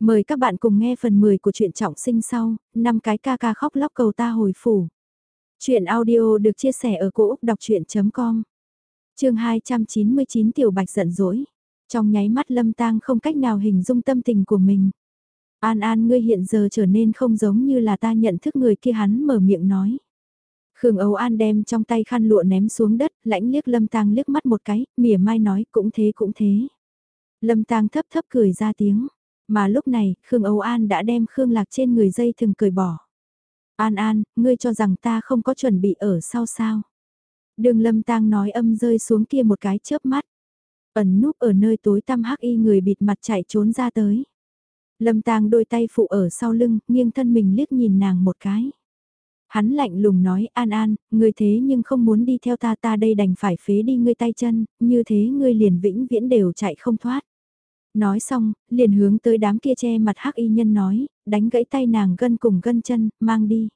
Mời các bạn cùng nghe phần 10 của truyện trọng sinh sau, năm cái ca ca khóc lóc cầu ta hồi phủ. Chuyện audio được chia sẻ ở cỗ đọc chuyện.com Trường 299 Tiểu Bạch giận dỗi. Trong nháy mắt lâm tang không cách nào hình dung tâm tình của mình. An An ngươi hiện giờ trở nên không giống như là ta nhận thức người kia hắn mở miệng nói. Khương Âu An đem trong tay khăn lụa ném xuống đất, lãnh liếc Lâm Tang liếc mắt một cái, mỉa mai nói cũng thế cũng thế. Lâm Tang thấp thấp cười ra tiếng, mà lúc này, Khương Âu An đã đem Khương Lạc trên người dây thừng cười bỏ. An An, ngươi cho rằng ta không có chuẩn bị ở sau sao. Đường Lâm Tang nói âm rơi xuống kia một cái chớp mắt. Ẩn núp ở nơi tối tăm hắc y người bịt mặt chạy trốn ra tới. Lâm Tang đôi tay phụ ở sau lưng, nghiêng thân mình liếc nhìn nàng một cái. Hắn lạnh lùng nói An An, ngươi thế nhưng không muốn đi theo ta ta đây đành phải phế đi ngươi tay chân, như thế ngươi liền vĩnh viễn đều chạy không thoát. Nói xong, liền hướng tới đám kia che mặt hắc y nhân nói, đánh gãy tay nàng gân cùng gân chân, mang đi.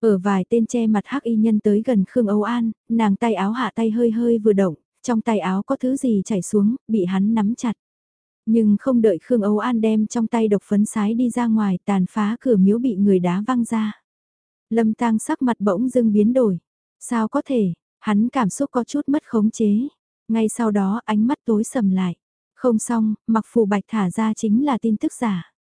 Ở vài tên che mặt hắc y nhân tới gần Khương Âu An, nàng tay áo hạ tay hơi hơi vừa động, trong tay áo có thứ gì chảy xuống, bị hắn nắm chặt. Nhưng không đợi Khương Âu An đem trong tay độc phấn sái đi ra ngoài tàn phá cửa miếu bị người đá văng ra. Lâm tang sắc mặt bỗng dưng biến đổi. Sao có thể, hắn cảm xúc có chút mất khống chế. Ngay sau đó ánh mắt tối sầm lại. Không xong, mặc phù bạch thả ra chính là tin tức giả.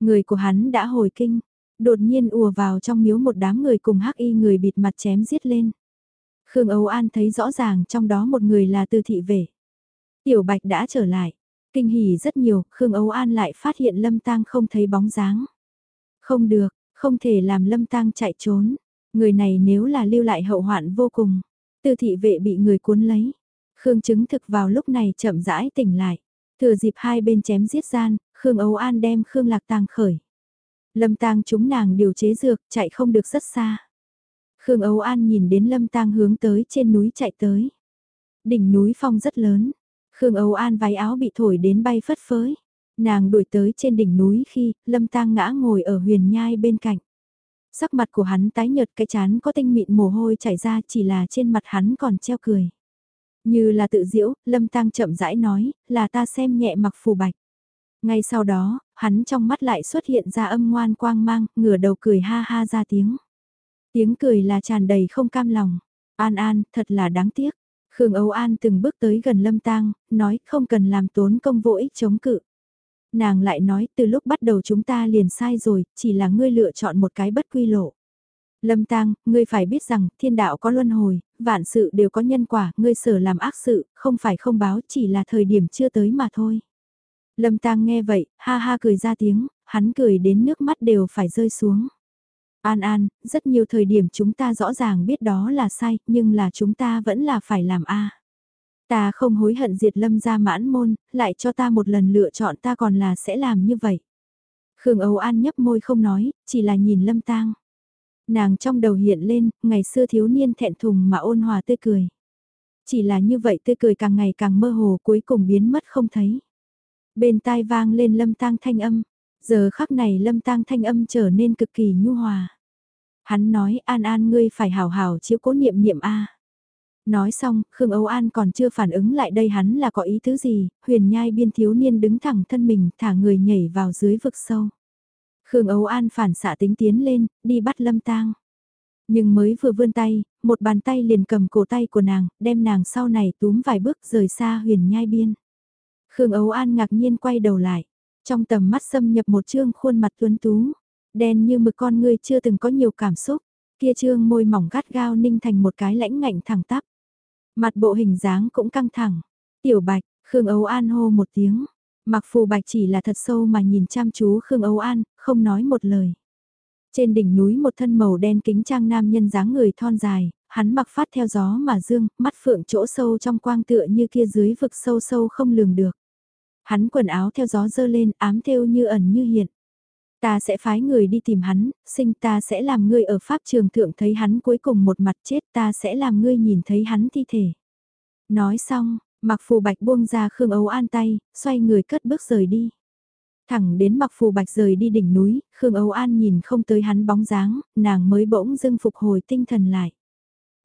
Người của hắn đã hồi kinh, đột nhiên ùa vào trong miếu một đám người cùng hắc y người bịt mặt chém giết lên. Khương Âu An thấy rõ ràng trong đó một người là tư thị vệ. Tiểu bạch đã trở lại, kinh hỉ rất nhiều, Khương Âu An lại phát hiện lâm tang không thấy bóng dáng. Không được, không thể làm lâm tang chạy trốn, người này nếu là lưu lại hậu hoạn vô cùng. Tư thị vệ bị người cuốn lấy. Khương chứng thực vào lúc này chậm rãi tỉnh lại. Thừa dịp hai bên chém giết gian, Khương Âu An đem Khương Lạc Tàng khởi. Lâm Tang chúng nàng điều chế dược, chạy không được rất xa. Khương Âu An nhìn đến Lâm Tang hướng tới trên núi chạy tới. Đỉnh núi phong rất lớn. Khương Âu An váy áo bị thổi đến bay phất phới. Nàng đuổi tới trên đỉnh núi khi Lâm Tang ngã ngồi ở huyền nhai bên cạnh. Sắc mặt của hắn tái nhợt cái chán có tinh mịn mồ hôi chảy ra chỉ là trên mặt hắn còn treo cười. Như là tự diễu, Lâm Tăng chậm rãi nói, là ta xem nhẹ mặc phù bạch. Ngay sau đó, hắn trong mắt lại xuất hiện ra âm ngoan quang mang, ngửa đầu cười ha ha ra tiếng. Tiếng cười là tràn đầy không cam lòng. An An, thật là đáng tiếc. Khương Âu An từng bước tới gần Lâm Tang, nói không cần làm tốn công vô ích chống cự. Nàng lại nói từ lúc bắt đầu chúng ta liền sai rồi, chỉ là ngươi lựa chọn một cái bất quy lộ. Lâm Tang, ngươi phải biết rằng thiên đạo có luân hồi, vạn sự đều có nhân quả, ngươi sở làm ác sự, không phải không báo chỉ là thời điểm chưa tới mà thôi. Lâm Tang nghe vậy, ha ha cười ra tiếng, hắn cười đến nước mắt đều phải rơi xuống. An An, rất nhiều thời điểm chúng ta rõ ràng biết đó là sai, nhưng là chúng ta vẫn là phải làm a. Ta không hối hận diệt lâm ra mãn môn, lại cho ta một lần lựa chọn ta còn là sẽ làm như vậy. Khương Âu An nhấp môi không nói, chỉ là nhìn lâm tang. Nàng trong đầu hiện lên, ngày xưa thiếu niên thẹn thùng mà ôn hòa tươi cười. Chỉ là như vậy tươi cười càng ngày càng mơ hồ cuối cùng biến mất không thấy. Bên tai vang lên lâm tang thanh âm, giờ khắc này lâm tang thanh âm trở nên cực kỳ nhu hòa. Hắn nói an an ngươi phải hào hào chiếu cố niệm niệm a. Nói xong, Khương Âu An còn chưa phản ứng lại đây hắn là có ý thứ gì, huyền nhai biên thiếu niên đứng thẳng thân mình thả người nhảy vào dưới vực sâu. Khương Âu An phản xạ tính tiến lên, đi bắt Lâm Tang. Nhưng mới vừa vươn tay, một bàn tay liền cầm cổ tay của nàng, đem nàng sau này túm vài bước rời xa huyền nhai biên. Khương Âu An ngạc nhiên quay đầu lại, trong tầm mắt xâm nhập một trương khuôn mặt tuấn tú, đen như mực con người chưa từng có nhiều cảm xúc, kia trương môi mỏng gắt gao ninh thành một cái lãnh ngạnh thẳng tắp. Mặt bộ hình dáng cũng căng thẳng, tiểu bạch, Khương Âu An hô một tiếng, Mặc phù bạch chỉ là thật sâu mà nhìn chăm chú Khương Âu An, không nói một lời. Trên đỉnh núi một thân màu đen kính trang nam nhân dáng người thon dài, hắn mặc phát theo gió mà dương, mắt phượng chỗ sâu trong quang tựa như kia dưới vực sâu sâu không lường được. Hắn quần áo theo gió dơ lên ám theo như ẩn như hiện. Ta sẽ phái người đi tìm hắn, sinh ta sẽ làm ngươi ở pháp trường thượng thấy hắn cuối cùng một mặt chết ta sẽ làm ngươi nhìn thấy hắn thi thể. Nói xong, Mặc phù bạch buông ra Khương Âu An tay, xoay người cất bước rời đi. Thẳng đến mặc phù bạch rời đi đỉnh núi, Khương Âu An nhìn không tới hắn bóng dáng, nàng mới bỗng dưng phục hồi tinh thần lại.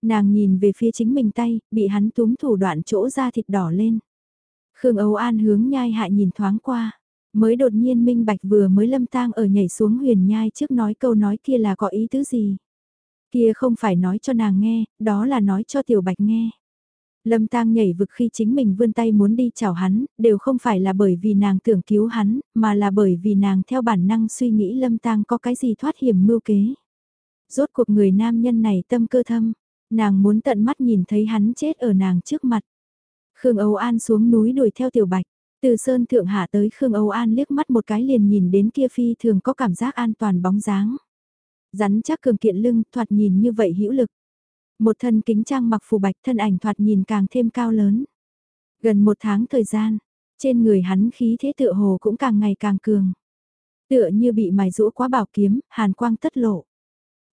Nàng nhìn về phía chính mình tay, bị hắn túm thủ đoạn chỗ ra thịt đỏ lên. Khương Âu An hướng nhai hại nhìn thoáng qua. Mới đột nhiên minh bạch vừa mới lâm tang ở nhảy xuống huyền nhai trước nói câu nói kia là có ý tứ gì. Kia không phải nói cho nàng nghe, đó là nói cho tiểu bạch nghe. Lâm tang nhảy vực khi chính mình vươn tay muốn đi chào hắn, đều không phải là bởi vì nàng tưởng cứu hắn, mà là bởi vì nàng theo bản năng suy nghĩ lâm tang có cái gì thoát hiểm mưu kế. Rốt cuộc người nam nhân này tâm cơ thâm, nàng muốn tận mắt nhìn thấy hắn chết ở nàng trước mặt. Khương Âu An xuống núi đuổi theo tiểu bạch, từ sơn thượng hạ tới Khương Âu An liếc mắt một cái liền nhìn đến kia phi thường có cảm giác an toàn bóng dáng. Rắn chắc cường kiện lưng thoạt nhìn như vậy hữu lực. Một thân kính trang mặc phù bạch thân ảnh thoạt nhìn càng thêm cao lớn. Gần một tháng thời gian, trên người hắn khí thế tựa hồ cũng càng ngày càng cường. Tựa như bị mài rũ quá bảo kiếm, hàn quang tất lộ.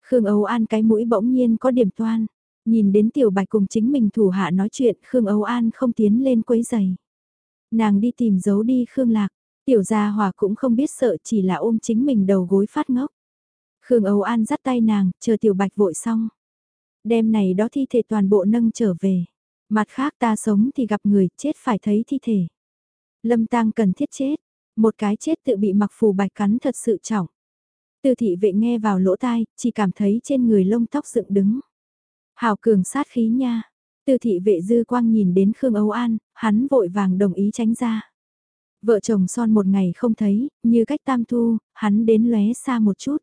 Khương Âu An cái mũi bỗng nhiên có điểm toan. Nhìn đến tiểu bạch cùng chính mình thủ hạ nói chuyện, Khương Âu An không tiến lên quấy giày. Nàng đi tìm giấu đi Khương Lạc, tiểu gia hòa cũng không biết sợ chỉ là ôm chính mình đầu gối phát ngốc. Khương Âu An dắt tay nàng, chờ tiểu bạch vội xong. Đêm này đó thi thể toàn bộ nâng trở về. Mặt khác ta sống thì gặp người, chết phải thấy thi thể. Lâm tang cần thiết chết. Một cái chết tự bị mặc phù bạch cắn thật sự trọng. Từ thị vệ nghe vào lỗ tai, chỉ cảm thấy trên người lông tóc dựng đứng. Hào cường sát khí nha. Từ thị vệ dư quang nhìn đến Khương Âu An, hắn vội vàng đồng ý tránh ra. Vợ chồng son một ngày không thấy, như cách tam thu, hắn đến lóe xa một chút.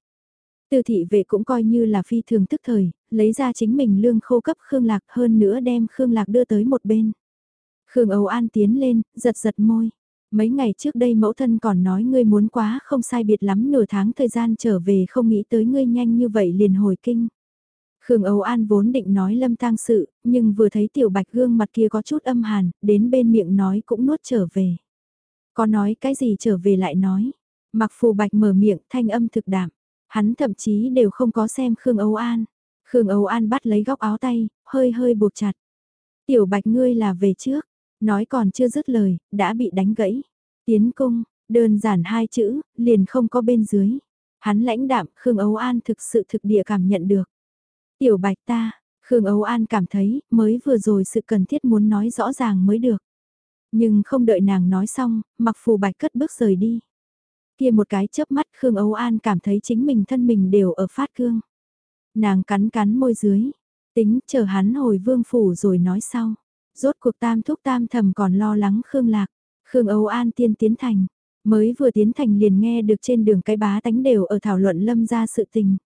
Từ thị vệ cũng coi như là phi thường tức thời, lấy ra chính mình lương khô cấp Khương Lạc hơn nữa đem Khương Lạc đưa tới một bên. Khương Âu An tiến lên, giật giật môi. Mấy ngày trước đây mẫu thân còn nói ngươi muốn quá không sai biệt lắm nửa tháng thời gian trở về không nghĩ tới ngươi nhanh như vậy liền hồi kinh. Khương Âu An vốn định nói lâm tang sự, nhưng vừa thấy tiểu bạch gương mặt kia có chút âm hàn, đến bên miệng nói cũng nuốt trở về. Có nói cái gì trở về lại nói. Mặc phù bạch mở miệng thanh âm thực đạm. Hắn thậm chí đều không có xem Khương Âu An. Khương Âu An bắt lấy góc áo tay, hơi hơi buộc chặt. Tiểu bạch ngươi là về trước, nói còn chưa dứt lời, đã bị đánh gãy. Tiến cung, đơn giản hai chữ, liền không có bên dưới. Hắn lãnh đạm, Khương Âu An thực sự thực địa cảm nhận được. Tiểu bạch ta, Khương Âu An cảm thấy, mới vừa rồi sự cần thiết muốn nói rõ ràng mới được. Nhưng không đợi nàng nói xong, mặc phù bạch cất bước rời đi. Kia một cái chớp mắt Khương Âu An cảm thấy chính mình thân mình đều ở phát cương. Nàng cắn cắn môi dưới, tính chờ hắn hồi vương phủ rồi nói sau. Rốt cuộc tam thúc tam thầm còn lo lắng Khương Lạc, Khương Âu An tiên tiến thành. Mới vừa tiến thành liền nghe được trên đường cái bá tánh đều ở thảo luận lâm ra sự tình.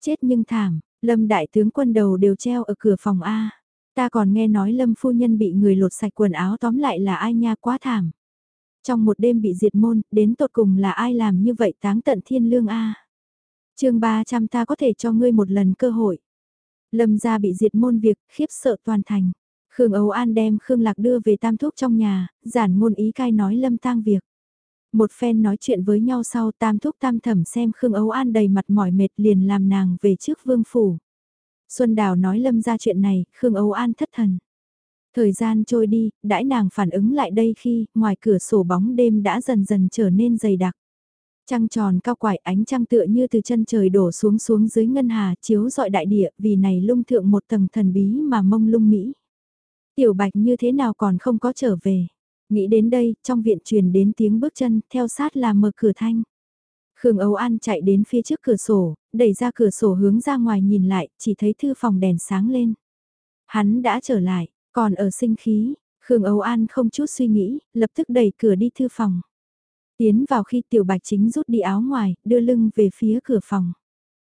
Chết nhưng thảm, lâm đại tướng quân đầu đều treo ở cửa phòng A. Ta còn nghe nói lâm phu nhân bị người lột sạch quần áo tóm lại là ai nha quá thảm. Trong một đêm bị diệt môn, đến tột cùng là ai làm như vậy táng tận thiên lương A. chương 300 ta có thể cho ngươi một lần cơ hội. Lâm gia bị diệt môn việc, khiếp sợ toàn thành. Khương Âu An đem Khương Lạc đưa về tam thúc trong nhà, giản ngôn ý cai nói lâm tang việc. Một phen nói chuyện với nhau sau tam thúc tam thẩm xem Khương Âu An đầy mặt mỏi mệt liền làm nàng về trước vương phủ. Xuân Đào nói lâm ra chuyện này, Khương Âu An thất thần. Thời gian trôi đi, đãi nàng phản ứng lại đây khi, ngoài cửa sổ bóng đêm đã dần dần trở nên dày đặc. Trăng tròn cao quải ánh trăng tựa như từ chân trời đổ xuống xuống dưới ngân hà chiếu dọi đại địa vì này lung thượng một tầng thần bí mà mông lung mỹ. Tiểu bạch như thế nào còn không có trở về. Nghĩ đến đây, trong viện truyền đến tiếng bước chân, theo sát là mở cửa thanh. Khương Âu An chạy đến phía trước cửa sổ, đẩy ra cửa sổ hướng ra ngoài nhìn lại, chỉ thấy thư phòng đèn sáng lên. Hắn đã trở lại, còn ở sinh khí, Khương Âu An không chút suy nghĩ, lập tức đẩy cửa đi thư phòng. Tiến vào khi tiểu bạch chính rút đi áo ngoài, đưa lưng về phía cửa phòng.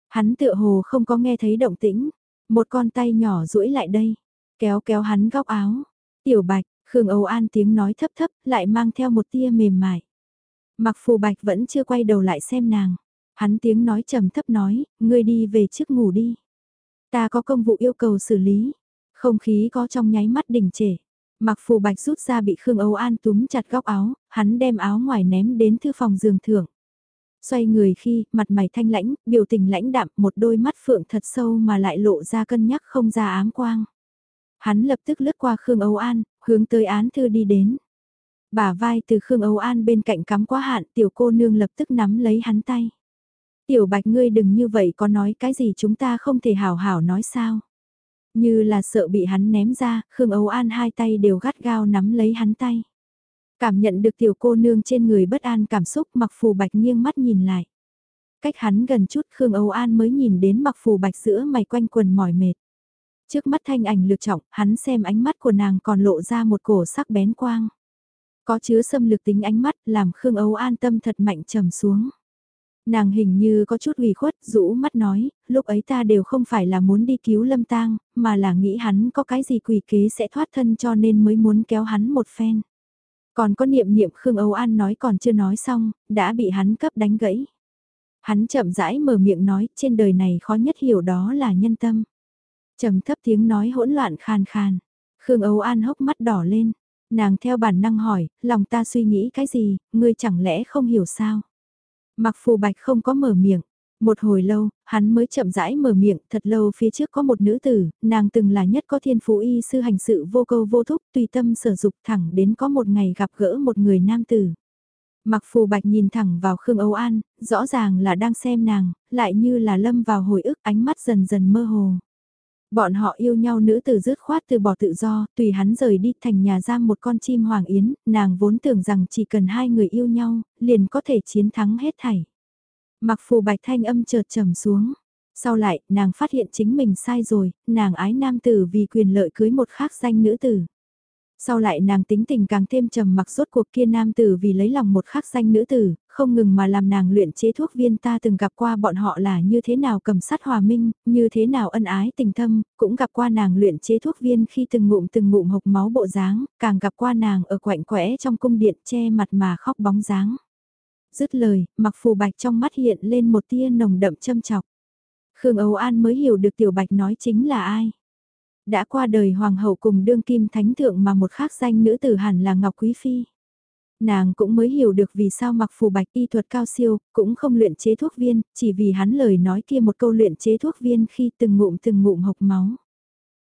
Hắn tựa hồ không có nghe thấy động tĩnh, một con tay nhỏ duỗi lại đây, kéo kéo hắn góc áo. Tiểu bạch, Khương Âu An tiếng nói thấp thấp, lại mang theo một tia mềm mại. Mặc phù bạch vẫn chưa quay đầu lại xem nàng. Hắn tiếng nói trầm thấp nói, ngươi đi về trước ngủ đi. Ta có công vụ yêu cầu xử lý. Không khí có trong nháy mắt đỉnh trệ. Mặc phù bạch rút ra bị Khương Âu An túm chặt góc áo, hắn đem áo ngoài ném đến thư phòng giường thưởng. Xoay người khi, mặt mày thanh lãnh, biểu tình lãnh đạm, một đôi mắt phượng thật sâu mà lại lộ ra cân nhắc không ra ám quang. Hắn lập tức lướt qua Khương Âu An, hướng tới án thư đi đến. Bả vai từ Khương Âu An bên cạnh cắm quá hạn, tiểu cô nương lập tức nắm lấy hắn tay. Tiểu bạch ngươi đừng như vậy có nói cái gì chúng ta không thể hảo hảo nói sao. Như là sợ bị hắn ném ra, Khương Âu An hai tay đều gắt gao nắm lấy hắn tay. Cảm nhận được tiểu cô nương trên người bất an cảm xúc mặc phù bạch nghiêng mắt nhìn lại. Cách hắn gần chút Khương Âu An mới nhìn đến mặc phù bạch giữa mày quanh quần mỏi mệt. Trước mắt thanh ảnh lực trọng, hắn xem ánh mắt của nàng còn lộ ra một cổ sắc bén quang. Có chứa xâm lược tính ánh mắt làm Khương Âu An tâm thật mạnh trầm xuống. Nàng hình như có chút ủy khuất, rũ mắt nói, lúc ấy ta đều không phải là muốn đi cứu lâm tang, mà là nghĩ hắn có cái gì quỷ kế sẽ thoát thân cho nên mới muốn kéo hắn một phen. Còn có niệm niệm Khương Âu An nói còn chưa nói xong, đã bị hắn cấp đánh gãy. Hắn chậm rãi mở miệng nói, trên đời này khó nhất hiểu đó là nhân tâm. trầm thấp tiếng nói hỗn loạn khàn khàn. Khương Âu An hốc mắt đỏ lên. Nàng theo bản năng hỏi, lòng ta suy nghĩ cái gì, ngươi chẳng lẽ không hiểu sao? Mặc phù bạch không có mở miệng. Một hồi lâu, hắn mới chậm rãi mở miệng, thật lâu phía trước có một nữ tử, nàng từng là nhất có thiên phú y sư hành sự vô câu vô thúc, tùy tâm sở dục thẳng đến có một ngày gặp gỡ một người nam tử. Mặc phù bạch nhìn thẳng vào Khương Âu An, rõ ràng là đang xem nàng, lại như là lâm vào hồi ức ánh mắt dần dần mơ hồ. Bọn họ yêu nhau nữ tử dứt khoát từ bỏ tự do, tùy hắn rời đi thành nhà giam một con chim hoàng yến, nàng vốn tưởng rằng chỉ cần hai người yêu nhau, liền có thể chiến thắng hết thảy. Mặc phù bạch thanh âm chợt trầm xuống. Sau lại, nàng phát hiện chính mình sai rồi, nàng ái nam tử vì quyền lợi cưới một khác danh nữ tử. Sau lại nàng tính tình càng thêm trầm mặc rốt cuộc kia nam tử vì lấy lòng một khắc danh nữ tử, không ngừng mà làm nàng luyện chế thuốc viên ta từng gặp qua bọn họ là như thế nào cầm sát hòa minh, như thế nào ân ái tình thâm, cũng gặp qua nàng luyện chế thuốc viên khi từng ngụm từng ngụm hộc máu bộ dáng, càng gặp qua nàng ở quạnh quẽ trong cung điện che mặt mà khóc bóng dáng. Dứt lời, mặc phù bạch trong mắt hiện lên một tia nồng đậm châm chọc. Khương Âu An mới hiểu được tiểu bạch nói chính là ai. Đã qua đời hoàng hậu cùng đương kim thánh thượng mà một khác danh nữ tử hẳn là Ngọc Quý Phi. Nàng cũng mới hiểu được vì sao mặc phù bạch y thuật cao siêu, cũng không luyện chế thuốc viên, chỉ vì hắn lời nói kia một câu luyện chế thuốc viên khi từng ngụm từng ngụm hộc máu.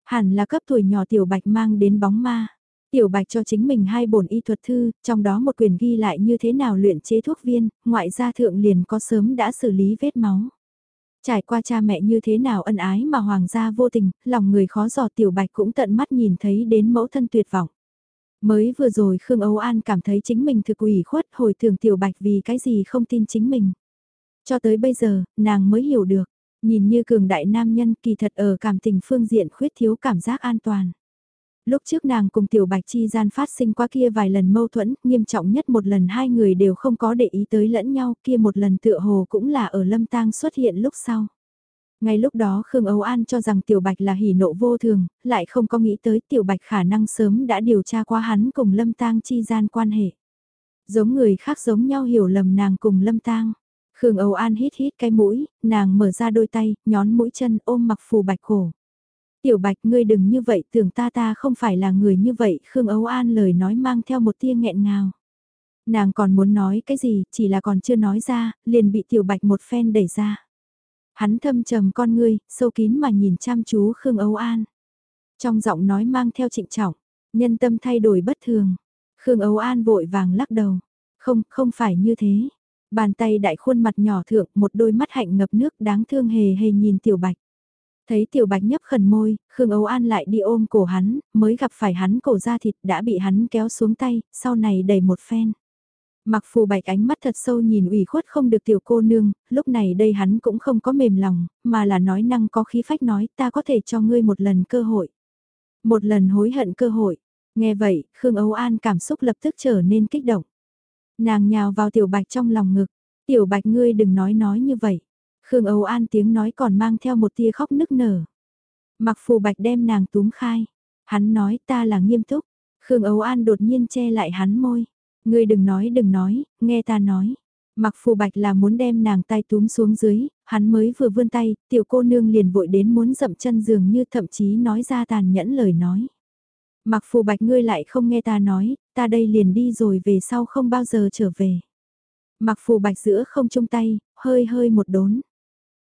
Hẳn là cấp tuổi nhỏ tiểu bạch mang đến bóng ma. Tiểu Bạch cho chính mình hai bổn y thuật thư, trong đó một quyền ghi lại như thế nào luyện chế thuốc viên, ngoại gia thượng liền có sớm đã xử lý vết máu. Trải qua cha mẹ như thế nào ân ái mà hoàng gia vô tình, lòng người khó dò Tiểu Bạch cũng tận mắt nhìn thấy đến mẫu thân tuyệt vọng. Mới vừa rồi Khương Âu An cảm thấy chính mình thực ủy khuất hồi thường Tiểu Bạch vì cái gì không tin chính mình. Cho tới bây giờ, nàng mới hiểu được, nhìn như cường đại nam nhân kỳ thật ở cảm tình phương diện khuyết thiếu cảm giác an toàn. Lúc trước nàng cùng Tiểu Bạch Chi gian phát sinh qua kia vài lần mâu thuẫn, nghiêm trọng nhất một lần hai người đều không có để ý tới lẫn nhau, kia một lần tựa hồ cũng là ở lâm tang xuất hiện lúc sau. Ngay lúc đó Khương Âu An cho rằng Tiểu Bạch là hỉ nộ vô thường, lại không có nghĩ tới Tiểu Bạch khả năng sớm đã điều tra qua hắn cùng Lâm Tang chi gian quan hệ. Giống người khác giống nhau hiểu lầm nàng cùng Lâm Tang. Khương Âu An hít hít cái mũi, nàng mở ra đôi tay, nhón mũi chân ôm mặc phù bạch cổ. Tiểu Bạch ngươi đừng như vậy tưởng ta ta không phải là người như vậy, Khương Âu An lời nói mang theo một tia nghẹn ngào. Nàng còn muốn nói cái gì, chỉ là còn chưa nói ra, liền bị Tiểu Bạch một phen đẩy ra. Hắn thâm trầm con ngươi, sâu kín mà nhìn chăm chú Khương Âu An. Trong giọng nói mang theo trịnh trọng, nhân tâm thay đổi bất thường. Khương Âu An vội vàng lắc đầu. Không, không phải như thế. Bàn tay đại khuôn mặt nhỏ thượng, một đôi mắt hạnh ngập nước đáng thương hề hề nhìn Tiểu Bạch. Thấy tiểu bạch nhấp khẩn môi, Khương Âu An lại đi ôm cổ hắn, mới gặp phải hắn cổ da thịt đã bị hắn kéo xuống tay, sau này đầy một phen. Mặc phù bạch ánh mắt thật sâu nhìn ủy khuất không được tiểu cô nương, lúc này đây hắn cũng không có mềm lòng, mà là nói năng có khí phách nói ta có thể cho ngươi một lần cơ hội. Một lần hối hận cơ hội. Nghe vậy, Khương Âu An cảm xúc lập tức trở nên kích động. Nàng nhào vào tiểu bạch trong lòng ngực. Tiểu bạch ngươi đừng nói nói như vậy. Khương Âu An tiếng nói còn mang theo một tia khóc nức nở. Mặc phù bạch đem nàng túm khai. Hắn nói ta là nghiêm túc. Khương Âu An đột nhiên che lại hắn môi. Ngươi đừng nói đừng nói, nghe ta nói. Mặc phù bạch là muốn đem nàng tay túm xuống dưới, hắn mới vừa vươn tay, tiểu cô nương liền vội đến muốn dậm chân giường như thậm chí nói ra tàn nhẫn lời nói. Mặc phù bạch ngươi lại không nghe ta nói, ta đây liền đi rồi về sau không bao giờ trở về. Mặc phù bạch giữa không chung tay, hơi hơi một đốn.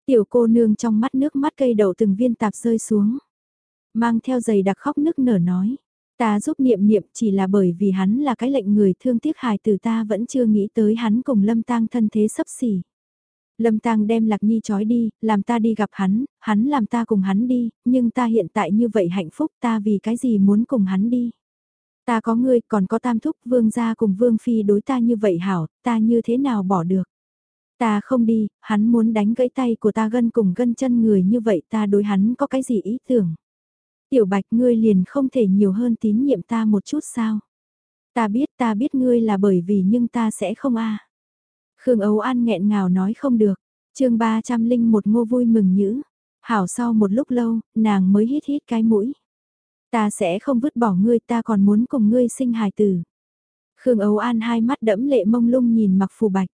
Tiểu cô nương trong mắt nước mắt cây đậu từng viên tạp rơi xuống. Mang theo giày đặc khóc nức nở nói. Ta giúp niệm niệm chỉ là bởi vì hắn là cái lệnh người thương tiếc hài từ ta vẫn chưa nghĩ tới hắn cùng lâm tang thân thế sấp xỉ. Lâm tang đem lạc nhi trói đi, làm ta đi gặp hắn, hắn làm ta cùng hắn đi, nhưng ta hiện tại như vậy hạnh phúc ta vì cái gì muốn cùng hắn đi. Ta có ngươi, còn có tam thúc, vương gia cùng vương phi đối ta như vậy hảo, ta như thế nào bỏ được. Ta không đi, hắn muốn đánh gãy tay của ta gân cùng gân chân người như vậy ta đối hắn có cái gì ý tưởng. Tiểu bạch ngươi liền không thể nhiều hơn tín nhiệm ta một chút sao. Ta biết ta biết ngươi là bởi vì nhưng ta sẽ không a. Khương Ấu An nghẹn ngào nói không được. chương 301 ngô vui mừng nhữ. Hảo sau một lúc lâu, nàng mới hít hít cái mũi. Ta sẽ không vứt bỏ ngươi ta còn muốn cùng ngươi sinh hài tử. Khương Ấu An hai mắt đẫm lệ mông lung nhìn mặc phù bạch.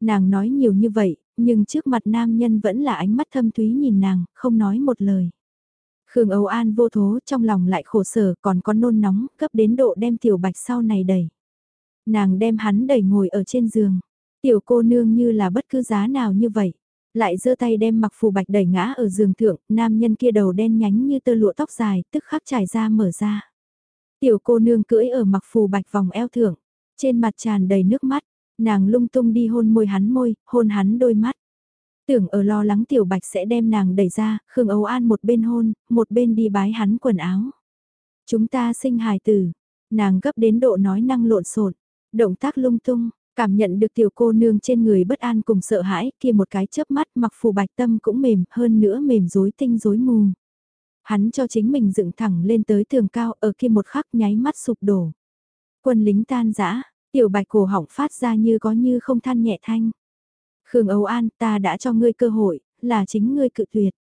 Nàng nói nhiều như vậy, nhưng trước mặt nam nhân vẫn là ánh mắt thâm thúy nhìn nàng, không nói một lời. Khương Âu An vô thố trong lòng lại khổ sở còn có nôn nóng, cấp đến độ đem tiểu bạch sau này đẩy. Nàng đem hắn đẩy ngồi ở trên giường. Tiểu cô nương như là bất cứ giá nào như vậy. Lại giơ tay đem mặc phù bạch đẩy ngã ở giường thượng, nam nhân kia đầu đen nhánh như tơ lụa tóc dài, tức khắc trải ra mở ra. Tiểu cô nương cưỡi ở mặc phù bạch vòng eo thượng, trên mặt tràn đầy nước mắt, nàng lung tung đi hôn môi hắn môi, hôn hắn đôi mắt. Tưởng ở lo lắng tiểu bạch sẽ đem nàng đẩy ra, Khương Âu An một bên hôn, một bên đi bái hắn quần áo. Chúng ta sinh hài tử, nàng gấp đến độ nói năng lộn xộn, động tác lung tung, cảm nhận được tiểu cô nương trên người bất an cùng sợ hãi, kia một cái chớp mắt mặc phù bạch tâm cũng mềm, hơn nữa mềm rối tinh rối mù. Hắn cho chính mình dựng thẳng lên tới tường cao ở kia một khắc nháy mắt sụp đổ. Quân lính tan rã, tiểu bạch cổ họng phát ra như có như không than nhẹ thanh. Khương Âu An, ta đã cho ngươi cơ hội, là chính ngươi cự tuyệt.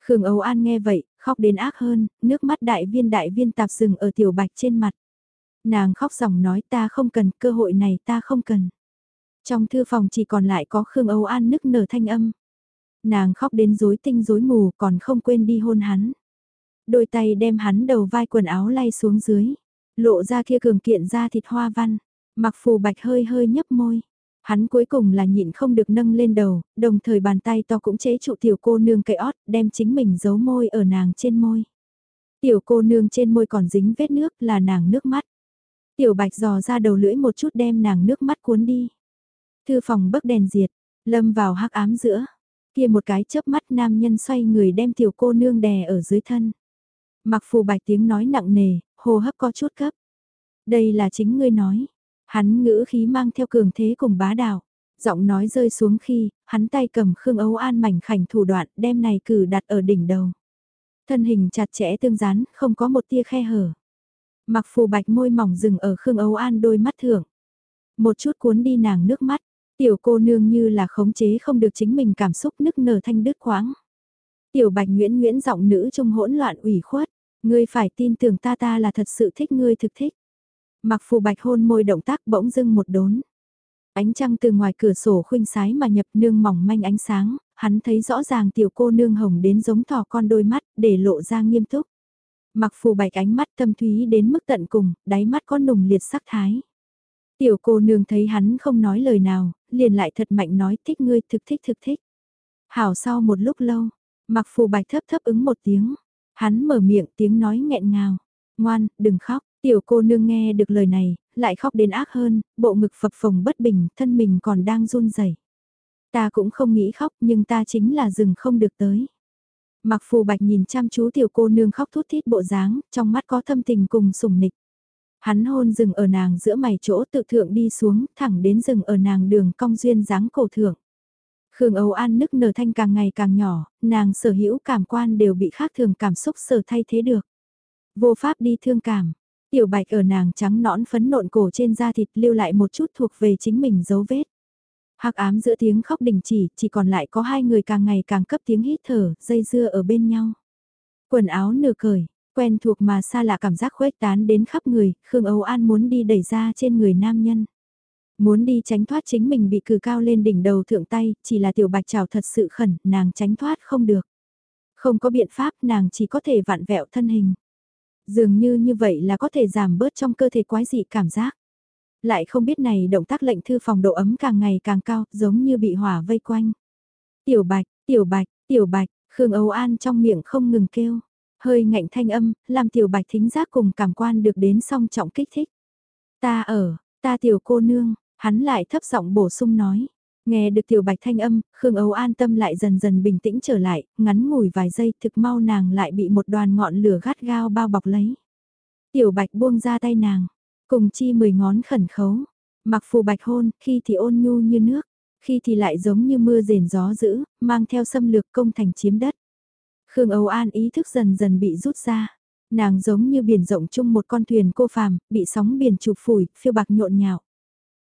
Khương Âu An nghe vậy, khóc đến ác hơn, nước mắt đại viên đại viên tạp rừng ở tiểu bạch trên mặt. Nàng khóc dòng nói ta không cần, cơ hội này ta không cần. Trong thư phòng chỉ còn lại có Khương Âu An nức nở thanh âm. Nàng khóc đến rối tinh rối mù còn không quên đi hôn hắn. Đôi tay đem hắn đầu vai quần áo lay xuống dưới. Lộ ra kia cường kiện ra thịt hoa văn. Mặc phù bạch hơi hơi nhấp môi. Hắn cuối cùng là nhịn không được nâng lên đầu, đồng thời bàn tay to cũng chế trụ tiểu cô nương cây ót, đem chính mình giấu môi ở nàng trên môi. Tiểu cô nương trên môi còn dính vết nước là nàng nước mắt. Tiểu bạch dò ra đầu lưỡi một chút đem nàng nước mắt cuốn đi. Thư phòng bấc đèn diệt, lâm vào hắc ám giữa. Kia một cái chớp mắt nam nhân xoay người đem tiểu cô nương đè ở dưới thân. Mặc phù bạch tiếng nói nặng nề, hô hấp có chút cấp. Đây là chính ngươi nói. Hắn ngữ khí mang theo cường thế cùng bá đạo. Giọng nói rơi xuống khi, hắn tay cầm Khương Âu An mảnh khảnh thủ đoạn đem này cử đặt ở đỉnh đầu. Thân hình chặt chẽ tương dán, không có một tia khe hở. Mặc phù bạch môi mỏng dừng ở Khương Âu An đôi mắt thưởng. Một chút cuốn đi nàng nước mắt, tiểu cô nương như là khống chế không được chính mình cảm xúc nức nở thanh đứt khoáng. Tiểu bạch nguyễn nguyễn giọng nữ trong hỗn loạn ủy khuất, ngươi phải tin tưởng ta ta là thật sự thích ngươi thực thích. Mặc phù bạch hôn môi động tác bỗng dưng một đốn. Ánh trăng từ ngoài cửa sổ khuynh sái mà nhập nương mỏng manh ánh sáng, hắn thấy rõ ràng tiểu cô nương hồng đến giống thỏ con đôi mắt để lộ ra nghiêm túc. Mặc phù bạch ánh mắt tâm thúy đến mức tận cùng, đáy mắt có nùng liệt sắc thái. Tiểu cô nương thấy hắn không nói lời nào, liền lại thật mạnh nói thích ngươi thực thích thực thích. Hảo sau một lúc lâu, mặc phù bạch thấp thấp ứng một tiếng. Hắn mở miệng tiếng nói nghẹn ngào. Ngoan, đừng khóc, tiểu cô nương nghe được lời này, lại khóc đến ác hơn, bộ ngực phập phồng bất bình, thân mình còn đang run rẩy. Ta cũng không nghĩ khóc nhưng ta chính là rừng không được tới. Mặc phù bạch nhìn chăm chú tiểu cô nương khóc thút thít bộ dáng, trong mắt có thâm tình cùng sùng nịch. Hắn hôn rừng ở nàng giữa mày chỗ tự thượng đi xuống, thẳng đến rừng ở nàng đường cong duyên dáng cổ thượng. Khương Âu An nức nở thanh càng ngày càng nhỏ, nàng sở hữu cảm quan đều bị khác thường cảm xúc sở thay thế được. Vô pháp đi thương cảm, tiểu bạch ở nàng trắng nõn phấn nộn cổ trên da thịt lưu lại một chút thuộc về chính mình dấu vết Hạc ám giữa tiếng khóc đình chỉ, chỉ còn lại có hai người càng ngày càng cấp tiếng hít thở, dây dưa ở bên nhau. Quần áo nửa cởi, quen thuộc mà xa lạ cảm giác khuếch tán đến khắp người, Khương Âu An muốn đi đẩy ra trên người nam nhân. Muốn đi tránh thoát chính mình bị cử cao lên đỉnh đầu thượng tay, chỉ là tiểu bạch trào thật sự khẩn, nàng tránh thoát không được. Không có biện pháp, nàng chỉ có thể vạn vẹo thân hình. Dường như như vậy là có thể giảm bớt trong cơ thể quái dị cảm giác lại không biết này động tác lệnh thư phòng độ ấm càng ngày càng cao, giống như bị hỏa vây quanh. Tiểu bạch, tiểu bạch, tiểu bạch, Khương Âu An trong miệng không ngừng kêu. Hơi ngạnh thanh âm, làm tiểu bạch thính giác cùng cảm quan được đến song trọng kích thích. Ta ở, ta tiểu cô nương, hắn lại thấp giọng bổ sung nói. Nghe được tiểu bạch thanh âm, Khương Âu an tâm lại dần dần bình tĩnh trở lại, ngắn ngủi vài giây thực mau nàng lại bị một đoàn ngọn lửa gắt gao bao bọc lấy. Tiểu bạch buông ra tay nàng, cùng chi mười ngón khẩn khấu, mặc phù bạch hôn, khi thì ôn nhu như nước, khi thì lại giống như mưa rền gió dữ, mang theo xâm lược công thành chiếm đất. Khương Âu An ý thức dần dần bị rút ra, nàng giống như biển rộng chung một con thuyền cô phàm, bị sóng biển chụp phủi, phiêu bạc nhộn nhạo.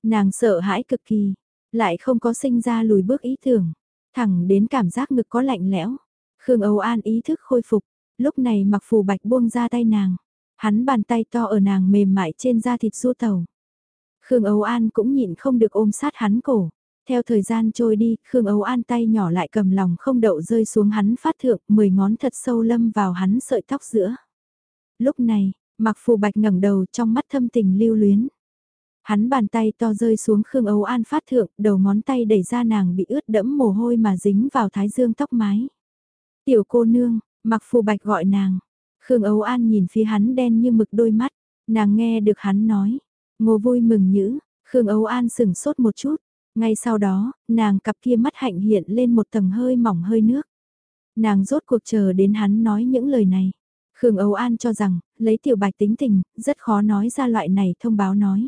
Nàng sợ hãi cực kỳ, lại không có sinh ra lùi bước ý tưởng, thẳng đến cảm giác ngực có lạnh lẽo. Khương Âu An ý thức khôi phục, lúc này mặc phù bạch buông ra tay nàng, hắn bàn tay to ở nàng mềm mại trên da thịt du tàu. Khương Âu An cũng nhịn không được ôm sát hắn cổ. Theo thời gian trôi đi, Khương Âu An tay nhỏ lại cầm lòng không đậu rơi xuống hắn phát thượng, mười ngón thật sâu lâm vào hắn sợi tóc giữa. Lúc này, mặc phù bạch ngẩng đầu trong mắt thâm tình lưu luyến. Hắn bàn tay to rơi xuống Khương Âu An phát thượng, đầu ngón tay đẩy ra nàng bị ướt đẫm mồ hôi mà dính vào thái dương tóc mái. Tiểu cô nương, mặc phù bạch gọi nàng. Khương Âu An nhìn phía hắn đen như mực đôi mắt, nàng nghe được hắn nói. Ngô vui mừng nhữ, Khương Âu An sừng sốt một chút. Ngay sau đó, nàng cặp kia mắt hạnh hiện lên một tầng hơi mỏng hơi nước. Nàng rốt cuộc chờ đến hắn nói những lời này. Khương Âu An cho rằng, lấy tiểu bạch tính tình, rất khó nói ra loại này thông báo nói.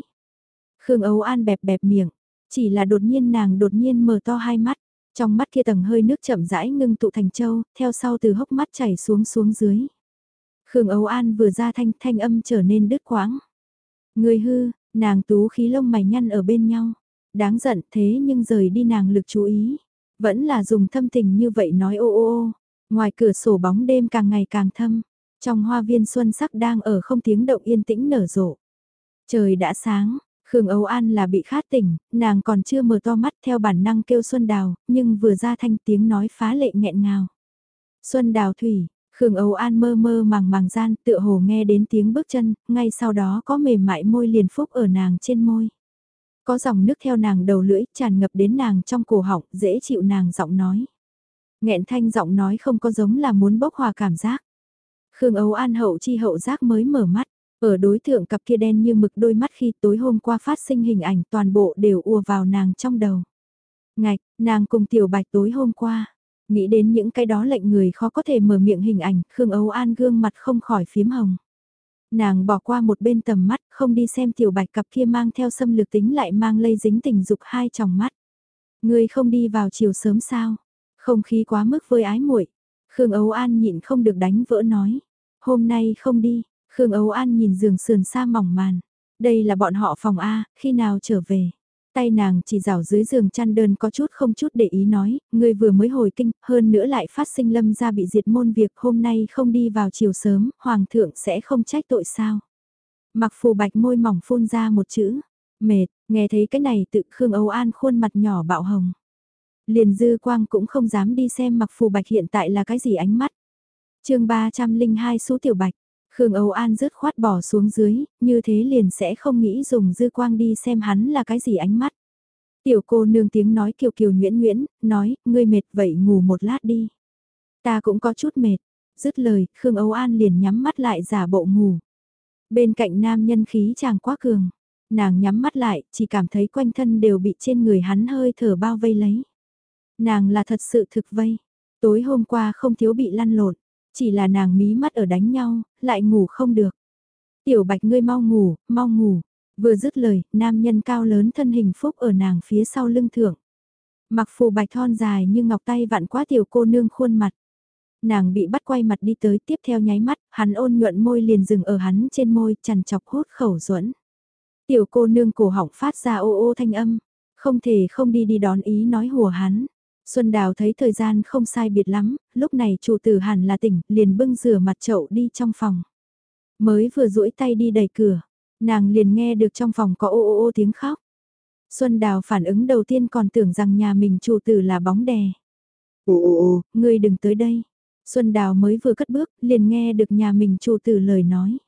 Khương Âu An bẹp bẹp miệng, chỉ là đột nhiên nàng đột nhiên mở to hai mắt, trong mắt kia tầng hơi nước chậm rãi ngưng tụ thành châu, theo sau từ hốc mắt chảy xuống xuống dưới. Khương Âu An vừa ra thanh thanh âm trở nên đứt quãng. Người hư, nàng tú khí lông mày nhăn ở bên nhau. Đáng giận thế nhưng rời đi nàng lực chú ý. Vẫn là dùng thâm tình như vậy nói ô ô ô. Ngoài cửa sổ bóng đêm càng ngày càng thâm. Trong hoa viên xuân sắc đang ở không tiếng động yên tĩnh nở rộ. Trời đã sáng, Khương Âu An là bị khát tỉnh, nàng còn chưa mở to mắt theo bản năng kêu Xuân Đào, nhưng vừa ra thanh tiếng nói phá lệ nghẹn ngào. Xuân Đào Thủy, Khương Âu An mơ mơ màng màng gian tựa hồ nghe đến tiếng bước chân, ngay sau đó có mềm mại môi liền phúc ở nàng trên môi. Có dòng nước theo nàng đầu lưỡi tràn ngập đến nàng trong cổ họng, dễ chịu nàng giọng nói. Nghẹn thanh giọng nói không có giống là muốn bốc hòa cảm giác. Khương Âu An hậu chi hậu giác mới mở mắt, ở đối tượng cặp kia đen như mực đôi mắt khi tối hôm qua phát sinh hình ảnh toàn bộ đều ùa vào nàng trong đầu. Ngạch, nàng cùng tiểu bạch tối hôm qua, nghĩ đến những cái đó lệnh người khó có thể mở miệng hình ảnh, Khương Âu An gương mặt không khỏi phím hồng. Nàng bỏ qua một bên tầm mắt, không đi xem tiểu bạch cặp kia mang theo xâm lược tính lại mang lây dính tình dục hai tròng mắt. Người không đi vào chiều sớm sao? Không khí quá mức với ái muội Khương Âu An nhịn không được đánh vỡ nói. Hôm nay không đi, Khương Âu An nhìn giường sườn xa mỏng màn. Đây là bọn họ phòng A, khi nào trở về? Tay nàng chỉ rảo dưới giường chăn đơn có chút không chút để ý nói, người vừa mới hồi kinh, hơn nữa lại phát sinh lâm ra bị diệt môn việc hôm nay không đi vào chiều sớm, hoàng thượng sẽ không trách tội sao. Mặc phù bạch môi mỏng phun ra một chữ, mệt, nghe thấy cái này tự Khương Âu An khuôn mặt nhỏ bạo hồng. Liền dư quang cũng không dám đi xem mặc phù bạch hiện tại là cái gì ánh mắt. chương 302 số tiểu bạch, Khương Âu An rớt khoát bỏ xuống dưới, như thế liền sẽ không nghĩ dùng dư quang đi xem hắn là cái gì ánh mắt. Tiểu cô nương tiếng nói kiều kiều nhuyễn nhuyễn, nói, ngươi mệt vậy ngủ một lát đi. Ta cũng có chút mệt, dứt lời, Khương Âu An liền nhắm mắt lại giả bộ ngủ. Bên cạnh nam nhân khí chàng quá cường, nàng nhắm mắt lại, chỉ cảm thấy quanh thân đều bị trên người hắn hơi thở bao vây lấy. Nàng là thật sự thực vây, tối hôm qua không thiếu bị lăn lộn, chỉ là nàng mí mắt ở đánh nhau, lại ngủ không được. Tiểu bạch ngươi mau ngủ, mau ngủ. Vừa dứt lời, nam nhân cao lớn thân hình phúc ở nàng phía sau lưng thượng. Mặc phù bạch thon dài như ngọc tay vặn quá tiểu cô nương khuôn mặt. Nàng bị bắt quay mặt đi tới tiếp theo nháy mắt, hắn ôn nhuận môi liền dừng ở hắn trên môi chằn chọc hốt khẩu duẫn Tiểu cô nương cổ họng phát ra ô ô thanh âm, không thể không đi đi đón ý nói hùa hắn. Xuân Đào thấy thời gian không sai biệt lắm, lúc này chủ tử hẳn là tỉnh, liền bưng rửa mặt chậu đi trong phòng. Mới vừa duỗi tay đi đẩy cửa, nàng liền nghe được trong phòng có ô ô ô tiếng khóc. Xuân Đào phản ứng đầu tiên còn tưởng rằng nhà mình chủ tử là bóng đè. Ô ô ô, ngươi đừng tới đây. Xuân Đào mới vừa cất bước, liền nghe được nhà mình chủ tử lời nói.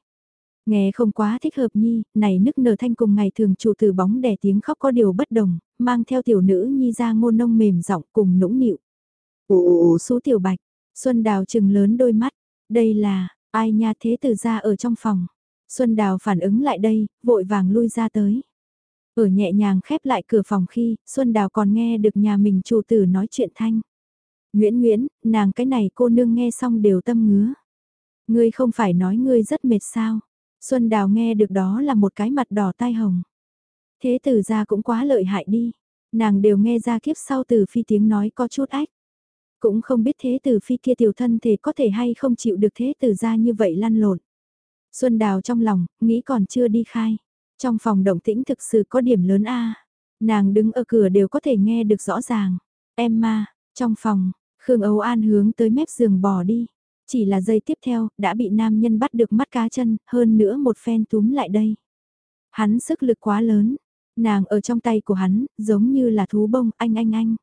Nghe không quá thích hợp nhi, này nức nở thanh cùng ngày thường chủ tử bóng đè tiếng khóc có điều bất đồng, mang theo tiểu nữ nhi ra ngôn nông mềm giọng cùng nũng nịu. Ồ, số tiểu bạch, Xuân Đào trừng lớn đôi mắt, đây là, ai nha thế tử ra ở trong phòng. Xuân Đào phản ứng lại đây, vội vàng lui ra tới. Ở nhẹ nhàng khép lại cửa phòng khi, Xuân Đào còn nghe được nhà mình chủ tử nói chuyện thanh. Nguyễn Nguyễn, nàng cái này cô nương nghe xong đều tâm ngứa. Ngươi không phải nói ngươi rất mệt sao? Xuân Đào nghe được đó là một cái mặt đỏ tai hồng. Thế tử ra cũng quá lợi hại đi. Nàng đều nghe ra kiếp sau từ phi tiếng nói có chút ách. Cũng không biết thế tử phi kia tiểu thân thể có thể hay không chịu được thế tử ra như vậy lăn lộn. Xuân Đào trong lòng, nghĩ còn chưa đi khai. Trong phòng động tĩnh thực sự có điểm lớn a Nàng đứng ở cửa đều có thể nghe được rõ ràng. Em ma, trong phòng, Khương Âu An hướng tới mép giường bò đi. Chỉ là giây tiếp theo, đã bị nam nhân bắt được mắt cá chân, hơn nữa một phen túm lại đây. Hắn sức lực quá lớn, nàng ở trong tay của hắn, giống như là thú bông, anh anh anh.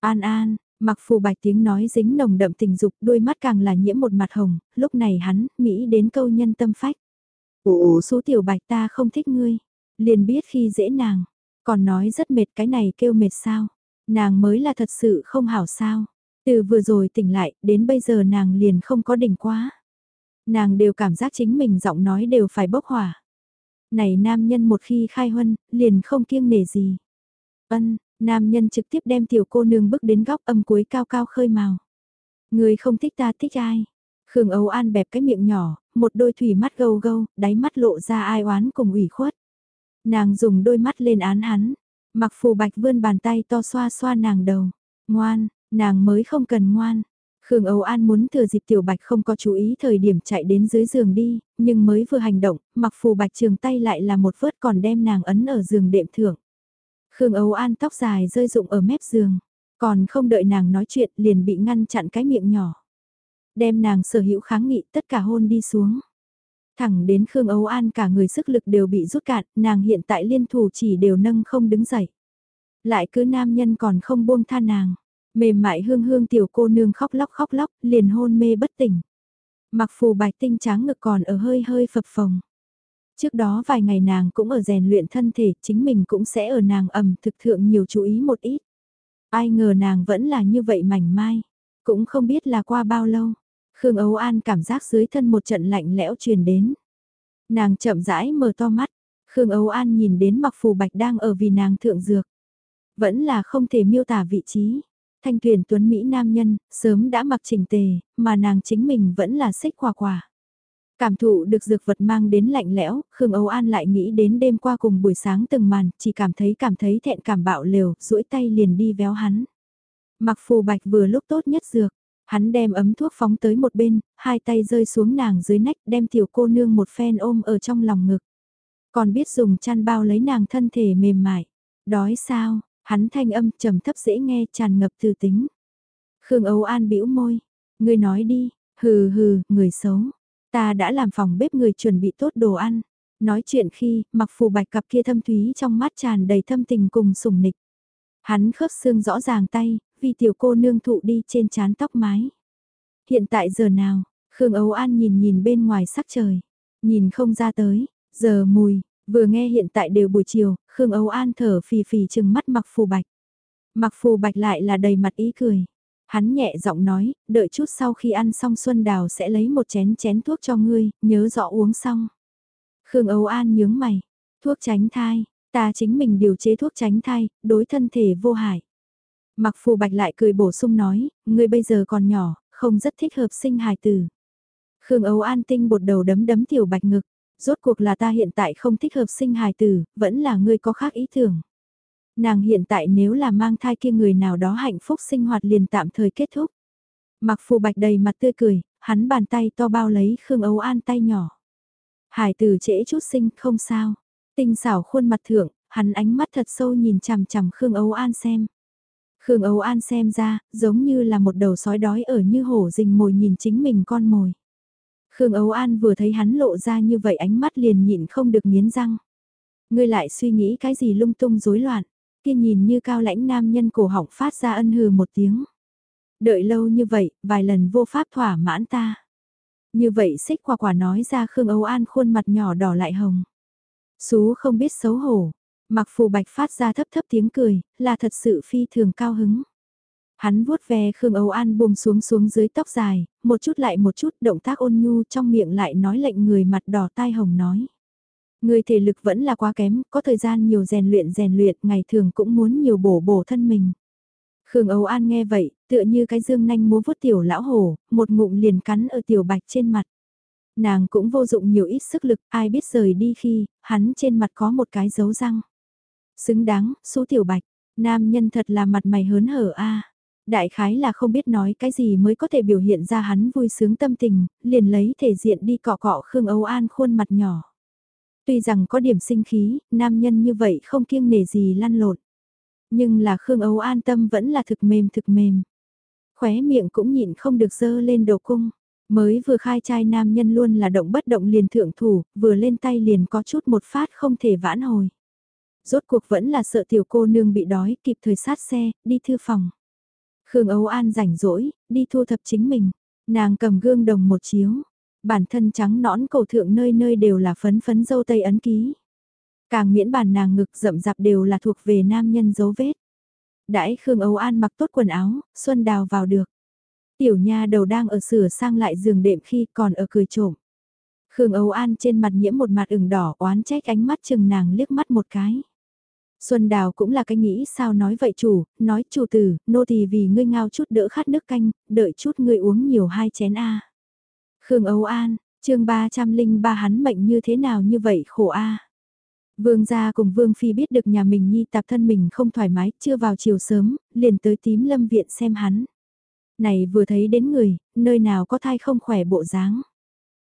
An an, mặc phù bạch tiếng nói dính nồng đậm tình dục, đôi mắt càng là nhiễm một mặt hồng, lúc này hắn, nghĩ đến câu nhân tâm phách. Ồ, số tiểu bạch ta không thích ngươi, liền biết khi dễ nàng, còn nói rất mệt cái này kêu mệt sao, nàng mới là thật sự không hảo sao. Từ vừa rồi tỉnh lại, đến bây giờ nàng liền không có đỉnh quá. Nàng đều cảm giác chính mình giọng nói đều phải bốc hỏa. Này nam nhân một khi khai huân, liền không kiêng nể gì. Ân, nam nhân trực tiếp đem tiểu cô nương bước đến góc âm cuối cao cao khơi màu. Người không thích ta thích ai? Khương Âu An bẹp cái miệng nhỏ, một đôi thủy mắt gâu gâu, đáy mắt lộ ra ai oán cùng ủy khuất. Nàng dùng đôi mắt lên án hắn, mặc phù bạch vươn bàn tay to xoa xoa nàng đầu. Ngoan, Nàng mới không cần ngoan. Khương Âu An muốn thừa dịp Tiểu Bạch không có chú ý thời điểm chạy đến dưới giường đi, nhưng mới vừa hành động, mặc phù Bạch trường tay lại là một vớt còn đem nàng ấn ở giường đệm thưởng. Khương Âu An tóc dài rơi rụng ở mép giường, còn không đợi nàng nói chuyện liền bị ngăn chặn cái miệng nhỏ. Đem nàng sở hữu kháng nghị tất cả hôn đi xuống. Thẳng đến Khương Âu An cả người sức lực đều bị rút cạn, nàng hiện tại liên thủ chỉ đều nâng không đứng dậy. Lại cứ nam nhân còn không buông tha nàng. Mềm mại hương hương tiểu cô nương khóc lóc khóc lóc, liền hôn mê bất tỉnh. Mặc phù bạch tinh trắng ngực còn ở hơi hơi phập phồng. Trước đó vài ngày nàng cũng ở rèn luyện thân thể, chính mình cũng sẽ ở nàng ẩm thực thượng nhiều chú ý một ít. Ai ngờ nàng vẫn là như vậy mảnh mai, cũng không biết là qua bao lâu. Khương Ấu An cảm giác dưới thân một trận lạnh lẽo truyền đến. Nàng chậm rãi mở to mắt, Khương Ấu An nhìn đến mặc phù bạch đang ở vì nàng thượng dược. Vẫn là không thể miêu tả vị trí thanh tuyển tuấn Mỹ nam nhân, sớm đã mặc chỉnh tề, mà nàng chính mình vẫn là xích quả quả. Cảm thụ được dược vật mang đến lạnh lẽo, Khương Âu An lại nghĩ đến đêm qua cùng buổi sáng từng màn, chỉ cảm thấy cảm thấy thẹn cảm bạo lều, duỗi tay liền đi véo hắn. Mặc phù bạch vừa lúc tốt nhất dược, hắn đem ấm thuốc phóng tới một bên, hai tay rơi xuống nàng dưới nách đem tiểu cô nương một phen ôm ở trong lòng ngực. Còn biết dùng chăn bao lấy nàng thân thể mềm mại. Đói sao, Hắn thanh âm trầm thấp dễ nghe tràn ngập từ tính. Khương Âu An bĩu môi. Người nói đi, hừ hừ, người xấu. Ta đã làm phòng bếp người chuẩn bị tốt đồ ăn. Nói chuyện khi, mặc phù bạch cặp kia thâm thúy trong mắt tràn đầy thâm tình cùng sùng nịch. Hắn khớp xương rõ ràng tay, vì tiểu cô nương thụ đi trên chán tóc mái. Hiện tại giờ nào, Khương Âu An nhìn nhìn bên ngoài sắc trời. Nhìn không ra tới, giờ mùi, Vừa nghe hiện tại đều buổi chiều, Khương Âu An thở phì phì chừng mắt mặc phù bạch. Mặc phù bạch lại là đầy mặt ý cười. Hắn nhẹ giọng nói, đợi chút sau khi ăn xong Xuân Đào sẽ lấy một chén chén thuốc cho ngươi, nhớ rõ uống xong. Khương Âu An nhướng mày, thuốc tránh thai, ta chính mình điều chế thuốc tránh thai, đối thân thể vô hại. Mặc phù bạch lại cười bổ sung nói, ngươi bây giờ còn nhỏ, không rất thích hợp sinh hài tử. Khương Âu An tinh bột đầu đấm đấm tiểu bạch ngực, Rốt cuộc là ta hiện tại không thích hợp sinh hài tử, vẫn là ngươi có khác ý tưởng. Nàng hiện tại nếu là mang thai kia người nào đó hạnh phúc sinh hoạt liền tạm thời kết thúc. Mặc phù bạch đầy mặt tươi cười, hắn bàn tay to bao lấy Khương Âu An tay nhỏ. Hải tử trễ chút sinh không sao. Tinh xảo khuôn mặt thượng, hắn ánh mắt thật sâu nhìn chằm chằm Khương Âu An xem. Khương Âu An xem ra, giống như là một đầu sói đói ở như hổ rình mồi nhìn chính mình con mồi. Khương Âu An vừa thấy hắn lộ ra như vậy ánh mắt liền nhịn không được miến răng. Ngươi lại suy nghĩ cái gì lung tung rối loạn, kia nhìn như cao lãnh nam nhân cổ họng phát ra ân hừ một tiếng. Đợi lâu như vậy, vài lần vô pháp thỏa mãn ta. Như vậy xích quả quả nói ra Khương Âu An khuôn mặt nhỏ đỏ lại hồng. Sú không biết xấu hổ, mặc phù bạch phát ra thấp thấp tiếng cười, là thật sự phi thường cao hứng. Hắn vuốt ve Khương Âu An buông xuống xuống dưới tóc dài, một chút lại một chút động tác ôn nhu trong miệng lại nói lệnh người mặt đỏ tai hồng nói. Người thể lực vẫn là quá kém, có thời gian nhiều rèn luyện rèn luyện, ngày thường cũng muốn nhiều bổ bổ thân mình. Khương Âu An nghe vậy, tựa như cái dương nanh múa vuốt tiểu lão hổ, một ngụm liền cắn ở tiểu bạch trên mặt. Nàng cũng vô dụng nhiều ít sức lực, ai biết rời đi khi, hắn trên mặt có một cái dấu răng. Xứng đáng, số tiểu bạch, nam nhân thật là mặt mày hớn hở a. Đại khái là không biết nói cái gì mới có thể biểu hiện ra hắn vui sướng tâm tình, liền lấy thể diện đi cọ cọ Khương Âu An khuôn mặt nhỏ. Tuy rằng có điểm sinh khí, nam nhân như vậy không kiêng nể gì lăn lộn. Nhưng là Khương Âu An tâm vẫn là thực mềm thực mềm. Khóe miệng cũng nhịn không được dơ lên đầu cung. Mới vừa khai trai nam nhân luôn là động bất động liền thượng thủ, vừa lên tay liền có chút một phát không thể vãn hồi. Rốt cuộc vẫn là sợ tiểu cô nương bị đói, kịp thời sát xe, đi thư phòng. Khương Âu An rảnh rỗi, đi thu thập chính mình. Nàng cầm gương đồng một chiếu. Bản thân trắng nõn cổ thượng nơi nơi đều là phấn phấn dâu tây ấn ký. Càng miễn bản nàng ngực rậm rạp đều là thuộc về nam nhân dấu vết. Đãi Khương Âu An mặc tốt quần áo, Xuân Đào vào được. Tiểu nha đầu đang ở sửa sang lại giường đệm khi còn ở cười trộm. Khương Âu An trên mặt nhiễm một mặt ửng đỏ oán trách ánh mắt chừng nàng liếc mắt một cái. Xuân Đào cũng là cái nghĩ sao nói vậy chủ, nói chủ tử, nô tỳ vì ngươi ngao chút đỡ khát nước canh, đợi chút ngươi uống nhiều hai chén a. Khương Âu An, chương 303 hắn mệnh như thế nào như vậy khổ a. Vương gia cùng Vương Phi biết được nhà mình nhi tạp thân mình không thoải mái, chưa vào chiều sớm, liền tới tím lâm viện xem hắn. Này vừa thấy đến người, nơi nào có thai không khỏe bộ dáng.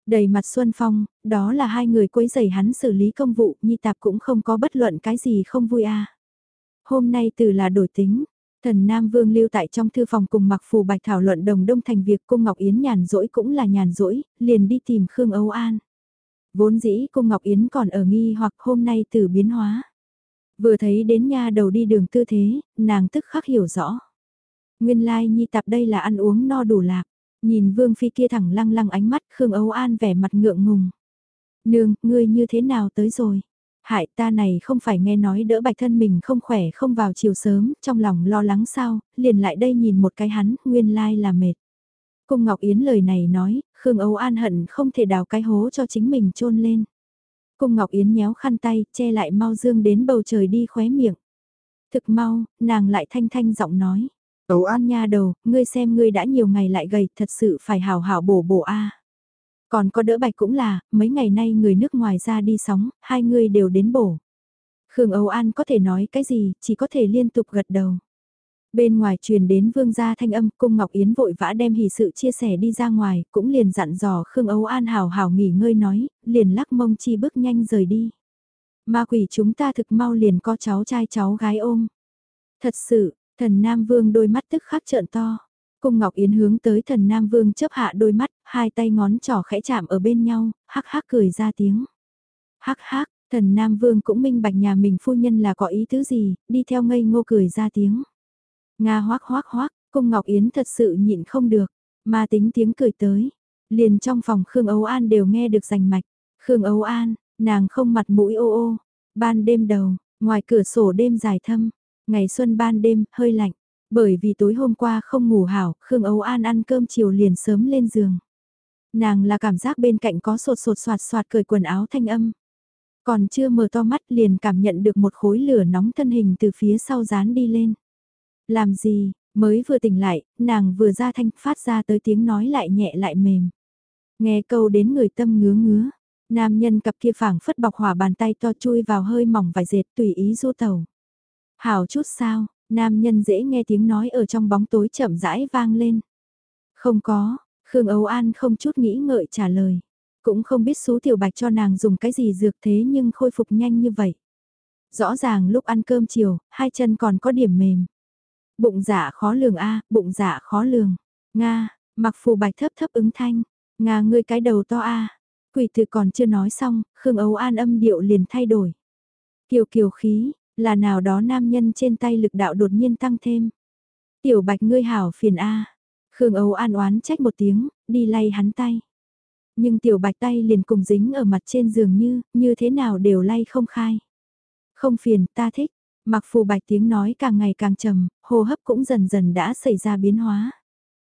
Đầy mặt Xuân Phong, đó là hai người quấy giày hắn xử lý công vụ, Nhi Tạp cũng không có bất luận cái gì không vui a. Hôm nay từ là đổi tính, thần Nam Vương lưu tại trong thư phòng cùng mặc phù bạch thảo luận đồng đông thành việc cung Ngọc Yến nhàn rỗi cũng là nhàn rỗi, liền đi tìm Khương Âu An. Vốn dĩ cung Ngọc Yến còn ở nghi hoặc hôm nay từ biến hóa. Vừa thấy đến nha đầu đi đường tư thế, nàng tức khắc hiểu rõ. Nguyên lai nhi tạp đây là ăn uống no đủ lạc. Nhìn Vương Phi kia thẳng lăng lăng ánh mắt Khương Âu An vẻ mặt ngượng ngùng. Nương, ngươi như thế nào tới rồi? Hại ta này không phải nghe nói đỡ bạch thân mình không khỏe không vào chiều sớm, trong lòng lo lắng sao, liền lại đây nhìn một cái hắn, nguyên lai là mệt. Cung Ngọc Yến lời này nói, Khương Âu An hận không thể đào cái hố cho chính mình trôn lên. Cung Ngọc Yến nhéo khăn tay, che lại mau dương đến bầu trời đi khóe miệng. Thực mau, nàng lại thanh thanh giọng nói. Ấu An nha đầu, ngươi xem ngươi đã nhiều ngày lại gầy, thật sự phải hào hảo bổ bổ a. Còn có đỡ bạch cũng là, mấy ngày nay người nước ngoài ra đi sóng, hai người đều đến bổ. Khương Âu An có thể nói cái gì, chỉ có thể liên tục gật đầu. Bên ngoài truyền đến vương gia thanh âm, cung Ngọc Yến vội vã đem hỷ sự chia sẻ đi ra ngoài, cũng liền dặn dò Khương Âu An hào hào nghỉ ngơi nói, liền lắc mông chi bước nhanh rời đi. Ma quỷ chúng ta thực mau liền có cháu trai cháu gái ôm. Thật sự, Thần Nam Vương đôi mắt tức khắc trợn to. Cung Ngọc Yến hướng tới thần Nam Vương chấp hạ đôi mắt, hai tay ngón trỏ khẽ chạm ở bên nhau, hắc hắc cười ra tiếng. Hắc hắc, thần Nam Vương cũng minh bạch nhà mình phu nhân là có ý tứ gì, đi theo ngây ngô cười ra tiếng. Nga hoác hoác hoác, cung Ngọc Yến thật sự nhịn không được, mà tính tiếng cười tới. Liền trong phòng Khương Âu An đều nghe được rành mạch. Khương Âu An, nàng không mặt mũi ô ô. Ban đêm đầu, ngoài cửa sổ đêm dài thâm, Ngày xuân ban đêm, hơi lạnh. Bởi vì tối hôm qua không ngủ hảo, Khương Âu An ăn cơm chiều liền sớm lên giường. Nàng là cảm giác bên cạnh có sột sột soạt soạt cởi quần áo thanh âm. Còn chưa mở to mắt liền cảm nhận được một khối lửa nóng thân hình từ phía sau dán đi lên. Làm gì, mới vừa tỉnh lại, nàng vừa ra thanh phát ra tới tiếng nói lại nhẹ lại mềm. Nghe câu đến người tâm ngứa ngứa, nam nhân cặp kia phảng phất bọc hỏa bàn tay to chui vào hơi mỏng vài dệt tùy ý du tàu. Hảo chút sao, nam nhân dễ nghe tiếng nói ở trong bóng tối chậm rãi vang lên. Không có, Khương Âu An không chút nghĩ ngợi trả lời. Cũng không biết số tiểu bạch cho nàng dùng cái gì dược thế nhưng khôi phục nhanh như vậy. Rõ ràng lúc ăn cơm chiều, hai chân còn có điểm mềm. Bụng dạ khó lường a bụng dạ khó lường. Nga, mặc phù bạch thấp thấp ứng thanh. Nga ngươi cái đầu to a Quỷ tự còn chưa nói xong, Khương Âu An âm điệu liền thay đổi. Kiều kiều khí, là nào đó nam nhân trên tay lực đạo đột nhiên tăng thêm. Tiểu bạch ngươi hảo phiền A. Khương Âu an oán trách một tiếng, đi lay hắn tay. Nhưng tiểu bạch tay liền cùng dính ở mặt trên giường như, như thế nào đều lay không khai. Không phiền, ta thích. Mặc phù bạch tiếng nói càng ngày càng trầm, hô hấp cũng dần dần đã xảy ra biến hóa.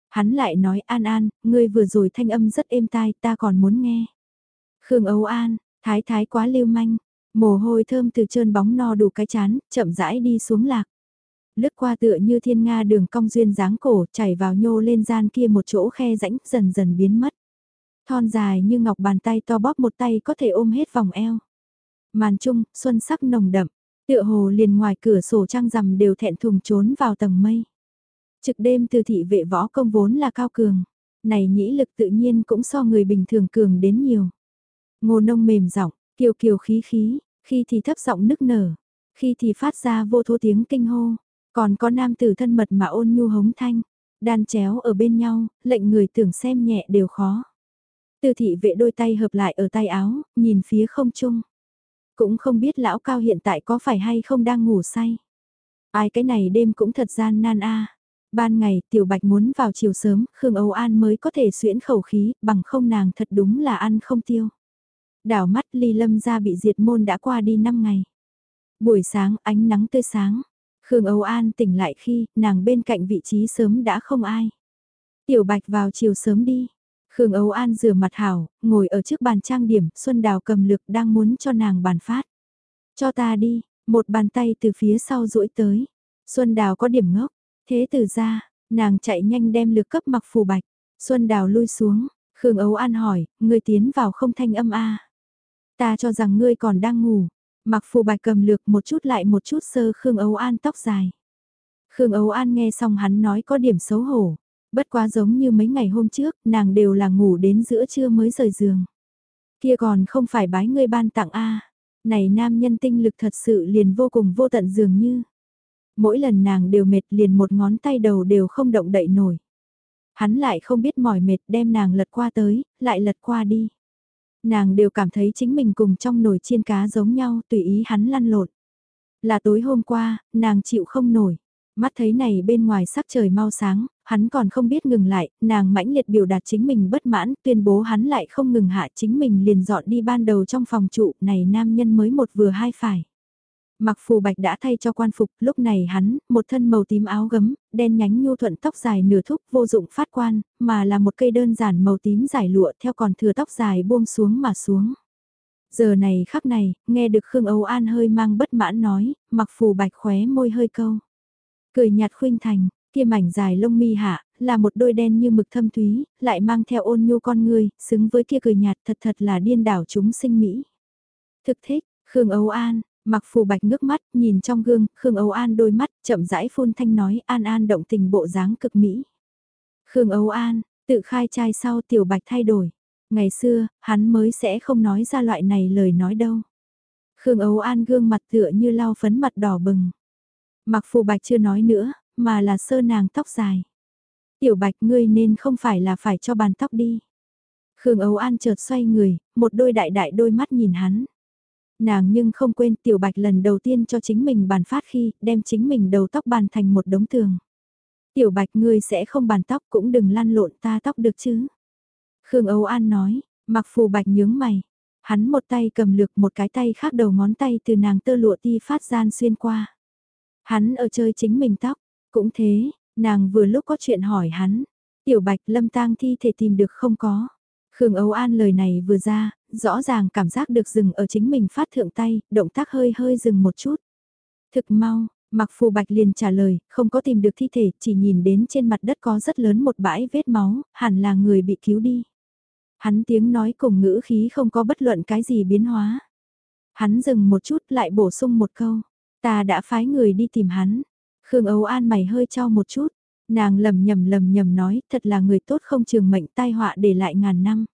Hắn lại nói an an, ngươi vừa rồi thanh âm rất êm tai, ta còn muốn nghe. Khương Âu An, thái thái quá lưu manh, Mồ hôi thơm từ trơn bóng no đủ cái chán, chậm rãi đi xuống lạc. Lướt qua tựa như thiên nga đường cong duyên dáng cổ, chảy vào nhô lên gian kia một chỗ khe rãnh dần dần biến mất. Thon dài như ngọc bàn tay to bóp một tay có thể ôm hết vòng eo. Màn trung, xuân sắc nồng đậm, tựa hồ liền ngoài cửa sổ trăng rằm đều thẹn thùng trốn vào tầng mây. Trực đêm từ thị vệ võ công vốn là cao cường, này nhĩ lực tự nhiên cũng so người bình thường cường đến nhiều. Ngô nông mềm giọng, kiều kiều khí khí, khi thì thấp giọng nức nở, khi thì phát ra vô thô tiếng kinh hô, còn có nam tử thân mật mà ôn nhu hống thanh, đan chéo ở bên nhau, lệnh người tưởng xem nhẹ đều khó. Từ thị vệ đôi tay hợp lại ở tay áo, nhìn phía không trung. Cũng không biết lão cao hiện tại có phải hay không đang ngủ say. Ai cái này đêm cũng thật gian nan a. Ban ngày tiểu bạch muốn vào chiều sớm, Khương Âu An mới có thể xuyễn khẩu khí, bằng không nàng thật đúng là ăn không tiêu. Đảo mắt ly lâm ra bị diệt môn đã qua đi 5 ngày. Buổi sáng ánh nắng tươi sáng, Khương Âu An tỉnh lại khi nàng bên cạnh vị trí sớm đã không ai. Tiểu bạch vào chiều sớm đi. Khương Âu An rửa mặt hảo, ngồi ở trước bàn trang điểm, Xuân Đào cầm lực đang muốn cho nàng bàn phát. Cho ta đi, một bàn tay từ phía sau duỗi tới. Xuân Đào có điểm ngốc, thế từ ra, nàng chạy nhanh đem lực cấp mặc phù bạch. Xuân Đào lui xuống, Khương Âu An hỏi, người tiến vào không thanh âm a Ta cho rằng ngươi còn đang ngủ. Mặc phù bạch cầm lược một chút lại một chút sơ Khương ấu An tóc dài. Khương ấu An nghe xong hắn nói có điểm xấu hổ. Bất quá giống như mấy ngày hôm trước, nàng đều là ngủ đến giữa trưa mới rời giường. Kia còn không phải bái ngươi ban tặng A. Này nam nhân tinh lực thật sự liền vô cùng vô tận dường như. Mỗi lần nàng đều mệt liền một ngón tay đầu đều không động đậy nổi. Hắn lại không biết mỏi mệt đem nàng lật qua tới, lại lật qua đi. Nàng đều cảm thấy chính mình cùng trong nồi chiên cá giống nhau tùy ý hắn lăn lộn. Là tối hôm qua, nàng chịu không nổi. Mắt thấy này bên ngoài sắc trời mau sáng, hắn còn không biết ngừng lại, nàng mãnh liệt biểu đạt chính mình bất mãn, tuyên bố hắn lại không ngừng hạ chính mình liền dọn đi ban đầu trong phòng trụ, này nam nhân mới một vừa hai phải. Mặc phù bạch đã thay cho quan phục, lúc này hắn, một thân màu tím áo gấm, đen nhánh nhu thuận tóc dài nửa thúc vô dụng phát quan, mà là một cây đơn giản màu tím dài lụa theo còn thừa tóc dài buông xuống mà xuống. Giờ này khắc này, nghe được Khương Âu An hơi mang bất mãn nói, mặc phù bạch khóe môi hơi câu. Cười nhạt khuynh thành, kia mảnh dài lông mi hạ, là một đôi đen như mực thâm thúy, lại mang theo ôn nhu con người, xứng với kia cười nhạt thật thật là điên đảo chúng sinh mỹ. Thực thích, Khương Âu An, mặc phù bạch ngước mắt, nhìn trong gương, Khương Âu An đôi mắt, chậm rãi phun thanh nói An An động tình bộ dáng cực mỹ. Khương Âu An, tự khai trai sau tiểu bạch thay đổi. Ngày xưa, hắn mới sẽ không nói ra loại này lời nói đâu. Khương Âu An gương mặt tựa như lau phấn mặt đỏ bừng. Mặc phù bạch chưa nói nữa, mà là sơ nàng tóc dài. Tiểu bạch ngươi nên không phải là phải cho bàn tóc đi. Khương Âu An chợt xoay người, một đôi đại đại đôi mắt nhìn hắn. Nàng nhưng không quên tiểu bạch lần đầu tiên cho chính mình bàn phát khi đem chính mình đầu tóc bàn thành một đống tường. Tiểu bạch ngươi sẽ không bàn tóc cũng đừng lăn lộn ta tóc được chứ. Khương Âu An nói, mặc phù bạch nhướng mày. Hắn một tay cầm lược một cái tay khác đầu ngón tay từ nàng tơ lụa ti phát gian xuyên qua. Hắn ở chơi chính mình tóc, cũng thế, nàng vừa lúc có chuyện hỏi hắn, tiểu bạch lâm tang thi thể tìm được không có. Khương Âu An lời này vừa ra, rõ ràng cảm giác được dừng ở chính mình phát thượng tay, động tác hơi hơi dừng một chút. Thực mau, Mặc phù bạch liền trả lời, không có tìm được thi thể, chỉ nhìn đến trên mặt đất có rất lớn một bãi vết máu, hẳn là người bị cứu đi. Hắn tiếng nói cùng ngữ khí không có bất luận cái gì biến hóa. Hắn dừng một chút lại bổ sung một câu, ta đã phái người đi tìm hắn. Khương Âu An mày hơi cho một chút, nàng lầm nhầm lầm nhầm nói, thật là người tốt không trường mệnh tai họa để lại ngàn năm.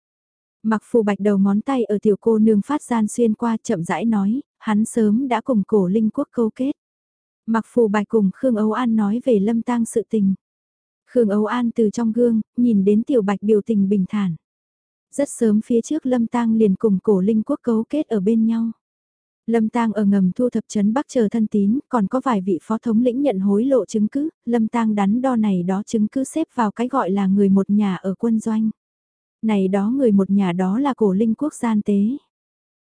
Mặc phù bạch đầu ngón tay ở tiểu cô nương phát gian xuyên qua chậm rãi nói, hắn sớm đã cùng cổ linh quốc câu kết. Mặc phù bạch cùng Khương Âu An nói về lâm tang sự tình. Khương Âu An từ trong gương, nhìn đến tiểu bạch biểu tình bình thản. Rất sớm phía trước lâm tang liền cùng cổ linh quốc cấu kết ở bên nhau. Lâm Tang ở ngầm thu thập chấn Bắc chờ thân tín, còn có vài vị phó thống lĩnh nhận hối lộ chứng cứ, Lâm Tang đắn đo này đó chứng cứ xếp vào cái gọi là người một nhà ở quân doanh. Này đó người một nhà đó là cổ linh quốc gian tế.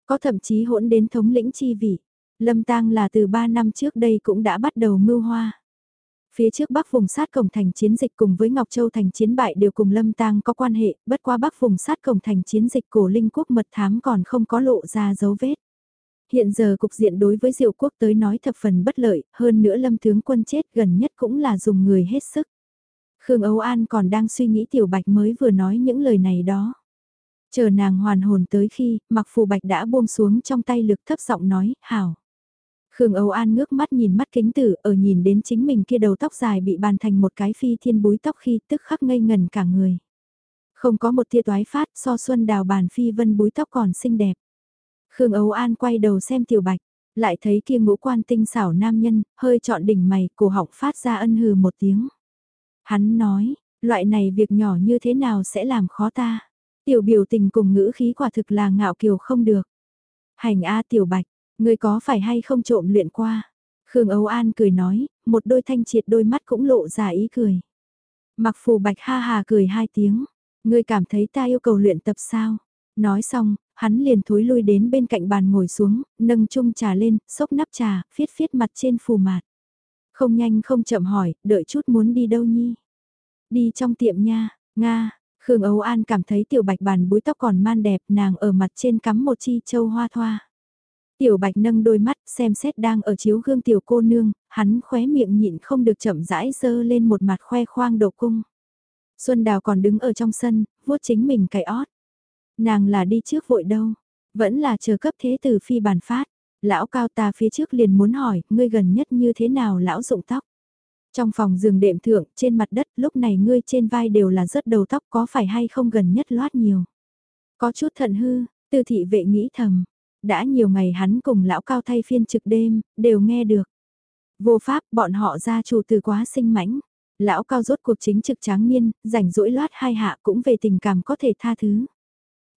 Có thậm chí hỗn đến thống lĩnh chi vị. Lâm Tang là từ 3 năm trước đây cũng đã bắt đầu mưu hoa. Phía trước Bắc vùng sát cổng thành chiến dịch cùng với Ngọc Châu thành chiến bại đều cùng Lâm Tang có quan hệ, bất qua Bắc vùng sát cổng thành chiến dịch cổ linh quốc mật thám còn không có lộ ra dấu vết. Hiện giờ cục diện đối với diệu quốc tới nói thập phần bất lợi, hơn nữa lâm tướng quân chết gần nhất cũng là dùng người hết sức. Khương Âu An còn đang suy nghĩ Tiểu Bạch mới vừa nói những lời này đó. Chờ nàng hoàn hồn tới khi, mặc phù bạch đã buông xuống trong tay lực thấp giọng nói, hảo. Khương Âu An ngước mắt nhìn mắt kính tử, ở nhìn đến chính mình kia đầu tóc dài bị bàn thành một cái phi thiên búi tóc khi tức khắc ngây ngần cả người. Không có một tia toái phát so xuân đào bàn phi vân búi tóc còn xinh đẹp. Khương Âu An quay đầu xem tiểu bạch, lại thấy kia ngũ quan tinh xảo nam nhân, hơi chọn đỉnh mày, cổ họng phát ra ân hừ một tiếng. Hắn nói, loại này việc nhỏ như thế nào sẽ làm khó ta. Tiểu biểu tình cùng ngữ khí quả thực là ngạo kiều không được. Hành A tiểu bạch, người có phải hay không trộm luyện qua? Khương Âu An cười nói, một đôi thanh triệt đôi mắt cũng lộ ra ý cười. Mặc phù bạch ha hà cười hai tiếng, ngươi cảm thấy ta yêu cầu luyện tập sao? Nói xong, hắn liền thối lui đến bên cạnh bàn ngồi xuống, nâng chung trà lên, xốc nắp trà, phiết phiết mặt trên phù mạt. Không nhanh không chậm hỏi, đợi chút muốn đi đâu nhi? Đi trong tiệm nha, Nga, Khương Âu An cảm thấy tiểu bạch bàn búi tóc còn man đẹp nàng ở mặt trên cắm một chi châu hoa thoa. Tiểu bạch nâng đôi mắt xem xét đang ở chiếu gương tiểu cô nương, hắn khóe miệng nhịn không được chậm rãi dơ lên một mặt khoe khoang độ cung. Xuân Đào còn đứng ở trong sân, vuốt chính mình cái ót. Nàng là đi trước vội đâu, vẫn là chờ cấp thế từ phi bàn phát. Lão cao ta phía trước liền muốn hỏi, ngươi gần nhất như thế nào lão rụng tóc. Trong phòng giường đệm thượng, trên mặt đất, lúc này ngươi trên vai đều là rớt đầu tóc có phải hay không gần nhất loát nhiều. Có chút thận hư, tư thị vệ nghĩ thầm. Đã nhiều ngày hắn cùng lão cao thay phiên trực đêm, đều nghe được. Vô pháp, bọn họ ra chủ từ quá sinh mãnh. Lão cao rốt cuộc chính trực tráng niên, rảnh rỗi loát hai hạ cũng về tình cảm có thể tha thứ.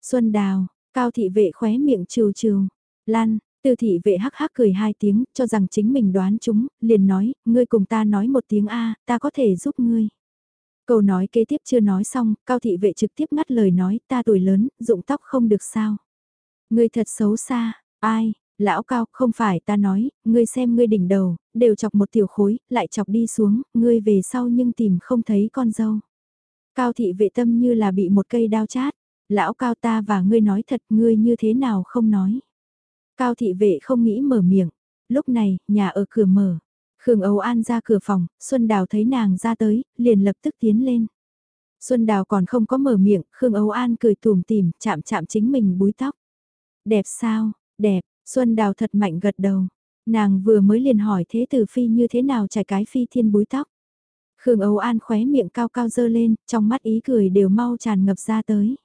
Xuân đào, cao thị vệ khóe miệng trừ trừ. Lan, Tư thị vệ hắc hắc cười hai tiếng, cho rằng chính mình đoán chúng, liền nói, ngươi cùng ta nói một tiếng A, ta có thể giúp ngươi. Câu nói kế tiếp chưa nói xong, cao thị vệ trực tiếp ngắt lời nói, ta tuổi lớn, dụng tóc không được sao. Ngươi thật xấu xa, ai, lão cao, không phải ta nói, ngươi xem ngươi đỉnh đầu, đều chọc một tiểu khối, lại chọc đi xuống, ngươi về sau nhưng tìm không thấy con dâu. Cao thị vệ tâm như là bị một cây đao chát, lão cao ta và ngươi nói thật ngươi như thế nào không nói. Cao thị vệ không nghĩ mở miệng. Lúc này, nhà ở cửa mở. Khương Âu An ra cửa phòng, Xuân Đào thấy nàng ra tới, liền lập tức tiến lên. Xuân Đào còn không có mở miệng, Khương Âu An cười tùm tìm, chạm chạm chính mình búi tóc. Đẹp sao, đẹp, Xuân Đào thật mạnh gật đầu. Nàng vừa mới liền hỏi thế tử phi như thế nào trải cái phi thiên búi tóc. Khương Âu An khóe miệng cao cao dơ lên, trong mắt ý cười đều mau tràn ngập ra tới.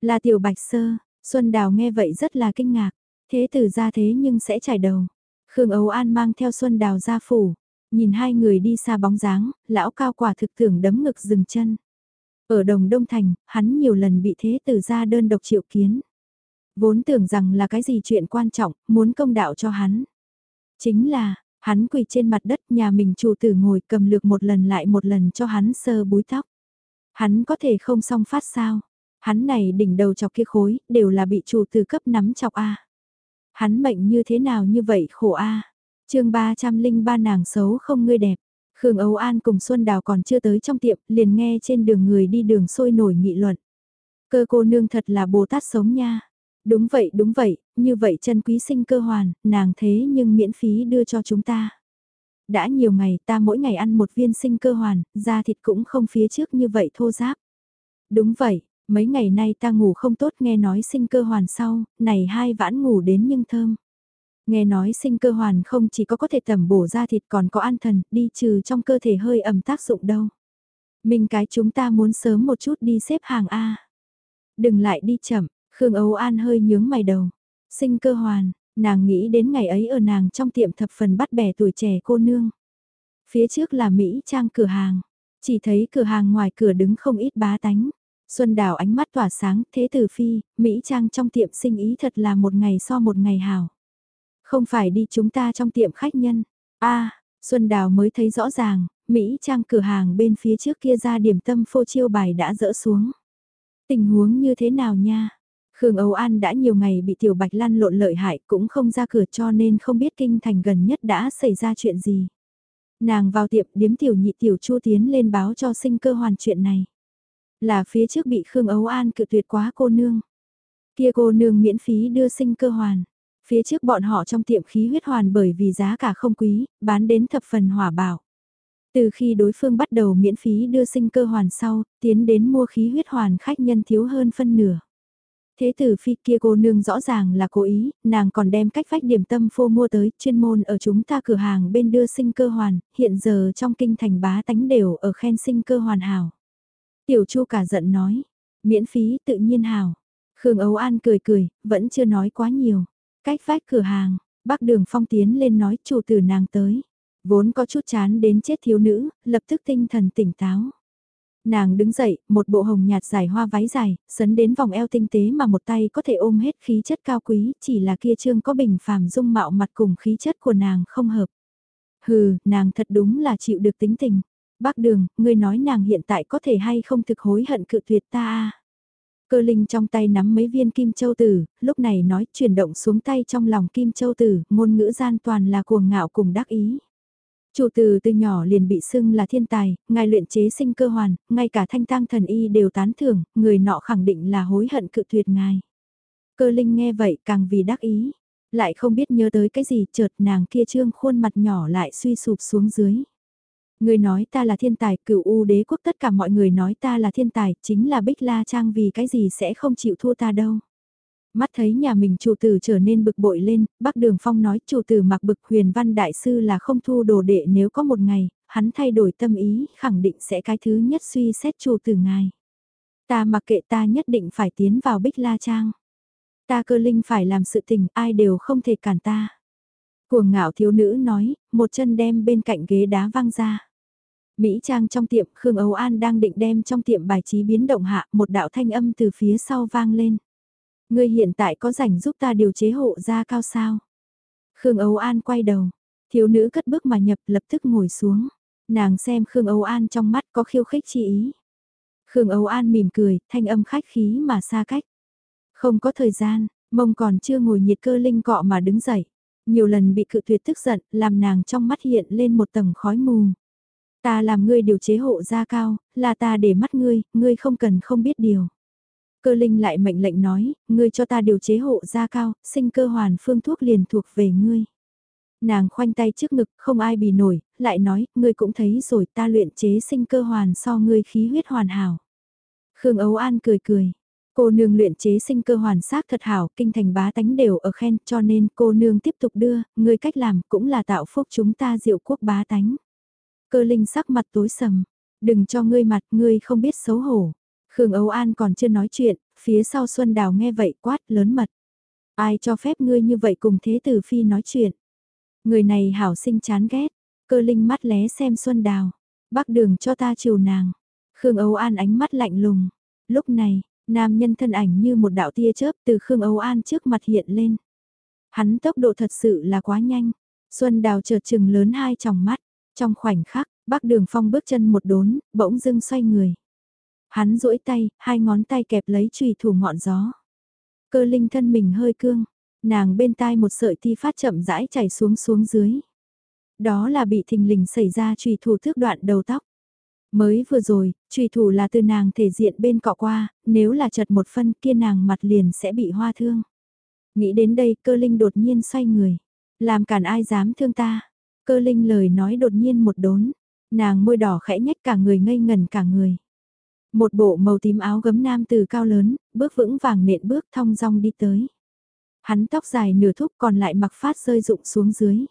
Là tiểu bạch sơ, Xuân Đào nghe vậy rất là kinh ngạc. Thế tử ra thế nhưng sẽ trải đầu. Khương ấu An mang theo Xuân Đào ra phủ, nhìn hai người đi xa bóng dáng, lão cao quả thực tưởng đấm ngực dừng chân. Ở đồng Đông Thành, hắn nhiều lần bị thế tử ra đơn độc triệu kiến. Vốn tưởng rằng là cái gì chuyện quan trọng, muốn công đạo cho hắn. Chính là, hắn quỳ trên mặt đất nhà mình chủ tử ngồi cầm lược một lần lại một lần cho hắn sơ búi tóc. Hắn có thể không song phát sao. Hắn này đỉnh đầu chọc kia khối, đều là bị chủ từ cấp nắm chọc A. Hắn mệnh như thế nào như vậy khổ a à. chương 303 nàng xấu không ngươi đẹp. Khương Âu An cùng Xuân Đào còn chưa tới trong tiệm, liền nghe trên đường người đi đường sôi nổi nghị luận. Cơ cô nương thật là Bồ Tát sống nha. Đúng vậy, đúng vậy, như vậy chân quý sinh cơ hoàn, nàng thế nhưng miễn phí đưa cho chúng ta. Đã nhiều ngày ta mỗi ngày ăn một viên sinh cơ hoàn, da thịt cũng không phía trước như vậy thô giáp. Đúng vậy, Mấy ngày nay ta ngủ không tốt nghe nói sinh cơ hoàn sau, này hai vãn ngủ đến nhưng thơm. Nghe nói sinh cơ hoàn không chỉ có có thể tẩm bổ ra thịt còn có an thần, đi trừ trong cơ thể hơi ẩm tác dụng đâu. Mình cái chúng ta muốn sớm một chút đi xếp hàng A. Đừng lại đi chậm, Khương Âu An hơi nhướng mày đầu. Sinh cơ hoàn, nàng nghĩ đến ngày ấy ở nàng trong tiệm thập phần bắt bẻ tuổi trẻ cô nương. Phía trước là Mỹ trang cửa hàng, chỉ thấy cửa hàng ngoài cửa đứng không ít bá tánh. Xuân Đào ánh mắt tỏa sáng, thế tử phi, Mỹ Trang trong tiệm sinh ý thật là một ngày so một ngày hào. Không phải đi chúng ta trong tiệm khách nhân. a Xuân Đào mới thấy rõ ràng, Mỹ Trang cửa hàng bên phía trước kia ra điểm tâm phô chiêu bài đã dỡ xuống. Tình huống như thế nào nha? Khương Âu An đã nhiều ngày bị Tiểu Bạch Lan lộn lợi hại cũng không ra cửa cho nên không biết kinh thành gần nhất đã xảy ra chuyện gì. Nàng vào tiệm điếm Tiểu Nhị Tiểu Chu tiến lên báo cho sinh cơ hoàn chuyện này. Là phía trước bị Khương Ấu An cự tuyệt quá cô nương. Kia cô nương miễn phí đưa sinh cơ hoàn. Phía trước bọn họ trong tiệm khí huyết hoàn bởi vì giá cả không quý, bán đến thập phần hỏa bảo. Từ khi đối phương bắt đầu miễn phí đưa sinh cơ hoàn sau, tiến đến mua khí huyết hoàn khách nhân thiếu hơn phân nửa. Thế tử phi kia cô nương rõ ràng là cố ý, nàng còn đem cách vách điểm tâm phô mua tới, chuyên môn ở chúng ta cửa hàng bên đưa sinh cơ hoàn, hiện giờ trong kinh thành bá tánh đều ở khen sinh cơ hoàn hảo. Tiểu chu cả giận nói, miễn phí tự nhiên hào. Khương Âu An cười cười, vẫn chưa nói quá nhiều. Cách vách cửa hàng, bác đường phong tiến lên nói chủ tử nàng tới. Vốn có chút chán đến chết thiếu nữ, lập tức tinh thần tỉnh táo. Nàng đứng dậy, một bộ hồng nhạt dài hoa váy dài, sấn đến vòng eo tinh tế mà một tay có thể ôm hết khí chất cao quý, chỉ là kia trương có bình phàm dung mạo mặt cùng khí chất của nàng không hợp. Hừ, nàng thật đúng là chịu được tính tình. Bác đường, ngươi nói nàng hiện tại có thể hay không thực hối hận cự tuyệt ta à? Cơ linh trong tay nắm mấy viên kim châu tử, lúc này nói chuyển động xuống tay trong lòng kim châu tử, ngôn ngữ gian toàn là cuồng ngạo cùng đắc ý. Chủ từ từ nhỏ liền bị xưng là thiên tài, ngài luyện chế sinh cơ hoàn, ngay cả thanh tăng thần y đều tán thưởng, người nọ khẳng định là hối hận cự tuyệt ngài. Cơ linh nghe vậy càng vì đắc ý, lại không biết nhớ tới cái gì chợt nàng kia trương khuôn mặt nhỏ lại suy sụp xuống dưới. Người nói ta là thiên tài, cựu u đế quốc tất cả mọi người nói ta là thiên tài, chính là Bích La Trang vì cái gì sẽ không chịu thua ta đâu. Mắt thấy nhà mình chủ tử trở nên bực bội lên, bác Đường Phong nói chủ tử mặc bực huyền văn đại sư là không thu đồ đệ nếu có một ngày, hắn thay đổi tâm ý, khẳng định sẽ cái thứ nhất suy xét chủ tử ngài. Ta mặc kệ ta nhất định phải tiến vào Bích La Trang. Ta cơ linh phải làm sự tình, ai đều không thể cản ta. Cuồng ngạo thiếu nữ nói, một chân đem bên cạnh ghế đá văng ra. Mỹ Trang trong tiệm, Khương Âu An đang định đem trong tiệm bài trí biến động hạ, một đạo thanh âm từ phía sau vang lên. Ngươi hiện tại có rảnh giúp ta điều chế hộ ra cao sao? Khương Âu An quay đầu, thiếu nữ cất bước mà nhập lập tức ngồi xuống. Nàng xem Khương Âu An trong mắt có khiêu khích chi ý. Khương Âu An mỉm cười, thanh âm khách khí mà xa cách. Không có thời gian, mông còn chưa ngồi nhiệt cơ linh cọ mà đứng dậy. Nhiều lần bị cự tuyệt tức giận, làm nàng trong mắt hiện lên một tầng khói mù. Ta làm ngươi điều chế hộ gia cao, là ta để mắt ngươi, ngươi không cần không biết điều. Cơ linh lại mệnh lệnh nói, ngươi cho ta điều chế hộ gia cao, sinh cơ hoàn phương thuốc liền thuộc về ngươi. Nàng khoanh tay trước ngực, không ai bì nổi, lại nói, ngươi cũng thấy rồi ta luyện chế sinh cơ hoàn so ngươi khí huyết hoàn hảo. Khương Ấu An cười cười, cô nương luyện chế sinh cơ hoàn xác thật hảo, kinh thành bá tánh đều ở khen, cho nên cô nương tiếp tục đưa, ngươi cách làm cũng là tạo phúc chúng ta diệu quốc bá tánh. Cơ linh sắc mặt tối sầm, đừng cho ngươi mặt, ngươi không biết xấu hổ. Khương Âu An còn chưa nói chuyện, phía sau Xuân Đào nghe vậy quát lớn mật. Ai cho phép ngươi như vậy cùng thế tử phi nói chuyện. Người này hảo sinh chán ghét, cơ linh mắt lé xem Xuân Đào. Bác đường cho ta chiều nàng. Khương Âu An ánh mắt lạnh lùng. Lúc này, nam nhân thân ảnh như một đạo tia chớp từ Khương Âu An trước mặt hiện lên. Hắn tốc độ thật sự là quá nhanh. Xuân Đào chợt chừng lớn hai tròng mắt. Trong khoảnh khắc, bác đường phong bước chân một đốn, bỗng dưng xoay người. Hắn duỗi tay, hai ngón tay kẹp lấy trùy thủ ngọn gió. Cơ linh thân mình hơi cương, nàng bên tai một sợi ti phát chậm rãi chảy xuống xuống dưới. Đó là bị thình lình xảy ra trùy thủ thước đoạn đầu tóc. Mới vừa rồi, trùy thủ là từ nàng thể diện bên cọ qua, nếu là chật một phân kia nàng mặt liền sẽ bị hoa thương. Nghĩ đến đây cơ linh đột nhiên xoay người. Làm cản ai dám thương ta. Cơ linh lời nói đột nhiên một đốn. Nàng môi đỏ khẽ nhách cả người ngây ngần cả người. Một bộ màu tím áo gấm nam từ cao lớn, bước vững vàng nện bước thong dong đi tới. Hắn tóc dài nửa thúc còn lại mặc phát rơi rụng xuống dưới.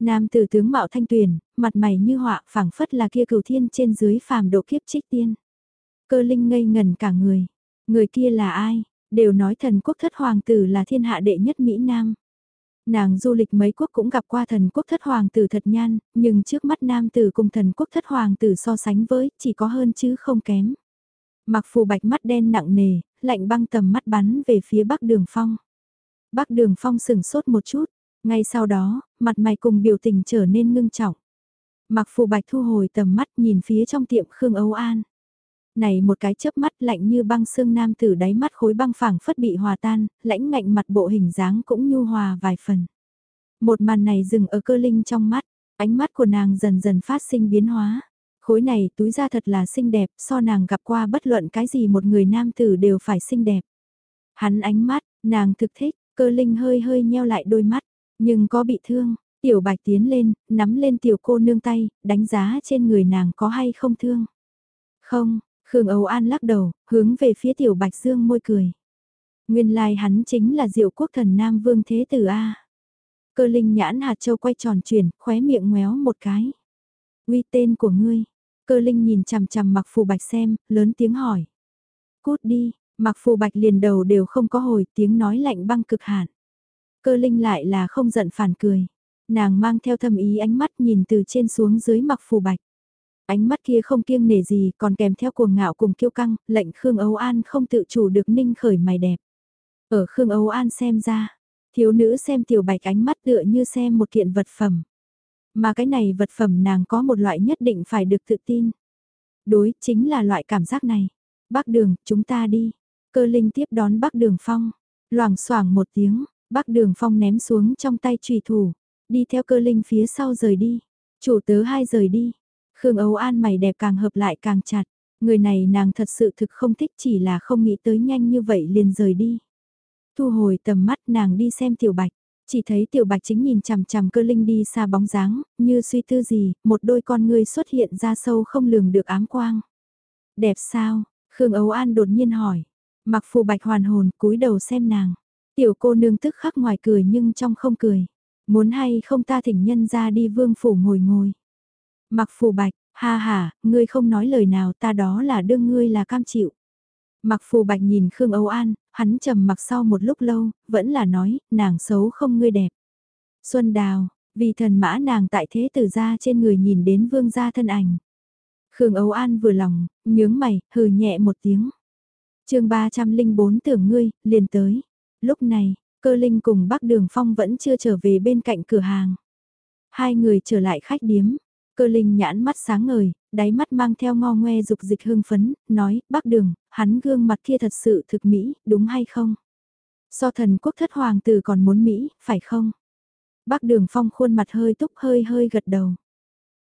Nam tử tướng mạo thanh tuyền, mặt mày như họa phảng phất là kia cửu thiên trên dưới phàm độ kiếp trích tiên. Cơ linh ngây ngần cả người. Người kia là ai? Đều nói thần quốc thất hoàng tử là thiên hạ đệ nhất Mỹ Nam. Nàng du lịch mấy quốc cũng gặp qua thần quốc thất hoàng tử thật nhan, nhưng trước mắt nam tử cùng thần quốc thất hoàng tử so sánh với, chỉ có hơn chứ không kém. Mặc phù bạch mắt đen nặng nề, lạnh băng tầm mắt bắn về phía bắc đường phong. Bắc đường phong sừng sốt một chút, ngay sau đó, mặt mày cùng biểu tình trở nên ngưng trọng. Mặc phù bạch thu hồi tầm mắt nhìn phía trong tiệm Khương Âu An. Này một cái chớp mắt lạnh như băng xương nam tử đáy mắt khối băng phẳng phất bị hòa tan, lãnh ngạnh mặt bộ hình dáng cũng nhu hòa vài phần. Một màn này dừng ở cơ linh trong mắt, ánh mắt của nàng dần dần phát sinh biến hóa. Khối này túi ra thật là xinh đẹp, so nàng gặp qua bất luận cái gì một người nam tử đều phải xinh đẹp. Hắn ánh mắt, nàng thực thích, cơ linh hơi hơi nheo lại đôi mắt, nhưng có bị thương, tiểu bạch tiến lên, nắm lên tiểu cô nương tay, đánh giá trên người nàng có hay không thương. Không, Khương Âu An lắc đầu, hướng về phía tiểu bạch dương môi cười. Nguyên lai hắn chính là diệu quốc thần Nam Vương Thế Tử A. Cơ linh nhãn hạt châu quay tròn chuyển, khóe miệng ngoéo một cái. Uy tên của ngươi. Cơ linh nhìn chằm chằm mặc phù bạch xem, lớn tiếng hỏi. Cút đi, mặc phù bạch liền đầu đều không có hồi tiếng nói lạnh băng cực hạn. Cơ linh lại là không giận phản cười. Nàng mang theo thâm ý ánh mắt nhìn từ trên xuống dưới mặc phù bạch. Ánh mắt kia không kiêng nể gì còn kèm theo cuồng ngạo cùng kiêu căng, lệnh Khương Âu An không tự chủ được ninh khởi mày đẹp. Ở Khương Âu An xem ra, thiếu nữ xem tiểu bạch ánh mắt tựa như xem một kiện vật phẩm. Mà cái này vật phẩm nàng có một loại nhất định phải được tự tin. Đối chính là loại cảm giác này. Bác đường, chúng ta đi. Cơ linh tiếp đón bác đường phong. Loảng xoảng một tiếng, bác đường phong ném xuống trong tay trùy thủ. Đi theo cơ linh phía sau rời đi. Chủ tớ hai rời đi. Khương Âu An mày đẹp càng hợp lại càng chặt. Người này nàng thật sự thực không thích chỉ là không nghĩ tới nhanh như vậy liền rời đi. Thu hồi tầm mắt nàng đi xem tiểu bạch. Chỉ thấy tiểu bạch chính nhìn chằm chằm cơ linh đi xa bóng dáng, như suy tư gì, một đôi con ngươi xuất hiện ra sâu không lường được ám quang. Đẹp sao? Khương Âu An đột nhiên hỏi. Mặc phù bạch hoàn hồn cúi đầu xem nàng. Tiểu cô nương tức khắc ngoài cười nhưng trong không cười. Muốn hay không ta thỉnh nhân ra đi vương phủ ngồi ngồi. Mặc phù bạch, ha ha, ngươi không nói lời nào ta đó là đương ngươi là cam chịu. Mặc phù bạch nhìn Khương Âu An, hắn trầm mặc sau một lúc lâu, vẫn là nói, nàng xấu không ngươi đẹp. Xuân Đào, vì thần mã nàng tại thế tử ra trên người nhìn đến vương gia thân ảnh. Khương Âu An vừa lòng, nhướng mày, hừ nhẹ một tiếng. chương 304 tưởng ngươi, liền tới. Lúc này, cơ linh cùng bác đường phong vẫn chưa trở về bên cạnh cửa hàng. Hai người trở lại khách điếm. Cơ linh nhãn mắt sáng ngời, đáy mắt mang theo ngo ngoe dục dịch hương phấn, nói, bác đường, hắn gương mặt kia thật sự thực mỹ, đúng hay không? So thần quốc thất hoàng tử còn muốn Mỹ, phải không? Bác đường phong khuôn mặt hơi túc hơi hơi gật đầu.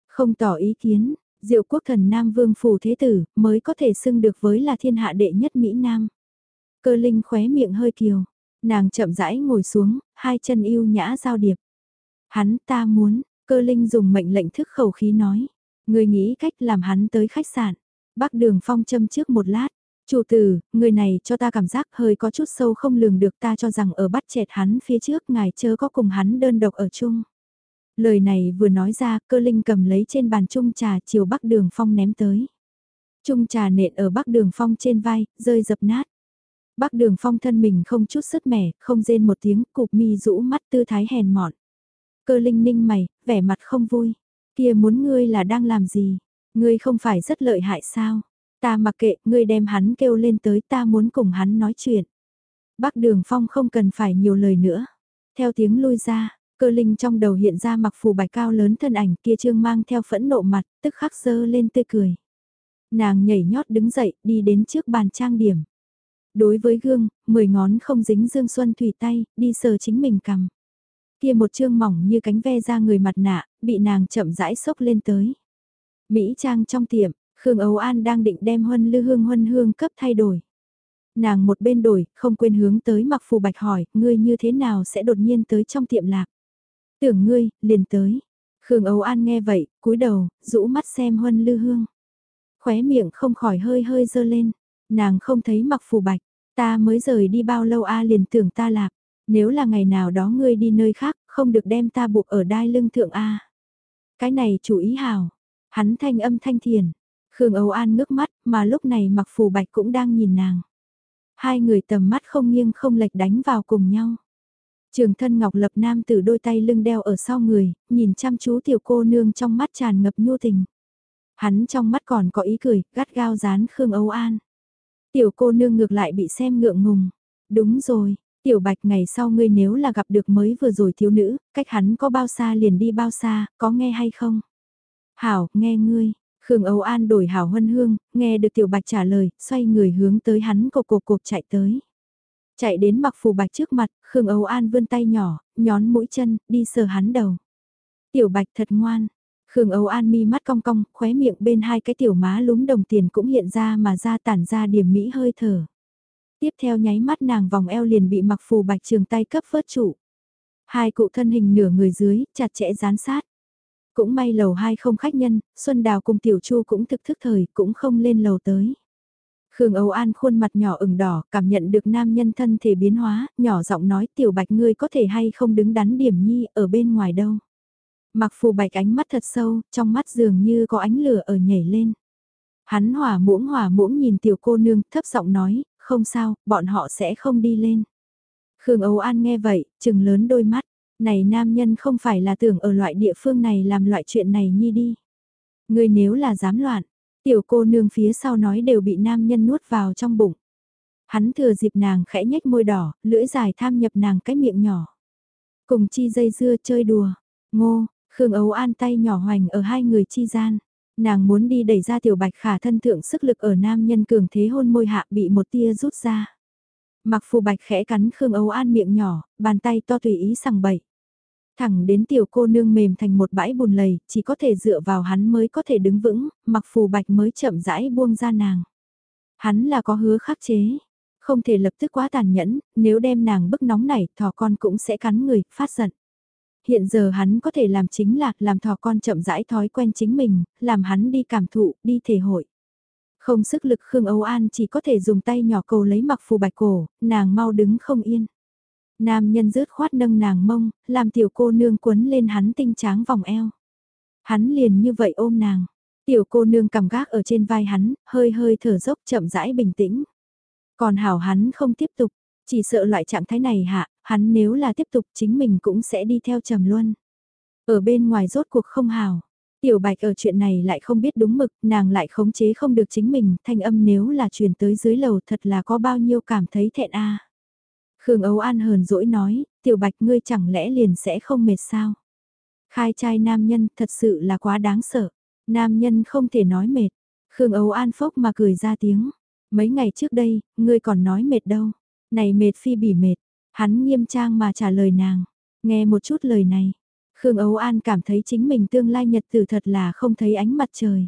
Không tỏ ý kiến, diệu quốc thần Nam Vương Phủ Thế Tử mới có thể xưng được với là thiên hạ đệ nhất Mỹ Nam. Cơ linh khóe miệng hơi kiều, nàng chậm rãi ngồi xuống, hai chân yêu nhã giao điệp. Hắn ta muốn, cơ linh dùng mệnh lệnh thức khẩu khí nói. Người nghĩ cách làm hắn tới khách sạn. Bác đường phong châm trước một lát. Chủ tử, người này cho ta cảm giác hơi có chút sâu không lường được ta cho rằng ở bắt chẹt hắn phía trước ngài chớ có cùng hắn đơn độc ở chung. Lời này vừa nói ra, cơ linh cầm lấy trên bàn chung trà chiều bắc đường phong ném tới. Chung trà nện ở bắc đường phong trên vai, rơi dập nát. Bắc đường phong thân mình không chút sức mẻ, không rên một tiếng, cục mi rũ mắt tư thái hèn mọn. Cơ linh ninh mày, vẻ mặt không vui. Kia muốn ngươi là đang làm gì? Ngươi không phải rất lợi hại sao? Ta mặc kệ, ngươi đem hắn kêu lên tới ta muốn cùng hắn nói chuyện. Bác Đường Phong không cần phải nhiều lời nữa. Theo tiếng lui ra, cơ linh trong đầu hiện ra mặc phù bạch cao lớn thân ảnh kia trương mang theo phẫn nộ mặt, tức khắc dơ lên tươi cười. Nàng nhảy nhót đứng dậy, đi đến trước bàn trang điểm. Đối với gương, mười ngón không dính dương xuân thủy tay, đi sờ chính mình cầm kia một chương mỏng như cánh ve ra người mặt nạ, bị nàng chậm rãi sốc lên tới. Mỹ Trang trong tiệm, Khương Âu An đang định đem huân lư hương huân hương cấp thay đổi. Nàng một bên đổi, không quên hướng tới mặc phù bạch hỏi, ngươi như thế nào sẽ đột nhiên tới trong tiệm lạc. Tưởng ngươi, liền tới. Khương Âu An nghe vậy, cúi đầu, rũ mắt xem huân lư hương. Khóe miệng không khỏi hơi hơi dơ lên. Nàng không thấy mặc phù bạch, ta mới rời đi bao lâu a liền tưởng ta lạc. Nếu là ngày nào đó ngươi đi nơi khác, không được đem ta buộc ở đai lưng thượng A. Cái này chủ ý hào. Hắn thanh âm thanh thiền. Khương Âu An ngước mắt, mà lúc này mặc phù bạch cũng đang nhìn nàng. Hai người tầm mắt không nghiêng không lệch đánh vào cùng nhau. Trường thân Ngọc Lập Nam từ đôi tay lưng đeo ở sau người, nhìn chăm chú tiểu cô nương trong mắt tràn ngập nhu tình. Hắn trong mắt còn có ý cười, gắt gao dán Khương Âu An. Tiểu cô nương ngược lại bị xem ngượng ngùng. Đúng rồi, Tiểu bạch ngày sau ngươi nếu là gặp được mới vừa rồi thiếu nữ, cách hắn có bao xa liền đi bao xa, có nghe hay không? Hảo, nghe ngươi. Khương Âu An đổi hảo huân hương, nghe được tiểu bạch trả lời, xoay người hướng tới hắn cộc cộc cộc chạy tới. Chạy đến mặc phù bạch trước mặt, Khương Âu An vươn tay nhỏ, nhón mũi chân, đi sờ hắn đầu. Tiểu bạch thật ngoan. Khương Âu An mi mắt cong cong, khóe miệng bên hai cái tiểu má lúm đồng tiền cũng hiện ra mà ra tản ra điểm mỹ hơi thở tiếp theo nháy mắt nàng vòng eo liền bị mặc phù bạch trường tay cấp vớt trụ. Hai cụ thân hình nửa người dưới, chặt chẽ dán sát. Cũng may lầu hai không khách nhân, Xuân Đào cùng Tiểu Chu cũng thực thức thời, cũng không lên lầu tới. Khương Âu An khuôn mặt nhỏ ửng đỏ, cảm nhận được nam nhân thân thể biến hóa, nhỏ giọng nói tiểu bạch ngươi có thể hay không đứng đắn điểm nhi ở bên ngoài đâu. Mặc phù bạch ánh mắt thật sâu, trong mắt dường như có ánh lửa ở nhảy lên. Hắn hỏa muỗng hỏa muỗng nhìn tiểu cô nương thấp giọng nói, không sao, bọn họ sẽ không đi lên. Khương Âu An nghe vậy, chừng lớn đôi mắt, này nam nhân không phải là tưởng ở loại địa phương này làm loại chuyện này nhi đi. người nếu là dám loạn, tiểu cô nương phía sau nói đều bị nam nhân nuốt vào trong bụng. Hắn thừa dịp nàng khẽ nhếch môi đỏ, lưỡi dài tham nhập nàng cái miệng nhỏ. Cùng chi dây dưa chơi đùa, ngô, Khương Ấu An tay nhỏ hoành ở hai người chi gian. Nàng muốn đi đẩy ra tiểu bạch khả thân thượng sức lực ở nam nhân cường thế hôn môi hạ bị một tia rút ra. Mặc phù bạch khẽ cắn Khương Ấu An miệng nhỏ, bàn tay to tùy ý sằng bậy. Thẳng đến tiểu cô nương mềm thành một bãi bùn lầy, chỉ có thể dựa vào hắn mới có thể đứng vững, mặc phù bạch mới chậm rãi buông ra nàng. Hắn là có hứa khắc chế, không thể lập tức quá tàn nhẫn, nếu đem nàng bức nóng này thỏ con cũng sẽ cắn người, phát giận. Hiện giờ hắn có thể làm chính là làm thỏ con chậm rãi thói quen chính mình, làm hắn đi cảm thụ, đi thể hội. Không sức lực Khương Âu An chỉ có thể dùng tay nhỏ cầu lấy mặc phù bạch cổ, nàng mau đứng không yên. Nam nhân rớt khoát nâng nàng mông, làm tiểu cô nương quấn lên hắn tinh tráng vòng eo. Hắn liền như vậy ôm nàng. Tiểu cô nương cầm gác ở trên vai hắn, hơi hơi thở dốc chậm rãi bình tĩnh. Còn hảo hắn không tiếp tục, chỉ sợ loại trạng thái này hạ, hắn nếu là tiếp tục chính mình cũng sẽ đi theo trầm luân. Ở bên ngoài rốt cuộc không hảo. Tiểu bạch ở chuyện này lại không biết đúng mực, nàng lại khống chế không được chính mình, thanh âm nếu là truyền tới dưới lầu thật là có bao nhiêu cảm thấy thẹn a. Khương Âu An hờn dỗi nói, tiểu bạch ngươi chẳng lẽ liền sẽ không mệt sao? Khai trai nam nhân thật sự là quá đáng sợ. Nam nhân không thể nói mệt. Khương Âu An phốc mà cười ra tiếng. Mấy ngày trước đây, ngươi còn nói mệt đâu. Này mệt phi bỉ mệt. Hắn nghiêm trang mà trả lời nàng. Nghe một chút lời này. Khương ấu An cảm thấy chính mình tương lai nhật tử thật là không thấy ánh mặt trời.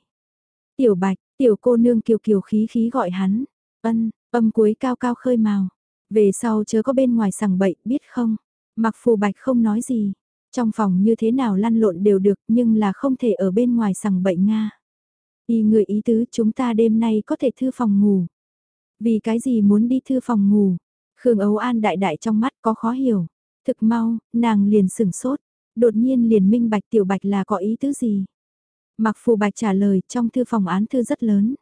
Tiểu bạch, tiểu cô nương kiều kiều khí khí gọi hắn. Ân, âm cuối cao cao khơi màu. Về sau chớ có bên ngoài sằng bậy, biết không? Mặc phù bạch không nói gì. Trong phòng như thế nào lăn lộn đều được nhưng là không thể ở bên ngoài sằng bậy Nga. Y người ý tứ chúng ta đêm nay có thể thư phòng ngủ. Vì cái gì muốn đi thư phòng ngủ? Khương Ấu An đại đại trong mắt có khó hiểu. Thực mau, nàng liền sửng sốt. Đột nhiên liền minh bạch tiểu bạch là có ý tứ gì? Mặc phù bạch trả lời trong thư phòng án thư rất lớn.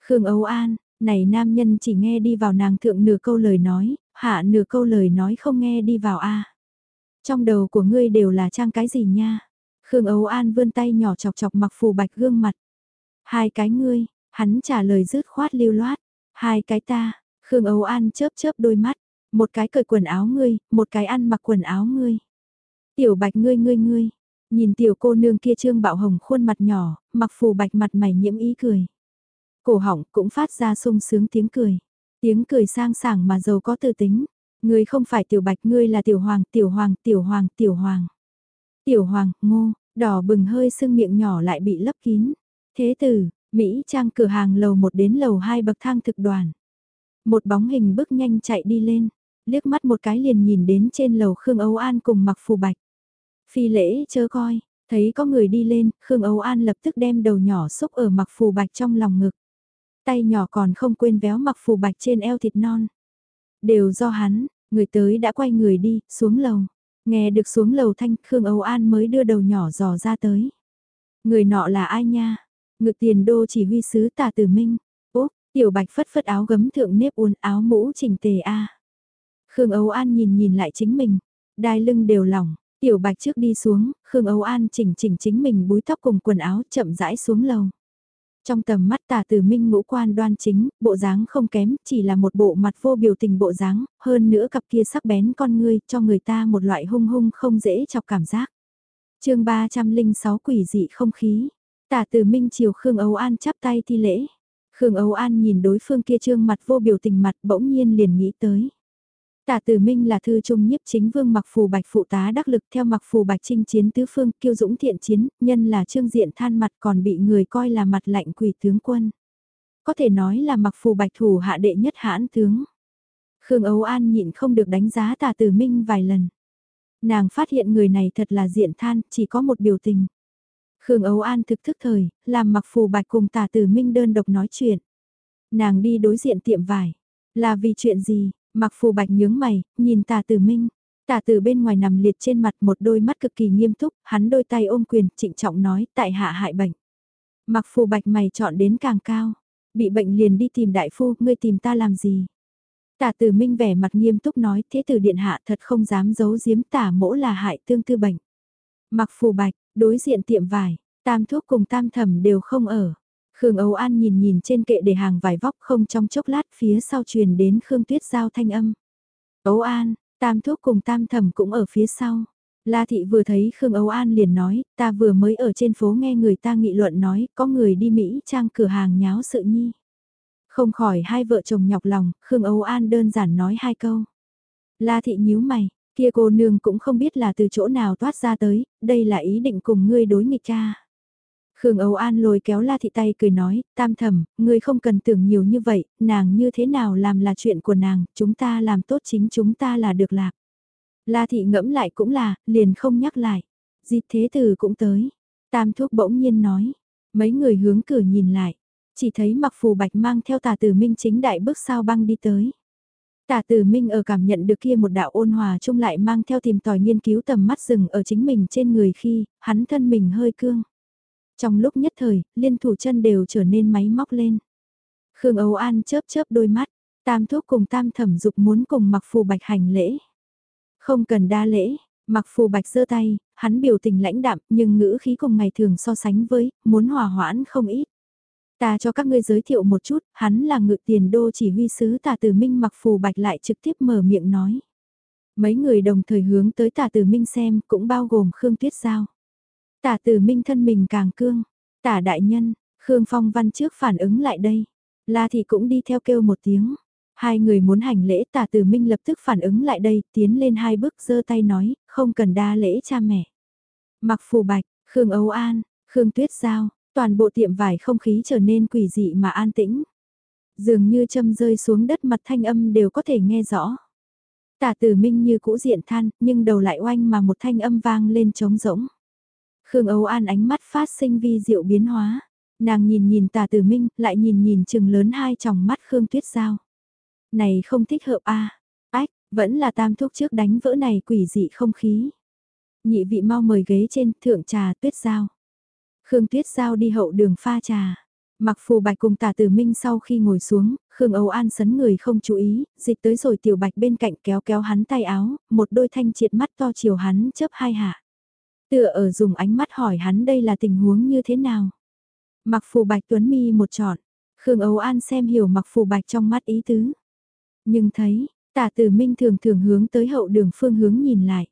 Khương Ấu An, này nam nhân chỉ nghe đi vào nàng thượng nửa câu lời nói, hạ nửa câu lời nói không nghe đi vào a. Trong đầu của ngươi đều là trang cái gì nha? Khương Ấu An vươn tay nhỏ chọc chọc mặc phù bạch gương mặt. Hai cái ngươi, hắn trả lời rứt khoát lưu loát. Hai cái ta, Khương Ấu An chớp chớp đôi mắt. Một cái cởi quần áo ngươi, một cái ăn mặc quần áo ngươi. Tiểu bạch ngươi ngươi ngươi. Nhìn tiểu cô nương kia trương bạo hồng khuôn mặt nhỏ, mặc phù bạch mặt mày nhiễm ý cười. Cổ họng cũng phát ra sung sướng tiếng cười. Tiếng cười sang sảng mà giàu có tư tính. Ngươi không phải tiểu bạch, ngươi là tiểu hoàng, tiểu hoàng, tiểu hoàng, tiểu hoàng. Tiểu hoàng, ngô, đỏ bừng hơi sưng miệng nhỏ lại bị lấp kín. Thế tử, Mỹ trang cửa hàng lầu 1 đến lầu 2 bậc thang thực đoàn. Một bóng hình bước nhanh chạy đi lên, liếc mắt một cái liền nhìn đến trên lầu Khương Âu An cùng mặc phù bạch. Phi lễ chớ coi, thấy có người đi lên, Khương Âu An lập tức đem đầu nhỏ xúc ở mặc phù bạch trong lòng ngực. Tay nhỏ còn không quên véo mặc phù bạch trên eo thịt non. Đều do hắn, người tới đã quay người đi, xuống lầu. Nghe được xuống lầu thanh, Khương Âu An mới đưa đầu nhỏ dò ra tới. Người nọ là ai nha? Ngực tiền đô chỉ huy sứ tà tử minh. Tiểu bạch phất phất áo gấm thượng nếp uốn áo mũ chỉnh tề a. Khương Âu An nhìn nhìn lại chính mình, đai lưng đều lỏng, tiểu bạch trước đi xuống, Khương Âu An chỉnh chỉnh chính mình búi tóc cùng quần áo chậm rãi xuống lầu. Trong tầm mắt tà tử minh ngũ quan đoan chính, bộ dáng không kém, chỉ là một bộ mặt vô biểu tình bộ dáng, hơn nữa cặp kia sắc bén con ngươi cho người ta một loại hung hung không dễ chọc cảm giác. chương 306 quỷ dị không khí, tà tử minh chiều Khương Âu An chắp tay thi lễ. Khương Âu An nhìn đối phương kia trương mặt vô biểu tình mặt bỗng nhiên liền nghĩ tới. Tả Tử Minh là thư trung nhiếp chính vương mặc phù bạch phụ tá đắc lực theo mặc phù bạch chinh chiến tứ phương kiêu dũng thiện chiến, nhân là trương diện than mặt còn bị người coi là mặt lạnh quỷ tướng quân. Có thể nói là mặc phù bạch thủ hạ đệ nhất hãn tướng. Khương Âu An nhịn không được đánh giá tả Tử Minh vài lần. Nàng phát hiện người này thật là diện than, chỉ có một biểu tình. Khương Âu An thực thức thời, làm mặc phù bạch cùng tả Tử Minh đơn độc nói chuyện. Nàng đi đối diện tiệm vải. Là vì chuyện gì? Mặc phù bạch nhướng mày, nhìn tà tử minh. Tả tử bên ngoài nằm liệt trên mặt một đôi mắt cực kỳ nghiêm túc, hắn đôi tay ôm quyền, trịnh trọng nói, tại hạ hại bệnh. Mặc phù bạch mày chọn đến càng cao, bị bệnh liền đi tìm đại phu, ngươi tìm ta làm gì? Tả tử minh vẻ mặt nghiêm túc nói, thế tử điện hạ thật không dám giấu giếm tả mỗ là hại tương tư bệnh. Mặc phù bạch, đối diện tiệm vải, tam thuốc cùng tam thẩm đều không ở. Khương Âu An nhìn nhìn trên kệ để hàng vải vóc không trong chốc lát phía sau truyền đến Khương Tuyết Giao thanh âm. Âu An, tam thuốc cùng tam thẩm cũng ở phía sau. La Thị vừa thấy Khương Âu An liền nói, ta vừa mới ở trên phố nghe người ta nghị luận nói, có người đi Mỹ trang cửa hàng nháo sự nhi. Không khỏi hai vợ chồng nhọc lòng, Khương Âu An đơn giản nói hai câu. La Thị nhíu mày, kia cô nương cũng không biết là từ chỗ nào toát ra tới, đây là ý định cùng ngươi đối nghịch cha. Khương Âu An lôi kéo La Thị tay cười nói, tam thầm, ngươi không cần tưởng nhiều như vậy, nàng như thế nào làm là chuyện của nàng, chúng ta làm tốt chính chúng ta là được lạc. La Thị ngẫm lại cũng là, liền không nhắc lại. Dịp thế tử cũng tới. Tam thuốc bỗng nhiên nói. Mấy người hướng cửa nhìn lại. Chỉ thấy mặc phù bạch mang theo tà tử minh chính đại bước sao băng đi tới. Tả tử minh ở cảm nhận được kia một đạo ôn hòa chung lại mang theo tìm tòi nghiên cứu tầm mắt rừng ở chính mình trên người khi, hắn thân mình hơi cương. Trong lúc nhất thời, liên thủ chân đều trở nên máy móc lên. Khương Âu An chớp chớp đôi mắt, tam thuốc cùng tam thẩm dục muốn cùng mặc phù bạch hành lễ. Không cần đa lễ, mặc phù bạch giơ tay, hắn biểu tình lãnh đạm nhưng ngữ khí cùng ngày thường so sánh với, muốn hòa hoãn không ít. Ta cho các ngươi giới thiệu một chút, hắn là ngự tiền đô chỉ huy sứ tà tử minh mặc phù bạch lại trực tiếp mở miệng nói. Mấy người đồng thời hướng tới tà tử minh xem cũng bao gồm Khương Tuyết Giao. Tả tử minh thân mình càng cương. Tả đại nhân, Khương Phong Văn trước phản ứng lại đây. La thì cũng đi theo kêu một tiếng. Hai người muốn hành lễ tả tử minh lập tức phản ứng lại đây, tiến lên hai bước giơ tay nói, không cần đa lễ cha mẹ. Mặc phù bạch, Khương Âu An, Khương Tuyết Giao, toàn bộ tiệm vải không khí trở nên quỷ dị mà an tĩnh. Dường như châm rơi xuống đất mặt thanh âm đều có thể nghe rõ. Tả tử minh như cũ diện than, nhưng đầu lại oanh mà một thanh âm vang lên trống rỗng. Khương Âu An ánh mắt phát sinh vi diệu biến hóa. Nàng nhìn nhìn tà tử minh, lại nhìn nhìn chừng lớn hai tròng mắt Khương Tuyết Giao. Này không thích hợp a à. Ách, vẫn là tam thuốc trước đánh vỡ này quỷ dị không khí. Nhị vị mau mời ghế trên thượng trà Tuyết Giao. Khương Tuyết Giao đi hậu đường pha trà. Mặc phù bạch cùng Tả tử minh sau khi ngồi xuống, Khương Âu An sấn người không chú ý, dịch tới rồi tiểu bạch bên cạnh kéo kéo hắn tay áo, một đôi thanh triệt mắt to chiều hắn chớp hai hạ. Tựa ở dùng ánh mắt hỏi hắn đây là tình huống như thế nào. Mặc phù bạch tuấn mi một trọn, Khương Âu An xem hiểu mặc phù bạch trong mắt ý tứ. Nhưng thấy, tả tử minh thường thường hướng tới hậu đường phương hướng nhìn lại.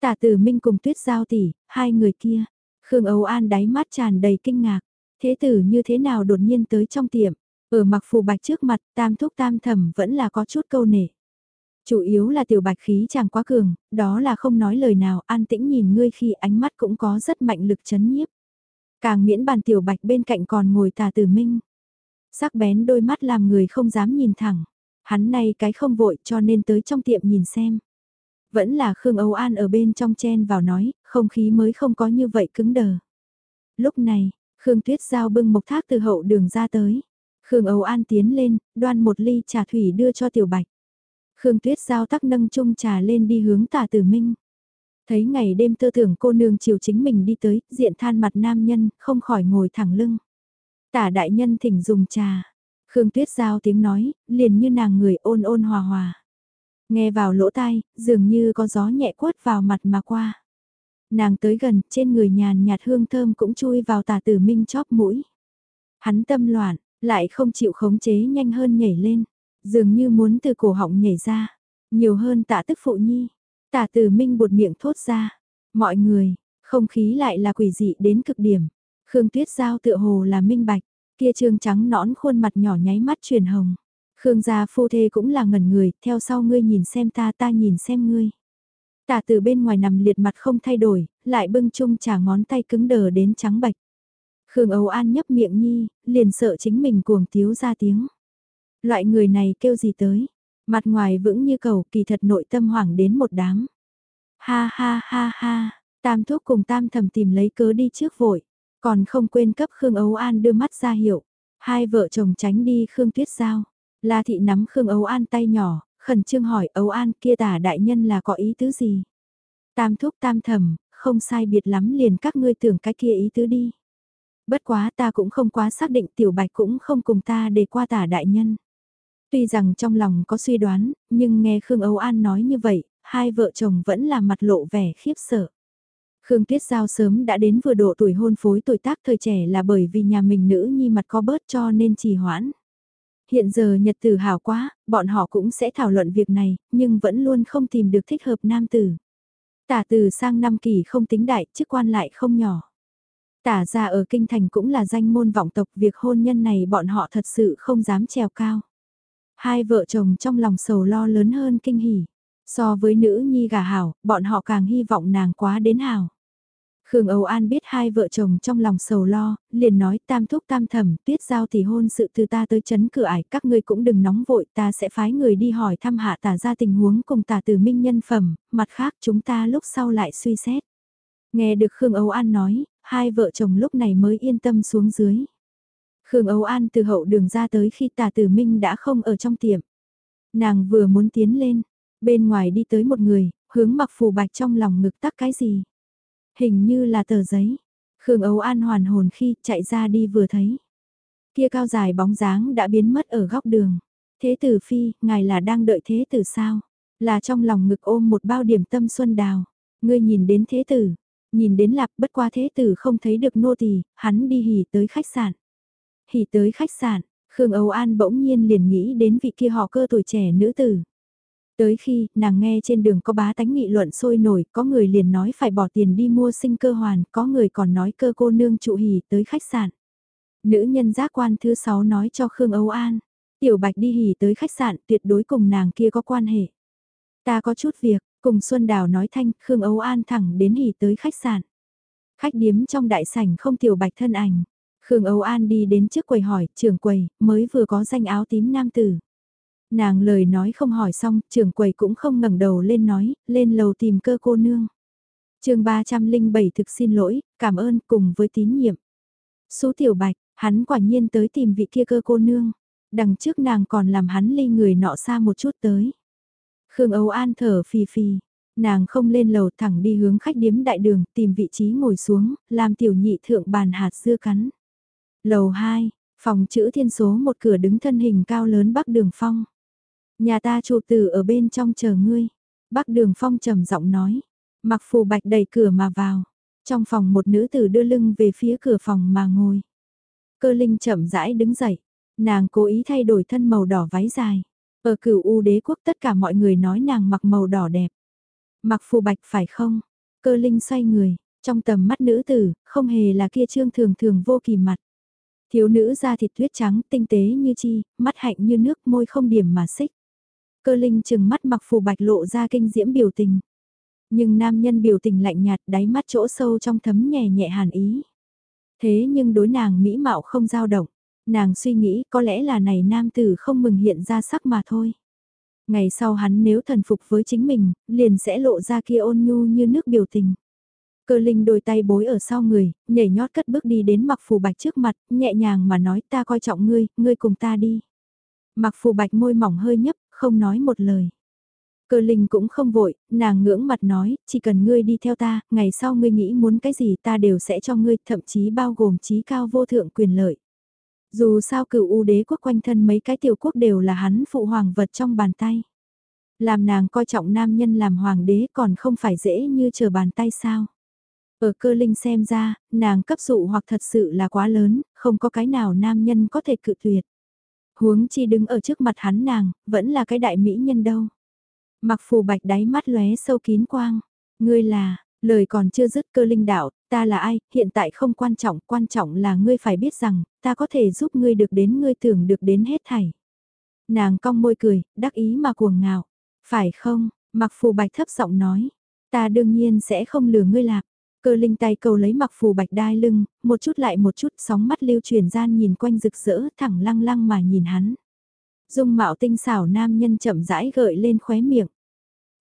Tả tử minh cùng tuyết giao tỷ, hai người kia. Khương Âu An đáy mắt tràn đầy kinh ngạc. Thế tử như thế nào đột nhiên tới trong tiệm. Ở mặc phù bạch trước mặt tam thúc tam thẩm vẫn là có chút câu nể. Chủ yếu là tiểu bạch khí chàng quá cường, đó là không nói lời nào, an tĩnh nhìn ngươi khi ánh mắt cũng có rất mạnh lực chấn nhiếp. Càng miễn bàn tiểu bạch bên cạnh còn ngồi tà tử minh. Sắc bén đôi mắt làm người không dám nhìn thẳng. Hắn này cái không vội cho nên tới trong tiệm nhìn xem. Vẫn là Khương Âu An ở bên trong chen vào nói, không khí mới không có như vậy cứng đờ. Lúc này, Khương Tuyết Giao bưng mộc thác từ hậu đường ra tới. Khương Âu An tiến lên, đoan một ly trà thủy đưa cho tiểu bạch. Khương Tuyết Giao tắc nâng chung trà lên đi hướng tả tử minh. Thấy ngày đêm tơ tưởng cô nương chiều chính mình đi tới, diện than mặt nam nhân, không khỏi ngồi thẳng lưng. Tả đại nhân thỉnh dùng trà. Khương Tuyết Giao tiếng nói, liền như nàng người ôn ôn hòa hòa. Nghe vào lỗ tai, dường như có gió nhẹ quất vào mặt mà qua. Nàng tới gần, trên người nhàn nhạt hương thơm cũng chui vào tà tử minh chóp mũi. Hắn tâm loạn, lại không chịu khống chế nhanh hơn nhảy lên dường như muốn từ cổ họng nhảy ra, nhiều hơn tạ tức phụ nhi. Tả tử minh bột miệng thốt ra, mọi người, không khí lại là quỷ dị đến cực điểm. Khương Tuyết Giao tựa hồ là minh bạch, kia trương trắng nõn khuôn mặt nhỏ nháy mắt truyền hồng. Khương gia phu thê cũng là ngẩn người, theo sau ngươi nhìn xem ta ta nhìn xem ngươi. Tả từ bên ngoài nằm liệt mặt không thay đổi, lại bưng chung trả ngón tay cứng đờ đến trắng bạch. Khương Âu An nhấp miệng nhi, liền sợ chính mình cuồng tiếu ra tiếng. Loại người này kêu gì tới? Mặt ngoài vững như cầu kỳ thật nội tâm hoảng đến một đám. Ha ha ha ha, tam thuốc cùng tam thầm tìm lấy cớ đi trước vội. Còn không quên cấp Khương Ấu An đưa mắt ra hiệu. Hai vợ chồng tránh đi Khương Tuyết Giao. La Thị nắm Khương Âu An tay nhỏ, khẩn trương hỏi Âu An kia tả đại nhân là có ý tứ gì? Tam thúc tam thầm, không sai biệt lắm liền các ngươi tưởng cái kia ý tứ đi. Bất quá ta cũng không quá xác định tiểu bạch cũng không cùng ta để qua tả đại nhân. Tuy rằng trong lòng có suy đoán, nhưng nghe Khương Âu An nói như vậy, hai vợ chồng vẫn là mặt lộ vẻ khiếp sợ. Khương Tuyết Giao sớm đã đến vừa độ tuổi hôn phối tuổi tác thời trẻ là bởi vì nhà mình nữ nhi mặt có bớt cho nên trì hoãn. Hiện giờ nhật tử hảo quá, bọn họ cũng sẽ thảo luận việc này, nhưng vẫn luôn không tìm được thích hợp nam tử. Tả từ sang năm kỳ không tính đại, chức quan lại không nhỏ. Tả ra ở kinh thành cũng là danh môn vọng tộc, việc hôn nhân này bọn họ thật sự không dám trèo cao. Hai vợ chồng trong lòng sầu lo lớn hơn kinh hỉ. So với nữ nhi gà hảo, bọn họ càng hy vọng nàng quá đến hảo. Khương Âu An biết hai vợ chồng trong lòng sầu lo, liền nói tam thúc tam thẩm, tuyết giao thì hôn sự từ ta tới chấn cửa ải, các ngươi cũng đừng nóng vội, ta sẽ phái người đi hỏi thăm hạ tả ra tình huống cùng tả từ minh nhân phẩm, mặt khác chúng ta lúc sau lại suy xét. Nghe được Khương Âu An nói, hai vợ chồng lúc này mới yên tâm xuống dưới. Khương Âu An từ hậu đường ra tới khi tả tử minh đã không ở trong tiệm. Nàng vừa muốn tiến lên, bên ngoài đi tới một người, hướng mặc phù bạch trong lòng ngực tắc cái gì. Hình như là tờ giấy. Khương Âu An hoàn hồn khi chạy ra đi vừa thấy. Kia cao dài bóng dáng đã biến mất ở góc đường. Thế tử phi, ngài là đang đợi thế tử sao? Là trong lòng ngực ôm một bao điểm tâm xuân đào. Ngươi nhìn đến thế tử. Nhìn đến lạc bất qua thế tử không thấy được nô tỳ, hắn đi hỉ tới khách sạn. Hỉ tới khách sạn, Khương Âu An bỗng nhiên liền nghĩ đến vị kia họ cơ tuổi trẻ nữ tử. Tới khi, nàng nghe trên đường có bá tánh nghị luận sôi nổi, có người liền nói phải bỏ tiền đi mua sinh cơ hoàn, có người còn nói cơ cô nương trụ hỉ tới khách sạn. Nữ nhân giác quan thứ sáu nói cho Khương Âu An, tiểu bạch đi hỉ tới khách sạn tuyệt đối cùng nàng kia có quan hệ. Ta có chút việc, cùng Xuân Đào nói thanh, Khương Âu An thẳng đến hỉ tới khách sạn. Khách điếm trong đại sảnh không tiểu bạch thân ảnh. Khương Âu An đi đến trước quầy hỏi, trưởng quầy, mới vừa có danh áo tím nam tử. Nàng lời nói không hỏi xong, trưởng quầy cũng không ngẩng đầu lên nói, lên lầu tìm cơ cô nương. chương 307 thực xin lỗi, cảm ơn cùng với tín nhiệm. Số tiểu bạch, hắn quả nhiên tới tìm vị kia cơ cô nương. Đằng trước nàng còn làm hắn ly người nọ xa một chút tới. Khương Âu An thở phì phì, nàng không lên lầu thẳng đi hướng khách điếm đại đường tìm vị trí ngồi xuống, làm tiểu nhị thượng bàn hạt dưa cắn. Lầu 2, phòng chữ thiên số một cửa đứng thân hình cao lớn bắc đường phong. Nhà ta chủ tử ở bên trong chờ ngươi. Bắc đường phong trầm giọng nói. Mặc phù bạch đẩy cửa mà vào. Trong phòng một nữ tử đưa lưng về phía cửa phòng mà ngồi. Cơ linh chậm rãi đứng dậy. Nàng cố ý thay đổi thân màu đỏ váy dài. Ở cửu U đế quốc tất cả mọi người nói nàng mặc màu đỏ đẹp. Mặc phù bạch phải không? Cơ linh xoay người, trong tầm mắt nữ tử, không hề là kia trương thường thường vô kỳ mặt. Thiếu nữ da thịt tuyết trắng, tinh tế như chi, mắt hạnh như nước, môi không điểm mà xích. Cơ linh chừng mắt mặc phù bạch lộ ra kinh diễm biểu tình. Nhưng nam nhân biểu tình lạnh nhạt đáy mắt chỗ sâu trong thấm nhẹ nhẹ hàn ý. Thế nhưng đối nàng mỹ mạo không dao động. Nàng suy nghĩ có lẽ là này nam tử không mừng hiện ra sắc mà thôi. Ngày sau hắn nếu thần phục với chính mình, liền sẽ lộ ra kia ôn nhu như nước biểu tình. Cơ linh đôi tay bối ở sau người, nhảy nhót cất bước đi đến mặc phù bạch trước mặt, nhẹ nhàng mà nói ta coi trọng ngươi, ngươi cùng ta đi. Mặc phù bạch môi mỏng hơi nhấp, không nói một lời. Cơ linh cũng không vội, nàng ngưỡng mặt nói, chỉ cần ngươi đi theo ta, ngày sau ngươi nghĩ muốn cái gì ta đều sẽ cho ngươi, thậm chí bao gồm trí cao vô thượng quyền lợi. Dù sao cựu u đế quốc quanh thân mấy cái tiểu quốc đều là hắn phụ hoàng vật trong bàn tay. Làm nàng coi trọng nam nhân làm hoàng đế còn không phải dễ như chờ bàn tay sao. Ở cơ linh xem ra, nàng cấp dụ hoặc thật sự là quá lớn, không có cái nào nam nhân có thể cự tuyệt. Huống chi đứng ở trước mặt hắn nàng, vẫn là cái đại mỹ nhân đâu. Mặc phù bạch đáy mắt lóe sâu kín quang. Ngươi là, lời còn chưa dứt cơ linh đạo, ta là ai, hiện tại không quan trọng, quan trọng là ngươi phải biết rằng, ta có thể giúp ngươi được đến ngươi tưởng được đến hết thảy. Nàng cong môi cười, đắc ý mà cuồng ngạo. Phải không, mặc phù bạch thấp giọng nói, ta đương nhiên sẽ không lừa ngươi lạc. Cơ linh tay cầu lấy mặc phù bạch đai lưng, một chút lại một chút sóng mắt lưu truyền gian nhìn quanh rực rỡ thẳng lăng lăng mà nhìn hắn. Dung mạo tinh xảo nam nhân chậm rãi gợi lên khóe miệng.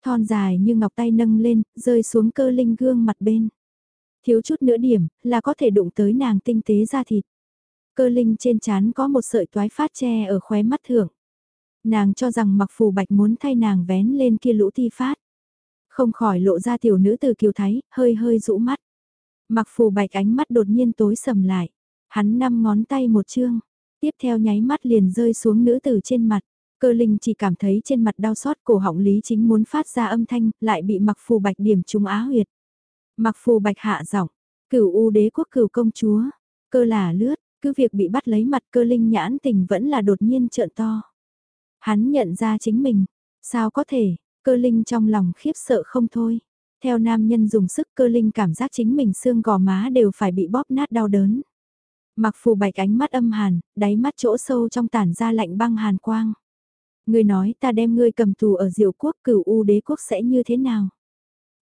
Thon dài như ngọc tay nâng lên, rơi xuống cơ linh gương mặt bên. Thiếu chút nữa điểm, là có thể đụng tới nàng tinh tế ra thịt. Cơ linh trên chán có một sợi toái phát che ở khóe mắt thượng. Nàng cho rằng mặc phù bạch muốn thay nàng vén lên kia lũ thi phát. Không khỏi lộ ra tiểu nữ từ kiều thái, hơi hơi rũ mắt. Mặc phù bạch ánh mắt đột nhiên tối sầm lại. Hắn năm ngón tay một chương. Tiếp theo nháy mắt liền rơi xuống nữ tử trên mặt. Cơ linh chỉ cảm thấy trên mặt đau xót cổ họng lý chính muốn phát ra âm thanh, lại bị mặc phù bạch điểm trúng á huyệt. Mặc phù bạch hạ giọng, cửu u đế quốc cửu công chúa, cơ là lướt, cứ việc bị bắt lấy mặt cơ linh nhãn tình vẫn là đột nhiên trợn to. Hắn nhận ra chính mình, sao có thể, cơ linh trong lòng khiếp sợ không thôi. Theo nam nhân dùng sức cơ linh cảm giác chính mình xương gò má đều phải bị bóp nát đau đớn. Mặc phù bạch ánh mắt âm hàn, đáy mắt chỗ sâu trong tản ra lạnh băng hàn quang. Ngươi nói ta đem ngươi cầm tù ở diệu quốc cửu u đế quốc sẽ như thế nào?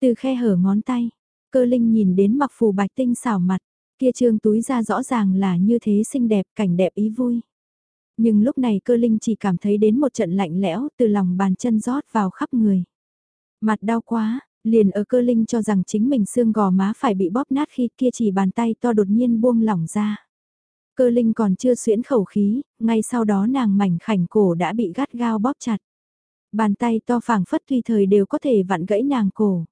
Từ khe hở ngón tay, cơ linh nhìn đến mặc phù bạch tinh xảo mặt, kia trương túi ra rõ ràng là như thế xinh đẹp, cảnh đẹp ý vui. Nhưng lúc này cơ linh chỉ cảm thấy đến một trận lạnh lẽo từ lòng bàn chân rót vào khắp người. Mặt đau quá, liền ở cơ linh cho rằng chính mình xương gò má phải bị bóp nát khi kia chỉ bàn tay to đột nhiên buông lỏng ra. Cơ linh còn chưa xuyễn khẩu khí, ngay sau đó nàng mảnh khảnh cổ đã bị gắt gao bóp chặt. Bàn tay to phảng phất tùy thời đều có thể vặn gãy nàng cổ.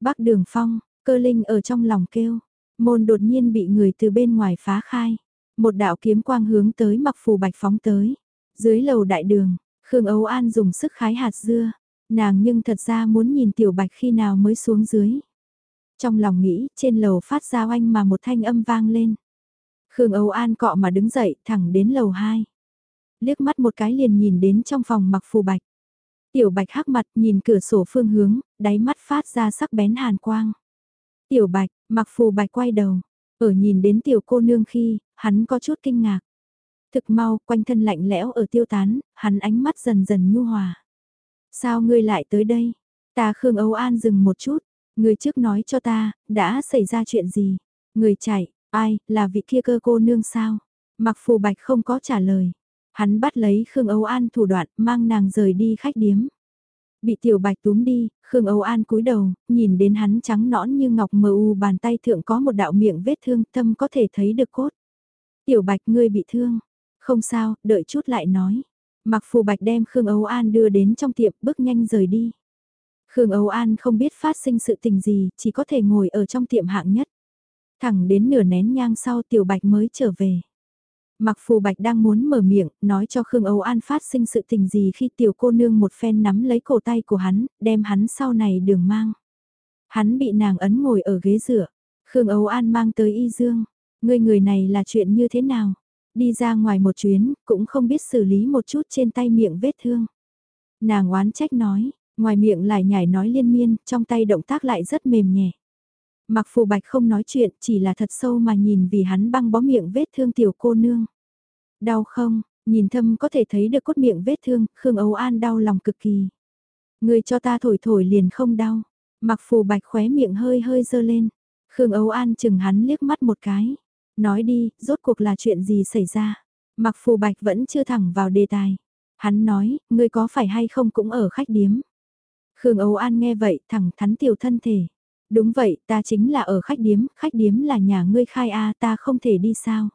Bắc đường phong, cơ linh ở trong lòng kêu, môn đột nhiên bị người từ bên ngoài phá khai. Một đạo kiếm quang hướng tới mặc phù bạch phóng tới. Dưới lầu đại đường, Khương Âu An dùng sức khái hạt dưa. Nàng nhưng thật ra muốn nhìn tiểu bạch khi nào mới xuống dưới. Trong lòng nghĩ, trên lầu phát ra oanh mà một thanh âm vang lên. Khương Âu An cọ mà đứng dậy thẳng đến lầu 2. Liếc mắt một cái liền nhìn đến trong phòng mặc phù bạch. Tiểu bạch hắc mặt nhìn cửa sổ phương hướng, đáy mắt phát ra sắc bén hàn quang. Tiểu bạch, mặc phù bạch quay đầu. Ở nhìn đến tiểu cô nương khi, hắn có chút kinh ngạc. Thực mau, quanh thân lạnh lẽo ở tiêu tán, hắn ánh mắt dần dần nhu hòa. Sao ngươi lại tới đây? Ta Khương Âu An dừng một chút, người trước nói cho ta, đã xảy ra chuyện gì? Người chạy, Ai, là vị kia cơ cô nương sao? Mặc phù bạch không có trả lời. Hắn bắt lấy Khương Âu An thủ đoạn, mang nàng rời đi khách điếm. Bị tiểu bạch túm đi, Khương Âu An cúi đầu, nhìn đến hắn trắng nõn như ngọc mờ u bàn tay thượng có một đạo miệng vết thương tâm có thể thấy được cốt. Tiểu bạch ngươi bị thương. Không sao, đợi chút lại nói. Mặc phù bạch đem Khương Âu An đưa đến trong tiệm bước nhanh rời đi. Khương Âu An không biết phát sinh sự tình gì, chỉ có thể ngồi ở trong tiệm hạng nhất. Thẳng đến nửa nén nhang sau tiểu bạch mới trở về. Mặc phù bạch đang muốn mở miệng, nói cho Khương Âu An phát sinh sự tình gì khi tiểu cô nương một phen nắm lấy cổ tay của hắn, đem hắn sau này đường mang. Hắn bị nàng ấn ngồi ở ghế dựa. Khương Âu An mang tới y dương. Người người này là chuyện như thế nào? Đi ra ngoài một chuyến, cũng không biết xử lý một chút trên tay miệng vết thương. Nàng oán trách nói, ngoài miệng lại nhảy nói liên miên, trong tay động tác lại rất mềm nhẹ. Mặc phù bạch không nói chuyện, chỉ là thật sâu mà nhìn vì hắn băng bó miệng vết thương tiểu cô nương. Đau không, nhìn thâm có thể thấy được cốt miệng vết thương, Khương Âu An đau lòng cực kỳ. Người cho ta thổi thổi liền không đau. Mặc phù bạch khóe miệng hơi hơi dơ lên. Khương Âu An chừng hắn liếc mắt một cái. Nói đi, rốt cuộc là chuyện gì xảy ra. Mặc phù bạch vẫn chưa thẳng vào đề tài. Hắn nói, ngươi có phải hay không cũng ở khách điếm. Khương Âu An nghe vậy thẳng thắn tiểu thân thể. Đúng vậy, ta chính là ở khách điếm, khách điếm là nhà ngươi khai a ta không thể đi sao.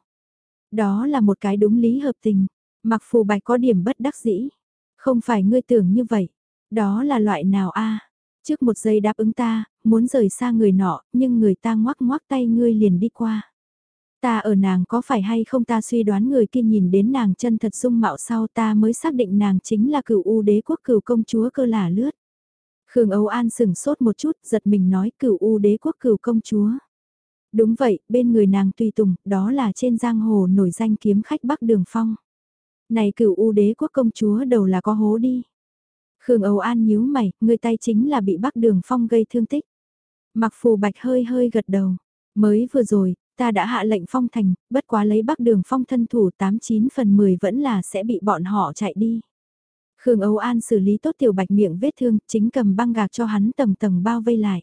Đó là một cái đúng lý hợp tình, mặc phù bạch có điểm bất đắc dĩ. Không phải ngươi tưởng như vậy, đó là loại nào a Trước một giây đáp ứng ta, muốn rời xa người nọ, nhưng người ta ngoắc ngoắc tay ngươi liền đi qua. Ta ở nàng có phải hay không ta suy đoán người kia nhìn đến nàng chân thật dung mạo sau ta mới xác định nàng chính là cựu u đế quốc cựu công chúa cơ là lướt. Khương Âu An sừng sốt một chút, giật mình nói cửu u đế quốc cửu công chúa. Đúng vậy, bên người nàng tùy tùng, đó là trên giang hồ nổi danh kiếm khách Bắc Đường Phong. Này cửu u đế quốc công chúa đầu là có hố đi. Khương Âu An nhíu mày, người tay chính là bị Bắc Đường Phong gây thương tích. Mặc phù bạch hơi hơi gật đầu. Mới vừa rồi, ta đã hạ lệnh phong thành, bất quá lấy Bắc Đường Phong thân thủ 89 phần 10 vẫn là sẽ bị bọn họ chạy đi. Khương Âu An xử lý tốt tiểu bạch miệng vết thương, chính cầm băng gạc cho hắn tầng tầng bao vây lại.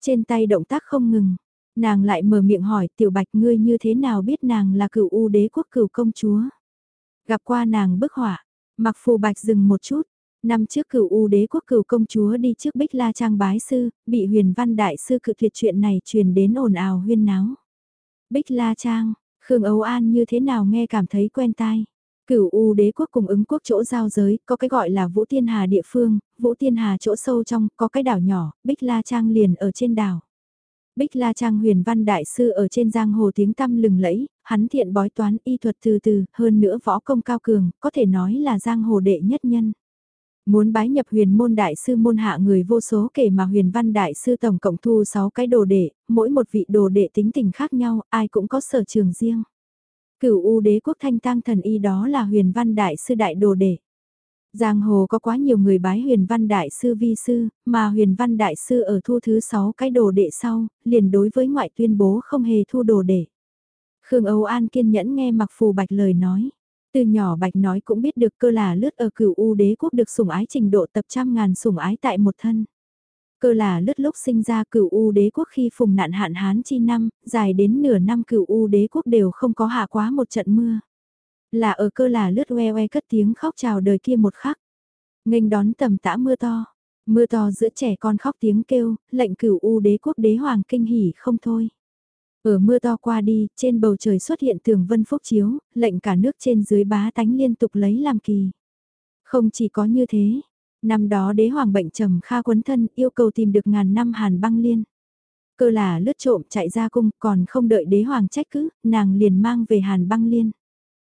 Trên tay động tác không ngừng, nàng lại mở miệng hỏi tiểu bạch ngươi như thế nào biết nàng là cựu u đế quốc cựu công chúa. Gặp qua nàng bức họa, mặc phù bạch dừng một chút, năm trước cựu u đế quốc cựu công chúa đi trước bích la trang bái sư, bị huyền văn đại sư cự tuyệt chuyện này truyền đến ồn ào huyên náo. Bích la trang, Khương Âu An như thế nào nghe cảm thấy quen tai. Cửu U đế quốc cùng ứng quốc chỗ giao giới, có cái gọi là Vũ Tiên Hà địa phương, Vũ Tiên Hà chỗ sâu trong, có cái đảo nhỏ, Bích La Trang liền ở trên đảo. Bích La Trang huyền văn đại sư ở trên giang hồ tiếng tăm lừng lẫy, hắn thiện bói toán y thuật từ từ, hơn nữa võ công cao cường, có thể nói là giang hồ đệ nhất nhân. Muốn bái nhập huyền môn đại sư môn hạ người vô số kể mà huyền văn đại sư tổng cộng thu 6 cái đồ đệ, mỗi một vị đồ đệ tính tình khác nhau, ai cũng có sở trường riêng. Cửu U đế quốc thanh tang thần y đó là huyền văn đại sư đại đồ đệ. Giang hồ có quá nhiều người bái huyền văn đại sư vi sư, mà huyền văn đại sư ở thu thứ 6 cái đồ đệ sau, liền đối với ngoại tuyên bố không hề thu đồ đệ. Khương Âu An kiên nhẫn nghe mặc phù bạch lời nói. Từ nhỏ bạch nói cũng biết được cơ là lướt ở cửu U đế quốc được sủng ái trình độ tập trăm ngàn sủng ái tại một thân. Cơ là lướt lúc sinh ra cửu U đế quốc khi phùng nạn hạn hán chi năm, dài đến nửa năm cửu U đế quốc đều không có hạ quá một trận mưa. Là ở cơ là lướt oe oe cất tiếng khóc chào đời kia một khắc. nghênh đón tầm tã mưa to. Mưa to giữa trẻ con khóc tiếng kêu, lệnh cửu U đế quốc đế hoàng kinh hỉ không thôi. Ở mưa to qua đi, trên bầu trời xuất hiện tường vân phúc chiếu, lệnh cả nước trên dưới bá tánh liên tục lấy làm kỳ. Không chỉ có như thế, năm đó đế hoàng bệnh trầm kha quấn thân yêu cầu tìm được ngàn năm hàn băng liên. Cơ là lướt trộm chạy ra cung còn không đợi đế hoàng trách cứ, nàng liền mang về hàn băng liên.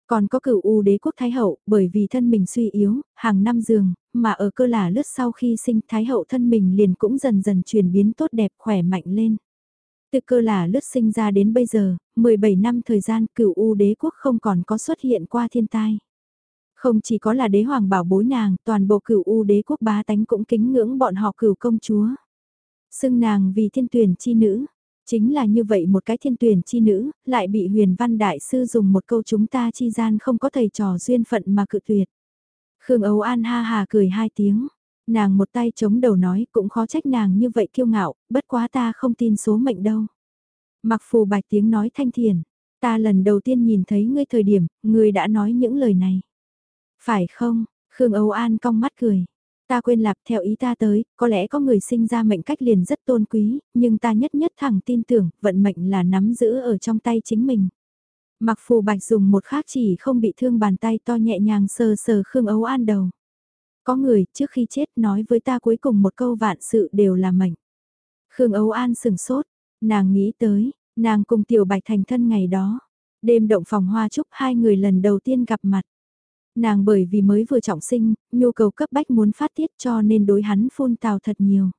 Còn có cửu U đế quốc Thái Hậu, bởi vì thân mình suy yếu, hàng năm giường, mà ở cơ là lướt sau khi sinh Thái Hậu thân mình liền cũng dần dần chuyển biến tốt đẹp khỏe mạnh lên. Từ cơ là lướt sinh ra đến bây giờ, 17 năm thời gian cửu U đế quốc không còn có xuất hiện qua thiên tai. Không chỉ có là đế hoàng bảo bối nàng, toàn bộ cửu U đế quốc bá tánh cũng kính ngưỡng bọn họ cửu công chúa. Xưng nàng vì thiên tuyển chi nữ, chính là như vậy một cái thiên tuyển chi nữ, lại bị huyền văn đại sư dùng một câu chúng ta chi gian không có thầy trò duyên phận mà cự tuyệt. Khương Ấu An ha hà cười hai tiếng, nàng một tay chống đầu nói cũng khó trách nàng như vậy kiêu ngạo, bất quá ta không tin số mệnh đâu. Mặc phù bạch tiếng nói thanh thiền, ta lần đầu tiên nhìn thấy ngươi thời điểm, ngươi đã nói những lời này. Phải không, Khương Âu An cong mắt cười. Ta quên lạp theo ý ta tới, có lẽ có người sinh ra mệnh cách liền rất tôn quý, nhưng ta nhất nhất thẳng tin tưởng, vận mệnh là nắm giữ ở trong tay chính mình. Mặc phù bạch dùng một khác chỉ không bị thương bàn tay to nhẹ nhàng sờ sờ Khương Âu An đầu. Có người, trước khi chết nói với ta cuối cùng một câu vạn sự đều là mệnh. Khương Âu An sừng sốt, nàng nghĩ tới, nàng cùng Tiểu Bạch thành thân ngày đó. Đêm động phòng hoa chúc hai người lần đầu tiên gặp mặt. Nàng bởi vì mới vừa trọng sinh, nhu cầu cấp bách muốn phát tiết cho nên đối hắn phun tào thật nhiều.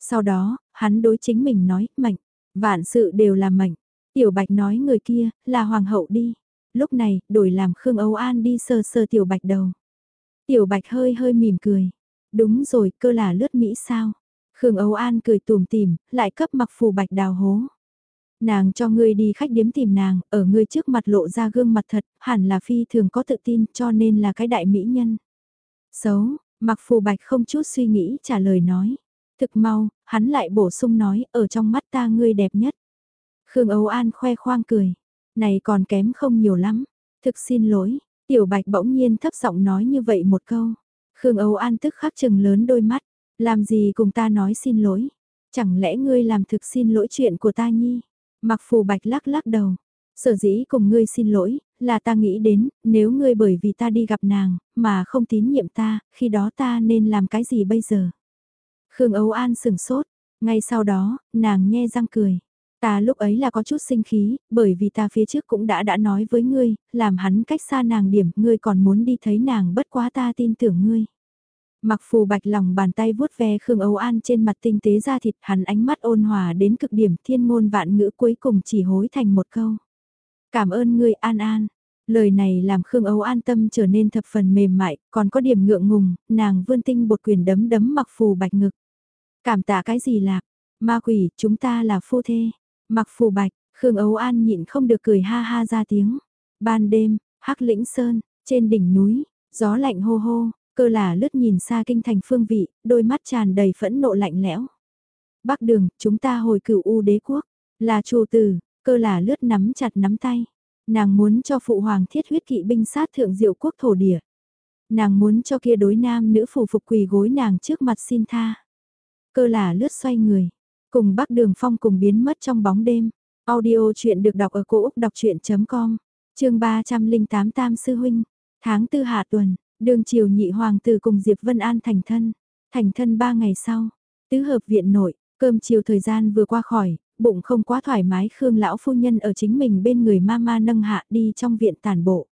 Sau đó, hắn đối chính mình nói, mệnh, vạn sự đều là mệnh. Tiểu Bạch nói người kia, là hoàng hậu đi. Lúc này, đổi làm Khương Âu An đi sơ sơ Tiểu Bạch đầu. Tiểu Bạch hơi hơi mỉm cười. Đúng rồi, cơ là lướt Mỹ sao? Khương Âu An cười tùm tìm, lại cấp mặc phù Bạch đào hố. Nàng cho ngươi đi khách điếm tìm nàng, ở ngươi trước mặt lộ ra gương mặt thật, hẳn là phi thường có tự tin cho nên là cái đại mỹ nhân. Xấu, mặc phù bạch không chút suy nghĩ trả lời nói. Thực mau, hắn lại bổ sung nói, ở trong mắt ta ngươi đẹp nhất. Khương Âu An khoe khoang cười. Này còn kém không nhiều lắm. Thực xin lỗi, tiểu bạch bỗng nhiên thấp giọng nói như vậy một câu. Khương Âu An tức khắc chừng lớn đôi mắt. Làm gì cùng ta nói xin lỗi? Chẳng lẽ ngươi làm thực xin lỗi chuyện của ta nhi? Mặc phù bạch lắc lắc đầu. Sở dĩ cùng ngươi xin lỗi, là ta nghĩ đến, nếu ngươi bởi vì ta đi gặp nàng, mà không tín nhiệm ta, khi đó ta nên làm cái gì bây giờ? Khương Âu An sừng sốt, ngay sau đó, nàng nhe răng cười. Ta lúc ấy là có chút sinh khí, bởi vì ta phía trước cũng đã đã nói với ngươi, làm hắn cách xa nàng điểm, ngươi còn muốn đi thấy nàng bất quá ta tin tưởng ngươi. Mặc phù bạch lòng bàn tay vuốt ve Khương Âu An trên mặt tinh tế da thịt hắn ánh mắt ôn hòa đến cực điểm thiên ngôn vạn ngữ cuối cùng chỉ hối thành một câu. Cảm ơn ngươi An An. Lời này làm Khương Âu an tâm trở nên thập phần mềm mại, còn có điểm ngượng ngùng, nàng vươn tinh bột quyền đấm đấm mặc phù bạch ngực. Cảm tạ cái gì lạc? Ma quỷ, chúng ta là phu thê. Mặc phù bạch, Khương ấu An nhịn không được cười ha ha ra tiếng. Ban đêm, hắc lĩnh sơn, trên đỉnh núi, gió lạnh hô hô, Cơ là lướt nhìn xa kinh thành phương vị, đôi mắt tràn đầy phẫn nộ lạnh lẽo. Bắc đường, chúng ta hồi cửu U đế quốc, là chủ tử, cơ là lướt nắm chặt nắm tay. Nàng muốn cho phụ hoàng thiết huyết kỵ binh sát thượng diệu quốc thổ địa. Nàng muốn cho kia đối nam nữ phủ phục quỳ gối nàng trước mặt xin tha. Cơ là lướt xoay người, cùng bắc đường phong cùng biến mất trong bóng đêm. Audio chuyện được đọc ở cổ Úc đọc chuyện.com, trường 308 Tam Sư Huynh, tháng tư hạ tuần, đường triều nhị hoàng tử cùng Diệp Vân An thành thân, thành thân ba ngày sau, tứ hợp viện nội, cơm chiều thời gian vừa qua khỏi, bụng không quá thoải mái Khương lão phu nhân ở chính mình bên người mama nâng hạ đi trong viện tàn bộ.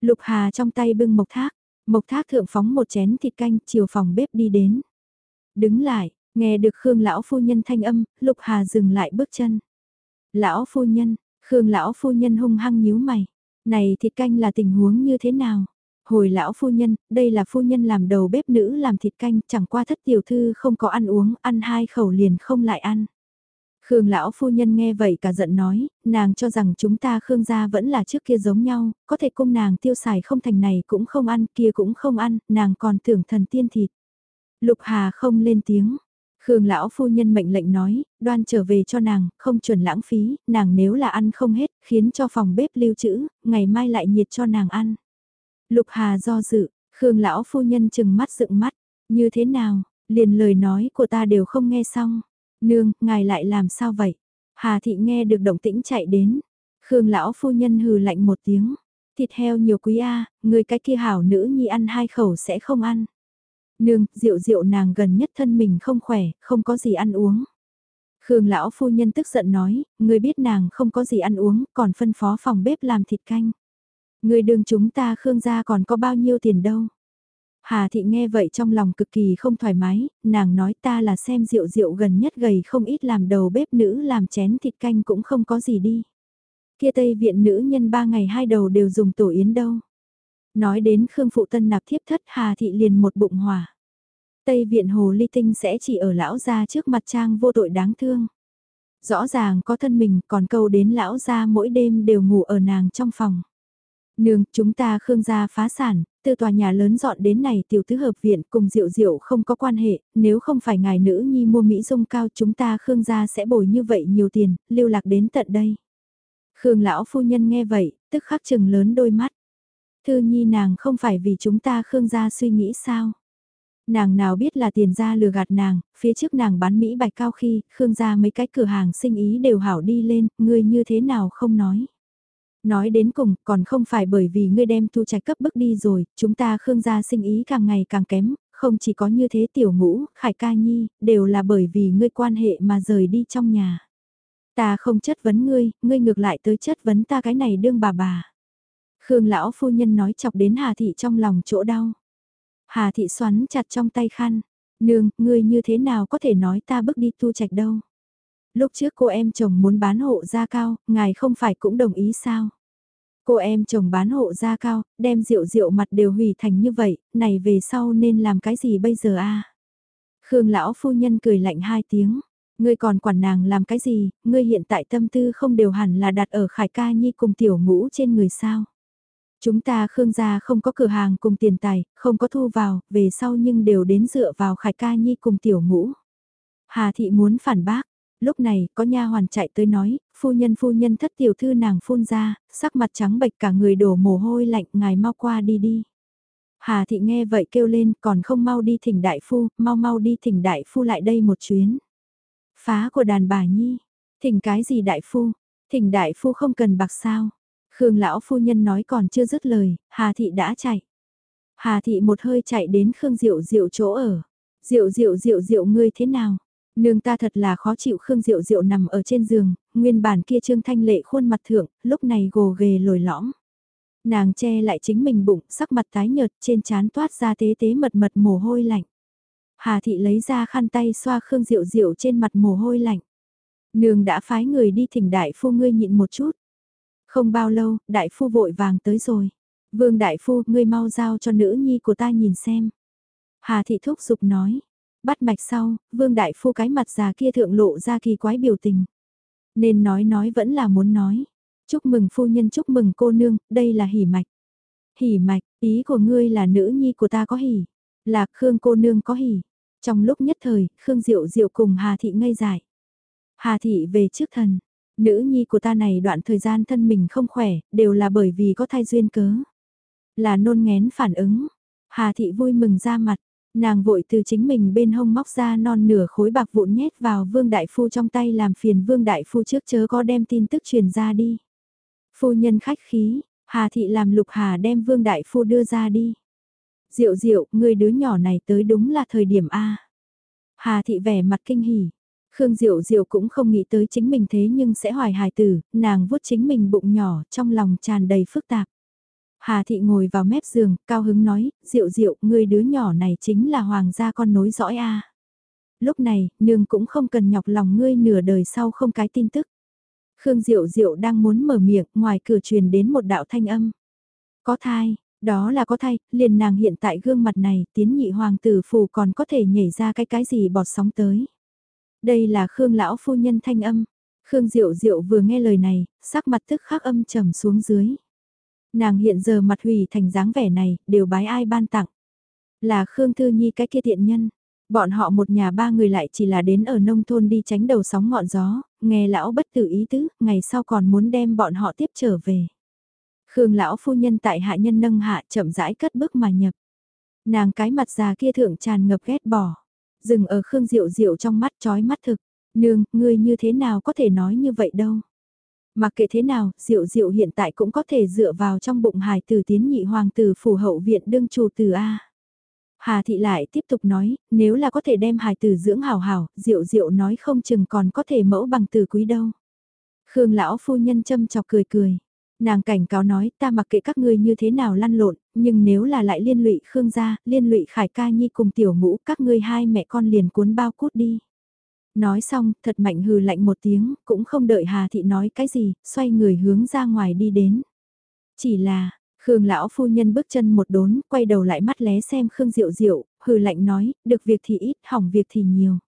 Lục Hà trong tay bưng mộc thác, mộc thác thượng phóng một chén thịt canh chiều phòng bếp đi đến. Đứng lại, nghe được Khương lão phu nhân thanh âm, Lục Hà dừng lại bước chân. Lão phu nhân, Khương lão phu nhân hung hăng nhíu mày. Này thịt canh là tình huống như thế nào? Hồi lão phu nhân, đây là phu nhân làm đầu bếp nữ làm thịt canh, chẳng qua thất tiểu thư không có ăn uống, ăn hai khẩu liền không lại ăn. Khương lão phu nhân nghe vậy cả giận nói, nàng cho rằng chúng ta Khương gia vẫn là trước kia giống nhau, có thể cung nàng tiêu xài không thành này cũng không ăn, kia cũng không ăn, nàng còn tưởng thần tiên thịt. Lục Hà không lên tiếng, Khương lão phu nhân mệnh lệnh nói, đoan trở về cho nàng, không chuẩn lãng phí, nàng nếu là ăn không hết, khiến cho phòng bếp lưu trữ, ngày mai lại nhiệt cho nàng ăn. Lục Hà do dự, Khương lão phu nhân chừng mắt dựng mắt, như thế nào, liền lời nói của ta đều không nghe xong. Nương, ngài lại làm sao vậy? Hà thị nghe được động tĩnh chạy đến. Khương lão phu nhân hừ lạnh một tiếng. Thịt heo nhiều quý a, người cái kia hảo nữ nhi ăn hai khẩu sẽ không ăn. Nương, rượu rượu nàng gần nhất thân mình không khỏe, không có gì ăn uống. Khương lão phu nhân tức giận nói, người biết nàng không có gì ăn uống, còn phân phó phòng bếp làm thịt canh. Người đường chúng ta Khương gia còn có bao nhiêu tiền đâu. Hà thị nghe vậy trong lòng cực kỳ không thoải mái, nàng nói ta là xem rượu rượu gần nhất gầy không ít làm đầu bếp nữ làm chén thịt canh cũng không có gì đi. Kia tây viện nữ nhân ba ngày hai đầu đều dùng tổ yến đâu. Nói đến Khương Phụ Tân nạp thiếp thất Hà Thị liền một bụng hỏa. Tây viện Hồ Ly Tinh sẽ chỉ ở lão gia trước mặt trang vô tội đáng thương. Rõ ràng có thân mình còn câu đến lão gia mỗi đêm đều ngủ ở nàng trong phòng. Nương, chúng ta Khương gia phá sản, từ tòa nhà lớn dọn đến này tiểu tứ hợp viện cùng Diệu Diệu không có quan hệ, nếu không phải ngài nữ nhi mua Mỹ dung cao chúng ta Khương gia sẽ bồi như vậy nhiều tiền, lưu lạc đến tận đây. Khương lão phu nhân nghe vậy, tức khắc chừng lớn đôi mắt. Thư nhi nàng không phải vì chúng ta Khương gia suy nghĩ sao? Nàng nào biết là tiền gia lừa gạt nàng, phía trước nàng bán Mỹ bạch cao khi, Khương gia mấy cái cửa hàng sinh ý đều hảo đi lên, ngươi như thế nào không nói. Nói đến cùng, còn không phải bởi vì ngươi đem thu trạch cấp bức đi rồi, chúng ta Khương gia sinh ý càng ngày càng kém, không chỉ có như thế tiểu ngũ, khải ca nhi, đều là bởi vì ngươi quan hệ mà rời đi trong nhà. Ta không chất vấn ngươi, ngươi ngược lại tới chất vấn ta cái này đương bà bà. Khương lão phu nhân nói chọc đến Hà Thị trong lòng chỗ đau. Hà Thị xoắn chặt trong tay khăn. Nương, ngươi như thế nào có thể nói ta bước đi tu trạch đâu. Lúc trước cô em chồng muốn bán hộ gia cao, ngài không phải cũng đồng ý sao? Cô em chồng bán hộ gia cao, đem rượu rượu mặt đều hủy thành như vậy, này về sau nên làm cái gì bây giờ a? Khương lão phu nhân cười lạnh hai tiếng. Ngươi còn quản nàng làm cái gì, ngươi hiện tại tâm tư không đều hẳn là đặt ở khải ca nhi cùng tiểu ngũ trên người sao. Chúng ta Khương gia không có cửa hàng cùng tiền tài, không có thu vào, về sau nhưng đều đến dựa vào Khải Ca Nhi cùng tiểu ngũ. Hà thị muốn phản bác, lúc này có nha hoàn chạy tới nói, phu nhân phu nhân thất tiểu thư nàng phun ra, sắc mặt trắng bệch cả người đổ mồ hôi lạnh, ngài mau qua đi đi. Hà thị nghe vậy kêu lên, còn không mau đi thỉnh đại phu, mau mau đi thỉnh đại phu lại đây một chuyến. Phá của đàn bà nhi, thỉnh cái gì đại phu, thỉnh đại phu không cần bạc sao. Khương lão phu nhân nói còn chưa dứt lời, Hà thị đã chạy. Hà thị một hơi chạy đến Khương Diệu Diệu chỗ ở. Diệu Diệu Diệu Diệu ngươi thế nào? Nương ta thật là khó chịu Khương Diệu Diệu nằm ở trên giường, nguyên bản kia trương thanh lệ khuôn mặt thượng, lúc này gồ ghề lồi lõm. Nàng che lại chính mình bụng, sắc mặt tái nhợt, trên trán toát ra tế tế mật mật mồ hôi lạnh. Hà thị lấy ra khăn tay xoa Khương Diệu Diệu trên mặt mồ hôi lạnh. Nương đã phái người đi thỉnh đại phu ngươi nhịn một chút. Không bao lâu, đại phu vội vàng tới rồi. Vương đại phu, ngươi mau giao cho nữ nhi của ta nhìn xem. Hà thị thúc giục nói. Bắt mạch sau, vương đại phu cái mặt già kia thượng lộ ra kỳ quái biểu tình. Nên nói nói vẫn là muốn nói. Chúc mừng phu nhân chúc mừng cô nương, đây là hỉ mạch. Hỉ mạch, ý của ngươi là nữ nhi của ta có hỉ. Là Khương cô nương có hỉ. Trong lúc nhất thời, Khương Diệu Diệu cùng Hà Thị ngây dại. Hà Thị về trước thần, Nữ nhi của ta này đoạn thời gian thân mình không khỏe, đều là bởi vì có thai duyên cớ. Là nôn ngén phản ứng. Hà thị vui mừng ra mặt, Nàng vội từ chính mình bên hông móc ra non nửa khối bạc vụn nhét vào Vương Đại Phu trong tay làm phiền Vương Đại Phu trước chớ có đem tin tức truyền ra đi. Phu nhân khách khí, Hà Thị làm Lục Hà đem Vương Đại Phu đưa ra đi. Diệu diệu, người đứa nhỏ này tới đúng là thời điểm A. Hà Thị vẻ mặt kinh hỉ. Khương Diệu Diệu cũng không nghĩ tới chính mình thế nhưng sẽ hoài hài tử, nàng vuốt chính mình bụng nhỏ, trong lòng tràn đầy phức tạp. Hà Thị ngồi vào mép giường, cao hứng nói, Diệu Diệu, người đứa nhỏ này chính là hoàng gia con nối dõi a. Lúc này, nương cũng không cần nhọc lòng ngươi nửa đời sau không cái tin tức. Khương Diệu Diệu đang muốn mở miệng, ngoài cửa truyền đến một đạo thanh âm. Có thai, đó là có thai, liền nàng hiện tại gương mặt này, tiến nhị hoàng tử phù còn có thể nhảy ra cái cái gì bọt sóng tới. Đây là Khương lão phu nhân thanh âm. Khương Diệu Diệu vừa nghe lời này, sắc mặt tức khắc âm trầm xuống dưới. Nàng hiện giờ mặt hủy thành dáng vẻ này, đều bái ai ban tặng. Là Khương Thư Nhi cái kia tiện nhân. Bọn họ một nhà ba người lại chỉ là đến ở nông thôn đi tránh đầu sóng ngọn gió, nghe lão bất tử ý tứ, ngày sau còn muốn đem bọn họ tiếp trở về. Khương lão phu nhân tại hạ nhân nâng hạ chậm rãi cất bước mà nhập. Nàng cái mặt già kia thượng tràn ngập ghét bỏ. Dừng ở Khương Diệu Diệu trong mắt trói mắt thực. Nương, ngươi như thế nào có thể nói như vậy đâu. Mà kệ thế nào, Diệu Diệu hiện tại cũng có thể dựa vào trong bụng hài tử tiến nhị hoàng tử phủ hậu viện đương chủ từ A. Hà thị lại tiếp tục nói, nếu là có thể đem hài tử dưỡng hào hào, Diệu Diệu nói không chừng còn có thể mẫu bằng tử quý đâu. Khương lão phu nhân châm chọc cười cười. Nàng cảnh cáo nói ta mặc kệ các ngươi như thế nào lăn lộn, nhưng nếu là lại liên lụy Khương gia, liên lụy Khải ca nhi cùng tiểu ngũ các ngươi hai mẹ con liền cuốn bao cút đi. Nói xong, thật mạnh hừ lạnh một tiếng, cũng không đợi Hà Thị nói cái gì, xoay người hướng ra ngoài đi đến. Chỉ là, Khương lão phu nhân bước chân một đốn, quay đầu lại mắt lé xem Khương Diệu Diệu, hừ lạnh nói, được việc thì ít, hỏng việc thì nhiều.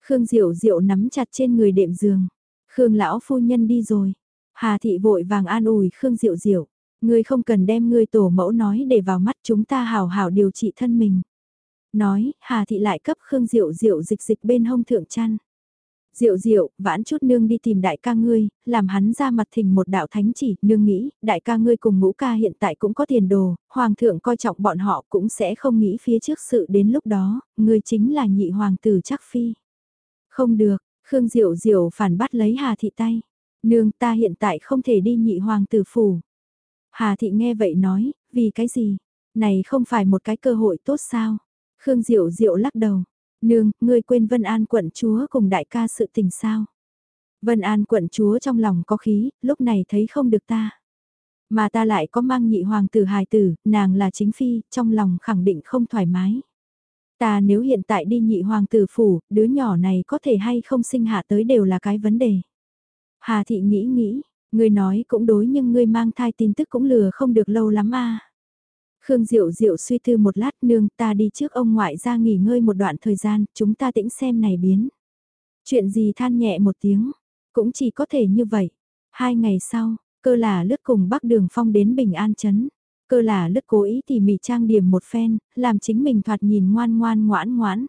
Khương Diệu Diệu nắm chặt trên người đệm giường. Khương lão phu nhân đi rồi. Hà thị vội vàng an ủi Khương Diệu Diệu, ngươi không cần đem ngươi tổ mẫu nói để vào mắt chúng ta hào hào điều trị thân mình. Nói, Hà thị lại cấp Khương Diệu Diệu dịch dịch bên hông thượng chăn. Diệu diệu, vãn chút nương đi tìm đại ca ngươi, làm hắn ra mặt thình một đạo thánh chỉ, nương nghĩ, đại ca ngươi cùng ngũ ca hiện tại cũng có tiền đồ, hoàng thượng coi trọng bọn họ cũng sẽ không nghĩ phía trước sự đến lúc đó, ngươi chính là nhị hoàng tử chắc phi. Không được, Khương Diệu Diệu phản bắt lấy Hà thị tay. Nương ta hiện tại không thể đi nhị hoàng tử phủ. Hà thị nghe vậy nói, vì cái gì? Này không phải một cái cơ hội tốt sao? Khương Diệu Diệu lắc đầu. Nương, ngươi quên Vân An quận chúa cùng đại ca sự tình sao? Vân An quận chúa trong lòng có khí, lúc này thấy không được ta. Mà ta lại có mang nhị hoàng tử hài tử, nàng là chính phi, trong lòng khẳng định không thoải mái. Ta nếu hiện tại đi nhị hoàng tử phủ, đứa nhỏ này có thể hay không sinh hạ tới đều là cái vấn đề. Hà thị nghĩ nghĩ, ngươi nói cũng đối nhưng ngươi mang thai tin tức cũng lừa không được lâu lắm a. Khương Diệu Diệu suy tư một lát nương ta đi trước ông ngoại ra nghỉ ngơi một đoạn thời gian, chúng ta tĩnh xem này biến. Chuyện gì than nhẹ một tiếng, cũng chỉ có thể như vậy. Hai ngày sau, cơ là lướt cùng bắc đường phong đến Bình An Trấn. Cơ là lướt cố ý tỉ mỉ trang điểm một phen, làm chính mình thoạt nhìn ngoan ngoan ngoãn ngoãn.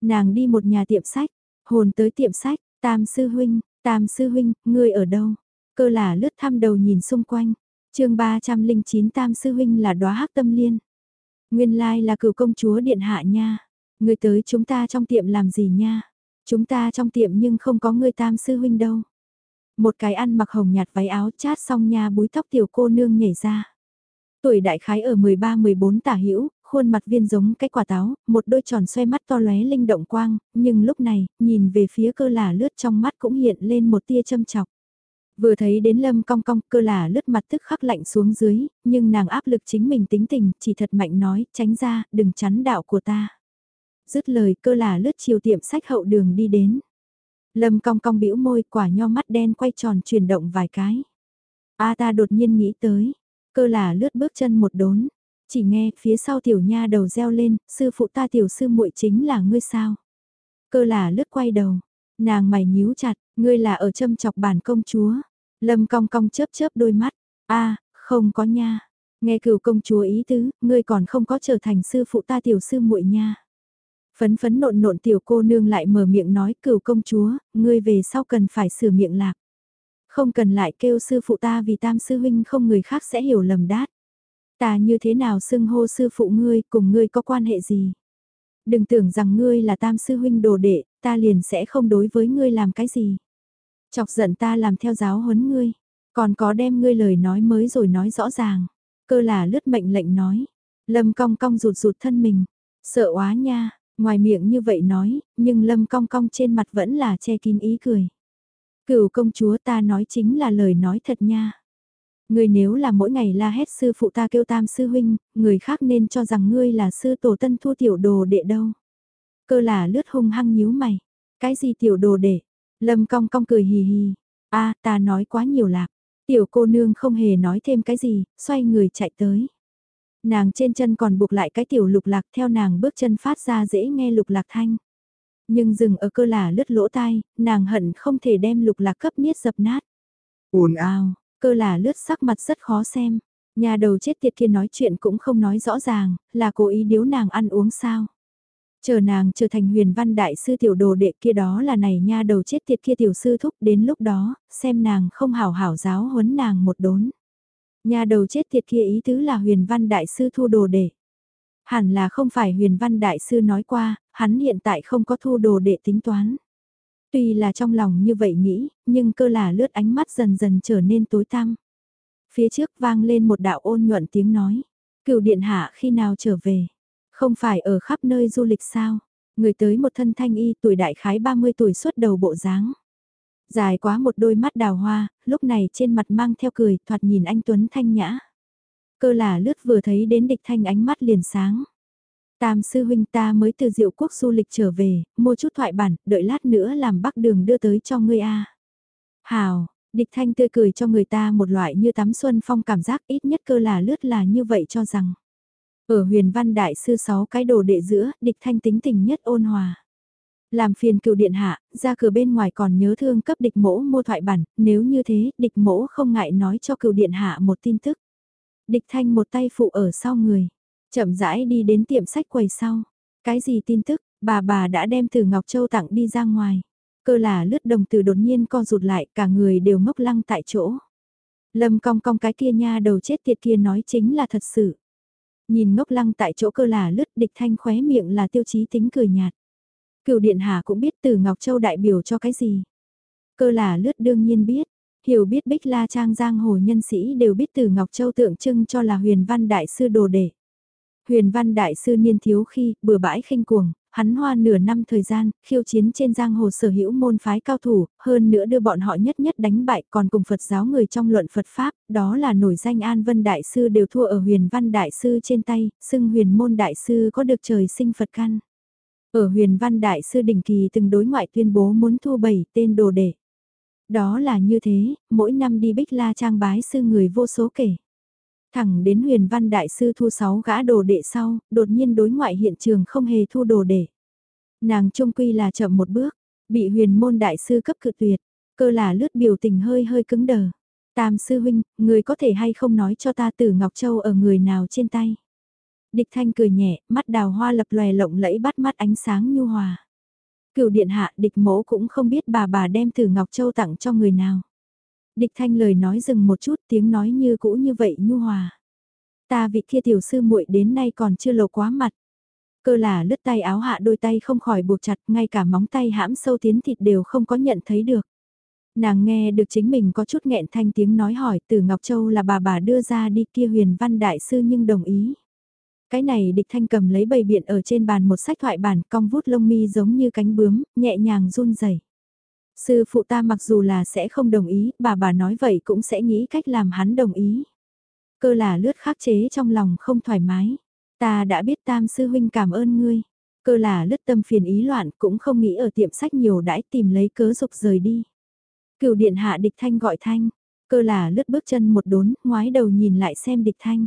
Nàng đi một nhà tiệm sách, hồn tới tiệm sách, tam sư huynh, Tam sư huynh, ngươi ở đâu? Cơ là lướt thăm đầu nhìn xung quanh. chương 309 Tam sư huynh là đóa hắc tâm liên. Nguyên lai là cựu công chúa điện hạ nha. người tới chúng ta trong tiệm làm gì nha? Chúng ta trong tiệm nhưng không có người tam sư huynh đâu. Một cái ăn mặc hồng nhạt váy áo chát xong nha búi tóc tiểu cô nương nhảy ra. Tuổi đại khái ở 13-14 tả hữu khuôn mặt viên giống cái quả táo, một đôi tròn xoay mắt to lóe linh động quang, nhưng lúc này, nhìn về phía cơ là lướt trong mắt cũng hiện lên một tia châm chọc. Vừa thấy đến lâm cong cong cơ là lướt mặt tức khắc lạnh xuống dưới, nhưng nàng áp lực chính mình tính tình, chỉ thật mạnh nói, tránh ra, đừng chắn đạo của ta. Dứt lời cơ là lướt chiều tiệm sách hậu đường đi đến. Lâm cong cong bĩu môi quả nho mắt đen quay tròn chuyển động vài cái. A ta đột nhiên nghĩ tới, cơ là lướt bước chân một đốn, chỉ nghe phía sau tiểu nha đầu reo lên, sư phụ ta tiểu sư muội chính là ngươi sao. Cơ là lướt quay đầu, nàng mày nhíu chặt, ngươi là ở châm chọc bản công chúa. Lâm cong cong chớp chớp đôi mắt, a không có nha. Nghe cửu công chúa ý tứ, ngươi còn không có trở thành sư phụ ta tiểu sư muội nha. Phấn phấn nộn nộn tiểu cô nương lại mở miệng nói cửu công chúa, ngươi về sau cần phải sửa miệng lạc. Không cần lại kêu sư phụ ta vì tam sư huynh không người khác sẽ hiểu lầm đát. Ta như thế nào xưng hô sư phụ ngươi, cùng ngươi có quan hệ gì? Đừng tưởng rằng ngươi là tam sư huynh đồ đệ, ta liền sẽ không đối với ngươi làm cái gì. Chọc giận ta làm theo giáo huấn ngươi, còn có đem ngươi lời nói mới rồi nói rõ ràng. Cơ là lướt mệnh lệnh nói, lâm cong cong rụt rụt thân mình, sợ quá nha, ngoài miệng như vậy nói, nhưng lâm cong cong trên mặt vẫn là che kín ý cười. Cửu công chúa ta nói chính là lời nói thật nha. Ngươi nếu là mỗi ngày la hét sư phụ ta kêu tam sư huynh, người khác nên cho rằng ngươi là sư tổ tân thu tiểu đồ đệ đâu. Cơ là lướt hung hăng nhíu mày. Cái gì tiểu đồ đệ? Lâm cong cong cười hì hì. a ta nói quá nhiều lạc. Tiểu cô nương không hề nói thêm cái gì, xoay người chạy tới. Nàng trên chân còn buộc lại cái tiểu lục lạc theo nàng bước chân phát ra dễ nghe lục lạc thanh. Nhưng dừng ở cơ là lướt lỗ tai, nàng hận không thể đem lục lạc cấp niết dập nát. ồn ào, cơ là lướt sắc mặt rất khó xem. Nhà đầu chết tiệt kia nói chuyện cũng không nói rõ ràng, là cố ý điếu nàng ăn uống sao. Chờ nàng trở thành huyền văn đại sư tiểu đồ đệ kia đó là này nha đầu chết tiệt kia tiểu sư thúc đến lúc đó, xem nàng không hảo hảo giáo huấn nàng một đốn. Nha đầu chết tiệt kia ý tứ là huyền văn đại sư thu đồ đệ. Hẳn là không phải huyền văn đại sư nói qua, hắn hiện tại không có thu đồ đệ tính toán. Tuy là trong lòng như vậy nghĩ, nhưng cơ là lướt ánh mắt dần dần trở nên tối tăm. Phía trước vang lên một đạo ôn nhuận tiếng nói. Cựu điện hạ khi nào trở về? Không phải ở khắp nơi du lịch sao? Người tới một thân thanh y tuổi đại khái 30 tuổi xuất đầu bộ dáng. Dài quá một đôi mắt đào hoa, lúc này trên mặt mang theo cười, thoạt nhìn anh Tuấn thanh nhã. Cơ là lướt vừa thấy đến địch thanh ánh mắt liền sáng. Tam sư huynh ta mới từ diệu quốc du lịch trở về, mua chút thoại bản, đợi lát nữa làm bắc đường đưa tới cho ngươi a. Hào, địch thanh tươi cười cho người ta một loại như tắm xuân phong cảm giác ít nhất cơ là lướt là như vậy cho rằng. Ở huyền văn đại sư sáu cái đồ đệ giữa, địch thanh tính tình nhất ôn hòa. Làm phiền cựu điện hạ, ra cửa bên ngoài còn nhớ thương cấp địch mỗ mua thoại bản, nếu như thế, địch mỗ không ngại nói cho cựu điện hạ một tin tức. Địch thanh một tay phụ ở sau người, chậm rãi đi đến tiệm sách quầy sau. Cái gì tin tức, bà bà đã đem từ Ngọc Châu tặng đi ra ngoài. Cơ là lướt đồng từ đột nhiên co rụt lại, cả người đều ngốc lăng tại chỗ. Lâm cong cong cái kia nha đầu chết tiệt kia nói chính là thật sự. Nhìn ngốc lăng tại chỗ cơ là lướt địch thanh khóe miệng là tiêu chí tính cười nhạt. Cựu Điện hạ cũng biết từ Ngọc Châu đại biểu cho cái gì. Cơ là lướt đương nhiên biết, hiểu biết Bích La Trang Giang Hồ nhân sĩ đều biết từ Ngọc Châu tượng trưng cho là huyền văn đại sư đồ đệ. Huyền văn đại sư niên thiếu khi, bừa bãi khinh cuồng, hắn hoa nửa năm thời gian, khiêu chiến trên giang hồ sở hữu môn phái cao thủ, hơn nữa đưa bọn họ nhất nhất đánh bại còn cùng Phật giáo người trong luận Phật Pháp, đó là nổi danh An Vân Đại Sư đều thua ở huyền văn Đại Sư trên tay, xưng huyền môn Đại Sư có được trời sinh Phật căn. Ở huyền văn đại sư đỉnh kỳ từng đối ngoại tuyên bố muốn thu bảy tên đồ đệ. Đó là như thế, mỗi năm đi bích la trang bái sư người vô số kể. Thẳng đến huyền văn đại sư thu sáu gã đồ đệ sau, đột nhiên đối ngoại hiện trường không hề thu đồ đệ. Nàng trung quy là chậm một bước, bị huyền môn đại sư cấp cự tuyệt, cơ là lướt biểu tình hơi hơi cứng đờ. Tam sư huynh, người có thể hay không nói cho ta tử Ngọc Châu ở người nào trên tay. Địch thanh cười nhẹ, mắt đào hoa lập lòe lộng lẫy bắt mắt ánh sáng nhu hòa. Cựu điện hạ địch mỗ cũng không biết bà bà đem Tử Ngọc Châu tặng cho người nào. Địch thanh lời nói dừng một chút tiếng nói như cũ như vậy nhu hòa. Ta vị kia tiểu sư muội đến nay còn chưa lộ quá mặt. Cơ là lướt tay áo hạ đôi tay không khỏi buộc chặt ngay cả móng tay hãm sâu tiến thịt đều không có nhận thấy được. Nàng nghe được chính mình có chút nghẹn thanh tiếng nói hỏi từ Ngọc Châu là bà bà đưa ra đi kia huyền văn đại sư nhưng đồng ý. Cái này địch thanh cầm lấy bầy biện ở trên bàn một sách thoại bản cong vút lông mi giống như cánh bướm, nhẹ nhàng run rẩy. Sư phụ ta mặc dù là sẽ không đồng ý, bà bà nói vậy cũng sẽ nghĩ cách làm hắn đồng ý. Cơ là lướt khắc chế trong lòng không thoải mái. Ta đã biết tam sư huynh cảm ơn ngươi. Cơ là lướt tâm phiền ý loạn cũng không nghĩ ở tiệm sách nhiều đãi tìm lấy cớ dục rời đi. Cựu điện hạ địch thanh gọi thanh. Cơ là lướt bước chân một đốn, ngoái đầu nhìn lại xem địch thanh.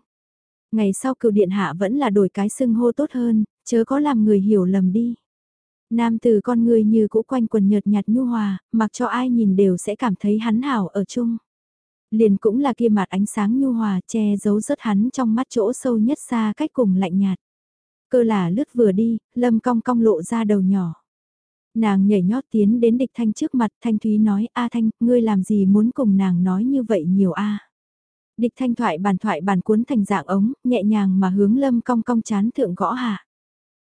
Ngày sau cựu điện hạ vẫn là đổi cái xưng hô tốt hơn, chớ có làm người hiểu lầm đi. Nam từ con người như cũ quanh quần nhợt nhạt nhu hòa, mặc cho ai nhìn đều sẽ cảm thấy hắn hảo ở chung. Liền cũng là kia mặt ánh sáng nhu hòa che giấu rớt hắn trong mắt chỗ sâu nhất xa cách cùng lạnh nhạt. Cơ là lướt vừa đi, lâm cong cong lộ ra đầu nhỏ. Nàng nhảy nhót tiến đến địch thanh trước mặt thanh thúy nói A thanh, ngươi làm gì muốn cùng nàng nói như vậy nhiều A. Địch thanh thoại bàn thoại bàn cuốn thành dạng ống, nhẹ nhàng mà hướng lâm cong cong chán thượng gõ hạ.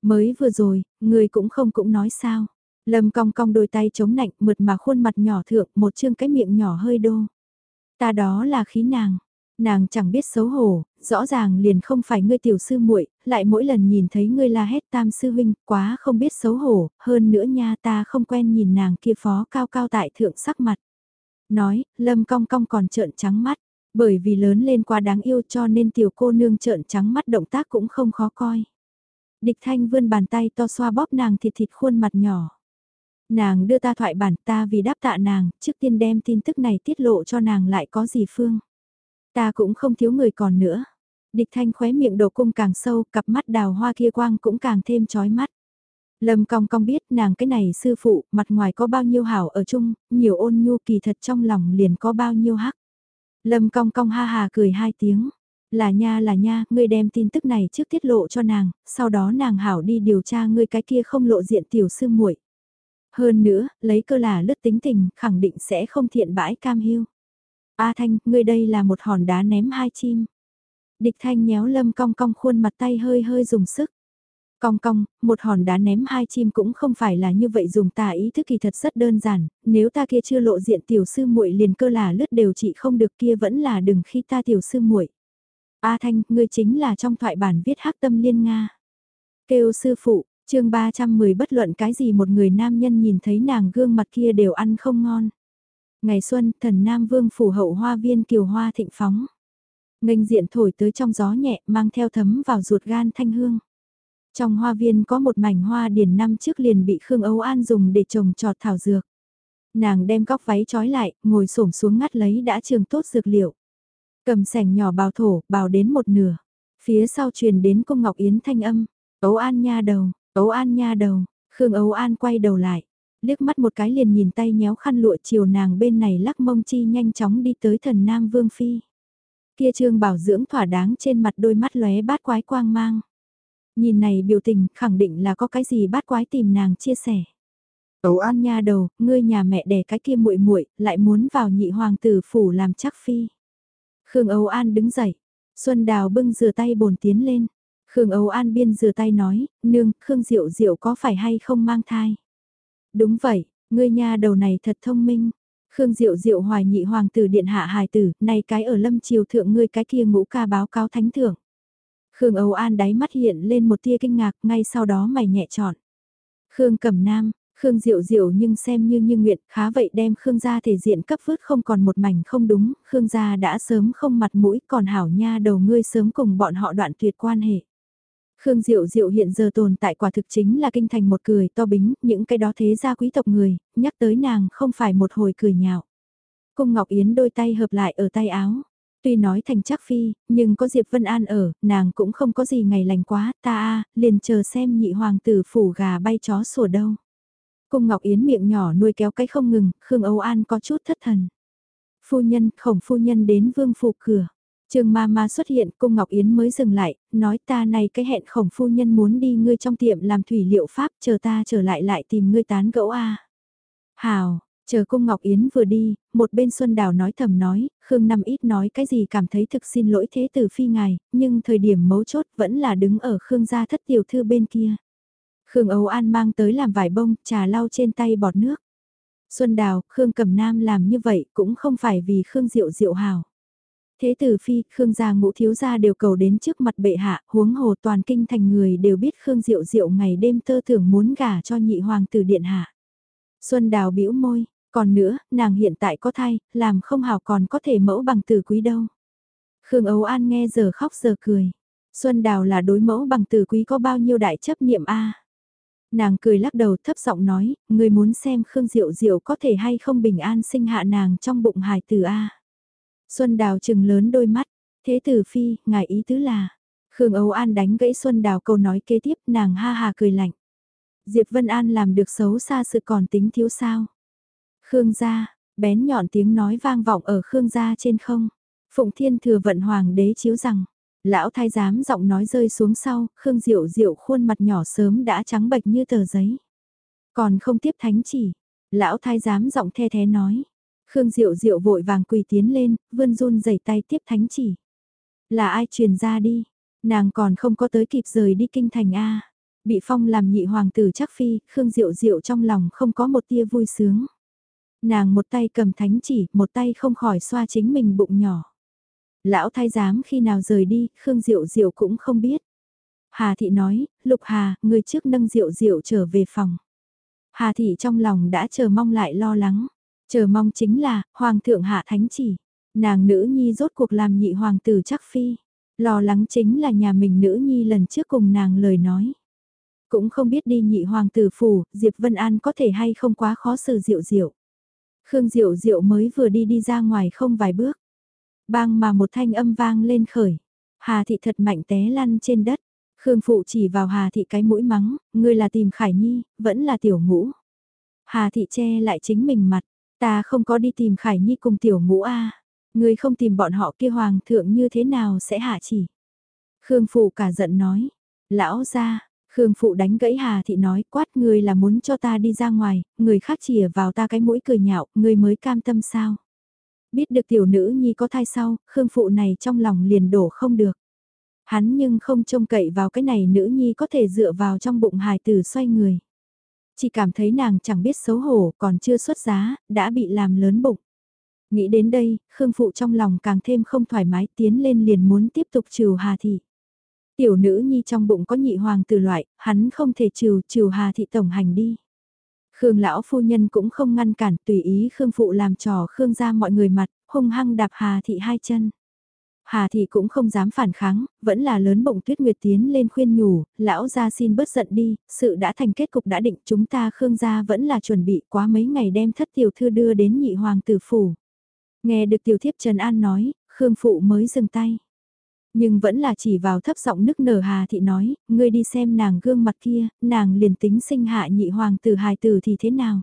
Mới vừa rồi, người cũng không cũng nói sao. Lâm cong cong đôi tay chống nạnh mượt mà khuôn mặt nhỏ thượng một chương cái miệng nhỏ hơi đô. Ta đó là khí nàng. Nàng chẳng biết xấu hổ, rõ ràng liền không phải ngươi tiểu sư muội, lại mỗi lần nhìn thấy ngươi la hét tam sư huynh, quá không biết xấu hổ, hơn nữa nha ta không quen nhìn nàng kia phó cao cao tại thượng sắc mặt. Nói, lâm cong cong còn trợn trắng mắt, bởi vì lớn lên quá đáng yêu cho nên tiểu cô nương trợn trắng mắt động tác cũng không khó coi. Địch thanh vươn bàn tay to xoa bóp nàng thịt thịt khuôn mặt nhỏ. Nàng đưa ta thoại bản ta vì đáp tạ nàng, trước tiên đem tin tức này tiết lộ cho nàng lại có gì phương. Ta cũng không thiếu người còn nữa. Địch thanh khóe miệng đổ cung càng sâu, cặp mắt đào hoa kia quang cũng càng thêm chói mắt. Lâm cong cong biết nàng cái này sư phụ, mặt ngoài có bao nhiêu hảo ở chung, nhiều ôn nhu kỳ thật trong lòng liền có bao nhiêu hắc. Lâm cong cong ha hà cười hai tiếng. Là nha là nha, ngươi đem tin tức này trước tiết lộ cho nàng, sau đó nàng hảo đi điều tra ngươi cái kia không lộ diện tiểu sư muội. Hơn nữa, lấy cơ là lướt tính tình, khẳng định sẽ không thiện bãi cam hiu. A Thanh, ngươi đây là một hòn đá ném hai chim. Địch Thanh nhéo lâm cong cong khuôn mặt tay hơi hơi dùng sức. Cong cong, một hòn đá ném hai chim cũng không phải là như vậy dùng tà ý thức kỳ thật rất đơn giản, nếu ta kia chưa lộ diện tiểu sư muội liền cơ là lướt đều chỉ không được kia vẫn là đừng khi ta tiểu sư muội. A Thanh, ngươi chính là trong thoại bản viết hắc tâm liên Nga. Kêu sư phụ, chương 310 bất luận cái gì một người nam nhân nhìn thấy nàng gương mặt kia đều ăn không ngon. Ngày xuân, thần Nam Vương phủ hậu hoa viên kiều hoa thịnh phóng. Ngành diện thổi tới trong gió nhẹ mang theo thấm vào ruột gan thanh hương. Trong hoa viên có một mảnh hoa điển năm trước liền bị Khương Âu An dùng để trồng trọt thảo dược. Nàng đem góc váy trói lại, ngồi xổm xuống ngắt lấy đã trường tốt dược liệu. Cầm sẻng nhỏ bào thổ, bào đến một nửa. Phía sau truyền đến cung Ngọc Yến thanh âm. Ấu An nha đầu, Ấu An nha đầu, Khương Ấu An quay đầu lại. Liếc mắt một cái liền nhìn tay nhéo khăn lụa chiều nàng bên này lắc mông chi nhanh chóng đi tới thần Nam Vương Phi. Kia trương bảo dưỡng thỏa đáng trên mặt đôi mắt lóe bát quái quang mang. Nhìn này biểu tình khẳng định là có cái gì bát quái tìm nàng chia sẻ. Ấu An nha đầu, ngươi nhà mẹ đẻ cái kia muội muội lại muốn vào nhị hoàng tử phủ làm chắc phi. Khương Âu An đứng dậy, Xuân Đào bưng rửa tay bồn tiến lên. Khương Âu An biên rửa tay nói, nương, Khương Diệu Diệu có phải hay không mang thai? Đúng vậy, ngươi nha đầu này thật thông minh. Khương Diệu Diệu hoài nhị hoàng tử điện hạ hài tử, này cái ở lâm triều thượng ngươi cái kia ngũ ca báo cáo thánh thượng. Khương Âu An đáy mắt hiện lên một tia kinh ngạc, ngay sau đó mày nhẹ trọn. Khương Cẩm Nam, Khương Diệu Diệu nhưng xem như như nguyện, khá vậy đem Khương gia thể diện cấp vứt không còn một mảnh không đúng, Khương gia đã sớm không mặt mũi, còn hảo nha đầu ngươi sớm cùng bọn họ đoạn tuyệt quan hệ. Khương Diệu Diệu hiện giờ tồn tại quả thực chính là kinh thành một cười to bính, những cái đó thế gia quý tộc người, nhắc tới nàng không phải một hồi cười nhạo. Cung Ngọc Yến đôi tay hợp lại ở tay áo. Tuy nói thành chắc phi, nhưng có Diệp Vân An ở, nàng cũng không có gì ngày lành quá, ta a liền chờ xem nhị hoàng tử phủ gà bay chó sủa đâu. Cung Ngọc Yến miệng nhỏ nuôi kéo cái không ngừng, Khương Âu An có chút thất thần. Phu nhân, khổng phu nhân đến vương phủ cửa. Trương ma ma xuất hiện, cung Ngọc Yến mới dừng lại, nói ta này cái hẹn khổng phu nhân muốn đi ngươi trong tiệm làm thủy liệu pháp, chờ ta trở lại lại tìm ngươi tán gẫu a. Hào, chờ cung Ngọc Yến vừa đi, một bên Xuân Đào nói thầm nói, Khương Năm ít nói cái gì cảm thấy thực xin lỗi thế tử phi ngài, nhưng thời điểm mấu chốt vẫn là đứng ở Khương gia thất tiểu thư bên kia. Khương Âu An mang tới làm vải bông, trà lau trên tay bọt nước. Xuân Đào, Khương Cẩm Nam làm như vậy cũng không phải vì Khương Diệu Diệu hào. Thế tử phi, Khương gia ngũ thiếu gia đều cầu đến trước mặt bệ hạ, huống hồ toàn kinh thành người đều biết Khương Diệu Diệu ngày đêm tơ tưởng muốn gả cho nhị hoàng tử điện hạ. Xuân Đào bĩu môi, còn nữa, nàng hiện tại có thai, làm không hảo còn có thể mẫu bằng tử quý đâu. Khương Ấu An nghe giờ khóc giờ cười. Xuân Đào là đối mẫu bằng tử quý có bao nhiêu đại chấp niệm a Nàng cười lắc đầu thấp giọng nói, người muốn xem Khương Diệu Diệu có thể hay không bình an sinh hạ nàng trong bụng hài tử a Xuân Đào chừng lớn đôi mắt, thế tử phi, ngài ý tứ là, Khương Âu An đánh gãy Xuân Đào câu nói kế tiếp nàng ha hà cười lạnh. Diệp Vân An làm được xấu xa sự còn tính thiếu sao. Khương gia, bén nhọn tiếng nói vang vọng ở Khương gia trên không. Phụng Thiên thừa vận hoàng đế chiếu rằng, lão thái giám giọng nói rơi xuống sau, Khương Diệu Diệu khuôn mặt nhỏ sớm đã trắng bệch như tờ giấy. Còn không tiếp thánh chỉ, lão thái giám giọng the thế nói. Khương Diệu Diệu vội vàng quỳ tiến lên, vươn run rẩy tay tiếp thánh chỉ. Là ai truyền ra đi, nàng còn không có tới kịp rời đi kinh thành A. Bị phong làm nhị hoàng tử chắc phi, Khương Diệu Diệu trong lòng không có một tia vui sướng. Nàng một tay cầm thánh chỉ, một tay không khỏi xoa chính mình bụng nhỏ. Lão thái giám khi nào rời đi, Khương Diệu Diệu cũng không biết. Hà Thị nói, Lục Hà, người trước nâng Diệu Diệu trở về phòng. Hà Thị trong lòng đã chờ mong lại lo lắng. Chờ mong chính là, Hoàng thượng hạ thánh chỉ. Nàng nữ nhi rốt cuộc làm nhị hoàng tử chắc phi. Lo lắng chính là nhà mình nữ nhi lần trước cùng nàng lời nói. Cũng không biết đi nhị hoàng tử phủ, Diệp Vân An có thể hay không quá khó xử Diệu Diệu. Khương Diệu Diệu mới vừa đi đi ra ngoài không vài bước. Bang mà một thanh âm vang lên khởi. Hà thị thật mạnh té lăn trên đất. Khương Phụ chỉ vào Hà thị cái mũi mắng, ngươi là tìm Khải Nhi, vẫn là tiểu ngũ. Hà thị che lại chính mình mặt, ta không có đi tìm Khải Nhi cùng tiểu ngũ a Ngươi không tìm bọn họ kia hoàng thượng như thế nào sẽ hạ chỉ. Khương Phụ cả giận nói, lão ra, Khương Phụ đánh gãy Hà Thị nói quát ngươi là muốn cho ta đi ra ngoài, người khác chìa vào ta cái mũi cười nhạo, ngươi mới cam tâm sao. Biết được tiểu nữ nhi có thai sau, Khương Phụ này trong lòng liền đổ không được. Hắn nhưng không trông cậy vào cái này nữ nhi có thể dựa vào trong bụng hài tử xoay người. Chỉ cảm thấy nàng chẳng biết xấu hổ còn chưa xuất giá, đã bị làm lớn bụng. Nghĩ đến đây, Khương Phụ trong lòng càng thêm không thoải mái tiến lên liền muốn tiếp tục trừ Hà Thị. Tiểu nữ nhi trong bụng có nhị hoàng tử loại, hắn không thể trừ trừ Hà Thị tổng hành đi. Khương lão phu nhân cũng không ngăn cản tùy ý Khương Phụ làm trò Khương ra mọi người mặt, hung hăng đạp Hà Thị hai chân. Hà Thị cũng không dám phản kháng, vẫn là lớn bụng tuyết nguyệt tiến lên khuyên nhủ, lão gia xin bớt giận đi, sự đã thành kết cục đã định chúng ta Khương gia vẫn là chuẩn bị quá mấy ngày đem thất tiểu thư đưa đến nhị hoàng tử phủ. Nghe được tiểu thiếp Trần An nói, Khương Phụ mới dừng tay. Nhưng vẫn là chỉ vào thấp giọng nức nở Hà Thị nói, ngươi đi xem nàng gương mặt kia, nàng liền tính sinh hạ nhị hoàng tử hài tử thì thế nào.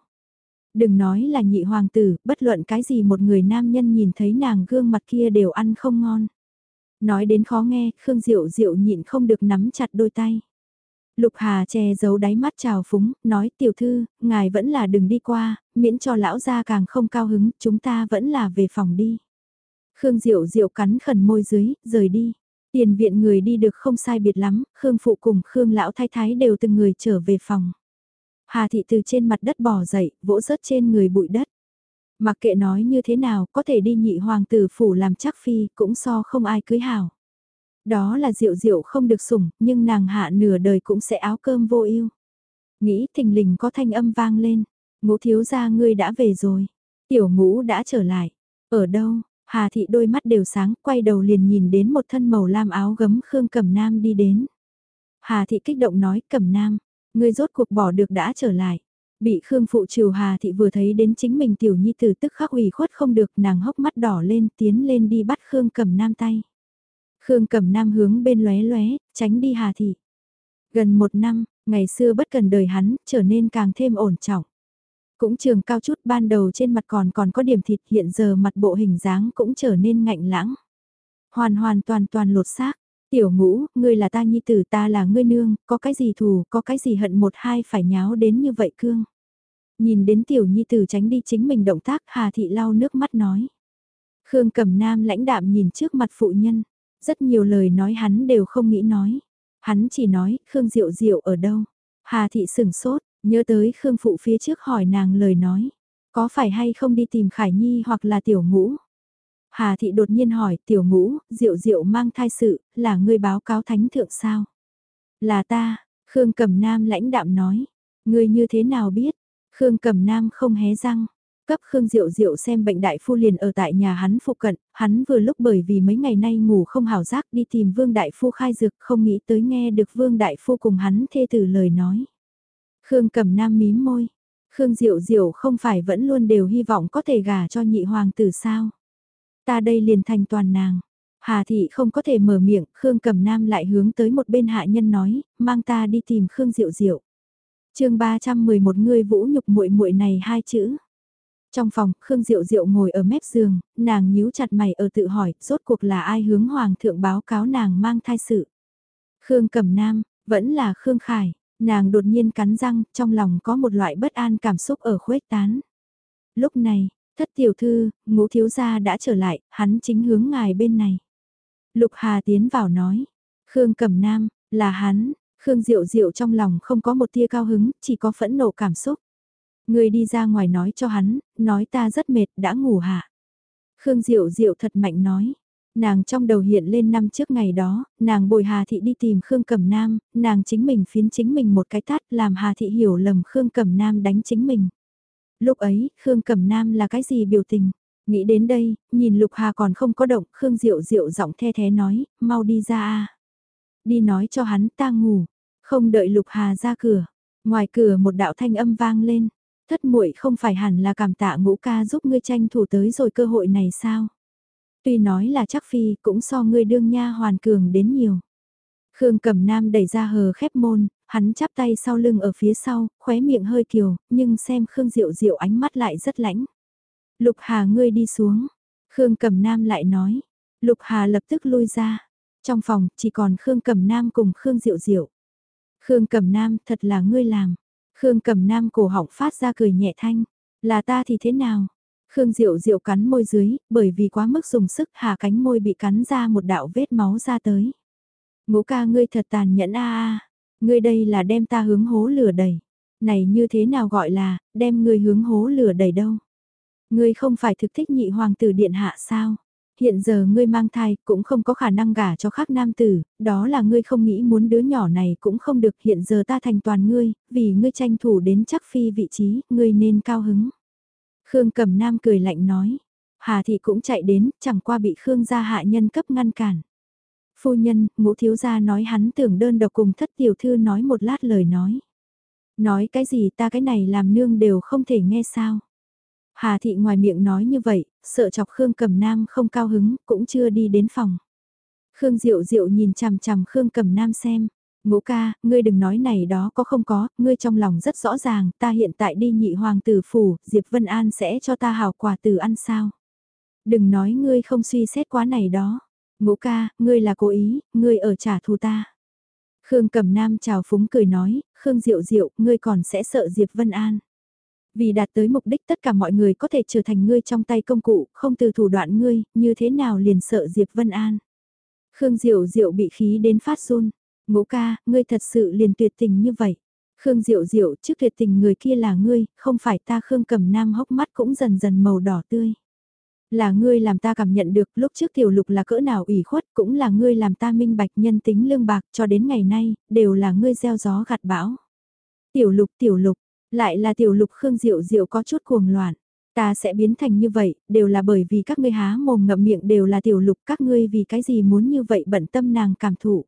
Đừng nói là nhị hoàng tử, bất luận cái gì một người nam nhân nhìn thấy nàng gương mặt kia đều ăn không ngon. Nói đến khó nghe, Khương Diệu Diệu nhịn không được nắm chặt đôi tay. Lục Hà che giấu đáy mắt trào phúng, nói tiểu thư, ngài vẫn là đừng đi qua, miễn cho lão gia càng không cao hứng, chúng ta vẫn là về phòng đi. Khương Diệu Diệu cắn khẩn môi dưới, rời đi. Tiền viện người đi được không sai biệt lắm, Khương Phụ cùng Khương Lão Thái Thái đều từng người trở về phòng. Hà Thị từ trên mặt đất bò dậy, vỗ rớt trên người bụi đất. Mặc kệ nói như thế nào, có thể đi nhị hoàng tử phủ làm chắc phi, cũng so không ai cưới hảo. Đó là diệu diệu không được sủng, nhưng nàng hạ nửa đời cũng sẽ áo cơm vô ưu. Nghĩ thình lình có thanh âm vang lên, ngũ thiếu gia ngươi đã về rồi. Tiểu ngũ đã trở lại. Ở đâu? Hà thị đôi mắt đều sáng, quay đầu liền nhìn đến một thân màu lam áo gấm Khương Cẩm Nam đi đến. Hà thị kích động nói, Cẩm Nam, ngươi rốt cuộc bỏ được đã trở lại. Bị Khương phụ trừ Hà thị vừa thấy đến chính mình tiểu nhi tử tức khắc ủy khuất không được, nàng hốc mắt đỏ lên, tiến lên đi bắt Khương Cẩm Nam tay. Khương Cẩm Nam hướng bên lóe lóe, tránh đi Hà thị. Gần một năm, ngày xưa bất cần đời hắn, trở nên càng thêm ổn trọng. Cũng trường cao chút ban đầu trên mặt còn còn có điểm thịt hiện giờ mặt bộ hình dáng cũng trở nên ngạnh lãng. Hoàn hoàn toàn toàn lột xác. Tiểu ngũ, ngươi là ta nhi tử ta là ngươi nương, có cái gì thù, có cái gì hận một hai phải nháo đến như vậy cương. Nhìn đến tiểu nhi tử tránh đi chính mình động tác Hà Thị lau nước mắt nói. Khương Cẩm Nam lãnh đạm nhìn trước mặt phụ nhân, rất nhiều lời nói hắn đều không nghĩ nói. Hắn chỉ nói, Khương Diệu Diệu ở đâu? Hà Thị sửng sốt, nhớ tới Khương Phụ phía trước hỏi nàng lời nói. Có phải hay không đi tìm Khải Nhi hoặc là Tiểu Ngũ? Hà Thị đột nhiên hỏi Tiểu Ngũ, Diệu Diệu mang thai sự, là người báo cáo thánh thượng sao? Là ta, Khương Cẩm Nam lãnh đạm nói. Ngươi như thế nào biết? Khương Cẩm Nam không hé răng. Cấp Khương Diệu Diệu xem bệnh đại phu liền ở tại nhà hắn phụ cận, hắn vừa lúc bởi vì mấy ngày nay ngủ không hảo giác đi tìm Vương Đại Phu khai dược không nghĩ tới nghe được Vương Đại Phu cùng hắn thê tử lời nói. Khương cầm nam mím môi, Khương Diệu Diệu không phải vẫn luôn đều hy vọng có thể gả cho nhị hoàng tử sao. Ta đây liền thành toàn nàng. Hà thị không có thể mở miệng, Khương Cẩm Nam lại hướng tới một bên hạ nhân nói, mang ta đi tìm Khương Diệu Diệu. Chương 311 người vũ nhục muội muội này hai chữ. Trong phòng, Khương Diệu Diệu ngồi ở mép giường, nàng nhíu chặt mày ở tự hỏi, rốt cuộc là ai hướng hoàng thượng báo cáo nàng mang thai sự. Khương Cẩm Nam, vẫn là Khương Khải, nàng đột nhiên cắn răng, trong lòng có một loại bất an cảm xúc ở khuếch tán. Lúc này, thất tiểu thư, ngũ thiếu gia đã trở lại, hắn chính hướng ngài bên này. Lục Hà tiến vào nói, Khương Cẩm Nam, là hắn, Khương Diệu Diệu trong lòng không có một tia cao hứng, chỉ có phẫn nộ cảm xúc. Người đi ra ngoài nói cho hắn, nói ta rất mệt, đã ngủ hả? Khương Diệu Diệu thật mạnh nói. Nàng trong đầu hiện lên năm trước ngày đó, nàng bồi Hà Thị đi tìm Khương Cẩm Nam, nàng chính mình phiến chính mình một cái tát làm Hà Thị hiểu lầm Khương Cẩm Nam đánh chính mình. Lúc ấy, Khương Cẩm Nam là cái gì biểu tình? Nghĩ đến đây, nhìn Lục Hà còn không có động, Khương Diệu Diệu giọng the thế nói, mau đi ra a Đi nói cho hắn ta ngủ, không đợi Lục Hà ra cửa. Ngoài cửa một đạo thanh âm vang lên, thất muội không phải hẳn là cảm tạ ngũ ca giúp ngươi tranh thủ tới rồi cơ hội này sao? Tuy nói là chắc phi cũng so ngươi đương nha hoàn cường đến nhiều. Khương Cẩm Nam đẩy ra hờ khép môn, hắn chắp tay sau lưng ở phía sau, khóe miệng hơi kiều, nhưng xem Khương Diệu Diệu ánh mắt lại rất lãnh. Lục Hà ngươi đi xuống. Khương Cẩm Nam lại nói. Lục Hà lập tức lui ra. Trong phòng chỉ còn Khương Cẩm Nam cùng Khương Diệu Diệu. Khương Cẩm Nam thật là ngươi làm. Khương Cẩm Nam cổ họng phát ra cười nhẹ thanh. Là ta thì thế nào? Khương Diệu Diệu cắn môi dưới, bởi vì quá mức dùng sức hạ cánh môi bị cắn ra một đạo vết máu ra tới. Ngũ ca ngươi thật tàn nhẫn a a, ngươi đây là đem ta hướng hố lửa đẩy. Này như thế nào gọi là, đem ngươi hướng hố lửa đẩy đâu? Ngươi không phải thực thích nhị hoàng tử điện hạ sao? Hiện giờ ngươi mang thai cũng không có khả năng gả cho khác nam tử, đó là ngươi không nghĩ muốn đứa nhỏ này cũng không được hiện giờ ta thành toàn ngươi, vì ngươi tranh thủ đến chắc phi vị trí, ngươi nên cao hứng. Khương Cẩm Nam cười lạnh nói. Hà Thị cũng chạy đến, chẳng qua bị Khương gia hạ nhân cấp ngăn cản. Phu nhân, ngũ thiếu gia nói hắn tưởng đơn độc cùng thất tiểu thư nói một lát lời nói. Nói cái gì ta cái này làm nương đều không thể nghe sao. Hà Thị ngoài miệng nói như vậy, sợ chọc Khương Cẩm Nam không cao hứng, cũng chưa đi đến phòng. Khương Diệu Diệu nhìn chằm chằm Khương Cẩm Nam xem. Ngũ ca, ngươi đừng nói này đó có không có, ngươi trong lòng rất rõ ràng, ta hiện tại đi nhị hoàng tử phủ, Diệp Vân An sẽ cho ta hào quà từ ăn sao. Đừng nói ngươi không suy xét quá này đó. Ngũ ca, ngươi là cố ý, ngươi ở trả thù ta. Khương Cẩm Nam chào phúng cười nói, Khương Diệu Diệu, ngươi còn sẽ sợ Diệp Vân An. Vì đạt tới mục đích tất cả mọi người có thể trở thành ngươi trong tay công cụ, không từ thủ đoạn ngươi, như thế nào liền sợ Diệp Vân An. Khương Diệu Diệu bị khí đến phát run. Ngũ ca, ngươi thật sự liền tuyệt tình như vậy. Khương Diệu Diệu, trước tuyệt tình người kia là ngươi, không phải ta Khương Cẩm Nam hốc mắt cũng dần dần màu đỏ tươi. Là ngươi làm ta cảm nhận được lúc trước tiểu lục là cỡ nào ủy khuất, cũng là ngươi làm ta minh bạch nhân tính lương bạc cho đến ngày nay, đều là ngươi gieo gió gặt bão. Tiểu lục tiểu lục, lại là tiểu lục Khương Diệu Diệu có chút cuồng loạn. Ta sẽ biến thành như vậy, đều là bởi vì các ngươi há mồm ngậm miệng đều là tiểu lục các ngươi vì cái gì muốn như vậy bận tâm nàng cảm thụ.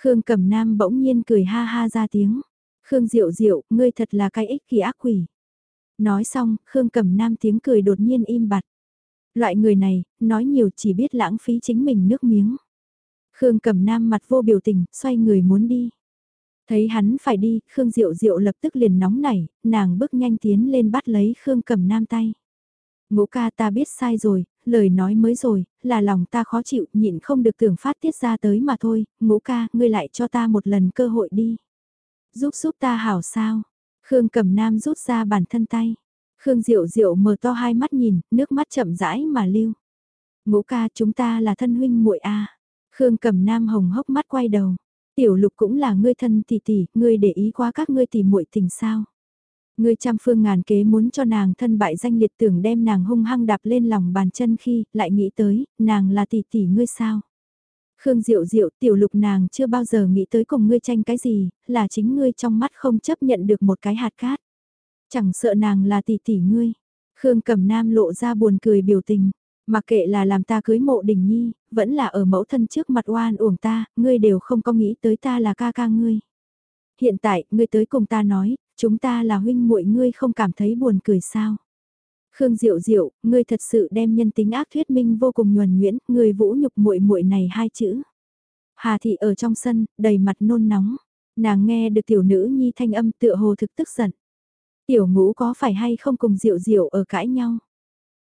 Khương Cẩm Nam bỗng nhiên cười ha ha ra tiếng. Khương Diệu Diệu, ngươi thật là cái ích kỷ ác quỷ. Nói xong, Khương Cẩm Nam tiếng cười đột nhiên im bặt. Loại người này, nói nhiều chỉ biết lãng phí chính mình nước miếng. Khương Cẩm Nam mặt vô biểu tình, xoay người muốn đi. Thấy hắn phải đi, Khương Diệu Diệu lập tức liền nóng nảy, nàng bước nhanh tiến lên bắt lấy Khương Cẩm Nam tay. Ngũ ca ta biết sai rồi, lời nói mới rồi, là lòng ta khó chịu, nhịn không được tưởng phát tiết ra tới mà thôi, ngũ ca, ngươi lại cho ta một lần cơ hội đi. Giúp giúp ta hảo sao? Khương Cẩm Nam rút ra bản thân tay. Khương Diệu Diệu mở to hai mắt nhìn, nước mắt chậm rãi mà lưu. Ngũ ca chúng ta là thân huynh muội a. Khương Cẩm Nam hồng hốc mắt quay đầu. Tiểu Lục cũng là ngươi thân tỷ tỷ, ngươi để ý quá các ngươi tỷ muội tình sao? Ngươi trăm phương ngàn kế muốn cho nàng thân bại danh liệt tưởng đem nàng hung hăng đạp lên lòng bàn chân khi lại nghĩ tới, nàng là tỷ tỷ ngươi sao. Khương Diệu Diệu tiểu lục nàng chưa bao giờ nghĩ tới cùng ngươi tranh cái gì, là chính ngươi trong mắt không chấp nhận được một cái hạt cát. Chẳng sợ nàng là tỷ tỷ ngươi. Khương Cẩm Nam lộ ra buồn cười biểu tình, mặc kệ là làm ta cưới mộ đình nhi, vẫn là ở mẫu thân trước mặt oan uổng ta, ngươi đều không có nghĩ tới ta là ca ca ngươi. Hiện tại, ngươi tới cùng ta nói, chúng ta là huynh muội ngươi không cảm thấy buồn cười sao? Khương Diệu Diệu, ngươi thật sự đem nhân tính ác thuyết minh vô cùng nhuần nhuyễn, ngươi vũ nhục muội muội này hai chữ. Hà thị ở trong sân, đầy mặt nôn nóng. Nàng nghe được tiểu nữ nhi thanh âm tựa hồ thực tức giận. Tiểu ngũ có phải hay không cùng Diệu Diệu ở cãi nhau?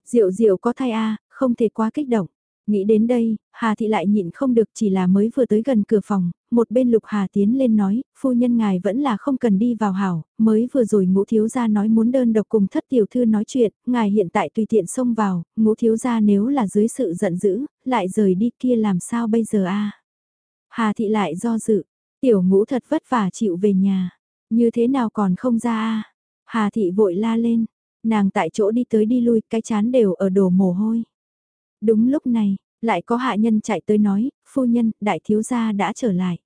Diệu Diệu có thai a, không thể quá kích động. Nghĩ đến đây, Hà Thị lại nhịn không được chỉ là mới vừa tới gần cửa phòng, một bên Lục Hà tiến lên nói, phu nhân ngài vẫn là không cần đi vào hảo, mới vừa rồi ngũ thiếu gia nói muốn đơn độc cùng thất tiểu thư nói chuyện, ngài hiện tại tùy tiện xông vào, ngũ thiếu gia nếu là dưới sự giận dữ, lại rời đi kia làm sao bây giờ a Hà Thị lại do dự, Tiểu ngũ thật vất vả chịu về nhà, như thế nào còn không ra a Hà thị vội la lên, nàng tại chỗ đi tới đi lui, cái chán đều ở đổ mồ hôi. Đúng lúc này, lại có hạ nhân chạy tới nói, phu nhân, đại thiếu gia đã trở lại.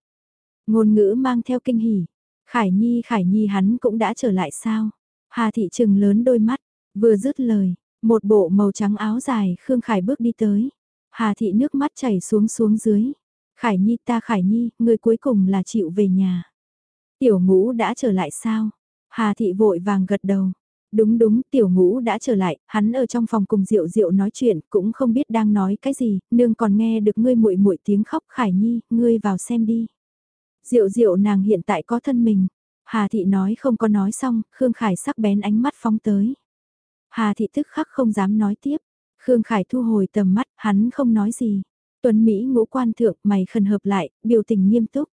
Ngôn ngữ mang theo kinh hỉ. Khải Nhi Khải Nhi hắn cũng đã trở lại sao? Hà thị trừng lớn đôi mắt, vừa dứt lời, một bộ màu trắng áo dài Khương Khải bước đi tới. Hà thị nước mắt chảy xuống xuống dưới. Khải Nhi ta Khải Nhi, người cuối cùng là chịu về nhà. Tiểu ngũ đã trở lại sao? Hà thị vội vàng gật đầu. Đúng đúng, tiểu ngũ đã trở lại, hắn ở trong phòng cùng Diệu Diệu nói chuyện, cũng không biết đang nói cái gì, nương còn nghe được ngươi muội muội tiếng khóc Khải Nhi, ngươi vào xem đi. Diệu Diệu nàng hiện tại có thân mình. Hà thị nói không có nói xong, Khương Khải sắc bén ánh mắt phóng tới. Hà thị tức khắc không dám nói tiếp. Khương Khải thu hồi tầm mắt, hắn không nói gì. Tuấn Mỹ ngũ quan thượng mày khẩn hợp lại, biểu tình nghiêm túc.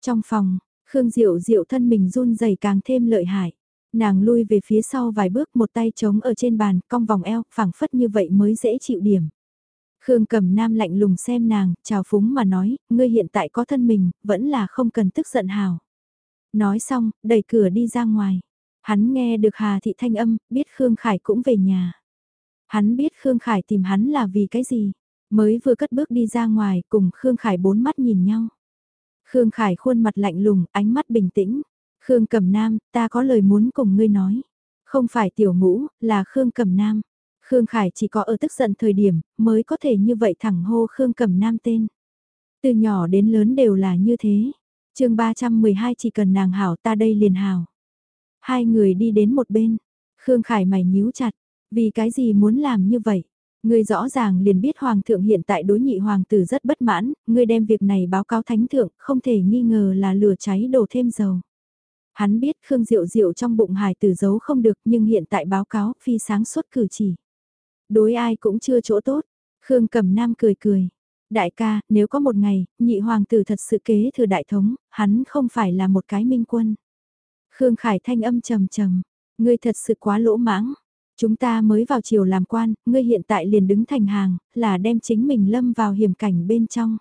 Trong phòng, Khương Diệu Diệu thân mình run rẩy càng thêm lợi hại. Nàng lui về phía sau vài bước một tay trống ở trên bàn, cong vòng eo, phẳng phất như vậy mới dễ chịu điểm. Khương cầm nam lạnh lùng xem nàng, chào phúng mà nói, ngươi hiện tại có thân mình, vẫn là không cần tức giận hào. Nói xong, đẩy cửa đi ra ngoài. Hắn nghe được Hà Thị thanh âm, biết Khương Khải cũng về nhà. Hắn biết Khương Khải tìm hắn là vì cái gì. Mới vừa cất bước đi ra ngoài, cùng Khương Khải bốn mắt nhìn nhau. Khương Khải khuôn mặt lạnh lùng, ánh mắt bình tĩnh. Khương Cẩm Nam, ta có lời muốn cùng ngươi nói. Không phải tiểu ngũ, là Khương Cẩm Nam. Khương Khải chỉ có ở tức giận thời điểm, mới có thể như vậy thẳng hô Khương Cẩm Nam tên. Từ nhỏ đến lớn đều là như thế. chương 312 chỉ cần nàng hảo ta đây liền hảo. Hai người đi đến một bên. Khương Khải mày nhíu chặt. Vì cái gì muốn làm như vậy? Ngươi rõ ràng liền biết Hoàng thượng hiện tại đối nhị Hoàng tử rất bất mãn, ngươi đem việc này báo cáo Thánh thượng, không thể nghi ngờ là lửa cháy đổ thêm dầu. Hắn biết Khương Diệu Diệu trong bụng hài tử giấu không được nhưng hiện tại báo cáo phi sáng suốt cử chỉ. Đối ai cũng chưa chỗ tốt. Khương Cẩm Nam cười cười. Đại ca, nếu có một ngày, nhị hoàng tử thật sự kế thừa đại thống, hắn không phải là một cái minh quân. Khương Khải thanh âm trầm trầm, ngươi thật sự quá lỗ mãng. Chúng ta mới vào chiều làm quan, ngươi hiện tại liền đứng thành hàng, là đem chính mình lâm vào hiểm cảnh bên trong.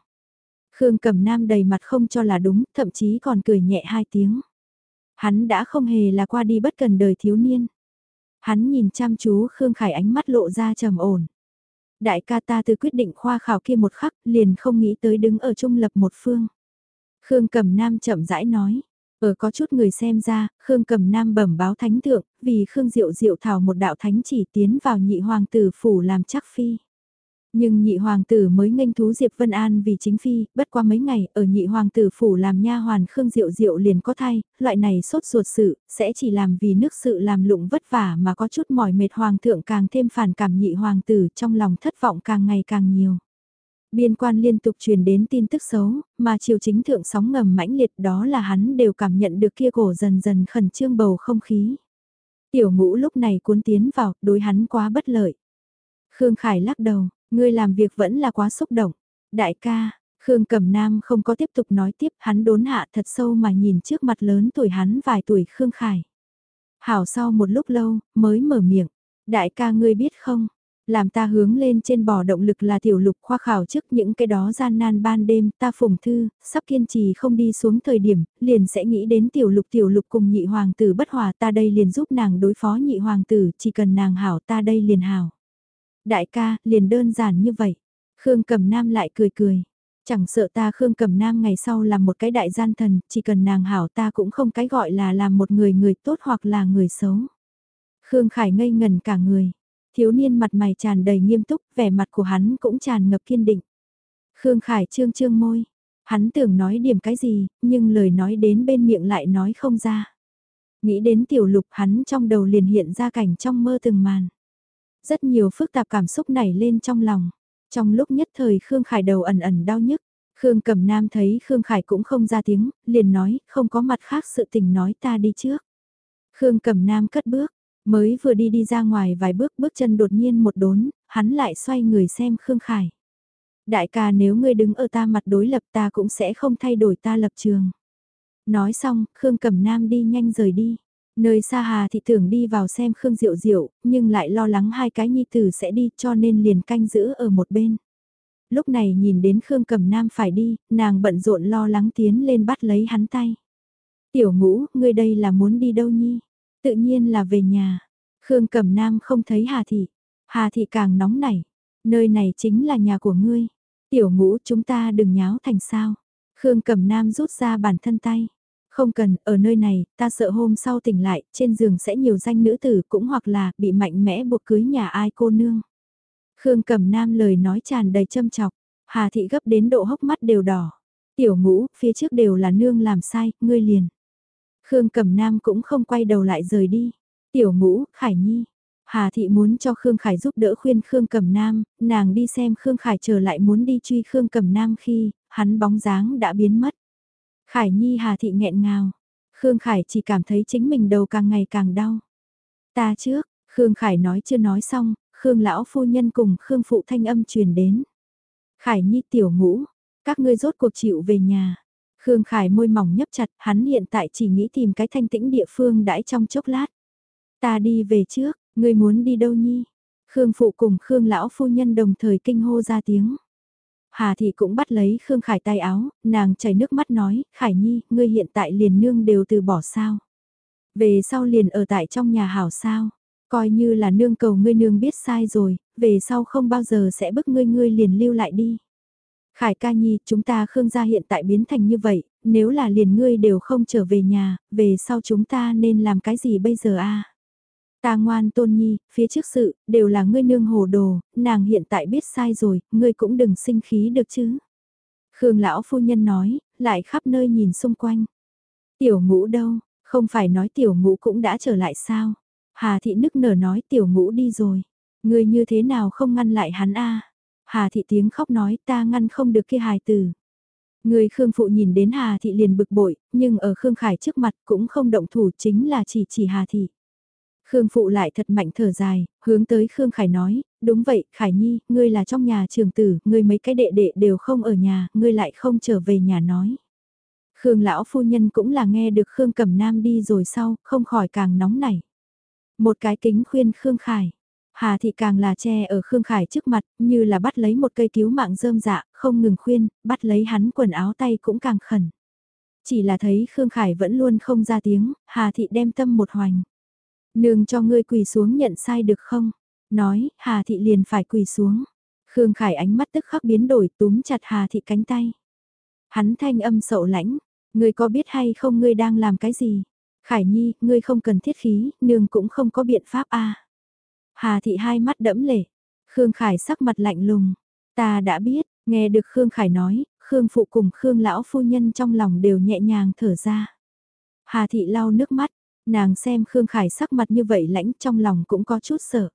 Khương Cẩm Nam đầy mặt không cho là đúng, thậm chí còn cười nhẹ hai tiếng. Hắn đã không hề là qua đi bất cần đời thiếu niên. Hắn nhìn chăm chú Khương Khải ánh mắt lộ ra trầm ổn. Đại ca ta từ quyết định khoa khảo kia một khắc liền không nghĩ tới đứng ở trung lập một phương. Khương Cẩm Nam chậm rãi nói. Ở có chút người xem ra, Khương Cẩm Nam bẩm báo thánh thượng, vì Khương Diệu Diệu thảo một đạo thánh chỉ tiến vào nhị hoàng tử phủ làm chắc phi. Nhưng nhị hoàng tử mới nghênh thú Diệp Vân An vì chính phi, bất qua mấy ngày ở nhị hoàng tử phủ làm nha hoàn Khương Diệu Diệu liền có thai, loại này sốt ruột sự, sẽ chỉ làm vì nước sự làm lụng vất vả mà có chút mỏi mệt hoàng thượng càng thêm phản cảm nhị hoàng tử trong lòng thất vọng càng ngày càng nhiều. Biên quan liên tục truyền đến tin tức xấu, mà triều chính thượng sóng ngầm mãnh liệt đó là hắn đều cảm nhận được kia cổ dần dần khẩn trương bầu không khí. Tiểu ngũ lúc này cuốn tiến vào, đối hắn quá bất lợi. Khương Khải lắc đầu, Ngươi làm việc vẫn là quá xúc động. Đại ca, Khương Cẩm Nam không có tiếp tục nói tiếp, hắn đốn hạ thật sâu mà nhìn trước mặt lớn tuổi hắn vài tuổi Khương Khải. Hảo sau một lúc lâu, mới mở miệng. Đại ca ngươi biết không, làm ta hướng lên trên bò động lực là tiểu lục khoa khảo trước những cái đó gian nan ban đêm ta phùng thư, sắp kiên trì không đi xuống thời điểm, liền sẽ nghĩ đến tiểu lục tiểu lục cùng nhị hoàng tử bất hòa ta đây liền giúp nàng đối phó nhị hoàng tử, chỉ cần nàng hảo ta đây liền hảo. Đại ca, liền đơn giản như vậy. Khương Cẩm Nam lại cười cười. Chẳng sợ ta Khương Cẩm Nam ngày sau làm một cái đại gian thần, chỉ cần nàng hảo ta cũng không cái gọi là làm một người người tốt hoặc là người xấu. Khương Khải ngây ngần cả người. Thiếu niên mặt mày tràn đầy nghiêm túc, vẻ mặt của hắn cũng tràn ngập kiên định. Khương Khải trương trương môi. Hắn tưởng nói điểm cái gì, nhưng lời nói đến bên miệng lại nói không ra. Nghĩ đến tiểu lục hắn trong đầu liền hiện ra cảnh trong mơ từng màn. Rất nhiều phức tạp cảm xúc nảy lên trong lòng. Trong lúc nhất thời Khương Khải đầu ẩn ẩn đau nhức. Khương Cẩm Nam thấy Khương Khải cũng không ra tiếng, liền nói, không có mặt khác sự tình nói ta đi trước. Khương Cẩm Nam cất bước, mới vừa đi đi ra ngoài vài bước bước chân đột nhiên một đốn, hắn lại xoay người xem Khương Khải. Đại ca nếu ngươi đứng ở ta mặt đối lập ta cũng sẽ không thay đổi ta lập trường. Nói xong, Khương Cẩm Nam đi nhanh rời đi. Nơi xa Hà thị tưởng đi vào xem Khương Diệu Diệu, nhưng lại lo lắng hai cái nhi tử sẽ đi cho nên liền canh giữ ở một bên. Lúc này nhìn đến Khương Cẩm Nam phải đi, nàng bận rộn lo lắng tiến lên bắt lấy hắn tay. Tiểu ngũ, ngươi đây là muốn đi đâu nhi? Tự nhiên là về nhà. Khương Cẩm Nam không thấy Hà Thị. Hà Thị càng nóng nảy. Nơi này chính là nhà của ngươi. Tiểu ngũ chúng ta đừng nháo thành sao. Khương Cẩm Nam rút ra bản thân tay. Không cần, ở nơi này, ta sợ hôm sau tỉnh lại, trên giường sẽ nhiều danh nữ tử cũng hoặc là bị mạnh mẽ buộc cưới nhà ai cô nương. Khương Cẩm Nam lời nói tràn đầy châm chọc, Hà Thị gấp đến độ hốc mắt đều đỏ. Tiểu ngũ, phía trước đều là nương làm sai, ngươi liền. Khương Cẩm Nam cũng không quay đầu lại rời đi. Tiểu ngũ, Khải Nhi. Hà Thị muốn cho Khương Khải giúp đỡ khuyên Khương Cẩm Nam, nàng đi xem Khương Khải trở lại muốn đi truy Khương Cẩm Nam khi, hắn bóng dáng đã biến mất. Khải Nhi Hà Thị nghẹn ngào. Khương Khải chỉ cảm thấy chính mình đầu càng ngày càng đau. Ta trước, Khương Khải nói chưa nói xong, Khương lão phu nhân cùng Khương phụ thanh âm truyền đến. Khải Nhi tiểu ngũ, các ngươi rốt cuộc chịu về nhà. Khương Khải môi mỏng nhấp chặt, hắn hiện tại chỉ nghĩ tìm cái thanh tĩnh địa phương đãi trong chốc lát. Ta đi về trước, ngươi muốn đi đâu nhi? Khương phụ cùng Khương lão phu nhân đồng thời kinh hô ra tiếng. Hà Thị cũng bắt lấy Khương Khải tay áo, nàng chảy nước mắt nói, Khải Nhi, ngươi hiện tại liền nương đều từ bỏ sao. Về sau liền ở tại trong nhà hảo sao, coi như là nương cầu ngươi nương biết sai rồi, về sau không bao giờ sẽ bức ngươi ngươi liền lưu lại đi. Khải ca nhi, chúng ta Khương gia hiện tại biến thành như vậy, nếu là liền ngươi đều không trở về nhà, về sau chúng ta nên làm cái gì bây giờ a? Ta ngoan tôn nhi, phía trước sự, đều là ngươi nương hồ đồ, nàng hiện tại biết sai rồi, ngươi cũng đừng sinh khí được chứ. Khương lão phu nhân nói, lại khắp nơi nhìn xung quanh. Tiểu ngũ đâu, không phải nói tiểu ngũ cũng đã trở lại sao? Hà thị nức nở nói tiểu ngũ đi rồi. Ngươi như thế nào không ngăn lại hắn a? Hà thị tiếng khóc nói ta ngăn không được kia hài tử. Người Khương Phụ nhìn đến Hà Thị liền bực bội, nhưng ở Khương Khải trước mặt cũng không động thủ chính là chỉ chỉ Hà Thị. Khương Phụ lại thật mạnh thở dài, hướng tới Khương Khải nói, đúng vậy, Khải Nhi, ngươi là trong nhà trường tử, ngươi mấy cái đệ đệ đều không ở nhà, ngươi lại không trở về nhà nói. Khương lão phu nhân cũng là nghe được Khương Cẩm Nam đi rồi sau, không khỏi càng nóng nảy. Một cái kính khuyên Khương Khải. Hà thị càng là che ở Khương Khải trước mặt, như là bắt lấy một cây cứu mạng rơm dạ, không ngừng khuyên, bắt lấy hắn quần áo tay cũng càng khẩn. Chỉ là thấy Khương Khải vẫn luôn không ra tiếng, Hà thị đem tâm một hoành. Nương cho ngươi quỳ xuống nhận sai được không? Nói, Hà thị liền phải quỳ xuống. Khương Khải ánh mắt tức khắc biến đổi túm chặt Hà thị cánh tay. Hắn thanh âm sậu lãnh, ngươi có biết hay không ngươi đang làm cái gì? Khải Nhi, ngươi không cần thiết khí, nương cũng không có biện pháp a. Hà thị hai mắt đẫm lệ. Khương Khải sắc mặt lạnh lùng. Ta đã biết, nghe được Khương Khải nói, Khương phụ cùng Khương lão phu nhân trong lòng đều nhẹ nhàng thở ra. Hà thị lau nước mắt, nàng xem Khương Khải sắc mặt như vậy lãnh trong lòng cũng có chút sợ.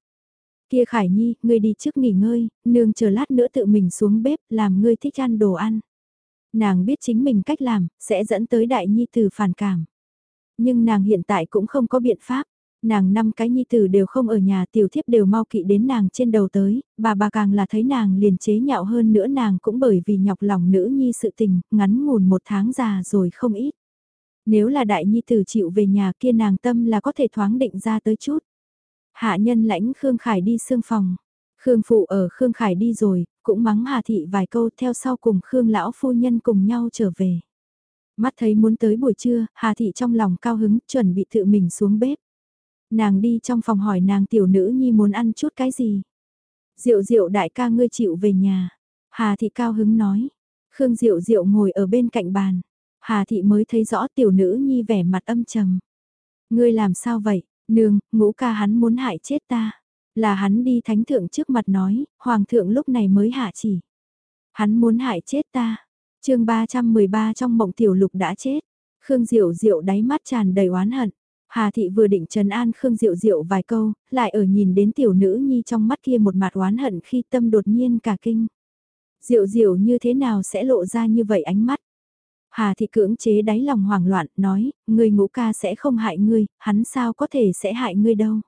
Kia Khải Nhi, ngươi đi trước nghỉ ngơi, nương chờ lát nữa tự mình xuống bếp làm ngươi thích ăn đồ ăn. Nàng biết chính mình cách làm, sẽ dẫn tới đại nhi từ phản cảm. Nhưng nàng hiện tại cũng không có biện pháp. Nàng năm cái nhi tử đều không ở nhà tiểu thiếp đều mau kỵ đến nàng trên đầu tới, bà bà càng là thấy nàng liền chế nhạo hơn nữa nàng cũng bởi vì nhọc lòng nữ nhi sự tình, ngắn ngủn một tháng già rồi không ít. Nếu là đại nhi tử chịu về nhà kia nàng tâm là có thể thoáng định ra tới chút. Hạ nhân lãnh Khương Khải đi xương phòng. Khương phụ ở Khương Khải đi rồi, cũng mắng Hà Thị vài câu theo sau cùng Khương lão phu nhân cùng nhau trở về. Mắt thấy muốn tới buổi trưa, Hà Thị trong lòng cao hứng chuẩn bị tự mình xuống bếp. Nàng đi trong phòng hỏi nàng tiểu nữ nhi muốn ăn chút cái gì. Diệu diệu đại ca ngươi chịu về nhà. Hà Thị cao hứng nói. Khương Diệu Diệu ngồi ở bên cạnh bàn. Hà Thị mới thấy rõ tiểu nữ nhi vẻ mặt âm trầm. Ngươi làm sao vậy, nương, ngũ ca hắn muốn hại chết ta. Là hắn đi thánh thượng trước mặt nói, hoàng thượng lúc này mới hạ chỉ. Hắn muốn hại chết ta. chương 313 trong mộng tiểu lục đã chết. Khương Diệu Diệu đáy mắt tràn đầy oán hận. Hà thị vừa định trấn an Khương Diệu Diệu vài câu, lại ở nhìn đến tiểu nữ nhi trong mắt kia một mặt oán hận khi tâm đột nhiên cả kinh. Diệu Diệu như thế nào sẽ lộ ra như vậy ánh mắt? Hà thị cưỡng chế đáy lòng hoảng loạn, nói, người ngũ ca sẽ không hại ngươi, hắn sao có thể sẽ hại ngươi đâu.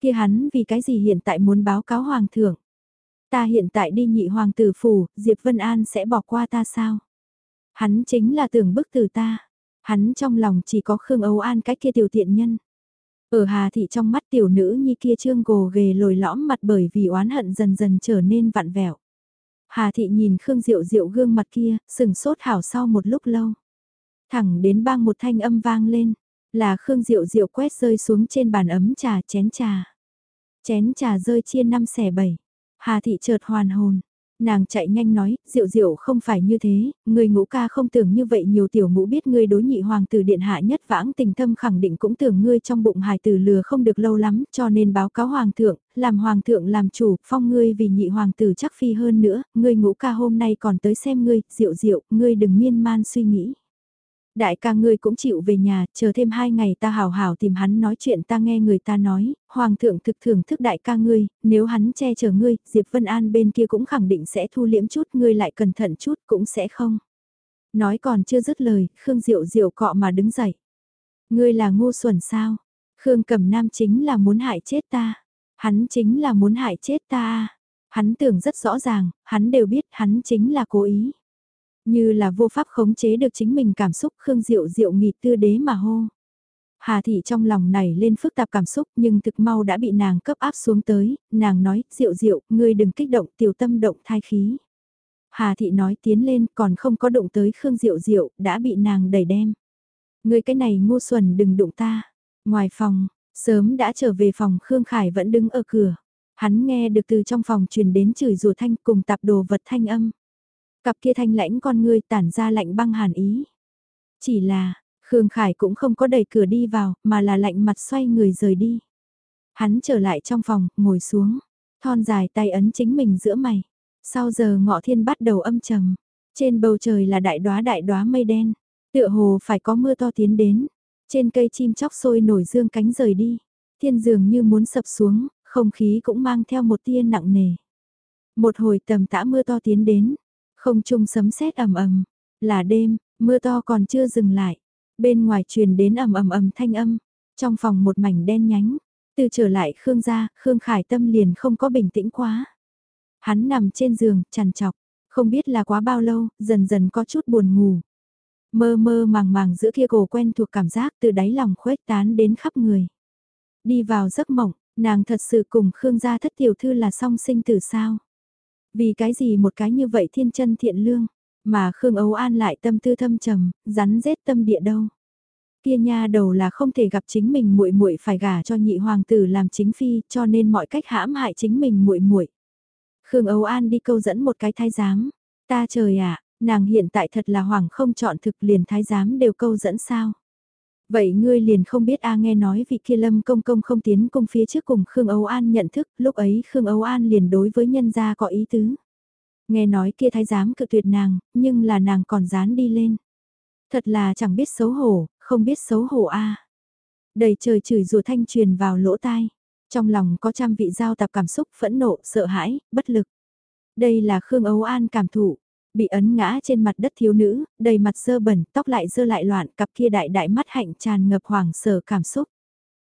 Kia hắn vì cái gì hiện tại muốn báo cáo hoàng thượng? Ta hiện tại đi nhị hoàng tử phủ, Diệp Vân An sẽ bỏ qua ta sao? Hắn chính là tưởng bức từ ta. Hắn trong lòng chỉ có Khương Âu An cái kia tiểu tiện nhân. Ở Hà Thị trong mắt tiểu nữ nhi kia trương gồ ghề lồi lõm mặt bởi vì oán hận dần dần trở nên vặn vẹo. Hà thị nhìn Khương Diệu Diệu gương mặt kia, sừng sốt hảo sau một lúc lâu. Thẳng đến bang một thanh âm vang lên, là Khương Diệu Diệu quét rơi xuống trên bàn ấm trà chén trà. Chén trà rơi chia năm xẻ bảy. Hà thị chợt hoàn hồn, Nàng chạy nhanh nói, diệu diệu không phải như thế, người ngũ ca không tưởng như vậy nhiều tiểu ngũ biết ngươi đối nhị hoàng tử điện hạ nhất vãng tình thâm khẳng định cũng tưởng ngươi trong bụng hài tử lừa không được lâu lắm cho nên báo cáo hoàng thượng, làm hoàng thượng làm chủ, phong ngươi vì nhị hoàng tử chắc phi hơn nữa, ngươi ngũ ca hôm nay còn tới xem ngươi, diệu diệu, ngươi đừng miên man suy nghĩ. Đại ca ngươi cũng chịu về nhà, chờ thêm hai ngày ta hào hào tìm hắn nói chuyện ta nghe người ta nói, hoàng thượng thực thưởng thức đại ca ngươi, nếu hắn che chở ngươi, Diệp Vân An bên kia cũng khẳng định sẽ thu liễm chút, ngươi lại cẩn thận chút cũng sẽ không. Nói còn chưa dứt lời, Khương Diệu Diệu cọ mà đứng dậy. Ngươi là ngu xuẩn sao? Khương Cẩm Nam chính là muốn hại chết ta. Hắn chính là muốn hại chết ta. Hắn tưởng rất rõ ràng, hắn đều biết hắn chính là cố ý. Như là vô pháp khống chế được chính mình cảm xúc Khương Diệu Diệu nghỉ tư đế mà hô. Hà Thị trong lòng này lên phức tạp cảm xúc nhưng thực mau đã bị nàng cấp áp xuống tới, nàng nói, Diệu Diệu, ngươi đừng kích động tiểu tâm động thai khí. Hà Thị nói tiến lên còn không có động tới Khương Diệu Diệu, đã bị nàng đẩy đem. Ngươi cái này ngu xuẩn đừng đụng ta. Ngoài phòng, sớm đã trở về phòng Khương Khải vẫn đứng ở cửa. Hắn nghe được từ trong phòng truyền đến chửi rủa thanh cùng tạp đồ vật thanh âm. Cặp kia thanh lãnh con ngươi tản ra lạnh băng hàn ý. Chỉ là, Khương Khải cũng không có đẩy cửa đi vào, mà là lạnh mặt xoay người rời đi. Hắn trở lại trong phòng, ngồi xuống, thon dài tay ấn chính mình giữa mày. Sau giờ ngọ thiên bắt đầu âm trầm, trên bầu trời là đại đóa đại đóa mây đen, tựa hồ phải có mưa to tiến đến. Trên cây chim chóc sôi nổi dương cánh rời đi, thiên dường như muốn sập xuống, không khí cũng mang theo một tia nặng nề. Một hồi tầm tã mưa to tiến đến, không trung sấm sét ầm ầm, là đêm, mưa to còn chưa dừng lại. Bên ngoài truyền đến ầm ầm ầm thanh âm, trong phòng một mảnh đen nhánh. Từ trở lại Khương gia, Khương Khải Tâm liền không có bình tĩnh quá. Hắn nằm trên giường, chằn chọc, không biết là quá bao lâu, dần dần có chút buồn ngủ. Mơ mơ màng màng giữa kia cổ quen thuộc cảm giác từ đáy lòng khuếch tán đến khắp người. Đi vào giấc mộng, nàng thật sự cùng Khương gia thất tiểu thư là song sinh tử sao. Vì cái gì một cái như vậy thiên chân thiện lương, mà Khương Ấu An lại tâm tư thâm trầm, rắn rết tâm địa đâu. Kia nha đầu là không thể gặp chính mình muội muội phải gả cho nhị hoàng tử làm chính phi, cho nên mọi cách hãm hại chính mình muội muội. Khương Ấu An đi câu dẫn một cái thái giám, ta trời ạ, nàng hiện tại thật là hoàng không chọn thực liền thái giám đều câu dẫn sao. Vậy ngươi liền không biết a nghe nói vị kia lâm công công không tiến công phía trước cùng Khương Âu An nhận thức, lúc ấy Khương Âu An liền đối với nhân gia có ý tứ. Nghe nói kia thái giám cự tuyệt nàng, nhưng là nàng còn dán đi lên. Thật là chẳng biết xấu hổ, không biết xấu hổ a Đầy trời chửi rủa thanh truyền vào lỗ tai. Trong lòng có trăm vị giao tạp cảm xúc phẫn nộ, sợ hãi, bất lực. Đây là Khương Âu An cảm thụ, bị ấn ngã trên mặt đất thiếu nữ, đầy mặt dơ bẩn, tóc lại dơ lại loạn, cặp kia đại đại mắt hạnh tràn ngập hoàng sở cảm xúc.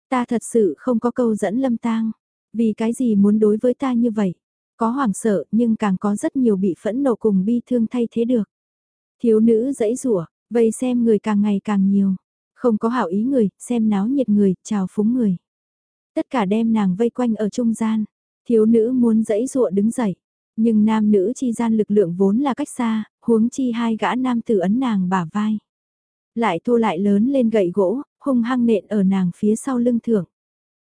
Ta thật sự không có câu dẫn lâm tang, vì cái gì muốn đối với ta như vậy? Có hoàng sợ nhưng càng có rất nhiều bị phẫn nộ cùng bi thương thay thế được. Thiếu nữ dãy rủa vây xem người càng ngày càng nhiều. Không có hảo ý người, xem náo nhiệt người, chào phúng người. Tất cả đem nàng vây quanh ở trung gian. Thiếu nữ muốn dãy rụa đứng dậy. Nhưng nam nữ chi gian lực lượng vốn là cách xa, huống chi hai gã nam tử ấn nàng bả vai. Lại thô lại lớn lên gậy gỗ, hung hăng nện ở nàng phía sau lưng thưởng.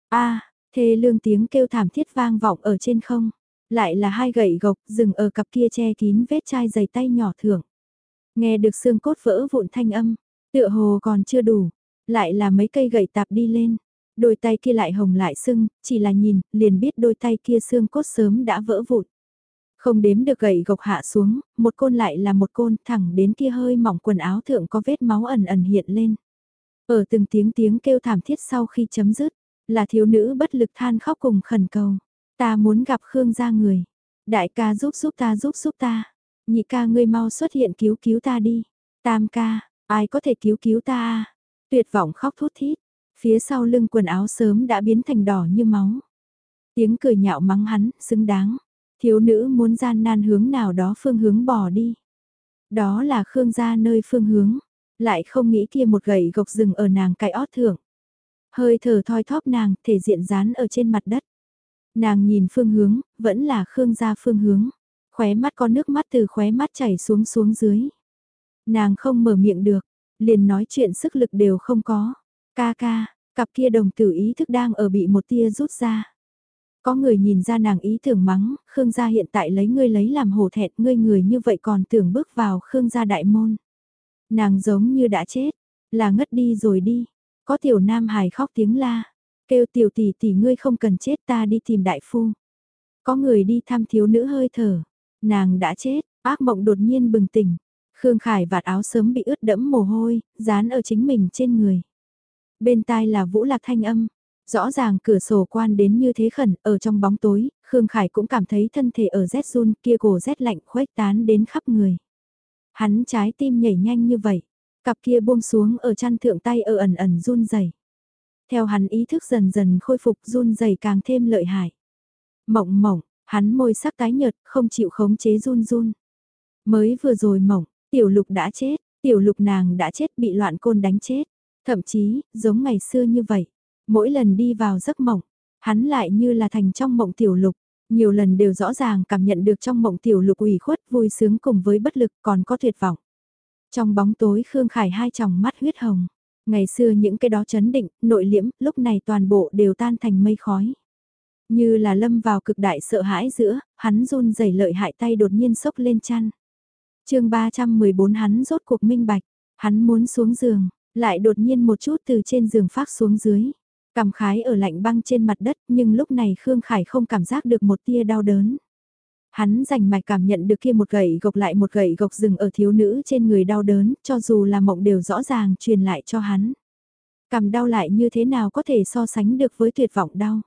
a thê lương tiếng kêu thảm thiết vang vọng ở trên không. Lại là hai gậy gộc dừng ở cặp kia che kín vết chai dày tay nhỏ thưởng. Nghe được xương cốt vỡ vụn thanh âm, tựa hồ còn chưa đủ, lại là mấy cây gậy tạp đi lên. Đôi tay kia lại hồng lại sưng, chỉ là nhìn, liền biết đôi tay kia xương cốt sớm đã vỡ vụn. Không đếm được gậy gộc hạ xuống, một côn lại là một côn thẳng đến kia hơi mỏng quần áo thượng có vết máu ẩn ẩn hiện lên. Ở từng tiếng tiếng kêu thảm thiết sau khi chấm dứt, là thiếu nữ bất lực than khóc cùng khẩn cầu. Ta muốn gặp Khương gia người. Đại ca giúp giúp ta giúp giúp ta. Nhị ca ngươi mau xuất hiện cứu cứu ta đi. Tam ca, ai có thể cứu cứu ta à? Tuyệt vọng khóc thút thít. Phía sau lưng quần áo sớm đã biến thành đỏ như máu. Tiếng cười nhạo mắng hắn, xứng đáng. Thiếu nữ muốn gian nan hướng nào đó phương hướng bỏ đi. Đó là Khương gia nơi phương hướng. Lại không nghĩ kia một gậy gộc rừng ở nàng cái ót thưởng. Hơi thở thoi thóp nàng, thể diện dán ở trên mặt đất. Nàng nhìn phương hướng, vẫn là Khương gia phương hướng. Khóe mắt có nước mắt từ khóe mắt chảy xuống xuống dưới. Nàng không mở miệng được, liền nói chuyện sức lực đều không có. Ca ca, cặp kia đồng tử ý thức đang ở bị một tia rút ra. Có người nhìn ra nàng ý tưởng mắng, Khương gia hiện tại lấy ngươi lấy làm hổ thẹn, ngươi người như vậy còn tưởng bước vào Khương gia đại môn. Nàng giống như đã chết, là ngất đi rồi đi. Có tiểu nam hài khóc tiếng la, kêu tiểu tỷ tỷ ngươi không cần chết ta đi tìm đại phu. Có người đi thăm thiếu nữ hơi thở, nàng đã chết, ác mộng đột nhiên bừng tỉnh. Khương Khải vạt áo sớm bị ướt đẫm mồ hôi, dán ở chính mình trên người. Bên tai là vũ lạc thanh âm, Rõ ràng cửa sổ quan đến như thế khẩn, ở trong bóng tối, Khương Khải cũng cảm thấy thân thể ở rét run kia cổ rét lạnh khuếch tán đến khắp người. Hắn trái tim nhảy nhanh như vậy, cặp kia buông xuống ở chăn thượng tay ở ẩn ẩn run rẩy. Theo hắn ý thức dần dần khôi phục run rẩy càng thêm lợi hại. Mộng mộng, hắn môi sắc tái nhợt, không chịu khống chế run run. Mới vừa rồi mộng, tiểu lục đã chết, tiểu lục nàng đã chết bị loạn côn đánh chết. Thậm chí, giống ngày xưa như vậy. Mỗi lần đi vào giấc mộng, hắn lại như là thành trong mộng tiểu lục, nhiều lần đều rõ ràng cảm nhận được trong mộng tiểu lục ủy khuất vui sướng cùng với bất lực còn có tuyệt vọng. Trong bóng tối Khương Khải hai tròng mắt huyết hồng. Ngày xưa những cái đó chấn định, nội liễm, lúc này toàn bộ đều tan thành mây khói. Như là lâm vào cực đại sợ hãi giữa, hắn run rẩy lợi hại tay đột nhiên sốc lên chăn. chương 314 hắn rốt cuộc minh bạch, hắn muốn xuống giường, lại đột nhiên một chút từ trên giường phát xuống dưới. Cầm khái ở lạnh băng trên mặt đất nhưng lúc này Khương Khải không cảm giác được một tia đau đớn. Hắn rành mạch cảm nhận được kia một gậy gộc lại một gậy gộc rừng ở thiếu nữ trên người đau đớn cho dù là mộng đều rõ ràng truyền lại cho hắn. Cầm đau lại như thế nào có thể so sánh được với tuyệt vọng đau.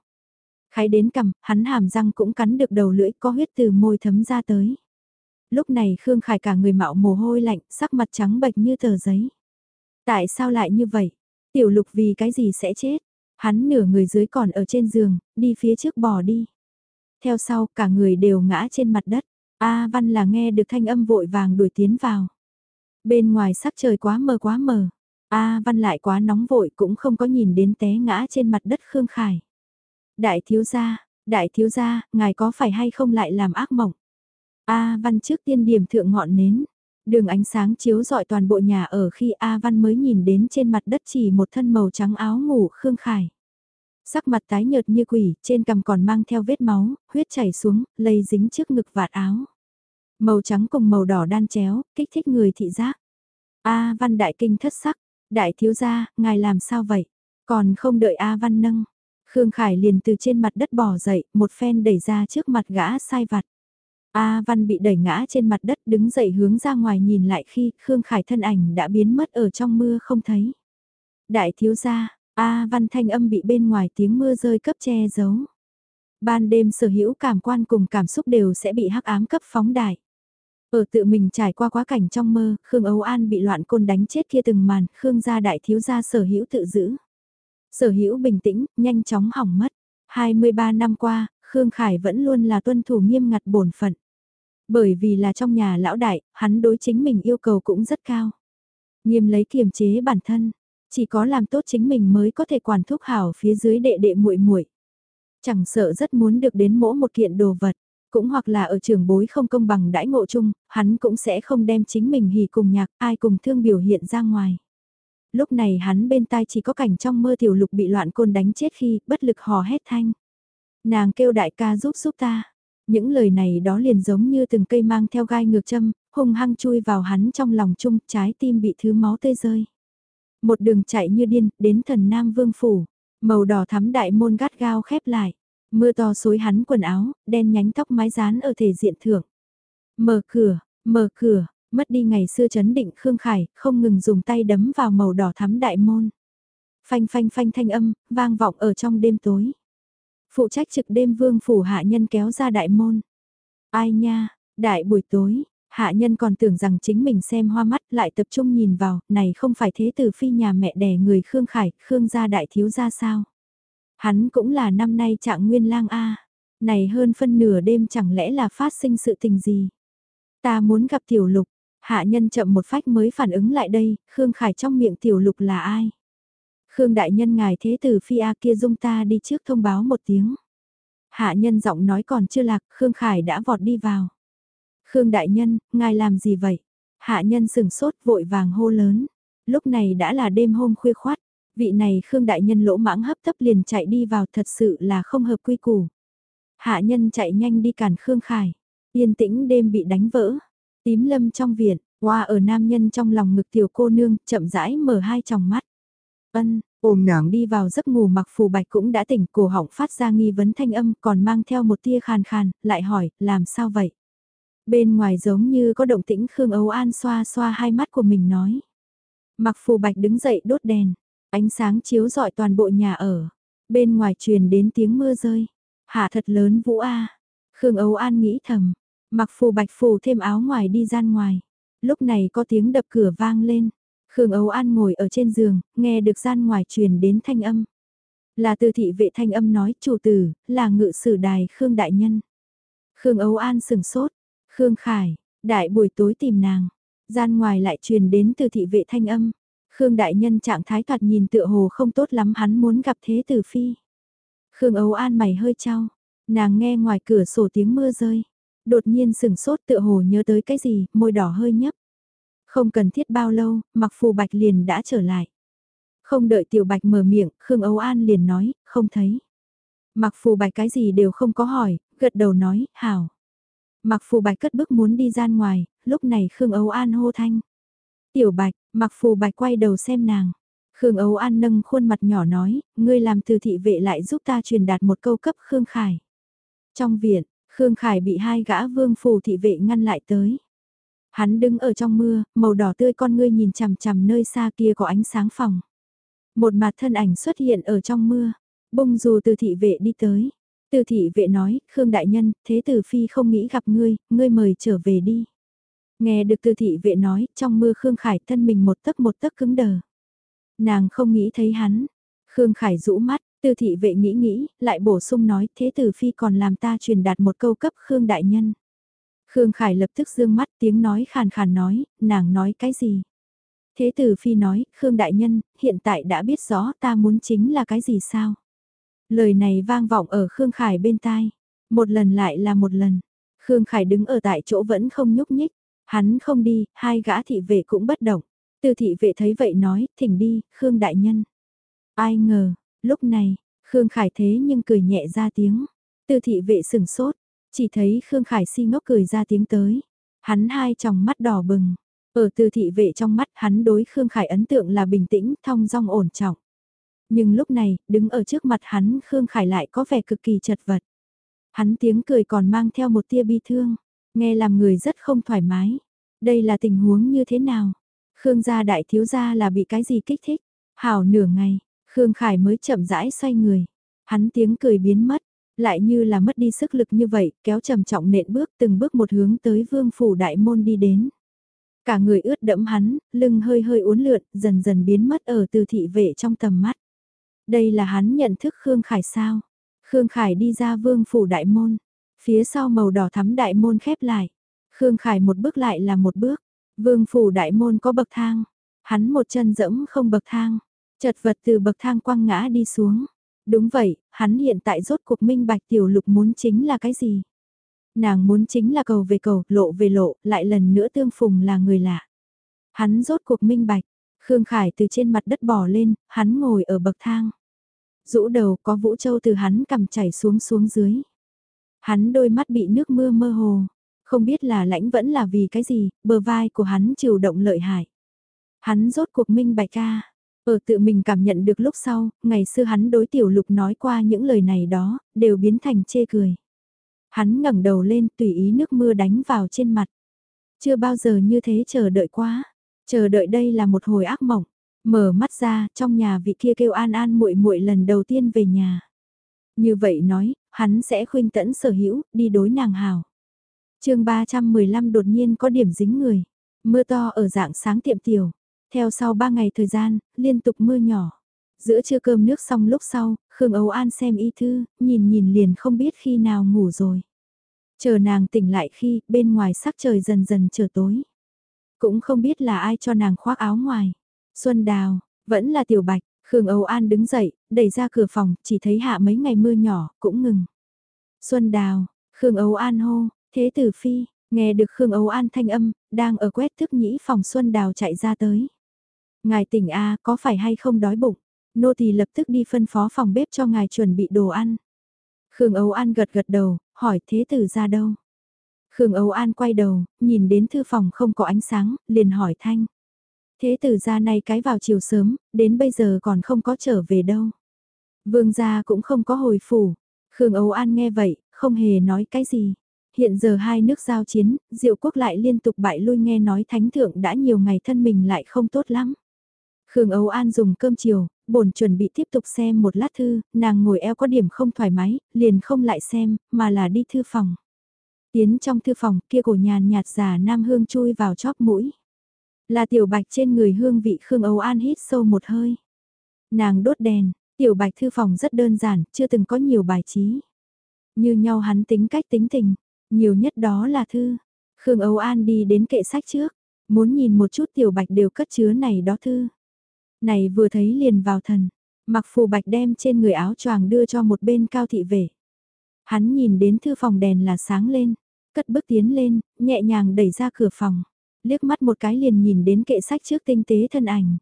Khái đến cầm, hắn hàm răng cũng cắn được đầu lưỡi có huyết từ môi thấm ra tới. Lúc này Khương Khải cả người mạo mồ hôi lạnh, sắc mặt trắng bệch như tờ giấy. Tại sao lại như vậy? Tiểu lục vì cái gì sẽ chết? Hắn nửa người dưới còn ở trên giường, đi phía trước bò đi. Theo sau cả người đều ngã trên mặt đất. A Văn là nghe được thanh âm vội vàng đuổi tiến vào. Bên ngoài sắc trời quá mờ quá mờ. A Văn lại quá nóng vội cũng không có nhìn đến té ngã trên mặt đất Khương Khải. Đại thiếu gia, đại thiếu gia, ngài có phải hay không lại làm ác mộng? A Văn trước tiên điểm thượng ngọn nến. Đường ánh sáng chiếu rọi toàn bộ nhà ở khi A Văn mới nhìn đến trên mặt đất chỉ một thân màu trắng áo ngủ Khương Khải. Sắc mặt tái nhợt như quỷ, trên cằm còn mang theo vết máu, huyết chảy xuống, lây dính trước ngực vạt áo. Màu trắng cùng màu đỏ đan chéo, kích thích người thị giác. A Văn đại kinh thất sắc, đại thiếu gia, ngài làm sao vậy? Còn không đợi A Văn nâng. Khương Khải liền từ trên mặt đất bò dậy, một phen đẩy ra trước mặt gã sai vặt. A Văn bị đẩy ngã trên mặt đất đứng dậy hướng ra ngoài nhìn lại khi Khương Khải thân ảnh đã biến mất ở trong mưa không thấy. Đại thiếu gia, A Văn thanh âm bị bên ngoài tiếng mưa rơi cấp che giấu. Ban đêm sở hữu cảm quan cùng cảm xúc đều sẽ bị hắc ám cấp phóng đại. Ở tự mình trải qua quá cảnh trong mơ, Khương Âu An bị loạn côn đánh chết kia từng màn, Khương gia đại thiếu gia sở hữu tự giữ. Sở hữu bình tĩnh, nhanh chóng hỏng mất. 23 năm qua, Khương Khải vẫn luôn là tuân thủ nghiêm ngặt bổn phận. Bởi vì là trong nhà lão đại, hắn đối chính mình yêu cầu cũng rất cao. Nghiêm lấy kiềm chế bản thân, chỉ có làm tốt chính mình mới có thể quản thúc hảo phía dưới đệ đệ muội muội. Chẳng sợ rất muốn được đến mỗi một kiện đồ vật, cũng hoặc là ở trường bối không công bằng đãi ngộ chung, hắn cũng sẽ không đem chính mình hỉ cùng nhạc ai cùng thương biểu hiện ra ngoài. Lúc này hắn bên tai chỉ có cảnh trong mơ tiểu lục bị loạn côn đánh chết khi bất lực hò hét thanh. Nàng kêu đại ca giúp giúp ta. Những lời này đó liền giống như từng cây mang theo gai ngược châm, hung hăng chui vào hắn trong lòng chung, trái tim bị thứ máu tươi rơi. Một đường chạy như điên, đến thần Nam Vương Phủ, màu đỏ thắm đại môn gắt gao khép lại. Mưa to xối hắn quần áo, đen nhánh tóc mái rán ở thể diện thượng. Mở cửa, mở cửa, mất đi ngày xưa chấn định Khương Khải, không ngừng dùng tay đấm vào màu đỏ thắm đại môn. Phanh phanh phanh thanh âm, vang vọng ở trong đêm tối. Phụ trách trực đêm vương phủ hạ nhân kéo ra đại môn. Ai nha, đại buổi tối, hạ nhân còn tưởng rằng chính mình xem hoa mắt lại tập trung nhìn vào, này không phải thế tử phi nhà mẹ đẻ người Khương Khải, Khương gia đại thiếu gia sao. Hắn cũng là năm nay trạng nguyên lang A, này hơn phân nửa đêm chẳng lẽ là phát sinh sự tình gì. Ta muốn gặp tiểu lục, hạ nhân chậm một phách mới phản ứng lại đây, Khương Khải trong miệng tiểu lục là ai. Khương đại nhân ngài thế tử phi A kia dung ta đi trước thông báo một tiếng. Hạ nhân giọng nói còn chưa lạc, Khương Khải đã vọt đi vào. Khương Đại Nhân, ngài làm gì vậy? Hạ nhân sừng sốt vội vàng hô lớn. Lúc này đã là đêm hôm khuya khoát, vị này Khương Đại Nhân lỗ mãng hấp tấp liền chạy đi vào thật sự là không hợp quy củ. Hạ nhân chạy nhanh đi cản Khương Khải, yên tĩnh đêm bị đánh vỡ. Tím lâm trong viện, hoa ở nam nhân trong lòng ngực tiểu cô nương, chậm rãi mở hai tròng mắt. Ân, ôm nàng đi vào giấc ngủ mặc phù bạch cũng đã tỉnh cổ họng phát ra nghi vấn thanh âm còn mang theo một tia khàn khàn, lại hỏi, làm sao vậy? Bên ngoài giống như có động tĩnh Khương Âu An xoa xoa hai mắt của mình nói. Mặc phù bạch đứng dậy đốt đèn, ánh sáng chiếu rọi toàn bộ nhà ở. Bên ngoài truyền đến tiếng mưa rơi. Hạ thật lớn vũ A. Khương Âu An nghĩ thầm. Mặc phù bạch phù thêm áo ngoài đi gian ngoài. Lúc này có tiếng đập cửa vang lên. Khương Âu An ngồi ở trên giường, nghe được gian ngoài truyền đến thanh âm. Là từ thị vệ thanh âm nói chủ tử, là ngự sử đài Khương Đại Nhân. Khương Âu An sừng sốt, Khương Khải, đại buổi tối tìm nàng, gian ngoài lại truyền đến từ thị vệ thanh âm. Khương Đại Nhân trạng thái thoạt nhìn tựa hồ không tốt lắm hắn muốn gặp thế tử phi. Khương Âu An mày hơi trao, nàng nghe ngoài cửa sổ tiếng mưa rơi. Đột nhiên sừng sốt tựa hồ nhớ tới cái gì, môi đỏ hơi nhấp. Không cần thiết bao lâu, mặc phù bạch liền đã trở lại. Không đợi tiểu bạch mở miệng, Khương Âu An liền nói, không thấy. Mặc phù bạch cái gì đều không có hỏi, gật đầu nói, hảo. Mặc phù bạch cất bước muốn đi ra ngoài, lúc này Khương Âu An hô thanh. Tiểu bạch, mặc phù bạch quay đầu xem nàng. Khương Âu An nâng khuôn mặt nhỏ nói, ngươi làm từ thị vệ lại giúp ta truyền đạt một câu cấp Khương Khải. Trong viện, Khương Khải bị hai gã vương phù thị vệ ngăn lại tới. Hắn đứng ở trong mưa, màu đỏ tươi con ngươi nhìn chằm chằm nơi xa kia có ánh sáng phòng. Một mặt thân ảnh xuất hiện ở trong mưa, bông dù từ thị vệ đi tới. Từ thị vệ nói, Khương Đại Nhân, thế tử phi không nghĩ gặp ngươi, ngươi mời trở về đi. Nghe được từ thị vệ nói, trong mưa Khương Khải thân mình một tấc một tấc cứng đờ. Nàng không nghĩ thấy hắn. Khương Khải rũ mắt, từ thị vệ nghĩ nghĩ, lại bổ sung nói, thế tử phi còn làm ta truyền đạt một câu cấp Khương Đại Nhân. Khương Khải lập tức dương mắt tiếng nói khàn khàn nói, nàng nói cái gì? Thế tử phi nói, Khương Đại Nhân, hiện tại đã biết rõ ta muốn chính là cái gì sao? Lời này vang vọng ở Khương Khải bên tai. Một lần lại là một lần. Khương Khải đứng ở tại chỗ vẫn không nhúc nhích. Hắn không đi, hai gã thị vệ cũng bất động. Từ thị vệ thấy vậy nói, thỉnh đi, Khương Đại Nhân. Ai ngờ, lúc này, Khương Khải thế nhưng cười nhẹ ra tiếng. Từ thị vệ sừng sốt, chỉ thấy Khương Khải si ngốc cười ra tiếng tới. Hắn hai tròng mắt đỏ bừng. Ở từ thị vệ trong mắt hắn đối Khương Khải ấn tượng là bình tĩnh, thong dong ổn trọng. Nhưng lúc này, đứng ở trước mặt hắn Khương Khải lại có vẻ cực kỳ chật vật. Hắn tiếng cười còn mang theo một tia bi thương, nghe làm người rất không thoải mái. Đây là tình huống như thế nào? Khương gia đại thiếu gia là bị cái gì kích thích? Hảo nửa ngày, Khương Khải mới chậm rãi xoay người. Hắn tiếng cười biến mất, lại như là mất đi sức lực như vậy, kéo trầm trọng nện bước từng bước một hướng tới vương phủ đại môn đi đến. Cả người ướt đẫm hắn, lưng hơi hơi uốn lượn, dần dần biến mất ở từ thị vệ trong tầm mắt. Đây là hắn nhận thức Khương Khải sao? Khương Khải đi ra vương phủ đại môn, phía sau màu đỏ thắm đại môn khép lại. Khương Khải một bước lại là một bước, vương phủ đại môn có bậc thang, hắn một chân dẫm không bậc thang, chật vật từ bậc thang quăng ngã đi xuống. Đúng vậy, hắn hiện tại rốt cuộc minh bạch tiểu lục muốn chính là cái gì? Nàng muốn chính là cầu về cầu, lộ về lộ, lại lần nữa tương phùng là người lạ. Hắn rốt cuộc minh bạch, Khương Khải từ trên mặt đất bò lên, hắn ngồi ở bậc thang. Rũ đầu có vũ châu từ hắn cầm chảy xuống xuống dưới. Hắn đôi mắt bị nước mưa mơ hồ, không biết là lãnh vẫn là vì cái gì, bờ vai của hắn chịu động lợi hại. Hắn rốt cuộc minh bạch ca, ở tự mình cảm nhận được lúc sau, ngày xưa hắn đối tiểu lục nói qua những lời này đó, đều biến thành chê cười. Hắn ngẩng đầu lên tùy ý nước mưa đánh vào trên mặt. Chưa bao giờ như thế chờ đợi quá. Chờ đợi đây là một hồi ác mộng. Mở mắt ra, trong nhà vị kia kêu an an muội muội lần đầu tiên về nhà. Như vậy nói, hắn sẽ khuyên tẫn sở hữu, đi đối nàng hào. chương 315 đột nhiên có điểm dính người. Mưa to ở dạng sáng tiệm tiểu. Theo sau 3 ngày thời gian, liên tục mưa nhỏ. Giữa trưa cơm nước xong lúc sau, Khương Âu An xem y thư, nhìn nhìn liền không biết khi nào ngủ rồi. Chờ nàng tỉnh lại khi bên ngoài sắc trời dần dần trở tối. Cũng không biết là ai cho nàng khoác áo ngoài. Xuân Đào, vẫn là Tiểu Bạch, Khương Âu An đứng dậy, đẩy ra cửa phòng, chỉ thấy hạ mấy ngày mưa nhỏ, cũng ngừng. Xuân Đào, Khương Âu An hô, thế tử phi, Nghe được Khương Âu An thanh âm, đang ở quét thức nhĩ phòng Xuân Đào chạy ra tới. Ngài tỉnh A có phải hay không đói bụng? Nô tỳ lập tức đi phân phó phòng bếp cho ngài chuẩn bị đồ ăn. Khương Âu An gật gật đầu, hỏi thế tử ra đâu? Khương Âu An quay đầu, nhìn đến thư phòng không có ánh sáng, liền hỏi thanh. Thế tử ra này cái vào chiều sớm, đến bây giờ còn không có trở về đâu. Vương gia cũng không có hồi phủ. Khương Âu An nghe vậy, không hề nói cái gì. Hiện giờ hai nước giao chiến, diệu quốc lại liên tục bại lui nghe nói thánh thượng đã nhiều ngày thân mình lại không tốt lắm. Khương Âu An dùng cơm chiều, bổn chuẩn bị tiếp tục xem một lát thư, nàng ngồi eo có điểm không thoải mái, liền không lại xem, mà là đi thư phòng. Tiến trong thư phòng kia cổ nhàn nhạt giả nam hương chui vào chóp mũi. Là tiểu bạch trên người hương vị Khương Âu An hít sâu một hơi. Nàng đốt đèn, tiểu bạch thư phòng rất đơn giản, chưa từng có nhiều bài trí. Như nhau hắn tính cách tính tình, nhiều nhất đó là thư. Khương Âu An đi đến kệ sách trước, muốn nhìn một chút tiểu bạch đều cất chứa này đó thư. Này vừa thấy liền vào thần, mặc phù bạch đem trên người áo choàng đưa cho một bên cao thị về. Hắn nhìn đến thư phòng đèn là sáng lên, cất bước tiến lên, nhẹ nhàng đẩy ra cửa phòng, liếc mắt một cái liền nhìn đến kệ sách trước tinh tế thân ảnh.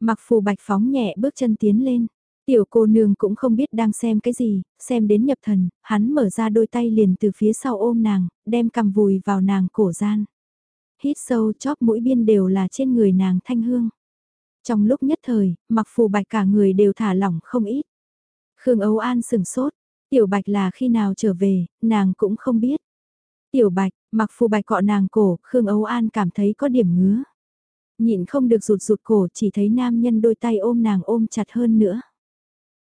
Mặc phù bạch phóng nhẹ bước chân tiến lên, tiểu cô nương cũng không biết đang xem cái gì, xem đến nhập thần, hắn mở ra đôi tay liền từ phía sau ôm nàng, đem cầm vùi vào nàng cổ gian. Hít sâu chóp mũi biên đều là trên người nàng thanh hương. Trong lúc nhất thời, mặc phù bạch cả người đều thả lỏng không ít. Khương Âu An sừng sốt, tiểu bạch là khi nào trở về, nàng cũng không biết. Tiểu bạch, mặc phù bạch cọ nàng cổ, Khương Âu An cảm thấy có điểm ngứa. Nhịn không được rụt rụt cổ chỉ thấy nam nhân đôi tay ôm nàng ôm chặt hơn nữa.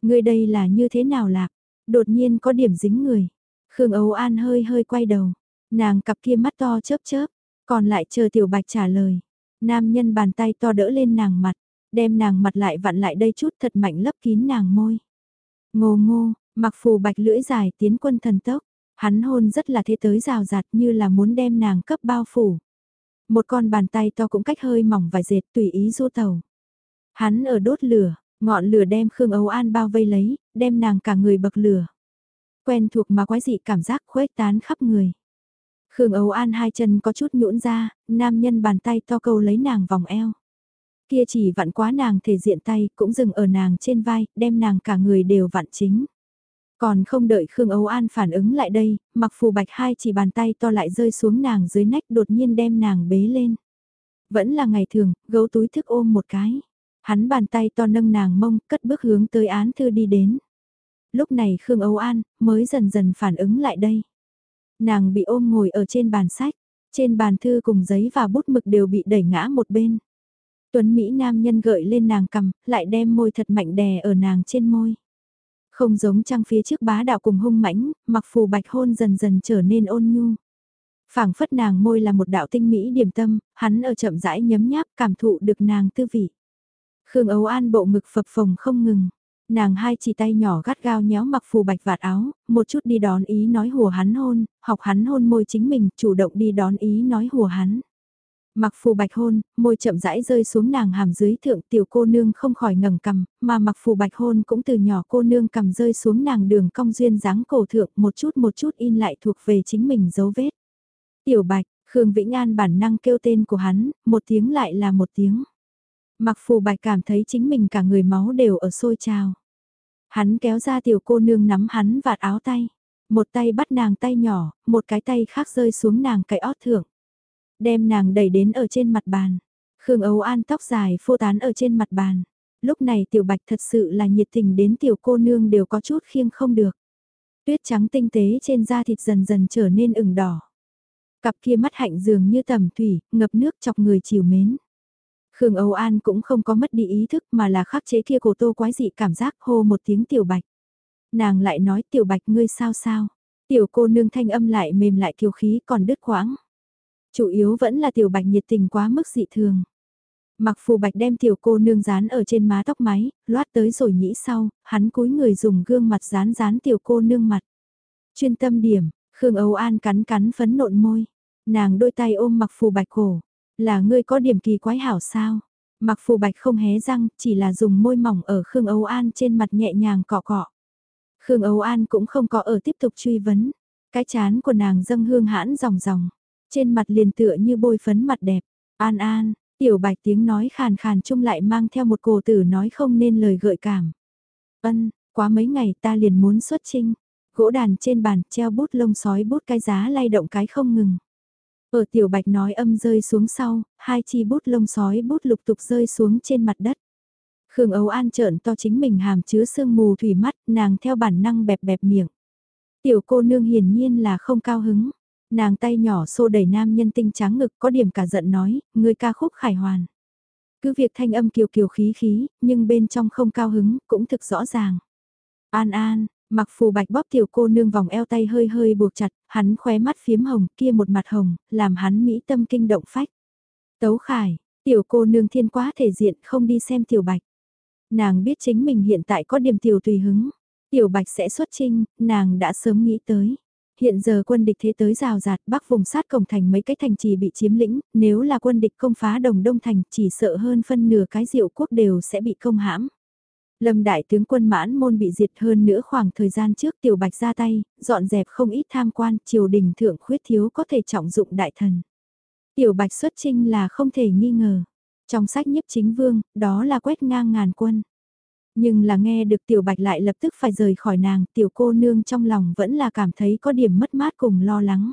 Người đây là như thế nào lạc? Đột nhiên có điểm dính người. Khương Âu An hơi hơi quay đầu. Nàng cặp kia mắt to chớp chớp. Còn lại chờ tiểu bạch trả lời. Nam nhân bàn tay to đỡ lên nàng mặt đem nàng mặt lại vặn lại đây chút thật mạnh lấp kín nàng môi. Ngô ngô, mặc phù bạch lưỡi dài tiến quân thần tốc, hắn hôn rất là thế tới rào rạt như là muốn đem nàng cấp bao phủ. Một con bàn tay to cũng cách hơi mỏng vài dệt tùy ý du tàu. Hắn ở đốt lửa, ngọn lửa đem Khương Âu An bao vây lấy, đem nàng cả người bậc lửa. Quen thuộc mà quái dị cảm giác khuếch tán khắp người. Khương Âu An hai chân có chút nhũn ra, nam nhân bàn tay to câu lấy nàng vòng eo kia chỉ vặn quá nàng thể diện tay, cũng dừng ở nàng trên vai, đem nàng cả người đều vặn chính. Còn không đợi Khương Âu An phản ứng lại đây, mặc phù bạch hai chỉ bàn tay to lại rơi xuống nàng dưới nách đột nhiên đem nàng bế lên. Vẫn là ngày thường, gấu túi thức ôm một cái. Hắn bàn tay to nâng nàng mông, cất bước hướng tới án thư đi đến. Lúc này Khương Âu An mới dần dần phản ứng lại đây. Nàng bị ôm ngồi ở trên bàn sách, trên bàn thư cùng giấy và bút mực đều bị đẩy ngã một bên. Tuấn Mỹ nam nhân gợi lên nàng cầm, lại đem môi thật mạnh đè ở nàng trên môi. Không giống trăng phía trước bá đạo cùng hung mãnh, mặc phù bạch hôn dần dần trở nên ôn nhu. phảng phất nàng môi là một đạo tinh mỹ điểm tâm, hắn ở chậm rãi nhấm nháp cảm thụ được nàng tư vị. Khương Âu An bộ ngực phập phồng không ngừng. Nàng hai chỉ tay nhỏ gắt gao nhéo mặc phù bạch vạt áo, một chút đi đón ý nói hùa hắn hôn, học hắn hôn môi chính mình, chủ động đi đón ý nói hùa hắn. Mặc phù bạch hôn, môi chậm rãi rơi xuống nàng hàm dưới thượng tiểu cô nương không khỏi ngẩng cầm, mà mặc phù bạch hôn cũng từ nhỏ cô nương cầm rơi xuống nàng đường cong duyên dáng cổ thượng một chút một chút in lại thuộc về chính mình dấu vết. Tiểu bạch, Khương Vĩnh An bản năng kêu tên của hắn, một tiếng lại là một tiếng. Mặc phù bạch cảm thấy chính mình cả người máu đều ở sôi trào. Hắn kéo ra tiểu cô nương nắm hắn vạt áo tay. Một tay bắt nàng tay nhỏ, một cái tay khác rơi xuống nàng cái ót thượng đem nàng đẩy đến ở trên mặt bàn. Khương ấu An tóc dài phô tán ở trên mặt bàn. Lúc này tiểu bạch thật sự là nhiệt tình đến tiểu cô nương đều có chút khiêng không được. Tuyết trắng tinh tế trên da thịt dần dần trở nên ửng đỏ. Cặp kia mắt hạnh dường như tầm thủy, ngập nước chọc người chiều mến. Khương Âu An cũng không có mất đi ý thức mà là khắc chế kia cổ tô quái dị cảm giác hô một tiếng tiểu bạch. Nàng lại nói tiểu bạch ngươi sao sao. Tiểu cô nương thanh âm lại mềm lại kiều khí còn đứt quãng. Chủ yếu vẫn là tiểu bạch nhiệt tình quá mức dị thường. Mặc phù bạch đem tiểu cô nương dán ở trên má tóc máy, loát tới rồi nhĩ sau, hắn cúi người dùng gương mặt dán dán tiểu cô nương mặt. Chuyên tâm điểm, Khương Âu An cắn cắn phấn nộn môi. Nàng đôi tay ôm mặc phù bạch cổ. Là ngươi có điểm kỳ quái hảo sao? Mặc phù bạch không hé răng, chỉ là dùng môi mỏng ở Khương Âu An trên mặt nhẹ nhàng cọ cọ. Khương Âu An cũng không có ở tiếp tục truy vấn. Cái chán của nàng dâng hương hãn ròng ròng. Trên mặt liền tựa như bôi phấn mặt đẹp. An an, tiểu bạch tiếng nói khàn khàn chung lại mang theo một cổ tử nói không nên lời gợi cảm. Ân, quá mấy ngày ta liền muốn xuất trinh. Gỗ đàn trên bàn treo bút lông sói bút cái giá lay động cái không ngừng. Ở tiểu bạch nói âm rơi xuống sau, hai chi bút lông sói bút lục tục rơi xuống trên mặt đất. Khương ấu An trợn to chính mình hàm chứa sương mù thủy mắt, nàng theo bản năng bẹp bẹp miệng. Tiểu cô nương hiển nhiên là không cao hứng. Nàng tay nhỏ xô đẩy nam nhân tinh trắng ngực có điểm cả giận nói, người ca khúc khải hoàn. Cứ việc thanh âm kiều kiều khí khí, nhưng bên trong không cao hứng, cũng thực rõ ràng. An an, mặc phù bạch bóp tiểu cô nương vòng eo tay hơi hơi buộc chặt, hắn khóe mắt phiếm hồng, kia một mặt hồng, làm hắn mỹ tâm kinh động phách. Tấu khải, tiểu cô nương thiên quá thể diện không đi xem tiểu bạch. Nàng biết chính mình hiện tại có điểm tiểu tùy hứng. Tiểu bạch sẽ xuất trinh, nàng đã sớm nghĩ tới. Hiện giờ quân địch thế tới rào rạt bắc vùng sát cổng thành mấy cái thành trì bị chiếm lĩnh, nếu là quân địch công phá đồng đông thành chỉ sợ hơn phân nửa cái diệu quốc đều sẽ bị công hãm. Lâm đại tướng quân mãn môn bị diệt hơn nữa khoảng thời gian trước tiểu bạch ra tay, dọn dẹp không ít tham quan, triều đình thượng khuyết thiếu có thể trọng dụng đại thần. Tiểu bạch xuất trinh là không thể nghi ngờ. Trong sách nhiếp chính vương, đó là quét ngang ngàn quân. Nhưng là nghe được tiểu bạch lại lập tức phải rời khỏi nàng, tiểu cô nương trong lòng vẫn là cảm thấy có điểm mất mát cùng lo lắng.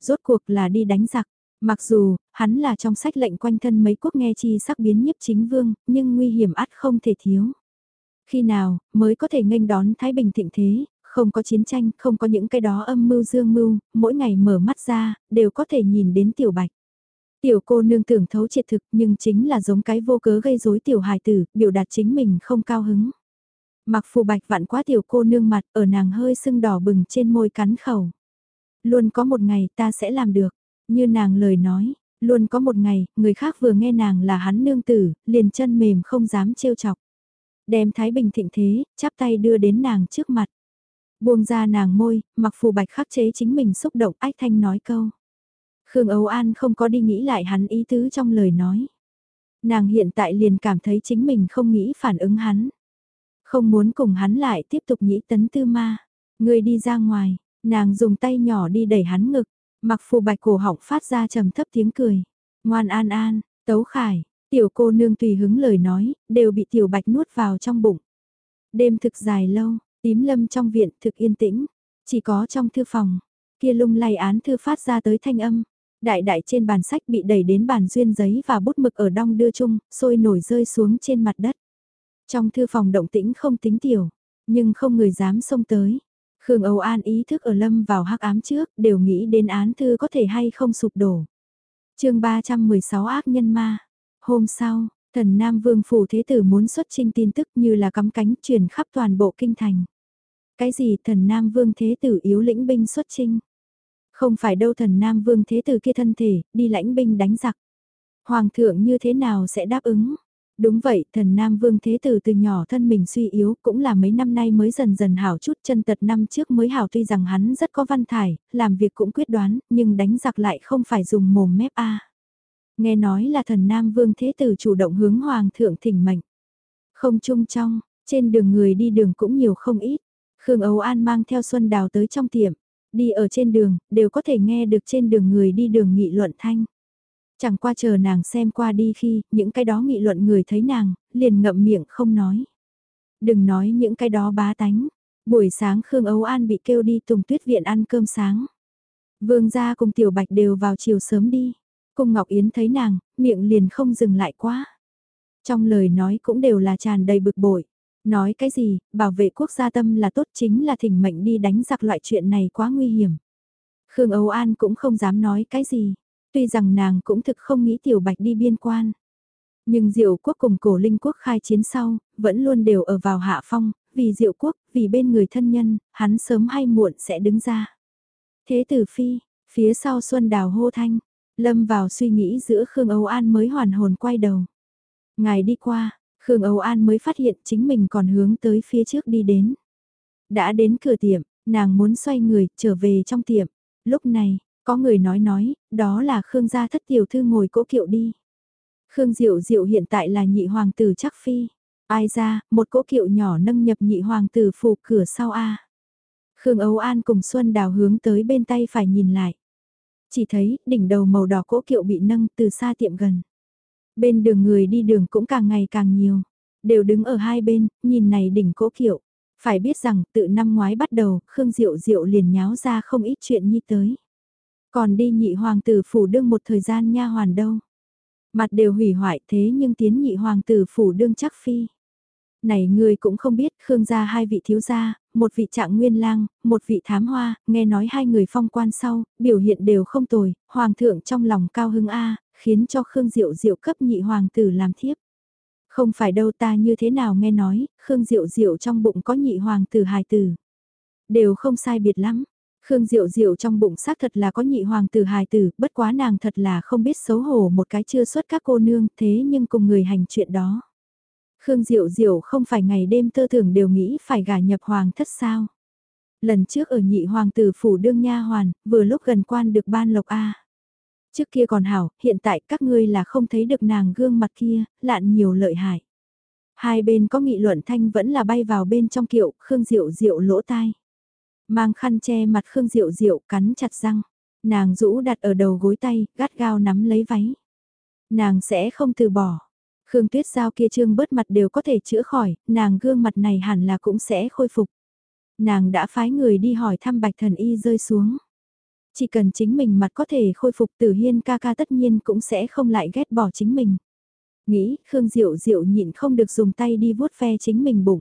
Rốt cuộc là đi đánh giặc, mặc dù, hắn là trong sách lệnh quanh thân mấy quốc nghe chi sắc biến nhiếp chính vương, nhưng nguy hiểm ắt không thể thiếu. Khi nào, mới có thể nghênh đón Thái Bình thịnh thế, không có chiến tranh, không có những cái đó âm mưu dương mưu, mỗi ngày mở mắt ra, đều có thể nhìn đến tiểu bạch. Tiểu cô nương tưởng thấu triệt thực nhưng chính là giống cái vô cớ gây rối tiểu hài tử, biểu đạt chính mình không cao hứng. Mặc phù bạch vặn quá tiểu cô nương mặt ở nàng hơi sưng đỏ bừng trên môi cắn khẩu. Luôn có một ngày ta sẽ làm được, như nàng lời nói, luôn có một ngày, người khác vừa nghe nàng là hắn nương tử, liền chân mềm không dám trêu chọc. Đem Thái Bình thịnh thế, chắp tay đưa đến nàng trước mặt. Buông ra nàng môi, mặc phù bạch khắc chế chính mình xúc động ách thanh nói câu. Khương Âu An không có đi nghĩ lại hắn ý tứ trong lời nói. Nàng hiện tại liền cảm thấy chính mình không nghĩ phản ứng hắn. Không muốn cùng hắn lại tiếp tục nghĩ tấn tư ma. Người đi ra ngoài, nàng dùng tay nhỏ đi đẩy hắn ngực. Mặc phù bạch cổ họng phát ra trầm thấp tiếng cười. Ngoan an an, tấu khải, tiểu cô nương tùy hứng lời nói, đều bị tiểu bạch nuốt vào trong bụng. Đêm thực dài lâu, tím lâm trong viện thực yên tĩnh, chỉ có trong thư phòng, kia lung lay án thư phát ra tới thanh âm. Đại đại trên bàn sách bị đẩy đến bàn duyên giấy và bút mực ở đong đưa chung, sôi nổi rơi xuống trên mặt đất. Trong thư phòng động tĩnh không tính tiểu, nhưng không người dám xông tới. Khương Âu An ý thức ở lâm vào hắc ám trước, đều nghĩ đến án thư có thể hay không sụp đổ. chương 316 ác nhân ma. Hôm sau, thần Nam Vương Phủ Thế Tử muốn xuất trinh tin tức như là cắm cánh truyền khắp toàn bộ kinh thành. Cái gì thần Nam Vương Thế Tử yếu lĩnh binh xuất trinh? Không phải đâu thần Nam Vương Thế Tử kia thân thể, đi lãnh binh đánh giặc. Hoàng thượng như thế nào sẽ đáp ứng? Đúng vậy, thần Nam Vương Thế Tử từ nhỏ thân mình suy yếu cũng là mấy năm nay mới dần dần hảo chút chân tật năm trước mới hảo tuy rằng hắn rất có văn thải, làm việc cũng quyết đoán, nhưng đánh giặc lại không phải dùng mồm mép A. Nghe nói là thần Nam Vương Thế Tử chủ động hướng Hoàng thượng thỉnh mệnh. Không chung trong, trên đường người đi đường cũng nhiều không ít. Khương Âu An mang theo Xuân Đào tới trong tiệm. Đi ở trên đường, đều có thể nghe được trên đường người đi đường nghị luận thanh. Chẳng qua chờ nàng xem qua đi khi, những cái đó nghị luận người thấy nàng, liền ngậm miệng không nói. Đừng nói những cái đó bá tánh. Buổi sáng Khương Âu An bị kêu đi Tùng Tuyết Viện ăn cơm sáng. Vương gia cùng Tiểu Bạch đều vào chiều sớm đi. Cung Ngọc Yến thấy nàng, miệng liền không dừng lại quá. Trong lời nói cũng đều là tràn đầy bực bội. Nói cái gì, bảo vệ quốc gia tâm là tốt chính là thỉnh mệnh đi đánh giặc loại chuyện này quá nguy hiểm. Khương Âu An cũng không dám nói cái gì, tuy rằng nàng cũng thực không nghĩ Tiểu Bạch đi biên quan. Nhưng Diệu quốc cùng cổ linh quốc khai chiến sau, vẫn luôn đều ở vào hạ phong, vì Diệu quốc, vì bên người thân nhân, hắn sớm hay muộn sẽ đứng ra. Thế tử phi, phía sau Xuân Đào hô thanh, lâm vào suy nghĩ giữa Khương Âu An mới hoàn hồn quay đầu. Ngài đi qua, Khương Âu An mới phát hiện chính mình còn hướng tới phía trước đi đến. Đã đến cửa tiệm, nàng muốn xoay người, trở về trong tiệm. Lúc này, có người nói nói, đó là Khương gia thất tiểu thư ngồi cỗ kiệu đi. Khương Diệu Diệu hiện tại là nhị hoàng tử chắc phi. Ai ra, một cỗ kiệu nhỏ nâng nhập nhị hoàng tử phủ cửa sau A. Khương Âu An cùng Xuân Đào hướng tới bên tay phải nhìn lại. Chỉ thấy, đỉnh đầu màu đỏ cỗ kiệu bị nâng từ xa tiệm gần. Bên đường người đi đường cũng càng ngày càng nhiều. Đều đứng ở hai bên, nhìn này đỉnh cỗ kiệu. Phải biết rằng, tự năm ngoái bắt đầu, Khương Diệu Diệu liền nháo ra không ít chuyện như tới. Còn đi nhị hoàng tử phủ đương một thời gian nha hoàn đâu. Mặt đều hủy hoại thế nhưng tiến nhị hoàng tử phủ đương chắc phi. Này người cũng không biết Khương gia hai vị thiếu gia, một vị trạng nguyên lang, một vị thám hoa, nghe nói hai người phong quan sau, biểu hiện đều không tồi, hoàng thượng trong lòng cao hưng A, khiến cho Khương Diệu Diệu cấp nhị hoàng tử làm thiếp. Không phải đâu ta như thế nào nghe nói, Khương Diệu Diệu trong bụng có nhị hoàng tử hài tử. Đều không sai biệt lắm. Khương Diệu Diệu trong bụng xác thật là có nhị hoàng tử hài tử, bất quá nàng thật là không biết xấu hổ một cái chưa xuất các cô nương thế nhưng cùng người hành chuyện đó. Khương Diệu Diệu không phải ngày đêm tơ tưởng đều nghĩ phải gả nhập hoàng thất sao. Lần trước ở nhị hoàng tử phủ đương nha hoàn, vừa lúc gần quan được ban lộc A. Trước kia còn hảo, hiện tại các ngươi là không thấy được nàng gương mặt kia, lạn nhiều lợi hại. Hai bên có nghị luận thanh vẫn là bay vào bên trong kiệu, Khương Diệu Diệu lỗ tai. Mang khăn che mặt Khương Diệu Diệu cắn chặt răng. Nàng rũ đặt ở đầu gối tay, gắt gao nắm lấy váy. Nàng sẽ không từ bỏ. Khương Tuyết Giao kia trương bớt mặt đều có thể chữa khỏi, nàng gương mặt này hẳn là cũng sẽ khôi phục. Nàng đã phái người đi hỏi thăm bạch thần y rơi xuống. Chỉ cần chính mình mặt có thể khôi phục tử hiên ca ca tất nhiên cũng sẽ không lại ghét bỏ chính mình. Nghĩ Khương Diệu Diệu nhịn không được dùng tay đi vuốt ve chính mình bụng.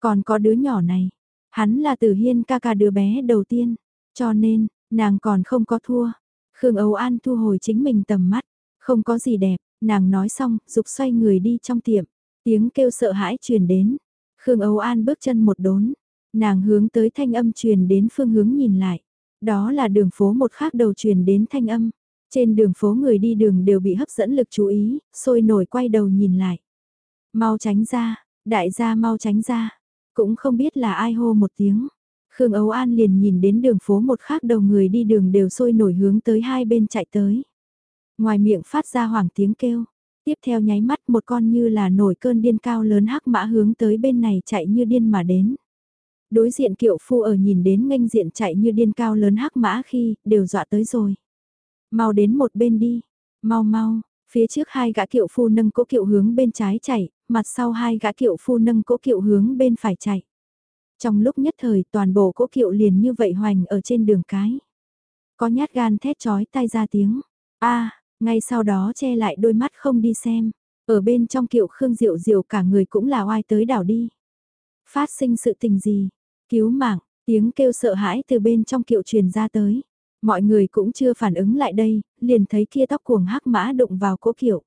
Còn có đứa nhỏ này, hắn là tử hiên ca ca đứa bé đầu tiên, cho nên, nàng còn không có thua. Khương Âu An thu hồi chính mình tầm mắt, không có gì đẹp, nàng nói xong, dục xoay người đi trong tiệm, tiếng kêu sợ hãi truyền đến. Khương Âu An bước chân một đốn, nàng hướng tới thanh âm truyền đến phương hướng nhìn lại. Đó là đường phố một khác đầu truyền đến thanh âm. Trên đường phố người đi đường đều bị hấp dẫn lực chú ý, sôi nổi quay đầu nhìn lại. Mau tránh ra, đại gia mau tránh ra. Cũng không biết là ai hô một tiếng. Khương Âu An liền nhìn đến đường phố một khác đầu người đi đường đều sôi nổi hướng tới hai bên chạy tới. Ngoài miệng phát ra hoảng tiếng kêu. Tiếp theo nháy mắt một con như là nổi cơn điên cao lớn hắc mã hướng tới bên này chạy như điên mà đến. Đối diện kiệu phu ở nhìn đến nghênh diện chạy như điên cao lớn hắc mã khi, đều dọa tới rồi. Mau đến một bên đi, mau mau, phía trước hai gã kiệu phu nâng cỗ kiệu hướng bên trái chạy, mặt sau hai gã kiệu phu nâng cỗ kiệu hướng bên phải chạy. Trong lúc nhất thời toàn bộ cỗ kiệu liền như vậy hoành ở trên đường cái. Có nhát gan thét chói tai ra tiếng. a ngay sau đó che lại đôi mắt không đi xem. Ở bên trong kiệu Khương Diệu Diệu cả người cũng là oai tới đảo đi. Phát sinh sự tình gì? Cứu mạng, tiếng kêu sợ hãi từ bên trong kiệu truyền ra tới. Mọi người cũng chưa phản ứng lại đây, liền thấy kia tóc cuồng hắc mã đụng vào cỗ kiệu.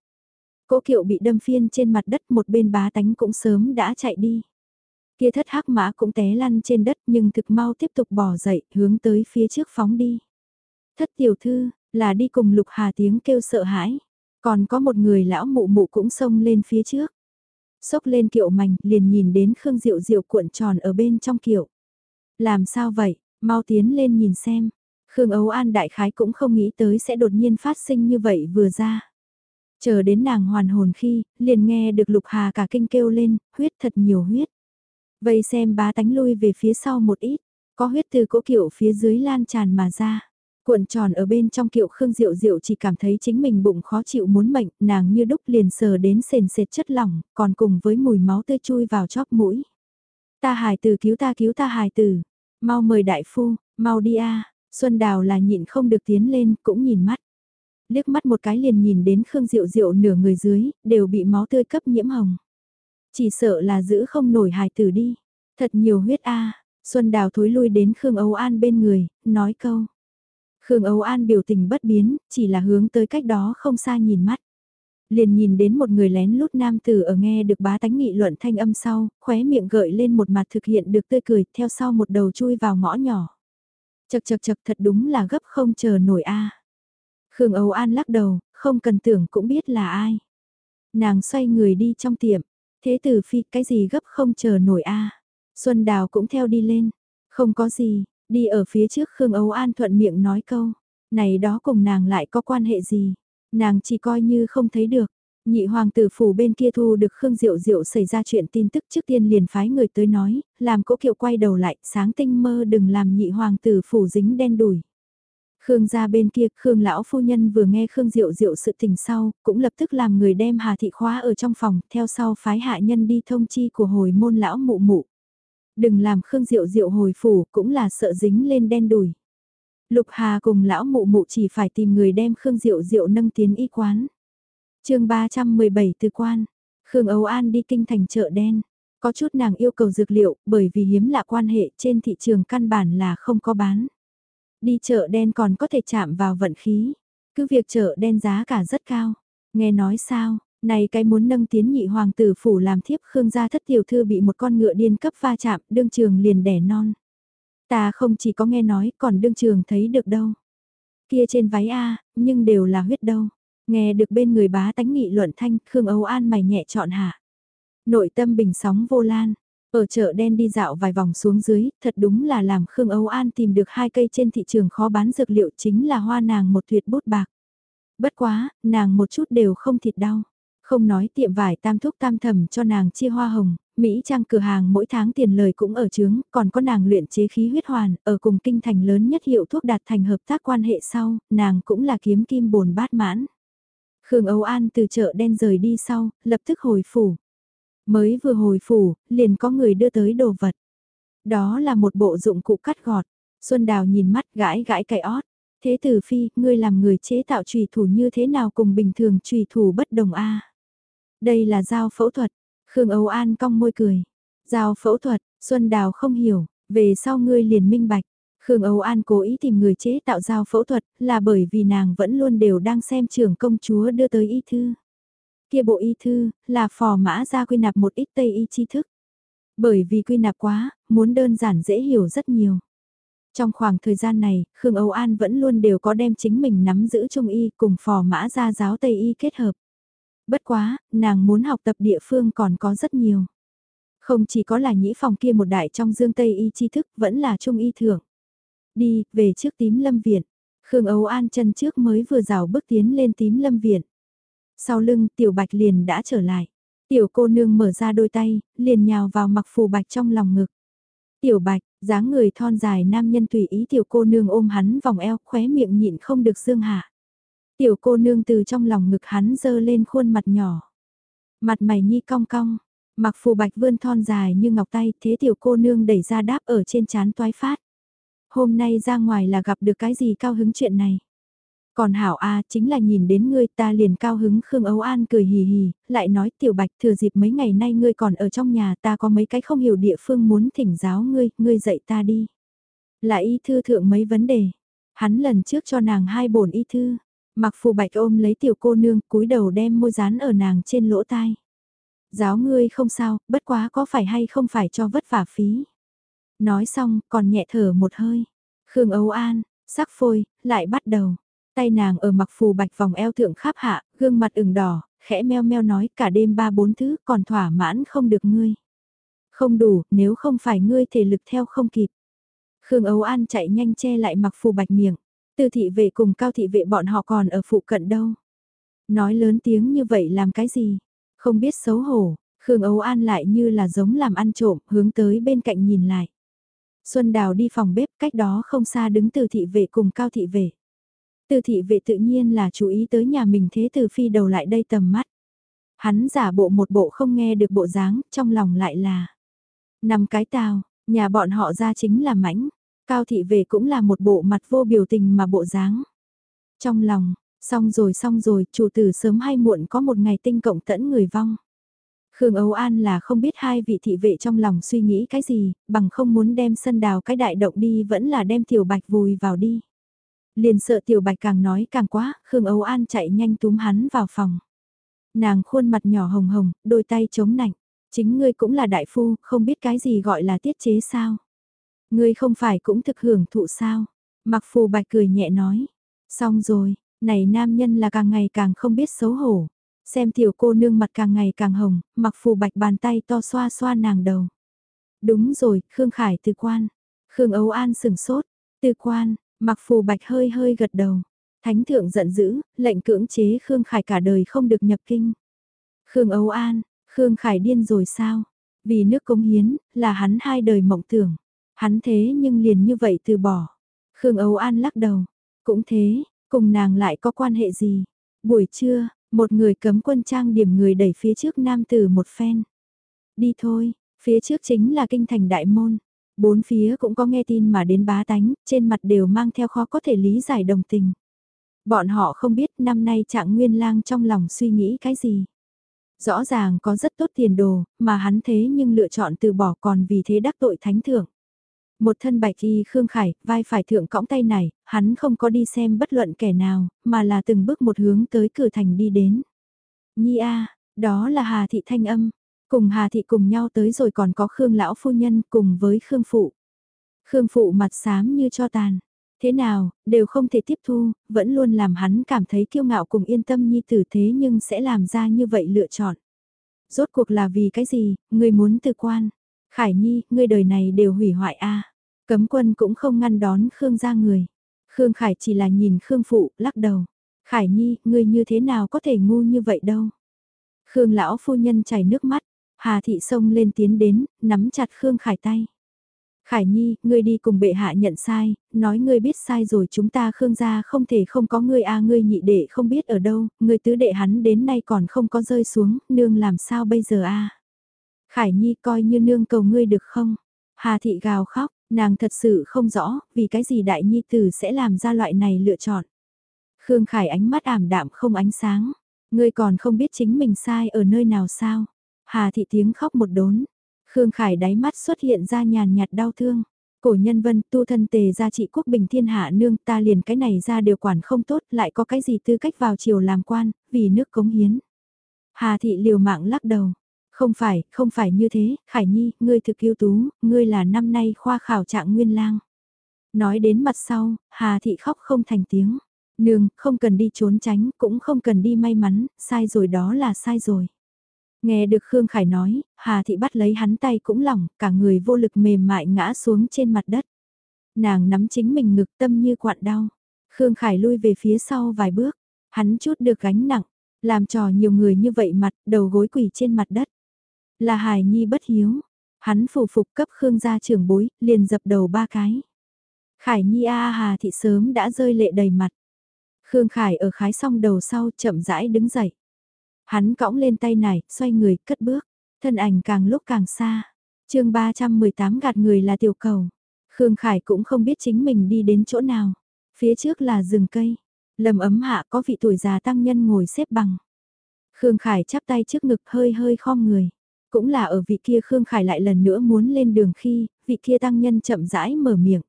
Cỗ kiệu bị đâm phiên trên mặt đất một bên bá tánh cũng sớm đã chạy đi. Kia thất hắc mã cũng té lăn trên đất nhưng thực mau tiếp tục bỏ dậy hướng tới phía trước phóng đi. Thất tiểu thư, là đi cùng lục hà tiếng kêu sợ hãi. Còn có một người lão mụ mụ cũng xông lên phía trước. Xốc lên kiệu mảnh liền nhìn đến Khương Diệu Diệu cuộn tròn ở bên trong kiệu. Làm sao vậy, mau tiến lên nhìn xem. Khương Ấu An đại khái cũng không nghĩ tới sẽ đột nhiên phát sinh như vậy vừa ra. Chờ đến nàng hoàn hồn khi, liền nghe được Lục Hà cả kinh kêu lên, huyết thật nhiều huyết. Vậy xem bá tánh lui về phía sau một ít, có huyết từ cỗ kiệu phía dưới lan tràn mà ra. Cuộn tròn ở bên trong kiệu Khương Diệu Diệu chỉ cảm thấy chính mình bụng khó chịu muốn mệnh, nàng như đúc liền sờ đến sền sệt chất lỏng, còn cùng với mùi máu tươi chui vào chóp mũi. Ta hài tử cứu ta cứu ta hài tử, mau mời đại phu, mau đi a. Xuân Đào là nhịn không được tiến lên, cũng nhìn mắt. Liếc mắt một cái liền nhìn đến Khương Diệu Diệu nửa người dưới, đều bị máu tươi cấp nhiễm hồng. Chỉ sợ là giữ không nổi hài tử đi. Thật nhiều huyết a. Xuân Đào thối lui đến Khương Âu An bên người, nói câu. Khương Âu An biểu tình bất biến, chỉ là hướng tới cách đó không xa nhìn mắt. Liền nhìn đến một người lén lút nam tử ở nghe được bá tánh nghị luận thanh âm sau, khóe miệng gợi lên một mặt thực hiện được tươi cười, theo sau một đầu chui vào ngõ nhỏ. Chật chật chật thật đúng là gấp không chờ nổi a. Khương Âu An lắc đầu, không cần tưởng cũng biết là ai. Nàng xoay người đi trong tiệm, thế tử phi cái gì gấp không chờ nổi a. Xuân Đào cũng theo đi lên, không có gì, Đi ở phía trước Khương Âu An thuận miệng nói câu, này đó cùng nàng lại có quan hệ gì, nàng chỉ coi như không thấy được. Nhị hoàng tử phủ bên kia thu được Khương Diệu Diệu xảy ra chuyện tin tức trước tiên liền phái người tới nói, làm cỗ kiệu quay đầu lại, sáng tinh mơ đừng làm nhị hoàng tử phủ dính đen đùi. Khương gia bên kia, Khương lão phu nhân vừa nghe Khương Diệu Diệu sự tình sau, cũng lập tức làm người đem Hà Thị khóa ở trong phòng, theo sau phái hạ nhân đi thông chi của hồi môn lão mụ mụ. Đừng làm Khương Diệu Diệu hồi phủ, cũng là sợ dính lên đen đùi. Lục Hà cùng lão mụ mụ chỉ phải tìm người đem Khương Diệu Diệu nâng tiến y quán. chương 317 từ quan, Khương Âu An đi kinh thành chợ đen. Có chút nàng yêu cầu dược liệu, bởi vì hiếm lạ quan hệ trên thị trường căn bản là không có bán. Đi chợ đen còn có thể chạm vào vận khí. Cứ việc chợ đen giá cả rất cao. Nghe nói sao, này cái muốn nâng tiến nhị hoàng tử phủ làm thiếp Khương gia thất tiểu thư bị một con ngựa điên cấp pha chạm, đương trường liền đẻ non. Ta không chỉ có nghe nói, còn đương trường thấy được đâu. Kia trên váy A, nhưng đều là huyết đâu. Nghe được bên người bá tánh nghị luận thanh, Khương Âu An mày nhẹ chọn hạ. Nội tâm bình sóng vô lan, ở chợ đen đi dạo vài vòng xuống dưới, thật đúng là làm Khương Âu An tìm được hai cây trên thị trường khó bán dược liệu chính là hoa nàng một tuyệt bút bạc. Bất quá, nàng một chút đều không thịt đau. Không nói tiệm vải tam thúc tam thầm cho nàng chia hoa hồng, Mỹ trang cửa hàng mỗi tháng tiền lời cũng ở trướng, còn có nàng luyện chế khí huyết hoàn, ở cùng kinh thành lớn nhất hiệu thuốc đạt thành hợp tác quan hệ sau, nàng cũng là kiếm kim bồn bát mãn. Khương Âu An từ chợ đen rời đi sau, lập tức hồi phủ. Mới vừa hồi phủ, liền có người đưa tới đồ vật. Đó là một bộ dụng cụ cắt gọt. Xuân Đào nhìn mắt gãi gãi cày ót. Thế tử phi, ngươi làm người chế tạo trùy thủ như thế nào cùng bình thường trùy thủ bất đồng a đây là dao phẫu thuật. Khương Âu An cong môi cười. Dao phẫu thuật, Xuân Đào không hiểu, về sau ngươi liền minh bạch. Khương Âu An cố ý tìm người chế tạo dao phẫu thuật là bởi vì nàng vẫn luôn đều đang xem trưởng công chúa đưa tới y thư. Kia bộ y thư, là phò mã ra quy nạp một ít tây y tri thức. Bởi vì quy nạp quá, muốn đơn giản dễ hiểu rất nhiều. Trong khoảng thời gian này, Khương Âu An vẫn luôn đều có đem chính mình nắm giữ trung y cùng phò mã ra giáo Tây y kết hợp. Bất quá, nàng muốn học tập địa phương còn có rất nhiều. Không chỉ có là nhĩ phòng kia một đại trong dương Tây y tri thức vẫn là trung y thưởng. Đi, về trước tím lâm viện. Khương Âu An chân trước mới vừa rào bước tiến lên tím lâm viện. Sau lưng tiểu bạch liền đã trở lại. Tiểu cô nương mở ra đôi tay, liền nhào vào mặc phù bạch trong lòng ngực. Tiểu bạch, dáng người thon dài nam nhân tùy ý tiểu cô nương ôm hắn vòng eo khóe miệng nhịn không được dương hạ. Tiểu cô nương từ trong lòng ngực hắn dơ lên khuôn mặt nhỏ. Mặt mày nhi cong cong, mặc phù bạch vươn thon dài như ngọc tay thế tiểu cô nương đẩy ra đáp ở trên chán toái phát. Hôm nay ra ngoài là gặp được cái gì cao hứng chuyện này. Còn hảo a chính là nhìn đến ngươi ta liền cao hứng Khương Ấu An cười hì hì, lại nói tiểu bạch thừa dịp mấy ngày nay ngươi còn ở trong nhà ta có mấy cái không hiểu địa phương muốn thỉnh giáo ngươi, ngươi dạy ta đi. Là y thư thượng mấy vấn đề. Hắn lần trước cho nàng hai bổn y thư, mặc phù bạch ôm lấy tiểu cô nương cúi đầu đem môi dán ở nàng trên lỗ tai. Giáo ngươi không sao, bất quá có phải hay không phải cho vất vả phí. Nói xong, còn nhẹ thở một hơi. Khương Ấu An, sắc phôi, lại bắt đầu. Tay nàng ở mặc phù bạch vòng eo thượng khắp hạ, gương mặt ửng đỏ, khẽ meo meo nói cả đêm ba bốn thứ còn thỏa mãn không được ngươi. Không đủ, nếu không phải ngươi thể lực theo không kịp. Khương Ấu An chạy nhanh che lại mặc phù bạch miệng. Tư thị vệ cùng cao thị vệ bọn họ còn ở phụ cận đâu. Nói lớn tiếng như vậy làm cái gì? Không biết xấu hổ, Khương Ấu An lại như là giống làm ăn trộm, hướng tới bên cạnh nhìn lại. Xuân Đào đi phòng bếp cách đó không xa đứng từ thị vệ cùng cao thị vệ. Từ thị vệ tự nhiên là chú ý tới nhà mình thế từ phi đầu lại đây tầm mắt. Hắn giả bộ một bộ không nghe được bộ dáng, trong lòng lại là. Năm cái tào, nhà bọn họ ra chính là mãnh, cao thị về cũng là một bộ mặt vô biểu tình mà bộ dáng. Trong lòng, xong rồi xong rồi, chủ tử sớm hay muộn có một ngày tinh cộng tẫn người vong. Khương Âu An là không biết hai vị thị vệ trong lòng suy nghĩ cái gì, bằng không muốn đem sân đào cái đại động đi vẫn là đem tiểu bạch vùi vào đi. Liền sợ tiểu bạch càng nói càng quá, Khương Âu An chạy nhanh túm hắn vào phòng. Nàng khuôn mặt nhỏ hồng hồng, đôi tay chống nạnh. Chính ngươi cũng là đại phu, không biết cái gì gọi là tiết chế sao. Ngươi không phải cũng thực hưởng thụ sao. Mặc phù bạch cười nhẹ nói. Xong rồi, này nam nhân là càng ngày càng không biết xấu hổ. Xem tiểu cô nương mặt càng ngày càng hồng, mặc phù bạch bàn tay to xoa xoa nàng đầu. Đúng rồi, Khương Khải từ quan. Khương ấu An sừng sốt. Từ quan, Mặc phù bạch hơi hơi gật đầu. Thánh thượng giận dữ, lệnh cưỡng chế Khương Khải cả đời không được nhập kinh. Khương ấu An, Khương Khải điên rồi sao? Vì nước cống hiến, là hắn hai đời mộng tưởng. Hắn thế nhưng liền như vậy từ bỏ. Khương Âu An lắc đầu. Cũng thế, cùng nàng lại có quan hệ gì? Buổi trưa, một người cấm quân trang điểm người đẩy phía trước nam tử một phen. Đi thôi, phía trước chính là kinh thành đại môn. Bốn phía cũng có nghe tin mà đến bá tánh, trên mặt đều mang theo khó có thể lý giải đồng tình. Bọn họ không biết năm nay trạng nguyên lang trong lòng suy nghĩ cái gì. Rõ ràng có rất tốt tiền đồ, mà hắn thế nhưng lựa chọn từ bỏ còn vì thế đắc tội thánh thượng. Một thân bạch y Khương Khải, vai phải thượng cõng tay này, hắn không có đi xem bất luận kẻ nào, mà là từng bước một hướng tới cửa thành đi đến. Nhi a, đó là Hà Thị Thanh Âm, cùng Hà Thị cùng nhau tới rồi còn có Khương Lão Phu Nhân cùng với Khương Phụ. Khương Phụ mặt xám như cho tàn. Thế nào, đều không thể tiếp thu, vẫn luôn làm hắn cảm thấy kiêu ngạo cùng yên tâm nhi tử thế nhưng sẽ làm ra như vậy lựa chọn. Rốt cuộc là vì cái gì, người muốn từ quan. Khải Nhi, ngươi đời này đều hủy hoại a. Cấm quân cũng không ngăn đón Khương ra người. Khương Khải chỉ là nhìn Khương Phụ, lắc đầu. Khải Nhi, ngươi như thế nào có thể ngu như vậy đâu. Khương lão phu nhân chảy nước mắt, Hà Thị sông lên tiến đến, nắm chặt Khương Khải tay. Khải Nhi, ngươi đi cùng bệ hạ nhận sai, nói ngươi biết sai rồi chúng ta Khương gia không thể không có ngươi a ngươi nhị đệ không biết ở đâu, ngươi tứ đệ hắn đến nay còn không có rơi xuống, nương làm sao bây giờ a? Khải Nhi coi như nương cầu ngươi được không? Hà Thị gào khóc, nàng thật sự không rõ, vì cái gì đại nhi tử sẽ làm ra loại này lựa chọn. Khương Khải ánh mắt ảm đạm không ánh sáng, ngươi còn không biết chính mình sai ở nơi nào sao? Hà Thị tiếng khóc một đốn, Khương Khải đáy mắt xuất hiện ra nhàn nhạt đau thương. Cổ nhân vân tu thân tề gia trị quốc bình thiên hạ nương ta liền cái này ra điều quản không tốt lại có cái gì tư cách vào triều làm quan, vì nước cống hiến. Hà thị liều mạng lắc đầu. Không phải, không phải như thế, Khải Nhi, ngươi thực yêu tú, ngươi là năm nay khoa khảo trạng nguyên lang. Nói đến mặt sau, Hà thị khóc không thành tiếng. Nương, không cần đi trốn tránh, cũng không cần đi may mắn, sai rồi đó là sai rồi. Nghe được Khương Khải nói, Hà Thị bắt lấy hắn tay cũng lỏng, cả người vô lực mềm mại ngã xuống trên mặt đất. Nàng nắm chính mình ngực tâm như quặn đau. Khương Khải lui về phía sau vài bước, hắn chút được gánh nặng, làm trò nhiều người như vậy mặt, đầu gối quỳ trên mặt đất. Là Hải Nhi bất hiếu, hắn phủ phục cấp Khương gia trưởng bối, liền dập đầu ba cái. Khải Nhi A Hà Thị sớm đã rơi lệ đầy mặt. Khương Khải ở khái xong đầu sau chậm rãi đứng dậy. Hắn cõng lên tay này, xoay người, cất bước. Thân ảnh càng lúc càng xa. chương 318 gạt người là tiểu cầu. Khương Khải cũng không biết chính mình đi đến chỗ nào. Phía trước là rừng cây. Lầm ấm hạ có vị tuổi già tăng nhân ngồi xếp bằng. Khương Khải chắp tay trước ngực hơi hơi khom người. Cũng là ở vị kia Khương Khải lại lần nữa muốn lên đường khi, vị kia tăng nhân chậm rãi mở miệng.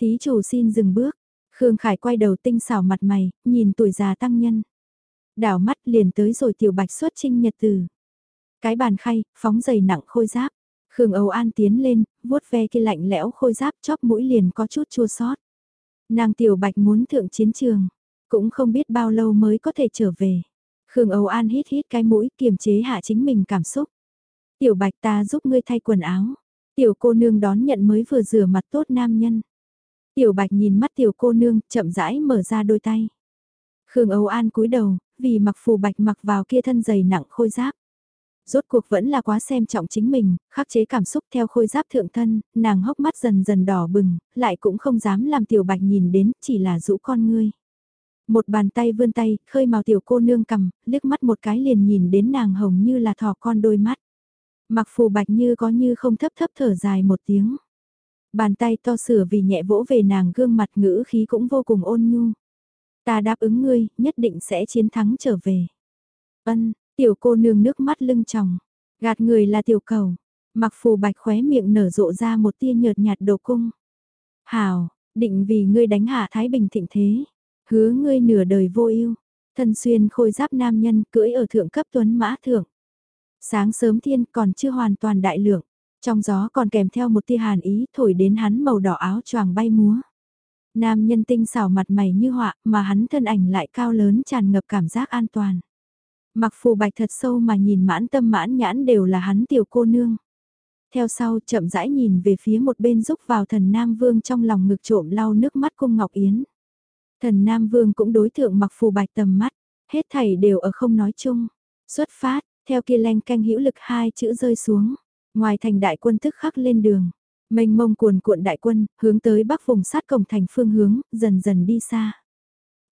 Thí chủ xin dừng bước. Khương Khải quay đầu tinh xảo mặt mày, nhìn tuổi già tăng nhân. Đảo mắt liền tới rồi tiểu bạch xuất trinh nhật từ. Cái bàn khay, phóng dày nặng khôi giáp. Khương Âu An tiến lên, vuốt ve kia lạnh lẽo khôi giáp chóp mũi liền có chút chua sót. Nàng tiểu bạch muốn thượng chiến trường, cũng không biết bao lâu mới có thể trở về. Khương Âu An hít hít cái mũi kiềm chế hạ chính mình cảm xúc. Tiểu bạch ta giúp ngươi thay quần áo. Tiểu cô nương đón nhận mới vừa rửa mặt tốt nam nhân. Tiểu bạch nhìn mắt tiểu cô nương, chậm rãi mở ra đôi tay. Khương Âu An cúi đầu, vì mặc phù bạch mặc vào kia thân dày nặng khôi giáp. Rốt cuộc vẫn là quá xem trọng chính mình, khắc chế cảm xúc theo khôi giáp thượng thân, nàng hốc mắt dần dần đỏ bừng, lại cũng không dám làm tiểu bạch nhìn đến, chỉ là rũ con ngươi. Một bàn tay vươn tay, khơi màu tiểu cô nương cầm, liếc mắt một cái liền nhìn đến nàng hồng như là thỏ con đôi mắt. Mặc phù bạch như có như không thấp thấp thở dài một tiếng. Bàn tay to sửa vì nhẹ vỗ về nàng gương mặt ngữ khí cũng vô cùng ôn nhu. Ta đáp ứng ngươi, nhất định sẽ chiến thắng trở về. Ân, tiểu cô nương nước mắt lưng tròng, gạt người là tiểu cầu. Mặc phù bạch khóe miệng nở rộ ra một tia nhợt nhạt đồ cung. Hào, định vì ngươi đánh hạ Thái Bình thịnh thế. Hứa ngươi nửa đời vô ưu Thân xuyên khôi giáp nam nhân cưỡi ở thượng cấp tuấn mã thượng. Sáng sớm thiên còn chưa hoàn toàn đại lượng. Trong gió còn kèm theo một tia hàn ý thổi đến hắn màu đỏ áo choàng bay múa. Nam nhân tinh xảo mặt mày như họa mà hắn thân ảnh lại cao lớn tràn ngập cảm giác an toàn. Mặc phù bạch thật sâu mà nhìn mãn tâm mãn nhãn đều là hắn tiểu cô nương. Theo sau chậm rãi nhìn về phía một bên rúc vào thần Nam Vương trong lòng ngực trộm lau nước mắt cung Ngọc Yến. Thần Nam Vương cũng đối thượng mặc phù bạch tầm mắt, hết thảy đều ở không nói chung. Xuất phát, theo kia len canh hữu lực hai chữ rơi xuống, ngoài thành đại quân thức khắc lên đường. Mênh mông cuồn cuộn đại quân, hướng tới bắc vùng sát cổng thành phương hướng, dần dần đi xa.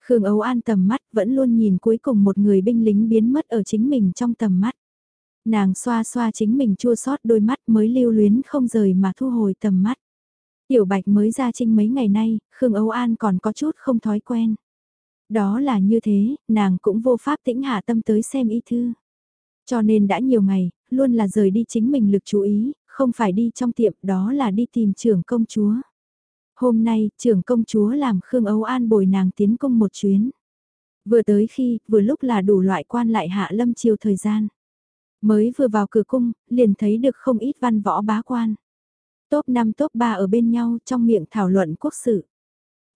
Khương Âu An tầm mắt vẫn luôn nhìn cuối cùng một người binh lính biến mất ở chính mình trong tầm mắt. Nàng xoa xoa chính mình chua sót đôi mắt mới lưu luyến không rời mà thu hồi tầm mắt. Tiểu Bạch mới ra trinh mấy ngày nay, Khương Âu An còn có chút không thói quen. Đó là như thế, nàng cũng vô pháp tĩnh hạ tâm tới xem y thư. Cho nên đã nhiều ngày, luôn là rời đi chính mình lực chú ý, không phải đi trong tiệm đó là đi tìm trưởng công chúa. Hôm nay, trưởng công chúa làm Khương Âu An bồi nàng tiến công một chuyến. Vừa tới khi, vừa lúc là đủ loại quan lại hạ lâm chiều thời gian. Mới vừa vào cửa cung, liền thấy được không ít văn võ bá quan. Top 5 top 3 ở bên nhau trong miệng thảo luận quốc sự.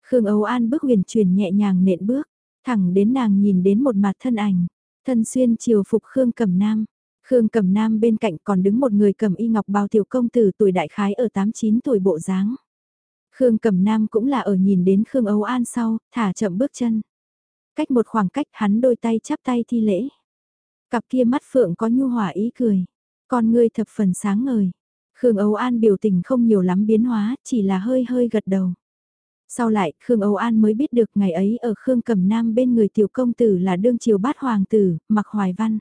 Khương Âu An bước huyền chuyển nhẹ nhàng nện bước, thẳng đến nàng nhìn đến một mặt thân ảnh. Thân xuyên chiều phục Khương Cẩm Nam. Khương Cẩm Nam bên cạnh còn đứng một người cầm y ngọc bào tiểu công tử tuổi đại khái ở 8-9 tuổi bộ dáng. Khương Cẩm Nam cũng là ở nhìn đến Khương Âu An sau, thả chậm bước chân. Cách một khoảng cách hắn đôi tay chắp tay thi lễ. Cặp kia mắt phượng có nhu hòa ý cười. Con ngươi thập phần sáng ngời. Khương Âu An biểu tình không nhiều lắm biến hóa, chỉ là hơi hơi gật đầu. Sau lại, Khương Âu An mới biết được ngày ấy ở Khương Cẩm Nam bên người tiểu công tử là đương triều bát hoàng tử, mặc hoài văn.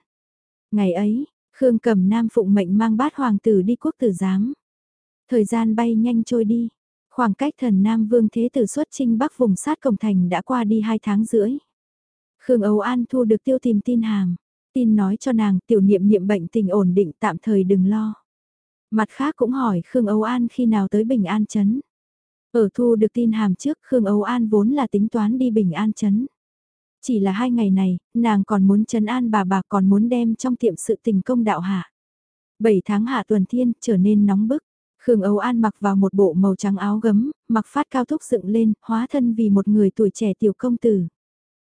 Ngày ấy, Khương Cẩm Nam phụng mệnh mang bát hoàng tử đi quốc tử giám. Thời gian bay nhanh trôi đi, khoảng cách thần Nam Vương Thế Tử xuất trinh bắc vùng sát cổng thành đã qua đi hai tháng rưỡi. Khương Âu An thu được tiêu tìm tin hàm, tin nói cho nàng tiểu niệm niệm bệnh tình ổn định tạm thời đừng lo. Mặt khác cũng hỏi Khương Âu An khi nào tới Bình An Trấn. Ở thu được tin hàm trước Khương Âu An vốn là tính toán đi Bình An Trấn. Chỉ là hai ngày này, nàng còn muốn trấn an bà bà còn muốn đem trong tiệm sự tình công đạo hạ. Bảy tháng hạ tuần thiên trở nên nóng bức. Khương Âu An mặc vào một bộ màu trắng áo gấm, mặc phát cao thúc dựng lên, hóa thân vì một người tuổi trẻ tiểu công tử.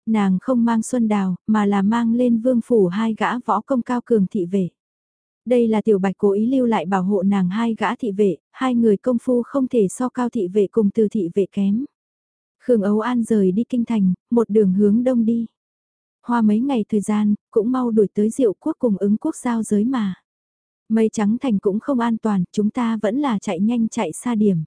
Nàng không mang xuân đào, mà là mang lên vương phủ hai gã võ công cao cường thị vệ. Đây là tiểu bạch cố ý lưu lại bảo hộ nàng hai gã thị vệ, hai người công phu không thể so cao thị vệ cùng từ thị vệ kém. Khương Ấu An rời đi kinh thành, một đường hướng đông đi. Hoa mấy ngày thời gian, cũng mau đuổi tới diệu quốc cùng ứng quốc giao giới mà. Mây trắng thành cũng không an toàn, chúng ta vẫn là chạy nhanh chạy xa điểm.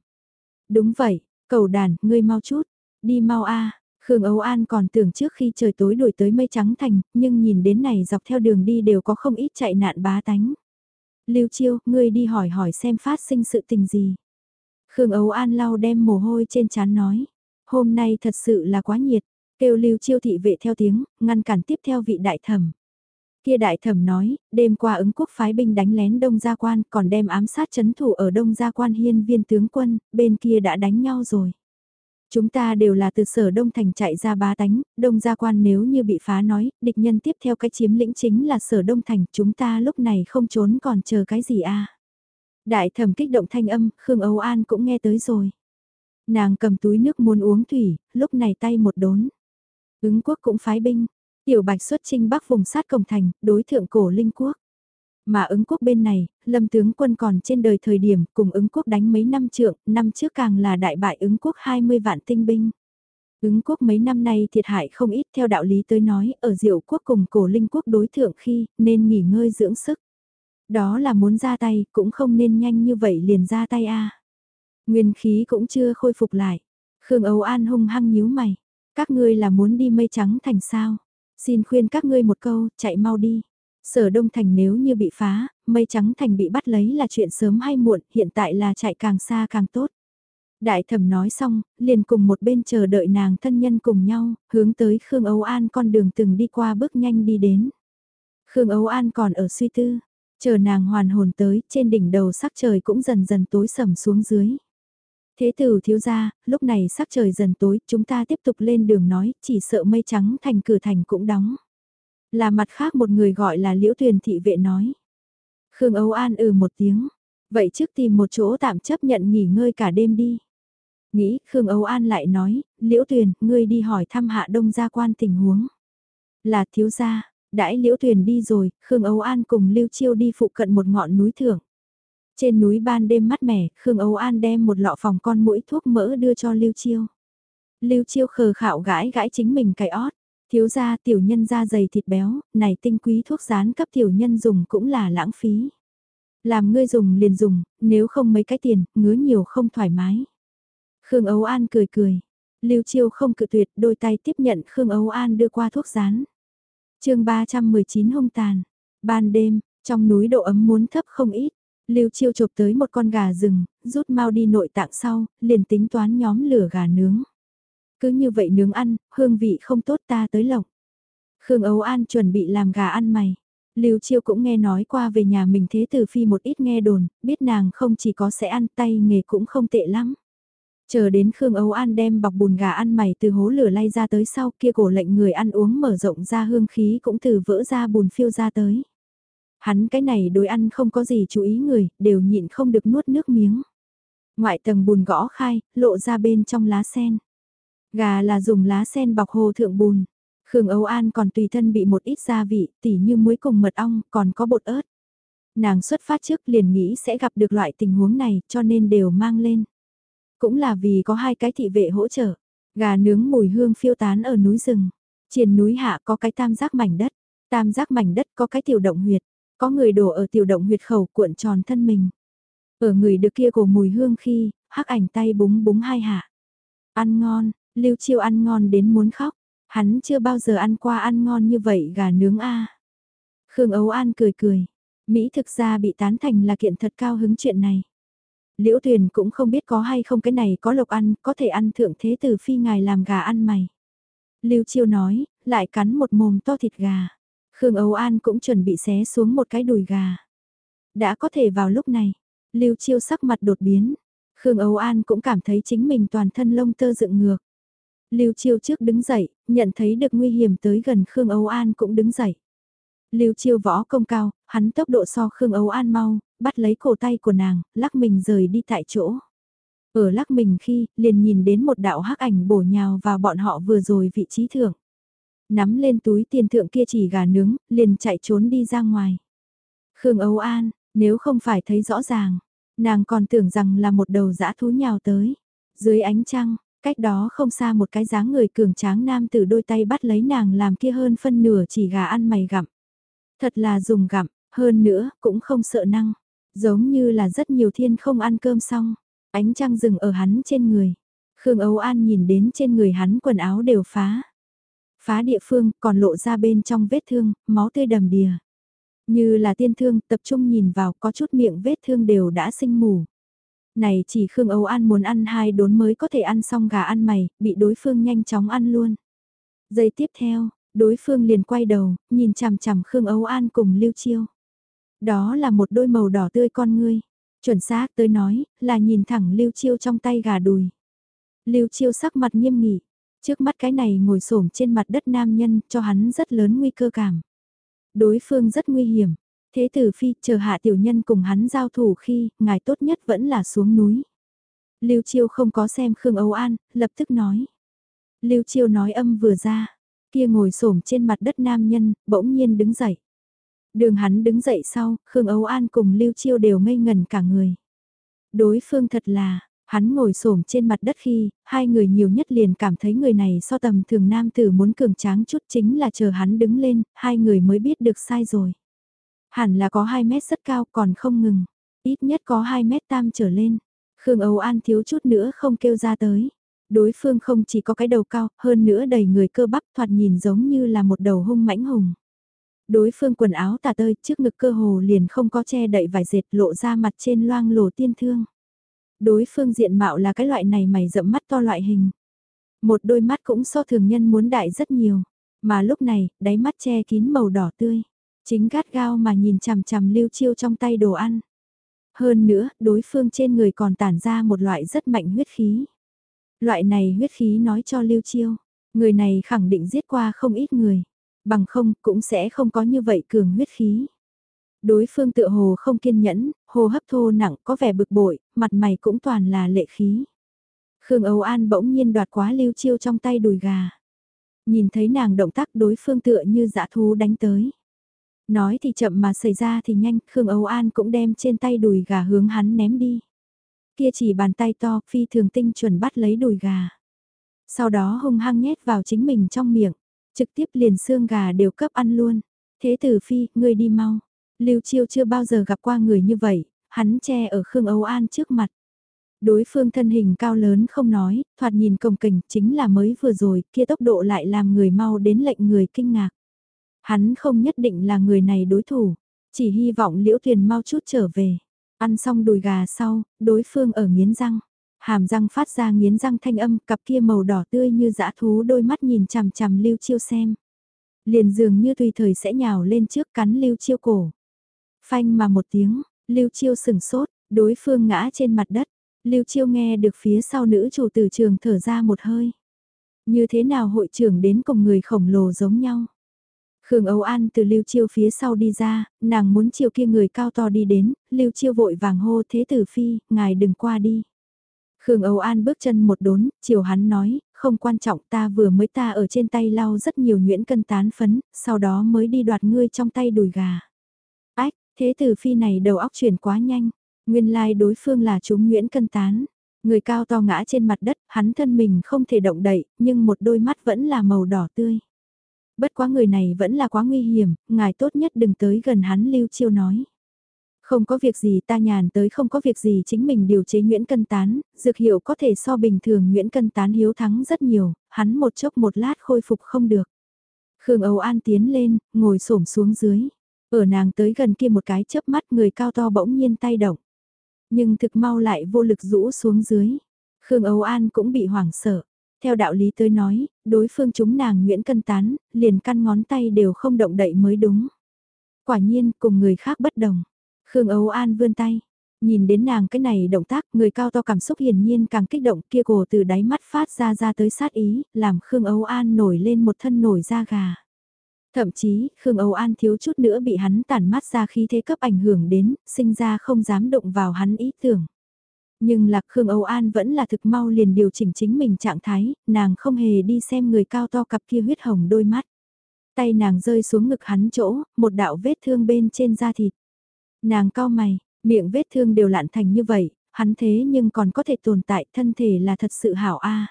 Đúng vậy, cầu đàn, ngươi mau chút, đi mau a. Khương Ấu An còn tưởng trước khi trời tối đuổi tới mây trắng thành, nhưng nhìn đến này dọc theo đường đi đều có không ít chạy nạn bá tánh. Lưu Chiêu, ngươi đi hỏi hỏi xem phát sinh sự tình gì. Khương Ấu An lau đem mồ hôi trên trán nói. Hôm nay thật sự là quá nhiệt, kêu Lưu Chiêu thị vệ theo tiếng, ngăn cản tiếp theo vị đại thẩm. Kia đại thẩm nói, đêm qua ứng quốc phái binh đánh lén Đông Gia Quan còn đem ám sát chấn thủ ở Đông Gia Quan hiên viên tướng quân, bên kia đã đánh nhau rồi. Chúng ta đều là từ sở Đông Thành chạy ra bá tánh, Đông Gia Quan nếu như bị phá nói, địch nhân tiếp theo cái chiếm lĩnh chính là sở Đông Thành, chúng ta lúc này không trốn còn chờ cái gì a Đại thẩm kích động thanh âm, Khương Âu An cũng nghe tới rồi. Nàng cầm túi nước muốn uống thủy, lúc này tay một đốn. Ứng quốc cũng phái binh, tiểu bạch xuất trinh bắc vùng sát cổng thành, đối thượng cổ linh quốc. Mà ứng quốc bên này, lâm tướng quân còn trên đời thời điểm cùng ứng quốc đánh mấy năm trượng, năm trước càng là đại bại ứng quốc 20 vạn tinh binh. Ứng quốc mấy năm nay thiệt hại không ít theo đạo lý tới nói ở diệu quốc cùng cổ linh quốc đối thượng khi nên nghỉ ngơi dưỡng sức. Đó là muốn ra tay cũng không nên nhanh như vậy liền ra tay a Nguyên khí cũng chưa khôi phục lại. Khương Âu An hung hăng nhíu mày. Các ngươi là muốn đi mây trắng thành sao? Xin khuyên các ngươi một câu, chạy mau đi. Sở Đông Thành nếu như bị phá, mây trắng thành bị bắt lấy là chuyện sớm hay muộn, hiện tại là chạy càng xa càng tốt. Đại thẩm nói xong, liền cùng một bên chờ đợi nàng thân nhân cùng nhau, hướng tới Khương Âu An con đường từng đi qua bước nhanh đi đến. Khương Âu An còn ở suy tư, chờ nàng hoàn hồn tới, trên đỉnh đầu sắc trời cũng dần dần tối sầm xuống dưới. Thế tử thiếu gia, lúc này sắc trời dần tối, chúng ta tiếp tục lên đường nói, chỉ sợ mây trắng thành cửa thành cũng đóng. Là mặt khác một người gọi là liễu tuyền thị vệ nói. Khương Âu An ừ một tiếng, vậy trước tìm một chỗ tạm chấp nhận nghỉ ngơi cả đêm đi. Nghĩ, Khương Âu An lại nói, liễu tuyền, ngươi đi hỏi thăm hạ đông gia quan tình huống. Là thiếu gia, đãi liễu tuyền đi rồi, Khương Âu An cùng Lưu Chiêu đi phụ cận một ngọn núi thưởng. Trên núi ban đêm mát mẻ, Khương Âu An đem một lọ phòng con mũi thuốc mỡ đưa cho Lưu Chiêu. Lưu Chiêu khờ khạo gãi gãi chính mình cái ót. Thiếu gia tiểu nhân da dày thịt béo, này tinh quý thuốc rán cấp tiểu nhân dùng cũng là lãng phí. Làm ngươi dùng liền dùng, nếu không mấy cái tiền, ngứa nhiều không thoải mái. Khương Ấu An cười cười. Lưu Chiêu không cự tuyệt đôi tay tiếp nhận Khương Ấu An đưa qua thuốc rán. chương 319 hung tàn. Ban đêm, trong núi độ ấm muốn thấp không ít. Lưu Chiêu chụp tới một con gà rừng, rút mau đi nội tạng sau, liền tính toán nhóm lửa gà nướng. Cứ như vậy nướng ăn, hương vị không tốt ta tới lộc. Khương Ấu An chuẩn bị làm gà ăn mày. Lưu Chiêu cũng nghe nói qua về nhà mình thế tử phi một ít nghe đồn, biết nàng không chỉ có sẽ ăn tay nghề cũng không tệ lắm. Chờ đến Khương Ấu An đem bọc bùn gà ăn mày từ hố lửa lay ra tới sau kia cổ lệnh người ăn uống mở rộng ra hương khí cũng từ vỡ ra bùn phiêu ra tới. Hắn cái này đối ăn không có gì chú ý người, đều nhịn không được nuốt nước miếng. Ngoại tầng bùn gõ khai, lộ ra bên trong lá sen. Gà là dùng lá sen bọc hồ thượng bùn. Khương Âu An còn tùy thân bị một ít gia vị, tỉ như muối cùng mật ong, còn có bột ớt. Nàng xuất phát trước liền nghĩ sẽ gặp được loại tình huống này, cho nên đều mang lên. Cũng là vì có hai cái thị vệ hỗ trợ. Gà nướng mùi hương phiêu tán ở núi rừng. Trên núi hạ có cái tam giác mảnh đất. Tam giác mảnh đất có cái tiểu động huyệt. Có người đổ ở tiểu động huyệt khẩu cuộn tròn thân mình. Ở người được kia của mùi hương khi, hắc ảnh tay búng búng hai hạ. Ăn ngon, lưu chiêu ăn ngon đến muốn khóc. Hắn chưa bao giờ ăn qua ăn ngon như vậy gà nướng a. Khương Ấu An cười cười. Mỹ thực ra bị tán thành là kiện thật cao hứng chuyện này. Liễu Tuyền cũng không biết có hay không cái này có lộc ăn, có thể ăn thượng thế tử phi ngài làm gà ăn mày. Lưu Chiêu nói, lại cắn một mồm to thịt gà. Khương Âu An cũng chuẩn bị xé xuống một cái đùi gà. Đã có thể vào lúc này, Lưu Chiêu sắc mặt đột biến. Khương Âu An cũng cảm thấy chính mình toàn thân lông tơ dựng ngược. Lưu Chiêu trước đứng dậy, nhận thấy được nguy hiểm tới gần Khương Âu An cũng đứng dậy. Lưu Chiêu võ công cao, hắn tốc độ so Khương Âu An mau, bắt lấy cổ tay của nàng, lắc mình rời đi tại chỗ. Ở lắc mình khi, liền nhìn đến một đạo hắc ảnh bổ nhào vào bọn họ vừa rồi vị trí thượng. Nắm lên túi tiền thượng kia chỉ gà nướng, liền chạy trốn đi ra ngoài. Khương Âu An, nếu không phải thấy rõ ràng, nàng còn tưởng rằng là một đầu dã thú nhào tới. Dưới ánh trăng, cách đó không xa một cái dáng người cường tráng nam từ đôi tay bắt lấy nàng làm kia hơn phân nửa chỉ gà ăn mày gặm. Thật là dùng gặm, hơn nữa cũng không sợ năng. Giống như là rất nhiều thiên không ăn cơm xong, ánh trăng rừng ở hắn trên người. Khương Âu An nhìn đến trên người hắn quần áo đều phá. Phá địa phương còn lộ ra bên trong vết thương, máu tươi đầm đìa. Như là tiên thương tập trung nhìn vào có chút miệng vết thương đều đã sinh mù. Này chỉ Khương Âu An muốn ăn hai đốn mới có thể ăn xong gà ăn mày, bị đối phương nhanh chóng ăn luôn. Giây tiếp theo, đối phương liền quay đầu, nhìn chằm chằm Khương Âu An cùng Lưu Chiêu. Đó là một đôi màu đỏ tươi con ngươi. Chuẩn xác tới nói, là nhìn thẳng Lưu Chiêu trong tay gà đùi. Lưu Chiêu sắc mặt nghiêm nghị, trước mắt cái này ngồi xổm trên mặt đất nam nhân cho hắn rất lớn nguy cơ cảm. Đối phương rất nguy hiểm, thế tử phi chờ hạ tiểu nhân cùng hắn giao thủ khi, ngài tốt nhất vẫn là xuống núi. Lưu Chiêu không có xem Khương Âu An, lập tức nói. Lưu Chiêu nói âm vừa ra, kia ngồi xổm trên mặt đất nam nhân, bỗng nhiên đứng dậy. Đường hắn đứng dậy sau, Khương Âu An cùng Lưu Chiêu đều ngây ngần cả người. Đối phương thật là, hắn ngồi xổm trên mặt đất khi, hai người nhiều nhất liền cảm thấy người này so tầm thường nam tử muốn cường tráng chút chính là chờ hắn đứng lên, hai người mới biết được sai rồi. Hẳn là có 2 mét rất cao còn không ngừng, ít nhất có 2 mét tam trở lên. Khương Âu An thiếu chút nữa không kêu ra tới. Đối phương không chỉ có cái đầu cao, hơn nữa đầy người cơ bắp thoạt nhìn giống như là một đầu hung mãnh hùng. Đối phương quần áo tà tơi trước ngực cơ hồ liền không có che đậy vải dệt lộ ra mặt trên loang lổ tiên thương. Đối phương diện mạo là cái loại này mày rậm mắt to loại hình. Một đôi mắt cũng so thường nhân muốn đại rất nhiều. Mà lúc này, đáy mắt che kín màu đỏ tươi. Chính gắt gao mà nhìn chằm chằm lưu chiêu trong tay đồ ăn. Hơn nữa, đối phương trên người còn tản ra một loại rất mạnh huyết khí. Loại này huyết khí nói cho lưu chiêu, người này khẳng định giết qua không ít người bằng không cũng sẽ không có như vậy cường huyết khí. Đối phương tựa hồ không kiên nhẫn, hồ hấp thô nặng có vẻ bực bội, mặt mày cũng toàn là lệ khí. Khương Âu An bỗng nhiên đoạt quá lưu chiêu trong tay đùi gà. Nhìn thấy nàng động tác đối phương tựa như dã thú đánh tới. Nói thì chậm mà xảy ra thì nhanh, Khương Âu An cũng đem trên tay đùi gà hướng hắn ném đi. Kia chỉ bàn tay to, phi thường tinh chuẩn bắt lấy đùi gà. Sau đó hung hăng nhét vào chính mình trong miệng. Trực tiếp liền xương gà đều cấp ăn luôn. Thế tử phi, ngươi đi mau. Lưu Chiêu chưa bao giờ gặp qua người như vậy, hắn che ở Khương Âu An trước mặt. Đối phương thân hình cao lớn không nói, thoạt nhìn cồng kình chính là mới vừa rồi, kia tốc độ lại làm người mau đến lệnh người kinh ngạc. Hắn không nhất định là người này đối thủ, chỉ hy vọng liễu thuyền mau chút trở về. Ăn xong đùi gà sau, đối phương ở nghiến răng. Hàm răng phát ra nghiến răng thanh âm, cặp kia màu đỏ tươi như dã thú đôi mắt nhìn chằm chằm lưu chiêu xem. Liền dường như tùy thời sẽ nhào lên trước cắn lưu chiêu cổ. Phanh mà một tiếng, lưu chiêu sừng sốt, đối phương ngã trên mặt đất. Lưu Chiêu nghe được phía sau nữ chủ từ trường thở ra một hơi. Như thế nào hội trưởng đến cùng người khổng lồ giống nhau? Khương Âu An từ Lưu Chiêu phía sau đi ra, nàng muốn chiều kia người cao to đi đến, Lưu Chiêu vội vàng hô thế tử phi, ngài đừng qua đi. Khương Âu An bước chân một đốn, chiều hắn nói, không quan trọng ta vừa mới ta ở trên tay lau rất nhiều nhuyễn cân tán phấn, sau đó mới đi đoạt ngươi trong tay đùi gà. Ách, thế tử phi này đầu óc chuyển quá nhanh, Nguyên lai like đối phương là chúng Nguyễn Cân Tán. Người cao to ngã trên mặt đất, hắn thân mình không thể động đậy, nhưng một đôi mắt vẫn là màu đỏ tươi. Bất quá người này vẫn là quá nguy hiểm, ngài tốt nhất đừng tới gần hắn lưu chiêu nói. Không có việc gì ta nhàn tới không có việc gì chính mình điều chế Nguyễn Cân Tán, dược hiệu có thể so bình thường Nguyễn Cân Tán hiếu thắng rất nhiều, hắn một chốc một lát khôi phục không được. Khương Âu An tiến lên, ngồi xổm xuống dưới. Ở nàng tới gần kia một cái chớp mắt người cao to bỗng nhiên tay động. Nhưng thực mau lại vô lực rũ xuống dưới. Khương Âu An cũng bị hoảng sợ. Theo đạo lý tới nói, đối phương chúng nàng Nguyễn Cân Tán, liền căn ngón tay đều không động đậy mới đúng. Quả nhiên, cùng người khác bất đồng. Khương Âu An vươn tay. Nhìn đến nàng cái này động tác, người cao to cảm xúc hiển nhiên càng kích động kia cổ từ đáy mắt phát ra ra tới sát ý, làm Khương Âu An nổi lên một thân nổi da gà. Thậm chí, Khương Âu An thiếu chút nữa bị hắn tản mát ra khi thế cấp ảnh hưởng đến, sinh ra không dám động vào hắn ý tưởng. Nhưng lạc Khương Âu An vẫn là thực mau liền điều chỉnh chính mình trạng thái, nàng không hề đi xem người cao to cặp kia huyết hồng đôi mắt. Tay nàng rơi xuống ngực hắn chỗ, một đạo vết thương bên trên da thịt. Nàng cao mày, miệng vết thương đều lạn thành như vậy, hắn thế nhưng còn có thể tồn tại thân thể là thật sự hảo a.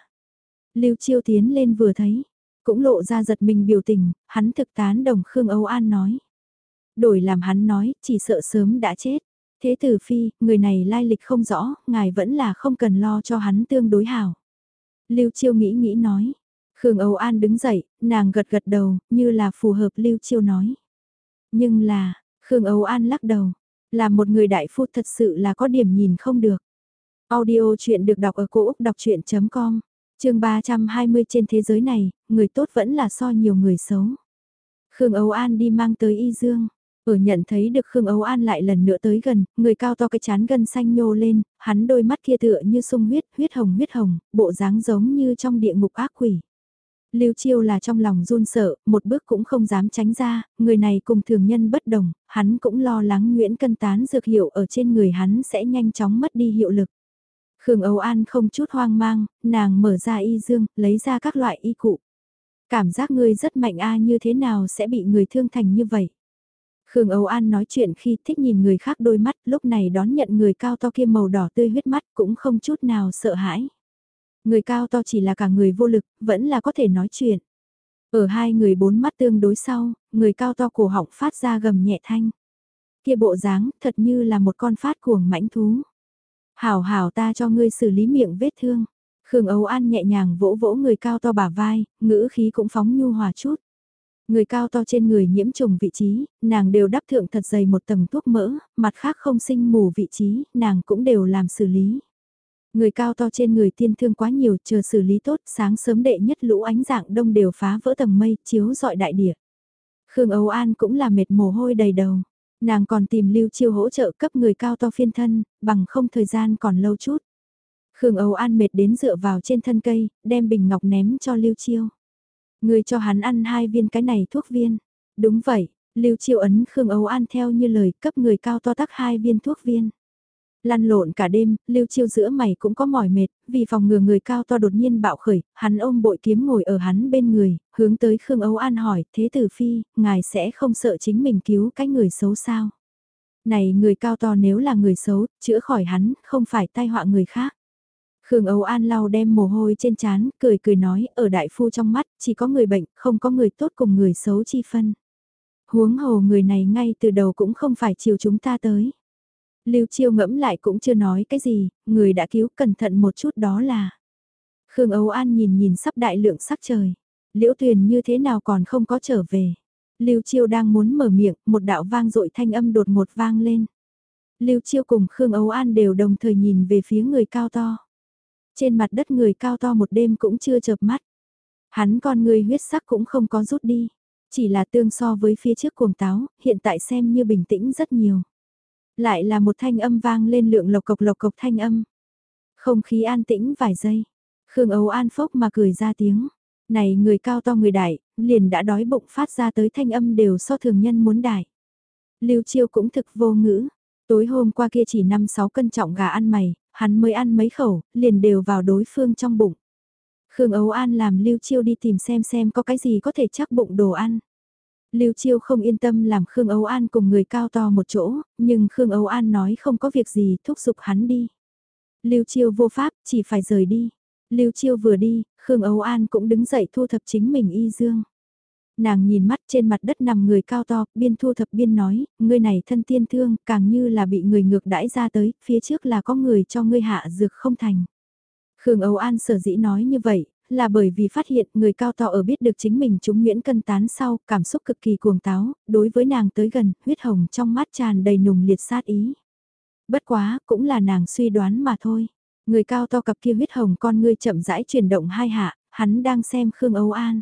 Lưu Chiêu tiến lên vừa thấy, cũng lộ ra giật mình biểu tình, hắn thực tán đồng Khương Âu An nói. Đổi làm hắn nói, chỉ sợ sớm đã chết. Thế tử phi, người này lai lịch không rõ, ngài vẫn là không cần lo cho hắn tương đối hảo. Lưu Chiêu nghĩ nghĩ nói. Khương Âu An đứng dậy, nàng gật gật đầu, như là phù hợp Lưu Chiêu nói. Nhưng là, Khương Âu An lắc đầu, là một người đại phu thật sự là có điểm nhìn không được. Audio chuyện được đọc ở cổ Úc đọc chuyện.com chương 320 trên thế giới này, người tốt vẫn là so nhiều người xấu. Khương Âu An đi mang tới Y Dương. Ở nhận thấy được Khương Âu An lại lần nữa tới gần, người cao to cái chán gân xanh nhô lên, hắn đôi mắt kia tựa như sung huyết, huyết hồng huyết hồng, bộ dáng giống như trong địa ngục ác quỷ. Lưu Chiêu là trong lòng run sợ, một bước cũng không dám tránh ra, người này cùng thường nhân bất đồng, hắn cũng lo lắng Nguyễn Cân Tán dược hiệu ở trên người hắn sẽ nhanh chóng mất đi hiệu lực. Khương Âu An không chút hoang mang, nàng mở ra y dương, lấy ra các loại y cụ. Cảm giác ngươi rất mạnh a như thế nào sẽ bị người thương thành như vậy? Khương Âu An nói chuyện khi thích nhìn người khác đôi mắt, lúc này đón nhận người cao to kia màu đỏ tươi huyết mắt cũng không chút nào sợ hãi. Người cao to chỉ là cả người vô lực, vẫn là có thể nói chuyện. Ở hai người bốn mắt tương đối sau, người cao to cổ họng phát ra gầm nhẹ thanh. Kia bộ dáng thật như là một con phát cuồng mãnh thú. Hảo hảo ta cho ngươi xử lý miệng vết thương. Khương Âu An nhẹ nhàng vỗ vỗ người cao to bả vai, ngữ khí cũng phóng nhu hòa chút. Người cao to trên người nhiễm trùng vị trí, nàng đều đắp thượng thật dày một tầng thuốc mỡ, mặt khác không sinh mù vị trí, nàng cũng đều làm xử lý. Người cao to trên người tiên thương quá nhiều, chờ xử lý tốt, sáng sớm đệ nhất lũ ánh dạng đông đều phá vỡ tầng mây, chiếu dọi đại địa. Khương Âu An cũng là mệt mồ hôi đầy đầu. Nàng còn tìm Lưu Chiêu hỗ trợ cấp người cao to phiên thân, bằng không thời gian còn lâu chút. Khương Âu An mệt đến dựa vào trên thân cây, đem bình ngọc ném cho Lưu Chiêu. Người cho hắn ăn hai viên cái này thuốc viên. Đúng vậy, Lưu Chiêu ấn Khương Âu An theo như lời cấp người cao to tắc hai viên thuốc viên. Lăn lộn cả đêm, lưu chiêu giữa mày cũng có mỏi mệt, vì phòng ngừa người cao to đột nhiên bạo khởi, hắn ôm bội kiếm ngồi ở hắn bên người, hướng tới Khương Âu An hỏi, thế tử phi, ngài sẽ không sợ chính mình cứu cái người xấu sao? Này người cao to nếu là người xấu, chữa khỏi hắn, không phải tai họa người khác. Khương Âu An lau đem mồ hôi trên trán, cười cười nói, ở đại phu trong mắt, chỉ có người bệnh, không có người tốt cùng người xấu chi phân. Huống hồ người này ngay từ đầu cũng không phải chiều chúng ta tới. Lưu Chiêu ngẫm lại cũng chưa nói cái gì, người đã cứu cẩn thận một chút đó là. Khương Âu An nhìn nhìn sắp đại lượng sắc trời. Liễu Tuyền như thế nào còn không có trở về. Lưu Chiêu đang muốn mở miệng, một đạo vang dội thanh âm đột ngột vang lên. Lưu Chiêu cùng Khương Âu An đều đồng thời nhìn về phía người cao to. Trên mặt đất người cao to một đêm cũng chưa chợp mắt. Hắn con người huyết sắc cũng không có rút đi. Chỉ là tương so với phía trước cuồng táo, hiện tại xem như bình tĩnh rất nhiều. Lại là một thanh âm vang lên lượng lộc cộc lộc cộc thanh âm. Không khí an tĩnh vài giây. Khương Âu An phốc mà cười ra tiếng. Này người cao to người đại, liền đã đói bụng phát ra tới thanh âm đều so thường nhân muốn đại. Lưu Chiêu cũng thực vô ngữ. Tối hôm qua kia chỉ 5-6 cân trọng gà ăn mày, hắn mới ăn mấy khẩu, liền đều vào đối phương trong bụng. Khương ấu An làm Lưu Chiêu đi tìm xem xem có cái gì có thể chắc bụng đồ ăn. Lưu Chiêu không yên tâm làm Khương ấu An cùng người cao to một chỗ, nhưng Khương ấu An nói không có việc gì thúc giục hắn đi. Lưu Chiêu vô pháp, chỉ phải rời đi. Lưu Chiêu vừa đi, Khương ấu An cũng đứng dậy thu thập chính mình y dương. Nàng nhìn mắt trên mặt đất nằm người cao to, biên thu thập biên nói, ngươi này thân tiên thương, càng như là bị người ngược đãi ra tới, phía trước là có người cho ngươi hạ dược không thành. Khương Âu An sở dĩ nói như vậy, là bởi vì phát hiện người cao to ở biết được chính mình chúng Nguyễn Cân tán sau, cảm xúc cực kỳ cuồng táo, đối với nàng tới gần, huyết hồng trong mắt tràn đầy nùng liệt sát ý. Bất quá, cũng là nàng suy đoán mà thôi. Người cao to cặp kia huyết hồng con ngươi chậm rãi chuyển động hai hạ, hắn đang xem Khương Âu An.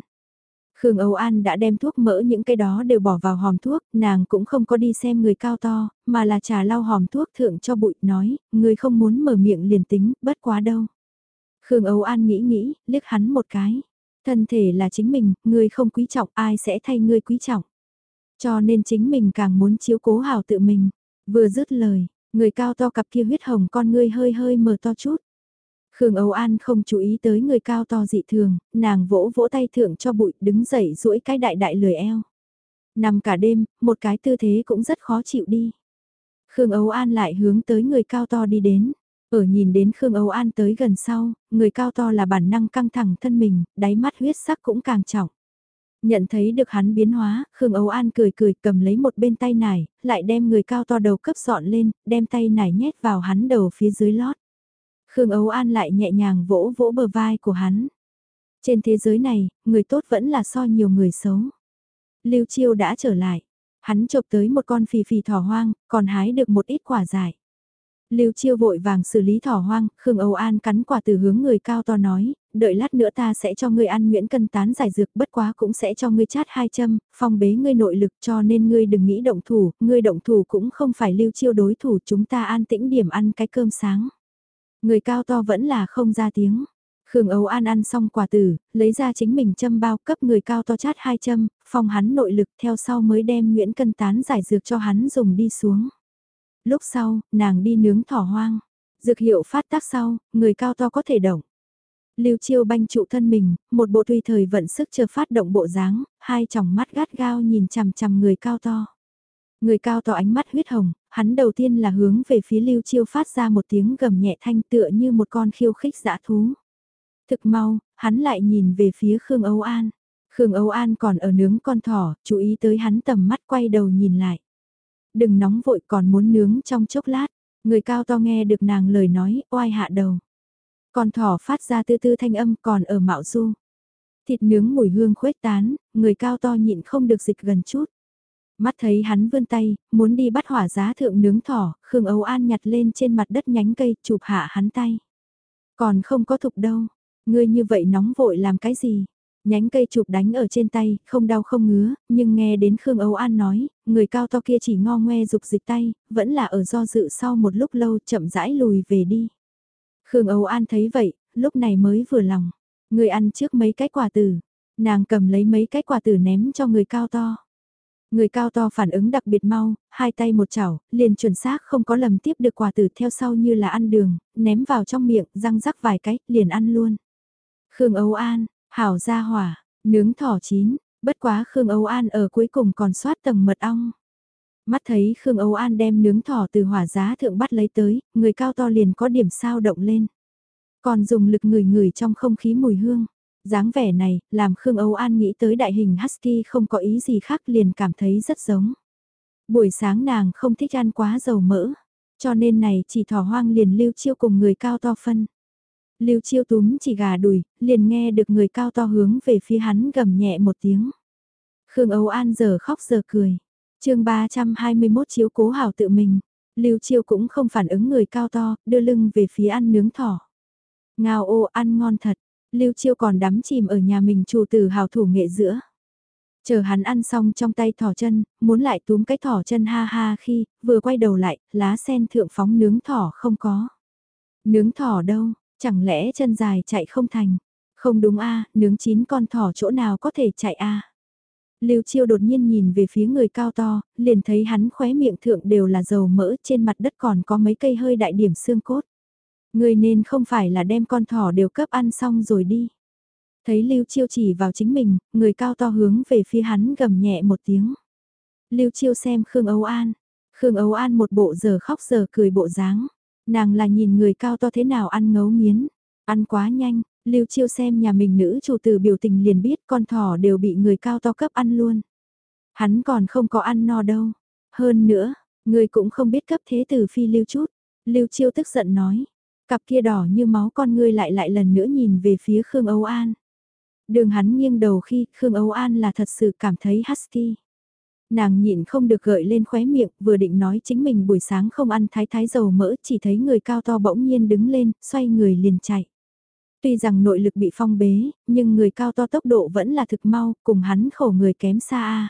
Khương Âu An đã đem thuốc mỡ những cái đó đều bỏ vào hòm thuốc, nàng cũng không có đi xem người cao to, mà là trà lau hòm thuốc thượng cho bụi nói, người không muốn mở miệng liền tính, bất quá đâu. Khương Âu An nghĩ nghĩ, liếc hắn một cái. Thân thể là chính mình, người không quý trọng ai sẽ thay ngươi quý trọng. Cho nên chính mình càng muốn chiếu cố hào tự mình. Vừa dứt lời, người cao to cặp kia huyết hồng con ngươi hơi hơi mở to chút. Khương Âu An không chú ý tới người cao to dị thường, nàng vỗ vỗ tay thượng cho bụi đứng dậy duỗi cái đại đại lười eo. Nằm cả đêm, một cái tư thế cũng rất khó chịu đi. Khương Âu An lại hướng tới người cao to đi đến. Ở nhìn đến Khương Âu An tới gần sau, người cao to là bản năng căng thẳng thân mình, đáy mắt huyết sắc cũng càng trọng. Nhận thấy được hắn biến hóa, Khương Âu An cười cười cầm lấy một bên tay nải, lại đem người cao to đầu cấp dọn lên, đem tay nải nhét vào hắn đầu phía dưới lót. Khương Âu An lại nhẹ nhàng vỗ vỗ bờ vai của hắn. Trên thế giới này, người tốt vẫn là so nhiều người xấu. Lưu Chiêu đã trở lại. Hắn chộp tới một con phì phì thỏ hoang, còn hái được một ít quả dại. Lưu Chiêu vội vàng xử lý thỏ hoang, Khương Âu An cắn quả từ hướng người cao to nói, đợi lát nữa ta sẽ cho ngươi ăn Nguyễn Cân tán giải dược bất quá cũng sẽ cho ngươi chát hai châm, phong bế ngươi nội lực cho nên ngươi đừng nghĩ động thủ, ngươi động thủ cũng không phải Lưu Chiêu đối thủ chúng ta an tĩnh điểm ăn cái cơm sáng. Người cao to vẫn là không ra tiếng. Khương Âu An ăn xong quả tử, lấy ra chính mình châm bao cấp người cao to chát hai châm, phong hắn nội lực theo sau mới đem Nguyễn Cân tán giải dược cho hắn dùng đi xuống. Lúc sau, nàng đi nướng thỏ hoang. Dược hiệu phát tác sau, người cao to có thể động. Lưu Chiêu banh trụ thân mình, một bộ tùy thời vận sức chờ phát động bộ dáng, hai tròng mắt gắt gao nhìn chằm chằm người cao to. Người cao to ánh mắt huyết hồng, hắn đầu tiên là hướng về phía Lưu Chiêu phát ra một tiếng gầm nhẹ thanh tựa như một con khiêu khích dã thú. Thực mau, hắn lại nhìn về phía Khương Âu An. Khương Âu An còn ở nướng con thỏ, chú ý tới hắn tầm mắt quay đầu nhìn lại. Đừng nóng vội còn muốn nướng trong chốc lát. Người cao to nghe được nàng lời nói, oai hạ đầu. Con thỏ phát ra tư tư thanh âm còn ở mạo du. Thịt nướng mùi hương khuếch tán, người cao to nhịn không được dịch gần chút. Mắt thấy hắn vươn tay, muốn đi bắt hỏa giá thượng nướng thỏ, Khương Âu An nhặt lên trên mặt đất nhánh cây, chụp hạ hắn tay. Còn không có thục đâu, ngươi như vậy nóng vội làm cái gì? Nhánh cây chụp đánh ở trên tay, không đau không ngứa, nhưng nghe đến Khương Âu An nói, người cao to kia chỉ ngo ngoe dục dịch tay, vẫn là ở do dự sau một lúc lâu chậm rãi lùi về đi. Khương Âu An thấy vậy, lúc này mới vừa lòng. Người ăn trước mấy cái quả tử, nàng cầm lấy mấy cái quả tử ném cho người cao to. Người cao to phản ứng đặc biệt mau, hai tay một chảo, liền chuẩn xác không có lầm tiếp được quả tử theo sau như là ăn đường, ném vào trong miệng, răng rắc vài cái, liền ăn luôn. Khương Âu An, hảo ra hỏa, nướng thỏ chín, bất quá Khương Âu An ở cuối cùng còn soát tầng mật ong. Mắt thấy Khương Âu An đem nướng thỏ từ hỏa giá thượng bắt lấy tới, người cao to liền có điểm sao động lên. Còn dùng lực người người trong không khí mùi hương dáng vẻ này, làm Khương Âu An nghĩ tới đại hình Husky không có ý gì khác liền cảm thấy rất giống. Buổi sáng nàng không thích ăn quá dầu mỡ, cho nên này chỉ thỏ hoang liền lưu chiêu cùng người cao to phân. Lưu chiêu túm chỉ gà đùi, liền nghe được người cao to hướng về phía hắn gầm nhẹ một tiếng. Khương Âu An giờ khóc giờ cười. chương 321 chiếu cố hảo tự mình. Lưu chiêu cũng không phản ứng người cao to, đưa lưng về phía ăn nướng thỏ. Ngao ô ăn ngon thật, Lưu chiêu còn đắm chìm ở nhà mình chủ tử hào thủ nghệ giữa. Chờ hắn ăn xong trong tay thỏ chân, muốn lại túm cái thỏ chân ha ha khi, vừa quay đầu lại, lá sen thượng phóng nướng thỏ không có. Nướng thỏ đâu, chẳng lẽ chân dài chạy không thành. Không đúng a nướng chín con thỏ chỗ nào có thể chạy a Lưu Chiêu đột nhiên nhìn về phía người cao to, liền thấy hắn khóe miệng thượng đều là dầu mỡ, trên mặt đất còn có mấy cây hơi đại điểm xương cốt. Người nên không phải là đem con thỏ đều cấp ăn xong rồi đi. Thấy Lưu Chiêu chỉ vào chính mình, người cao to hướng về phía hắn gầm nhẹ một tiếng. Lưu Chiêu xem Khương Âu An. Khương Âu An một bộ giờ khóc giờ cười bộ dáng. Nàng là nhìn người cao to thế nào ăn ngấu nghiến. Ăn quá nhanh, Lưu Chiêu xem nhà mình nữ chủ tử biểu tình liền biết con thỏ đều bị người cao to cấp ăn luôn. Hắn còn không có ăn no đâu. Hơn nữa, người cũng không biết cấp thế tử phi lưu chút. Lưu Chiêu tức giận nói. Cặp kia đỏ như máu con ngươi lại lại lần nữa nhìn về phía Khương Âu An. Đường hắn nghiêng đầu khi Khương Âu An là thật sự cảm thấy husky. Nàng nhịn không được gợi lên khóe miệng, vừa định nói chính mình buổi sáng không ăn thái thái dầu mỡ, chỉ thấy người cao to bỗng nhiên đứng lên, xoay người liền chạy. Tuy rằng nội lực bị phong bế, nhưng người cao to tốc độ vẫn là thực mau, cùng hắn khổ người kém xa a.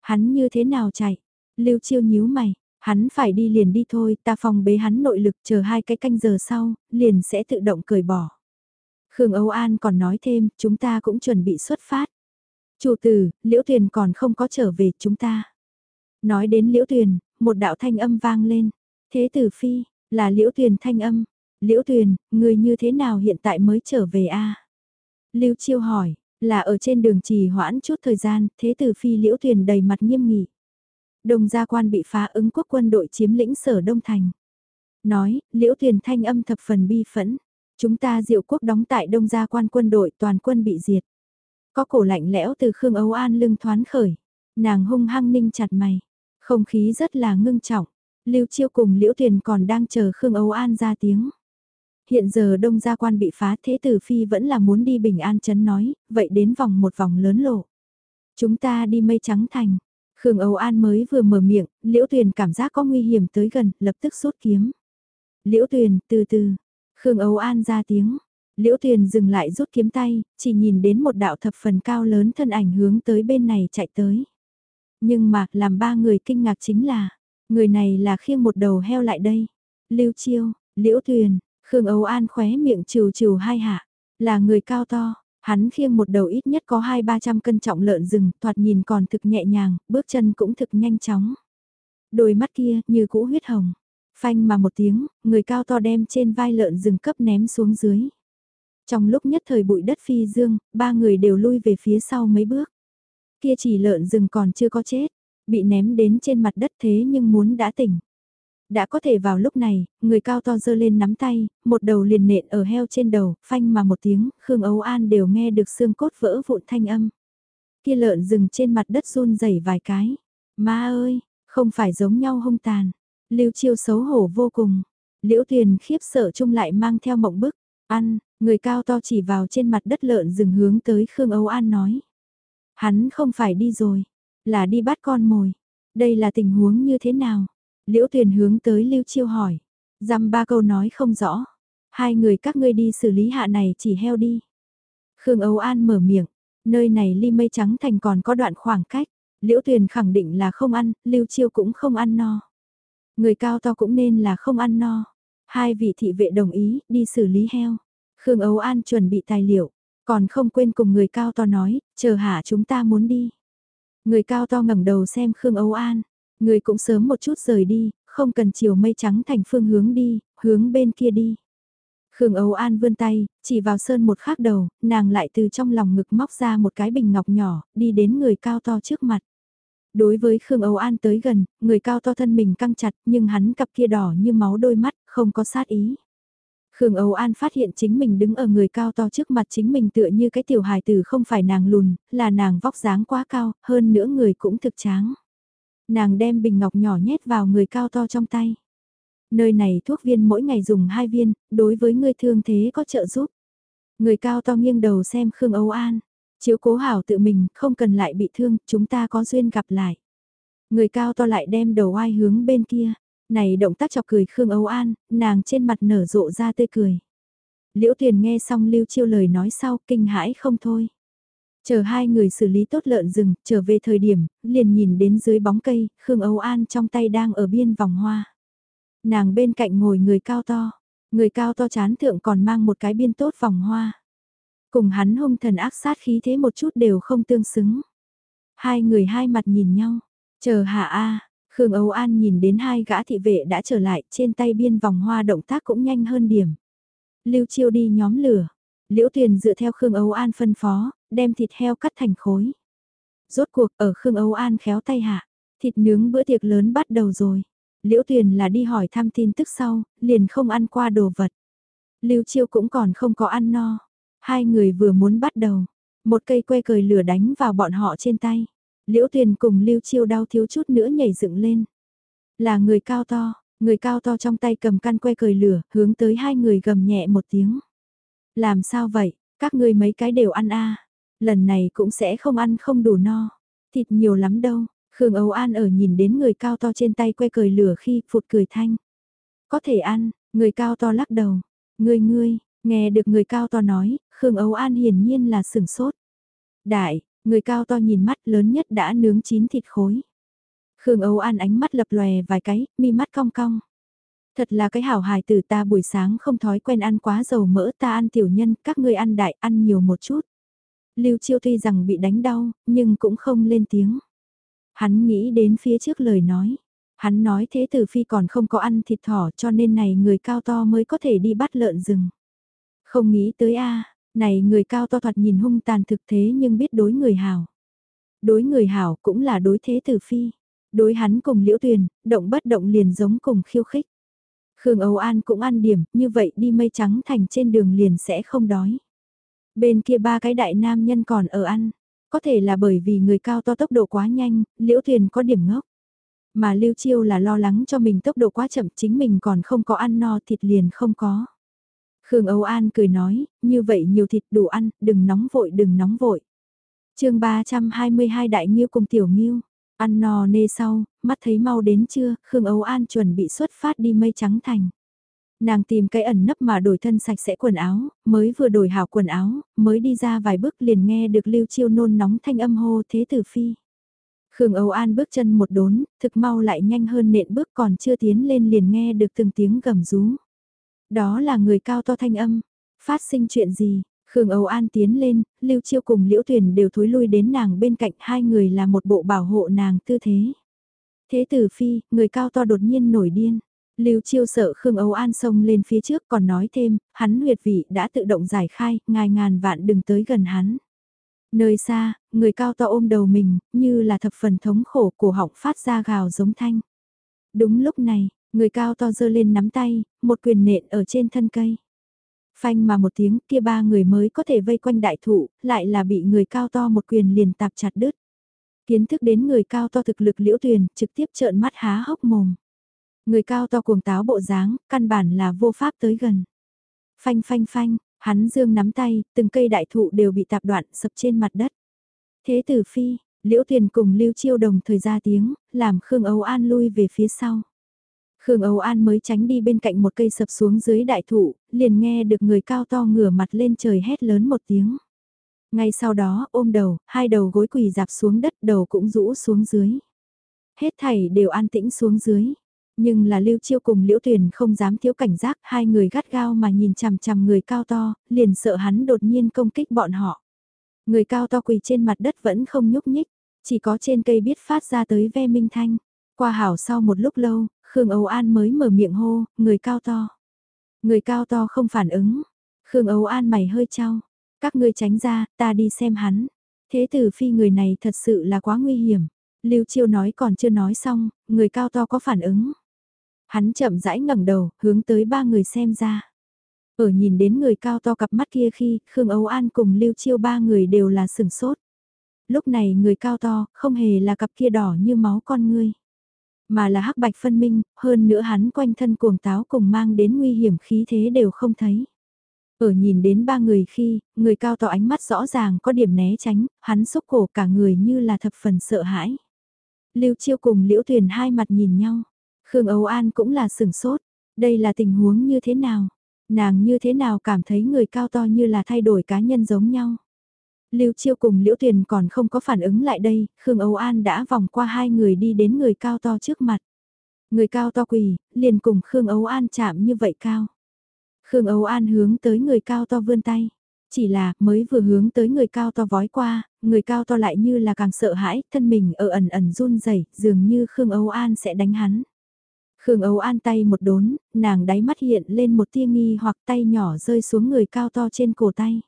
Hắn như thế nào chạy? Lưu Chiêu nhíu mày, hắn phải đi liền đi thôi, ta phong bế hắn nội lực chờ hai cái canh giờ sau, liền sẽ tự động cởi bỏ. Khương Âu An còn nói thêm, chúng ta cũng chuẩn bị xuất phát. Chủ tử, Liễu Tuyền còn không có trở về chúng ta. Nói đến Liễu Tuyền, một đạo thanh âm vang lên. Thế tử phi, là Liễu Tuyền thanh âm. Liễu Tuyền, người như thế nào hiện tại mới trở về a? Lưu Chiêu hỏi, là ở trên đường trì hoãn chút thời gian, thế tử phi Liễu Tuyền đầy mặt nghiêm nghị. Đông gia quan bị phá ứng quốc quân đội chiếm lĩnh sở Đông Thành. Nói, Liễu Tuyền thanh âm thập phần bi phẫn. Chúng ta diệu quốc đóng tại Đông gia quan quân đội toàn quân bị diệt. Có cổ lạnh lẽo từ Khương Âu An lưng thoán khởi. Nàng hung hăng ninh chặt mày. Không khí rất là ngưng trọng. Lưu Chiêu cùng Liễu Tuyền còn đang chờ Khương Âu An ra tiếng. Hiện giờ Đông Gia Quan bị phá thế tử Phi vẫn là muốn đi bình an chấn nói, vậy đến vòng một vòng lớn lộ. Chúng ta đi mây trắng thành. Khương Âu An mới vừa mở miệng, Liễu Tuyền cảm giác có nguy hiểm tới gần, lập tức rút kiếm. Liễu Tuyền, từ từ. Khương Âu An ra tiếng. Liễu Tuyền dừng lại rút kiếm tay, chỉ nhìn đến một đạo thập phần cao lớn thân ảnh hướng tới bên này chạy tới. Nhưng mà, làm ba người kinh ngạc chính là, người này là khiêng một đầu heo lại đây. Lưu Chiêu, Liễu Tuyền, Khương Âu An khóe miệng trừ trừ hai hạ, là người cao to, hắn khiêng một đầu ít nhất có hai ba trăm cân trọng lợn rừng, thoạt nhìn còn thực nhẹ nhàng, bước chân cũng thực nhanh chóng. Đôi mắt kia như cũ huyết hồng, phanh mà một tiếng, người cao to đem trên vai lợn rừng cấp ném xuống dưới. Trong lúc nhất thời bụi đất phi dương, ba người đều lui về phía sau mấy bước. Kia chỉ lợn rừng còn chưa có chết, bị ném đến trên mặt đất thế nhưng muốn đã tỉnh. Đã có thể vào lúc này, người cao to dơ lên nắm tay, một đầu liền nện ở heo trên đầu, phanh mà một tiếng, Khương Âu An đều nghe được xương cốt vỡ vụn thanh âm. Kia lợn rừng trên mặt đất run rẩy vài cái. Ma ơi, không phải giống nhau hung tàn. Lưu chiêu xấu hổ vô cùng. Liễu tiền khiếp sợ chung lại mang theo mộng bức. Ăn, người cao to chỉ vào trên mặt đất lợn rừng hướng tới Khương Âu An nói. Hắn không phải đi rồi, là đi bắt con mồi. Đây là tình huống như thế nào? Liễu Tuyền hướng tới Lưu Chiêu hỏi. Dăm ba câu nói không rõ. Hai người các ngươi đi xử lý hạ này chỉ heo đi. Khương Âu An mở miệng. Nơi này ly mây trắng thành còn có đoạn khoảng cách. Liễu Tuyền khẳng định là không ăn, Lưu Chiêu cũng không ăn no. Người cao to cũng nên là không ăn no. Hai vị thị vệ đồng ý đi xử lý heo. Khương Âu An chuẩn bị tài liệu, còn không quên cùng người cao to nói, chờ hạ chúng ta muốn đi. Người cao to ngẩng đầu xem Khương Âu An, người cũng sớm một chút rời đi, không cần chiều mây trắng thành phương hướng đi, hướng bên kia đi. Khương Âu An vươn tay, chỉ vào sơn một khắc đầu, nàng lại từ trong lòng ngực móc ra một cái bình ngọc nhỏ, đi đến người cao to trước mặt. Đối với Khương Âu An tới gần, người cao to thân mình căng chặt nhưng hắn cặp kia đỏ như máu đôi mắt, không có sát ý. Khương Âu An phát hiện chính mình đứng ở người cao to trước mặt chính mình tựa như cái tiểu hài tử không phải nàng lùn, là nàng vóc dáng quá cao, hơn nữa người cũng thực tráng. Nàng đem bình ngọc nhỏ nhét vào người cao to trong tay. Nơi này thuốc viên mỗi ngày dùng hai viên, đối với người thương thế có trợ giúp. Người cao to nghiêng đầu xem Khương Âu An. Chiếu cố hảo tự mình, không cần lại bị thương, chúng ta có duyên gặp lại. Người cao to lại đem đầu oai hướng bên kia. Này động tác chọc cười Khương Âu An, nàng trên mặt nở rộ ra tươi cười. Liễu Tuyền nghe xong Lưu Chiêu lời nói sau, kinh hãi không thôi. Chờ hai người xử lý tốt lợn rừng, trở về thời điểm, liền nhìn đến dưới bóng cây, Khương Âu An trong tay đang ở biên vòng hoa. Nàng bên cạnh ngồi người cao to, người cao to chán thượng còn mang một cái biên tốt vòng hoa. Cùng hắn hung thần ác sát khí thế một chút đều không tương xứng. Hai người hai mặt nhìn nhau, chờ hạ a Khương Âu An nhìn đến hai gã thị vệ đã trở lại, trên tay biên vòng hoa động tác cũng nhanh hơn điểm. Lưu Chiêu đi nhóm lửa. Liễu Tuyền dựa theo Khương Âu An phân phó, đem thịt heo cắt thành khối. Rốt cuộc ở Khương Âu An khéo tay hạ, thịt nướng bữa tiệc lớn bắt đầu rồi. Liễu Tuyền là đi hỏi thăm tin tức sau, liền không ăn qua đồ vật. Lưu Chiêu cũng còn không có ăn no. Hai người vừa muốn bắt đầu, một cây que cười lửa đánh vào bọn họ trên tay. Liễu Tuyền cùng Lưu Chiêu đau thiếu chút nữa nhảy dựng lên. Là người cao to, người cao to trong tay cầm căn que cười lửa, hướng tới hai người gầm nhẹ một tiếng. Làm sao vậy, các ngươi mấy cái đều ăn a Lần này cũng sẽ không ăn không đủ no. Thịt nhiều lắm đâu. Khương Âu An ở nhìn đến người cao to trên tay que cười lửa khi phụt cười thanh. Có thể ăn, người cao to lắc đầu. Ngươi ngươi, nghe được người cao to nói, Khương Âu An hiển nhiên là sửng sốt. Đại, người cao to nhìn mắt lớn nhất đã nướng chín thịt khối. Khương Âu An ánh mắt lập lòe vài cái, mi mắt cong cong. Thật là cái hảo hài tử ta buổi sáng không thói quen ăn quá dầu mỡ ta ăn tiểu nhân, các ngươi ăn đại, ăn nhiều một chút. Lưu Chiêu tuy rằng bị đánh đau, nhưng cũng không lên tiếng. Hắn nghĩ đến phía trước lời nói. Hắn nói thế tử phi còn không có ăn thịt thỏ cho nên này người cao to mới có thể đi bắt lợn rừng. Không nghĩ tới a này người cao to thoạt nhìn hung tàn thực thế nhưng biết đối người hảo. Đối người hảo cũng là đối thế tử phi. Đối hắn cùng liễu tuyền, động bất động liền giống cùng khiêu khích. Khương Âu An cũng ăn điểm, như vậy đi mây trắng thành trên đường liền sẽ không đói. Bên kia ba cái đại nam nhân còn ở ăn, có thể là bởi vì người cao to tốc độ quá nhanh, liễu thuyền có điểm ngốc. Mà Lưu Chiêu là lo lắng cho mình tốc độ quá chậm chính mình còn không có ăn no thịt liền không có. Khương Âu An cười nói, như vậy nhiều thịt đủ ăn, đừng nóng vội đừng nóng vội. chương 322 Đại Nghiêu cùng Tiểu Nghiêu, ăn no nê sau, mắt thấy mau đến trưa, Khương Âu An chuẩn bị xuất phát đi mây trắng thành. Nàng tìm cái ẩn nấp mà đổi thân sạch sẽ quần áo, mới vừa đổi hảo quần áo, mới đi ra vài bước liền nghe được lưu chiêu nôn nóng thanh âm hô thế tử phi. Khương Âu An bước chân một đốn, thực mau lại nhanh hơn nện bước còn chưa tiến lên liền nghe được từng tiếng gầm rú. Đó là người cao to thanh âm, phát sinh chuyện gì, Khương Âu An tiến lên, Lưu Chiêu cùng Liễu Tuyền đều thối lui đến nàng bên cạnh hai người là một bộ bảo hộ nàng tư thế. Thế tử phi, người cao to đột nhiên nổi điên. Lưu Chiêu sợ Khương Âu An xông lên phía trước còn nói thêm, hắn huyệt vị đã tự động giải khai, ngài ngàn vạn đừng tới gần hắn. Nơi xa, người cao to ôm đầu mình, như là thập phần thống khổ cổ họng phát ra gào giống thanh. Đúng lúc này, người cao to giơ lên nắm tay, một quyền nện ở trên thân cây. Phanh mà một tiếng kia ba người mới có thể vây quanh đại thụ, lại là bị người cao to một quyền liền tạp chặt đứt. Kiến thức đến người cao to thực lực liễu tuyền, trực tiếp trợn mắt há hốc mồm. Người cao to cuồng táo bộ dáng, căn bản là vô pháp tới gần. Phanh phanh phanh, hắn dương nắm tay, từng cây đại thụ đều bị tạp đoạn sập trên mặt đất. Thế tử phi, liễu tiền cùng lưu chiêu đồng thời ra tiếng, làm Khương Âu An lui về phía sau. Khương Âu An mới tránh đi bên cạnh một cây sập xuống dưới đại thụ, liền nghe được người cao to ngửa mặt lên trời hét lớn một tiếng. Ngay sau đó ôm đầu, hai đầu gối quỳ dạp xuống đất đầu cũng rũ xuống dưới. Hết thảy đều an tĩnh xuống dưới. Nhưng là Lưu Chiêu cùng Liễu Tuyền không dám thiếu cảnh giác, hai người gắt gao mà nhìn chằm chằm người cao to, liền sợ hắn đột nhiên công kích bọn họ. Người cao to quỳ trên mặt đất vẫn không nhúc nhích, chỉ có trên cây biết phát ra tới ve minh thanh. Qua hảo sau một lúc lâu, Khương Âu An mới mở miệng hô, người cao to. Người cao to không phản ứng. Khương Âu An mày hơi trao. Các ngươi tránh ra, ta đi xem hắn. Thế tử phi người này thật sự là quá nguy hiểm. Lưu Chiêu nói còn chưa nói xong, người cao to có phản ứng. Hắn chậm rãi ngẩng đầu, hướng tới ba người xem ra. Ở nhìn đến người cao to cặp mắt kia khi Khương Âu An cùng Lưu Chiêu ba người đều là sừng sốt. Lúc này người cao to không hề là cặp kia đỏ như máu con ngươi. Mà là hắc bạch phân minh, hơn nữa hắn quanh thân cuồng táo cùng mang đến nguy hiểm khí thế đều không thấy. Ở nhìn đến ba người khi, người cao to ánh mắt rõ ràng có điểm né tránh, hắn xúc cổ cả người như là thập phần sợ hãi. Lưu Chiêu cùng Liễu Tuyền hai mặt nhìn nhau. Khương Âu An cũng là sừng sốt. Đây là tình huống như thế nào? Nàng như thế nào cảm thấy người cao to như là thay đổi cá nhân giống nhau? Lưu Chiêu cùng Liễu Tuyền còn không có phản ứng lại đây, Khương Âu An đã vòng qua hai người đi đến người cao to trước mặt. Người cao to quỳ, liền cùng Khương Âu An chạm như vậy cao. Khương Âu An hướng tới người cao to vươn tay. Chỉ là, mới vừa hướng tới người cao to vói qua, người cao to lại như là càng sợ hãi, thân mình ở ẩn ẩn run rẩy dường như Khương Âu An sẽ đánh hắn. Khương Âu An tay một đốn, nàng đáy mắt hiện lên một tia nghi hoặc tay nhỏ rơi xuống người cao to trên cổ tay.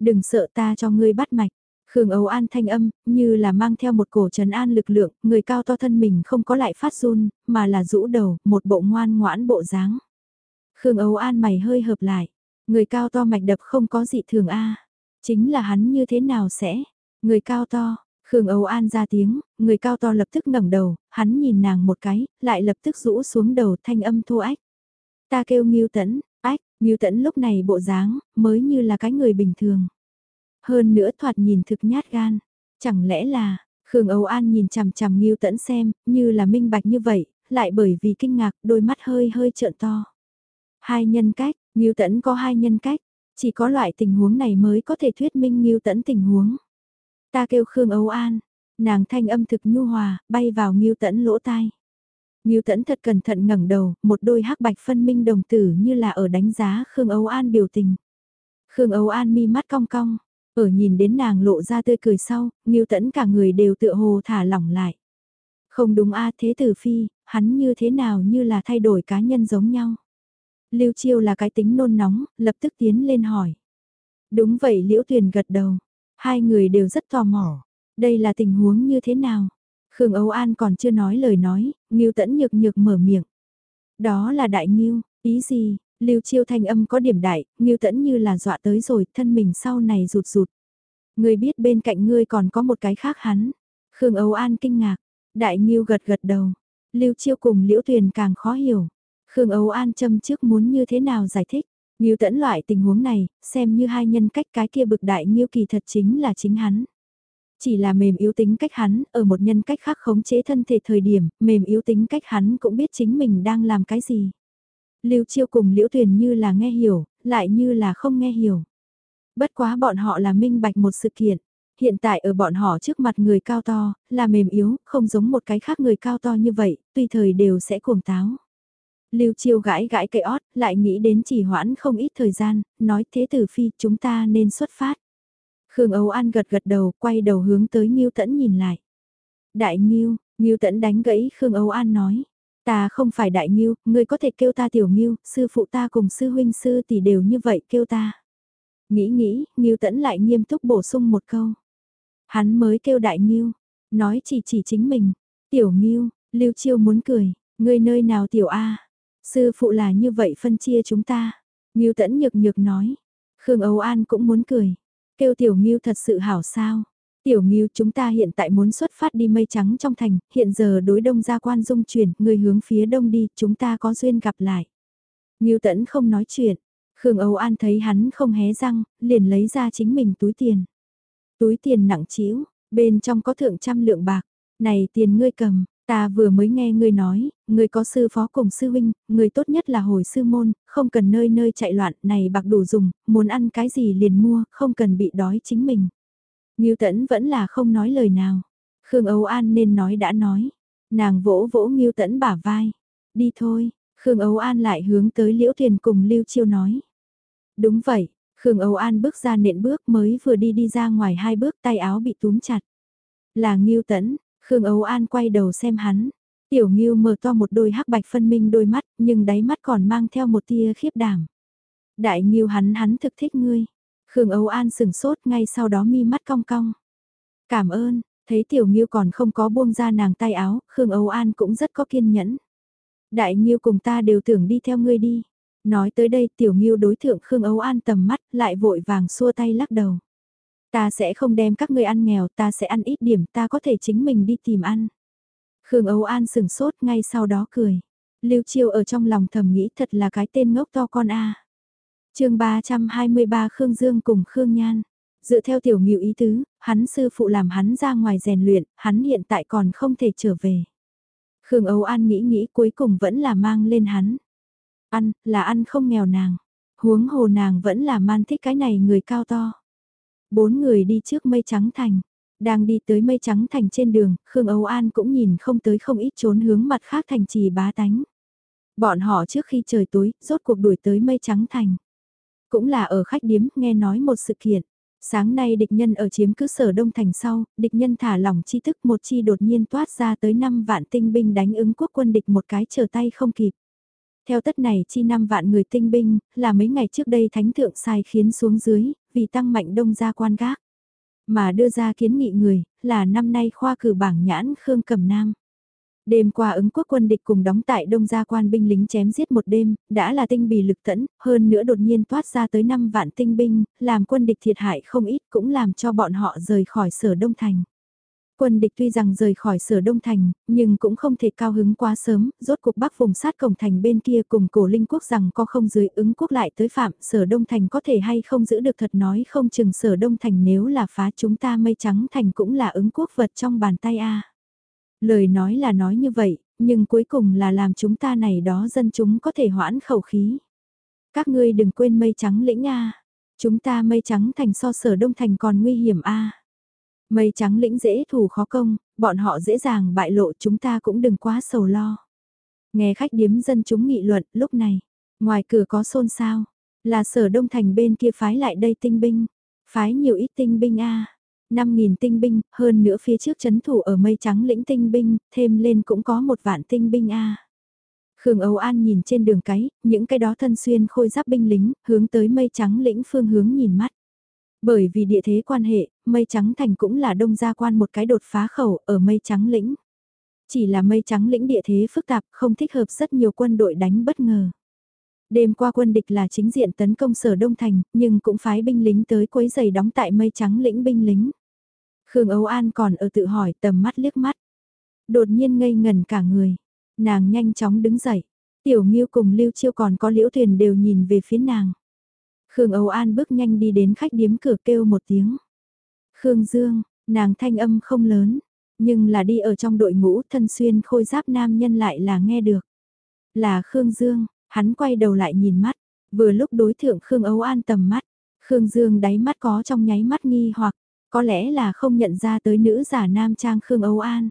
Đừng sợ ta cho ngươi bắt mạch. Khương Âu An thanh âm, như là mang theo một cổ trấn an lực lượng, người cao to thân mình không có lại phát run, mà là rũ đầu, một bộ ngoan ngoãn bộ dáng. Khương Âu An mày hơi hợp lại, người cao to mạch đập không có dị thường a chính là hắn như thế nào sẽ, người cao to, Khương Âu An ra tiếng, người cao to lập tức ngẩng đầu, hắn nhìn nàng một cái, lại lập tức rũ xuống đầu thanh âm thô ách. Ta kêu Ngưu Tẫn, ách, Ngưu Tẫn lúc này bộ dáng, mới như là cái người bình thường. Hơn nữa thoạt nhìn thực nhát gan, chẳng lẽ là, Khương Âu An nhìn chằm chằm Ngưu Tẫn xem, như là minh bạch như vậy, lại bởi vì kinh ngạc, đôi mắt hơi hơi trợn to. Hai nhân cách, Ngưu Tẫn có hai nhân cách, chỉ có loại tình huống này mới có thể thuyết minh Ngưu Tẫn tình huống. Ta kêu Khương Âu An, nàng thanh âm thực nhu hòa, bay vào Ngưu Tẫn lỗ tai. Ngưu Tẫn thật cẩn thận ngẩng đầu, một đôi hắc bạch phân minh đồng tử như là ở đánh giá Khương Âu An biểu tình. Khương Âu An mi mắt cong cong, ở nhìn đến nàng lộ ra tươi cười sau, Ngưu Tẫn cả người đều tựa hồ thả lỏng lại. Không đúng a thế tử phi, hắn như thế nào như là thay đổi cá nhân giống nhau. Lưu Chiêu là cái tính nôn nóng, lập tức tiến lên hỏi. Đúng vậy Liễu Tuyền gật đầu. Hai người đều rất tò mò. Đây là tình huống như thế nào? Khương Âu An còn chưa nói lời nói, Ngưu Tẫn nhược nhược mở miệng. Đó là đại Ngưu, ý gì? Lưu Chiêu thanh âm có điểm đại, Ngưu Tẫn như là dọa tới rồi, thân mình sau này rụt rụt. Ngươi biết bên cạnh ngươi còn có một cái khác hắn. Khương Âu An kinh ngạc, đại Ngưu gật gật đầu. Lưu Chiêu cùng Liễu Tuyền càng khó hiểu. Khương Âu An châm trước muốn như thế nào giải thích. Nghiêu tẫn loại tình huống này, xem như hai nhân cách cái kia bực đại nghiêu kỳ thật chính là chính hắn. Chỉ là mềm yếu tính cách hắn, ở một nhân cách khác khống chế thân thể thời điểm, mềm yếu tính cách hắn cũng biết chính mình đang làm cái gì. Lưu Chiêu cùng Liễu Tuyền như là nghe hiểu, lại như là không nghe hiểu. Bất quá bọn họ là minh bạch một sự kiện. Hiện tại ở bọn họ trước mặt người cao to, là mềm yếu, không giống một cái khác người cao to như vậy, tùy thời đều sẽ cuồng táo. Lưu Chiêu gãi gãi cây ót, lại nghĩ đến chỉ hoãn không ít thời gian, nói thế tử phi chúng ta nên xuất phát. Khương Âu An gật gật đầu, quay đầu hướng tới Nhiêu Tẫn nhìn lại. Đại Nhiêu, Nhiêu Tẫn đánh gãy Khương Âu An nói. Ta không phải đại Nhiêu, ngươi có thể kêu ta tiểu Nhiêu, sư phụ ta cùng sư huynh sư tỷ đều như vậy kêu ta. Nghĩ nghĩ, Nhiêu Tẫn lại nghiêm túc bổ sung một câu. Hắn mới kêu đại Nhiêu, nói chỉ chỉ chính mình. Tiểu Nhiêu, Lưu Chiêu muốn cười, ngươi nơi nào tiểu A. Sư phụ là như vậy phân chia chúng ta. Ngưu tẫn nhược nhược nói. Khương Âu An cũng muốn cười. Kêu tiểu Ngưu thật sự hảo sao. Tiểu Ngưu chúng ta hiện tại muốn xuất phát đi mây trắng trong thành, hiện giờ đối đông gia quan dung chuyển, người hướng phía đông đi, chúng ta có duyên gặp lại. Ngưu tẫn không nói chuyện. Khương Âu An thấy hắn không hé răng, liền lấy ra chính mình túi tiền. Túi tiền nặng trĩu, bên trong có thượng trăm lượng bạc. Này tiền ngươi cầm, Ta vừa mới nghe ngươi nói, ngươi có sư phó cùng sư huynh, ngươi tốt nhất là hồi sư môn, không cần nơi nơi chạy loạn, này bạc đủ dùng, muốn ăn cái gì liền mua, không cần bị đói chính mình. Ngưu Tẫn vẫn là không nói lời nào. Khương Âu An nên nói đã nói. Nàng vỗ vỗ Ngưu Tẫn bả vai. Đi thôi, Khương Âu An lại hướng tới Liễu thiền cùng Lưu Chiêu nói. Đúng vậy, Khương Âu An bước ra nện bước mới vừa đi đi ra ngoài hai bước tay áo bị túm chặt. Là Ngưu Tẫn, Khương Âu An quay đầu xem hắn. Tiểu Ngưu mở to một đôi hắc bạch phân minh đôi mắt, nhưng đáy mắt còn mang theo một tia khiếp đảm. Đại Ngưu hắn hắn thực thích ngươi. Khương Âu An sừng sốt ngay sau đó mi mắt cong cong. Cảm ơn, thấy Tiểu Ngưu còn không có buông ra nàng tay áo, Khương Âu An cũng rất có kiên nhẫn. Đại Ngưu cùng ta đều tưởng đi theo ngươi đi. Nói tới đây tiểu Ngưu đối thượng Khương Âu An tầm mắt lại vội vàng xua tay lắc đầu. Ta sẽ không đem các ngươi ăn nghèo, ta sẽ ăn ít điểm, ta có thể chính mình đi tìm ăn. Khương Âu An sừng sốt ngay sau đó cười. Lưu Chiêu ở trong lòng thầm nghĩ thật là cái tên ngốc to con a. À. Chương 323 Khương Dương cùng Khương Nhan. Dựa theo tiểu ngưu ý tứ, hắn sư phụ làm hắn ra ngoài rèn luyện, hắn hiện tại còn không thể trở về. Khương Âu An nghĩ nghĩ cuối cùng vẫn là mang lên hắn. Ăn, là ăn không nghèo nàng. Huống hồ nàng vẫn là man thích cái này người cao to. Bốn người đi trước mây trắng thành. Đang đi tới mây trắng thành trên đường, Khương Âu An cũng nhìn không tới không ít trốn hướng mặt khác thành trì bá tánh. Bọn họ trước khi trời tối, rốt cuộc đuổi tới mây trắng thành. Cũng là ở khách điếm nghe nói một sự kiện. Sáng nay địch nhân ở chiếm cứ sở đông thành sau, địch nhân thả lỏng chi thức một chi đột nhiên toát ra tới 5 vạn tinh binh đánh ứng quốc quân địch một cái trở tay không kịp. Theo tất này chi 5 vạn người tinh binh, là mấy ngày trước đây thánh thượng sai khiến xuống dưới, vì tăng mạnh đông gia quan gác. Mà đưa ra kiến nghị người, là năm nay khoa cử bảng nhãn Khương Cẩm Nam. Đêm qua ứng quốc quân địch cùng đóng tại đông gia quan binh lính chém giết một đêm, đã là tinh bì lực tẫn, hơn nữa đột nhiên toát ra tới 5 vạn tinh binh, làm quân địch thiệt hại không ít cũng làm cho bọn họ rời khỏi sở đông thành. Quân địch tuy rằng rời khỏi sở Đông Thành, nhưng cũng không thể cao hứng quá sớm, rốt cuộc bắc vùng sát cổng thành bên kia cùng cổ linh quốc rằng có không dưới ứng quốc lại tới phạm, sở Đông Thành có thể hay không giữ được thật nói không chừng sở Đông Thành nếu là phá chúng ta mây trắng thành cũng là ứng quốc vật trong bàn tay a. Lời nói là nói như vậy, nhưng cuối cùng là làm chúng ta này đó dân chúng có thể hoãn khẩu khí. Các ngươi đừng quên mây trắng lĩnh a. Chúng ta mây trắng thành so sở Đông Thành còn nguy hiểm a. Mây trắng lĩnh dễ thủ khó công, bọn họ dễ dàng bại lộ chúng ta cũng đừng quá sầu lo. Nghe khách điếm dân chúng nghị luận lúc này, ngoài cửa có xôn xao, là sở đông thành bên kia phái lại đây tinh binh, phái nhiều ít tinh binh a năm nghìn tinh binh, hơn nữa phía trước chấn thủ ở mây trắng lĩnh tinh binh, thêm lên cũng có một vạn tinh binh a Khương Âu An nhìn trên đường cái, những cái đó thân xuyên khôi giáp binh lính, hướng tới mây trắng lĩnh phương hướng nhìn mắt. Bởi vì địa thế quan hệ, mây trắng thành cũng là đông gia quan một cái đột phá khẩu ở mây trắng lĩnh. Chỉ là mây trắng lĩnh địa thế phức tạp không thích hợp rất nhiều quân đội đánh bất ngờ. Đêm qua quân địch là chính diện tấn công sở Đông Thành, nhưng cũng phái binh lính tới quấy giày đóng tại mây trắng lĩnh binh lính. Khương Âu An còn ở tự hỏi tầm mắt liếc mắt. Đột nhiên ngây ngần cả người. Nàng nhanh chóng đứng dậy. Tiểu Nghiêu cùng Lưu Chiêu còn có Liễu Thuyền đều nhìn về phía nàng. Khương Âu An bước nhanh đi đến khách điếm cửa kêu một tiếng. Khương Dương, nàng thanh âm không lớn, nhưng là đi ở trong đội ngũ thân xuyên khôi giáp nam nhân lại là nghe được. Là Khương Dương, hắn quay đầu lại nhìn mắt, vừa lúc đối thượng Khương Âu An tầm mắt. Khương Dương đáy mắt có trong nháy mắt nghi hoặc, có lẽ là không nhận ra tới nữ giả nam trang Khương Âu An.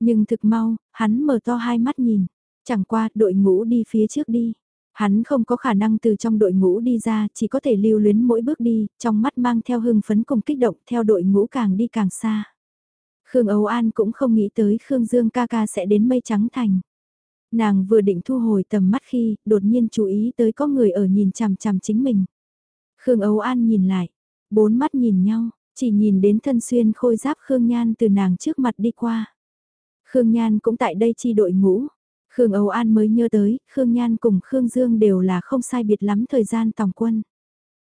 Nhưng thực mau, hắn mở to hai mắt nhìn, chẳng qua đội ngũ đi phía trước đi. Hắn không có khả năng từ trong đội ngũ đi ra, chỉ có thể lưu luyến mỗi bước đi, trong mắt mang theo hưng phấn cùng kích động theo đội ngũ càng đi càng xa. Khương Âu An cũng không nghĩ tới Khương Dương ca ca sẽ đến mây trắng thành. Nàng vừa định thu hồi tầm mắt khi, đột nhiên chú ý tới có người ở nhìn chằm chằm chính mình. Khương Âu An nhìn lại, bốn mắt nhìn nhau, chỉ nhìn đến thân xuyên khôi giáp Khương Nhan từ nàng trước mặt đi qua. Khương Nhan cũng tại đây chi đội ngũ, Khương Âu An mới nhớ tới, Khương Nhan cùng Khương Dương đều là không sai biệt lắm thời gian tòng quân.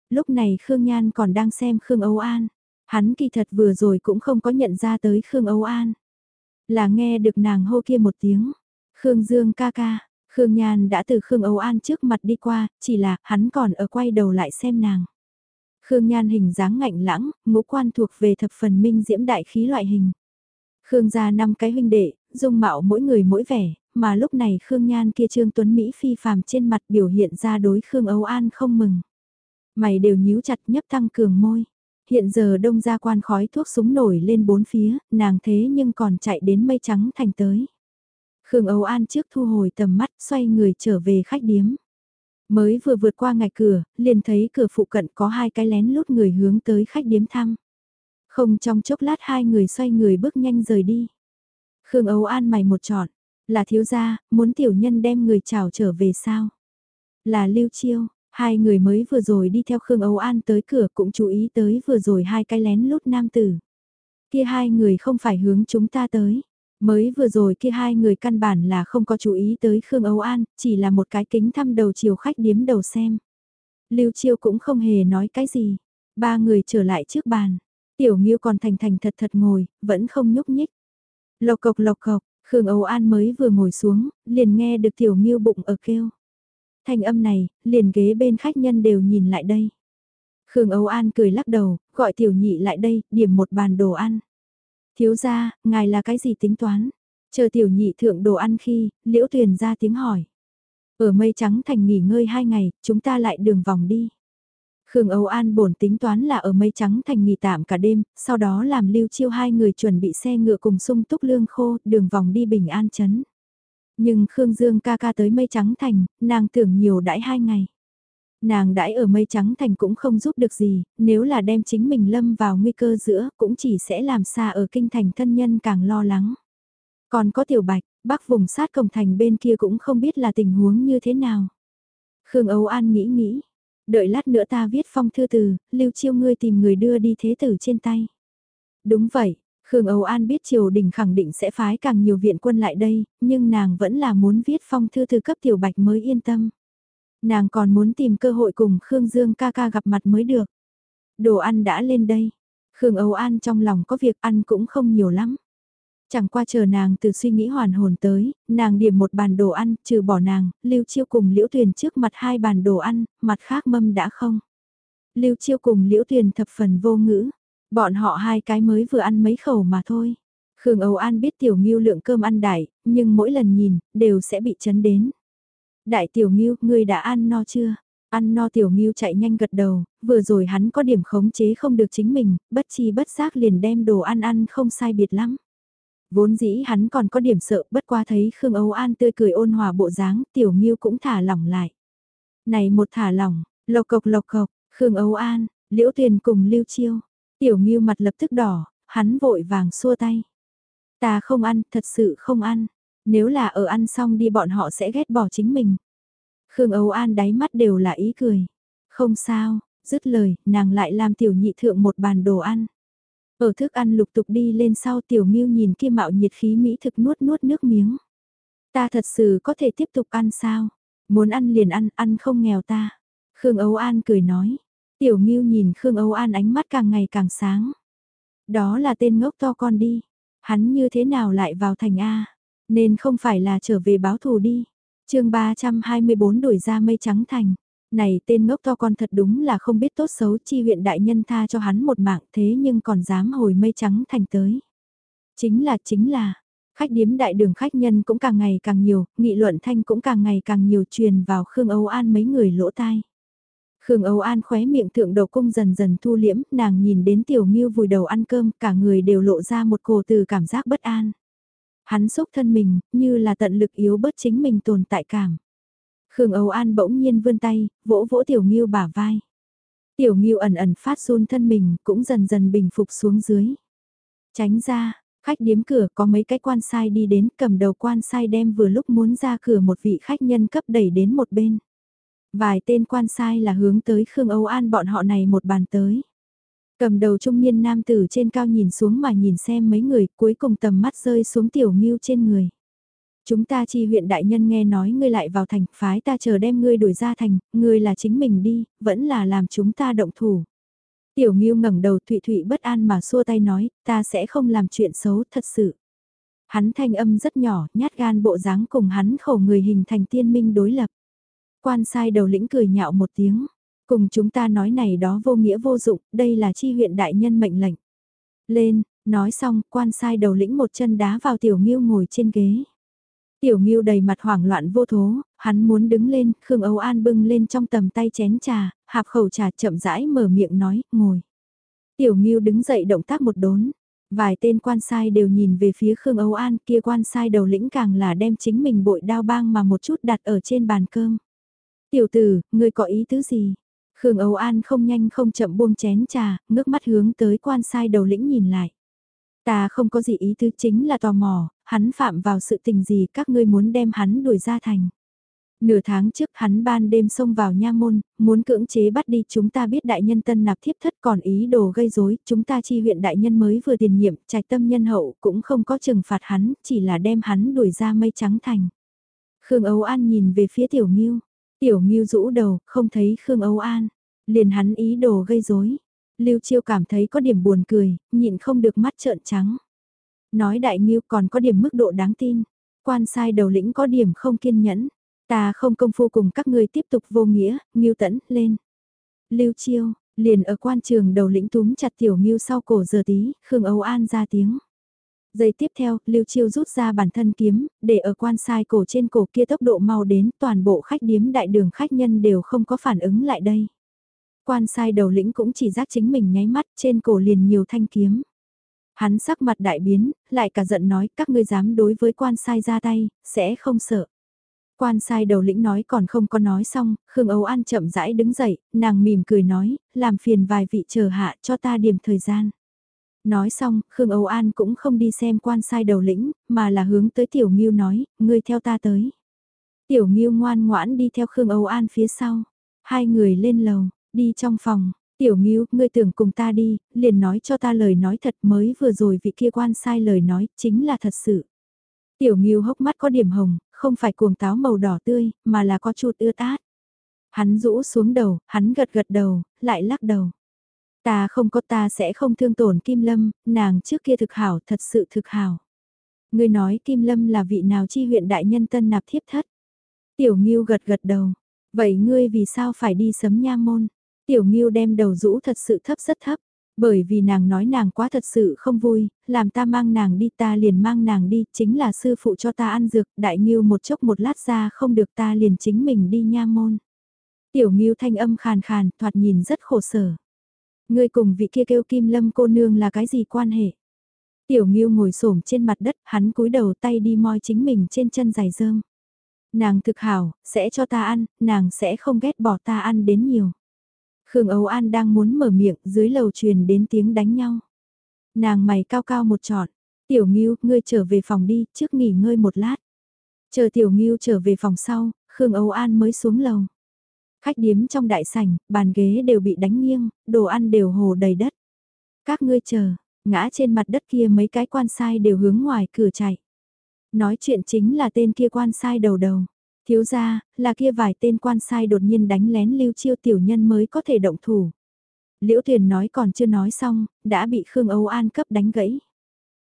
Lúc này Khương Nhan còn đang xem Khương Âu An. Hắn kỳ thật vừa rồi cũng không có nhận ra tới Khương Âu An. Là nghe được nàng hô kia một tiếng. Khương Dương ca ca, Khương Nhan đã từ Khương Âu An trước mặt đi qua, chỉ là hắn còn ở quay đầu lại xem nàng. Khương Nhan hình dáng ngạnh lãng, ngũ quan thuộc về thập phần minh diễm đại khí loại hình. Khương gia năm cái huynh đệ, dung mạo mỗi người mỗi vẻ, mà lúc này Khương Nhan kia Trương Tuấn Mỹ phi phàm trên mặt biểu hiện ra đối Khương Âu An không mừng. Mày đều nhíu chặt nhấp tăng cường môi. Hiện giờ đông gia quan khói thuốc súng nổi lên bốn phía, nàng thế nhưng còn chạy đến mây trắng thành tới. Khương Âu An trước thu hồi tầm mắt xoay người trở về khách điếm. Mới vừa vượt qua ngạch cửa, liền thấy cửa phụ cận có hai cái lén lút người hướng tới khách điếm thăm. Không trong chốc lát hai người xoay người bước nhanh rời đi. Khương Âu An mày một trọn, là thiếu gia, muốn tiểu nhân đem người chào trở về sao? Là Lưu Chiêu, hai người mới vừa rồi đi theo Khương Âu An tới cửa cũng chú ý tới vừa rồi hai cái lén lút nam tử. Kia hai người không phải hướng chúng ta tới. Mới vừa rồi kia hai người căn bản là không có chú ý tới Khương Âu An, chỉ là một cái kính thăm đầu chiều khách điếm đầu xem. Lưu Chiêu cũng không hề nói cái gì. Ba người trở lại trước bàn. Tiểu Nghiêu còn thành thành thật thật ngồi, vẫn không nhúc nhích. Lộc cộc lộc cộc, Khương Âu An mới vừa ngồi xuống, liền nghe được Tiểu miêu bụng ở kêu. Thanh âm này, liền ghế bên khách nhân đều nhìn lại đây. Khương Âu An cười lắc đầu, gọi Tiểu Nhị lại đây, điểm một bàn đồ ăn. Thiếu ra, ngài là cái gì tính toán? Chờ Tiểu Nhị thượng đồ ăn khi, Liễu Tuyền ra tiếng hỏi. Ở mây trắng thành nghỉ ngơi hai ngày, chúng ta lại đường vòng đi. Khương Âu An bổn tính toán là ở mây trắng thành nghỉ tạm cả đêm, sau đó làm lưu chiêu hai người chuẩn bị xe ngựa cùng sung túc lương khô, đường vòng đi bình an chấn. Nhưng Khương Dương ca ca tới mây trắng thành, nàng tưởng nhiều đãi hai ngày. Nàng đãi ở mây trắng thành cũng không giúp được gì, nếu là đem chính mình lâm vào nguy cơ giữa cũng chỉ sẽ làm xa ở kinh thành thân nhân càng lo lắng. Còn có tiểu bạch, bắc vùng sát cổng thành bên kia cũng không biết là tình huống như thế nào. Khương Âu An nghĩ nghĩ, đợi lát nữa ta viết phong thư từ, lưu chiêu ngươi tìm người đưa đi thế tử trên tay. Đúng vậy, Khương Âu An biết triều đình khẳng định sẽ phái càng nhiều viện quân lại đây, nhưng nàng vẫn là muốn viết phong thư từ cấp tiểu bạch mới yên tâm. Nàng còn muốn tìm cơ hội cùng Khương Dương ca ca gặp mặt mới được. Đồ ăn đã lên đây. Khương Âu An trong lòng có việc ăn cũng không nhiều lắm. Chẳng qua chờ nàng từ suy nghĩ hoàn hồn tới, nàng điểm một bàn đồ ăn, trừ bỏ nàng, Lưu Chiêu cùng Liễu Tuyền trước mặt hai bàn đồ ăn, mặt khác mâm đã không. Lưu Chiêu cùng Liễu Tuyền thập phần vô ngữ, bọn họ hai cái mới vừa ăn mấy khẩu mà thôi. Khương Âu An biết tiểu nghiêu lượng cơm ăn đại, nhưng mỗi lần nhìn, đều sẽ bị chấn đến. Đại tiểu nghiêu, ngươi đã ăn no chưa? Ăn no tiểu nghiêu chạy nhanh gật đầu, vừa rồi hắn có điểm khống chế không được chính mình, bất chi bất giác liền đem đồ ăn ăn không sai biệt lắm. Vốn dĩ hắn còn có điểm sợ bất qua thấy Khương Âu An tươi cười ôn hòa bộ dáng, tiểu miêu cũng thả lỏng lại. Này một thả lỏng, lộc cộc lộc cộc, Khương Âu An, Liễu Tuyền cùng Lưu Chiêu. Tiểu miêu mặt lập tức đỏ, hắn vội vàng xua tay. Ta không ăn, thật sự không ăn. Nếu là ở ăn xong đi bọn họ sẽ ghét bỏ chính mình. Khương Âu An đáy mắt đều là ý cười. Không sao, dứt lời, nàng lại làm tiểu nhị thượng một bàn đồ ăn. Ở thức ăn lục tục đi lên sau tiểu miêu nhìn kia mạo nhiệt khí mỹ thực nuốt nuốt nước miếng. Ta thật sự có thể tiếp tục ăn sao? Muốn ăn liền ăn, ăn không nghèo ta. Khương Âu An cười nói. Tiểu miêu nhìn Khương Âu An ánh mắt càng ngày càng sáng. Đó là tên ngốc to con đi. Hắn như thế nào lại vào thành A? Nên không phải là trở về báo thù đi. chương 324 đuổi ra mây trắng thành. Này tên ngốc to con thật đúng là không biết tốt xấu chi huyện đại nhân tha cho hắn một mạng thế nhưng còn dám hồi mây trắng thành tới. Chính là chính là, khách điếm đại đường khách nhân cũng càng ngày càng nhiều, nghị luận thanh cũng càng ngày càng nhiều truyền vào Khương Âu An mấy người lỗ tai. Khương Âu An khóe miệng thượng đầu cung dần dần thu liễm, nàng nhìn đến tiểu nghiêu vùi đầu ăn cơm, cả người đều lộ ra một cổ từ cảm giác bất an. Hắn xúc thân mình, như là tận lực yếu bớt chính mình tồn tại cảm. Khương Âu An bỗng nhiên vươn tay, vỗ vỗ Tiểu Nghiêu bả vai. Tiểu Nghiêu ẩn ẩn phát run thân mình, cũng dần dần bình phục xuống dưới. Tránh ra, khách điếm cửa có mấy cái quan sai đi đến cầm đầu quan sai đem vừa lúc muốn ra cửa một vị khách nhân cấp đẩy đến một bên. Vài tên quan sai là hướng tới Khương Âu An bọn họ này một bàn tới. Cầm đầu trung niên nam tử trên cao nhìn xuống mà nhìn xem mấy người cuối cùng tầm mắt rơi xuống tiểu nghiêu trên người. Chúng ta chi huyện đại nhân nghe nói ngươi lại vào thành, phái ta chờ đem ngươi đuổi ra thành, ngươi là chính mình đi, vẫn là làm chúng ta động thủ. Tiểu Ngưu ngẩng đầu Thụy Thụy bất an mà xua tay nói, ta sẽ không làm chuyện xấu thật sự. Hắn thanh âm rất nhỏ, nhát gan bộ dáng cùng hắn khẩu người hình thành tiên minh đối lập. Quan sai đầu lĩnh cười nhạo một tiếng, cùng chúng ta nói này đó vô nghĩa vô dụng, đây là chi huyện đại nhân mệnh lệnh. Lên, nói xong, quan sai đầu lĩnh một chân đá vào tiểu Ngưu ngồi trên ghế. Tiểu Ngưu đầy mặt hoảng loạn vô thố, hắn muốn đứng lên, Khương Âu An bưng lên trong tầm tay chén trà, hạp khẩu trà chậm rãi mở miệng nói, ngồi. Tiểu Ngưu đứng dậy động tác một đốn, vài tên quan sai đều nhìn về phía Khương Âu An, kia quan sai đầu lĩnh càng là đem chính mình bội đao bang mà một chút đặt ở trên bàn cơm. Tiểu tử, ngươi có ý tứ gì? Khương Âu An không nhanh không chậm buông chén trà, ngước mắt hướng tới quan sai đầu lĩnh nhìn lại. Ta không có gì ý tứ chính là tò mò, hắn phạm vào sự tình gì các ngươi muốn đem hắn đuổi ra thành. Nửa tháng trước hắn ban đêm xông vào nha môn, muốn cưỡng chế bắt đi chúng ta biết đại nhân tân nạp thiếp thất còn ý đồ gây rối chúng ta chi huyện đại nhân mới vừa tiền nhiệm, trạch tâm nhân hậu cũng không có trừng phạt hắn, chỉ là đem hắn đuổi ra mây trắng thành. Khương Âu An nhìn về phía Tiểu Nghiêu, Tiểu Nghiêu rũ đầu, không thấy Khương Âu An, liền hắn ý đồ gây rối Lưu Chiêu cảm thấy có điểm buồn cười, nhịn không được mắt trợn trắng. Nói đại Nghiêu còn có điểm mức độ đáng tin, quan sai đầu lĩnh có điểm không kiên nhẫn Ta không công phu cùng các ngươi tiếp tục vô nghĩa, Nghiêu Tẫn, lên. Lưu Chiêu, liền ở quan trường đầu lĩnh túm chặt tiểu Nghiêu sau cổ giờ tí, Khương Âu An ra tiếng. Giây tiếp theo, Lưu Chiêu rút ra bản thân kiếm, để ở quan sai cổ trên cổ kia tốc độ mau đến toàn bộ khách điếm đại đường khách nhân đều không có phản ứng lại đây. Quan sai đầu lĩnh cũng chỉ giác chính mình nháy mắt trên cổ liền nhiều thanh kiếm. Hắn sắc mặt đại biến, lại cả giận nói các ngươi dám đối với quan sai ra tay, sẽ không sợ. Quan sai đầu lĩnh nói còn không có nói xong, Khương Âu An chậm rãi đứng dậy, nàng mỉm cười nói, làm phiền vài vị chờ hạ cho ta điểm thời gian. Nói xong, Khương Âu An cũng không đi xem quan sai đầu lĩnh, mà là hướng tới Tiểu Nghiêu nói, ngươi theo ta tới. Tiểu Nghiêu ngoan ngoãn đi theo Khương Âu An phía sau. Hai người lên lầu, đi trong phòng. Tiểu Nghiêu, ngươi tưởng cùng ta đi, liền nói cho ta lời nói thật mới vừa rồi vị kia quan sai lời nói, chính là thật sự. Tiểu Nghiêu hốc mắt có điểm hồng, không phải cuồng táo màu đỏ tươi, mà là có chút ưa tát. Hắn rũ xuống đầu, hắn gật gật đầu, lại lắc đầu. Ta không có ta sẽ không thương tổn Kim Lâm, nàng trước kia thực hảo, thật sự thực hảo. Ngươi nói Kim Lâm là vị nào chi huyện đại nhân tân nạp thiếp thất. Tiểu Nghiêu gật gật đầu. Vậy ngươi vì sao phải đi sấm nha môn? Tiểu Ngưu đem đầu rũ thật sự thấp rất thấp. Bởi vì nàng nói nàng quá thật sự không vui, làm ta mang nàng đi ta liền mang nàng đi, chính là sư phụ cho ta ăn dược, đại nghiêu một chốc một lát ra không được ta liền chính mình đi nha môn. Tiểu nghiêu thanh âm khàn khàn, thoạt nhìn rất khổ sở. Ngươi cùng vị kia kêu kim lâm cô nương là cái gì quan hệ? Tiểu nghiêu ngồi xổm trên mặt đất, hắn cúi đầu tay đi moi chính mình trên chân giày rơm. Nàng thực hảo, sẽ cho ta ăn, nàng sẽ không ghét bỏ ta ăn đến nhiều. Khương Âu An đang muốn mở miệng, dưới lầu truyền đến tiếng đánh nhau. Nàng mày cao cao một trọn, tiểu nghiêu, ngươi trở về phòng đi, trước nghỉ ngơi một lát. Chờ tiểu nghiêu trở về phòng sau, Khương Âu An mới xuống lầu. Khách điếm trong đại sảnh, bàn ghế đều bị đánh nghiêng, đồ ăn đều hồ đầy đất. Các ngươi chờ, ngã trên mặt đất kia mấy cái quan sai đều hướng ngoài cửa chạy. Nói chuyện chính là tên kia quan sai đầu đầu. Thiếu ra, là kia vài tên quan sai đột nhiên đánh lén lưu chiêu tiểu nhân mới có thể động thủ. Liễu Tuyền nói còn chưa nói xong, đã bị Khương Âu An cấp đánh gãy.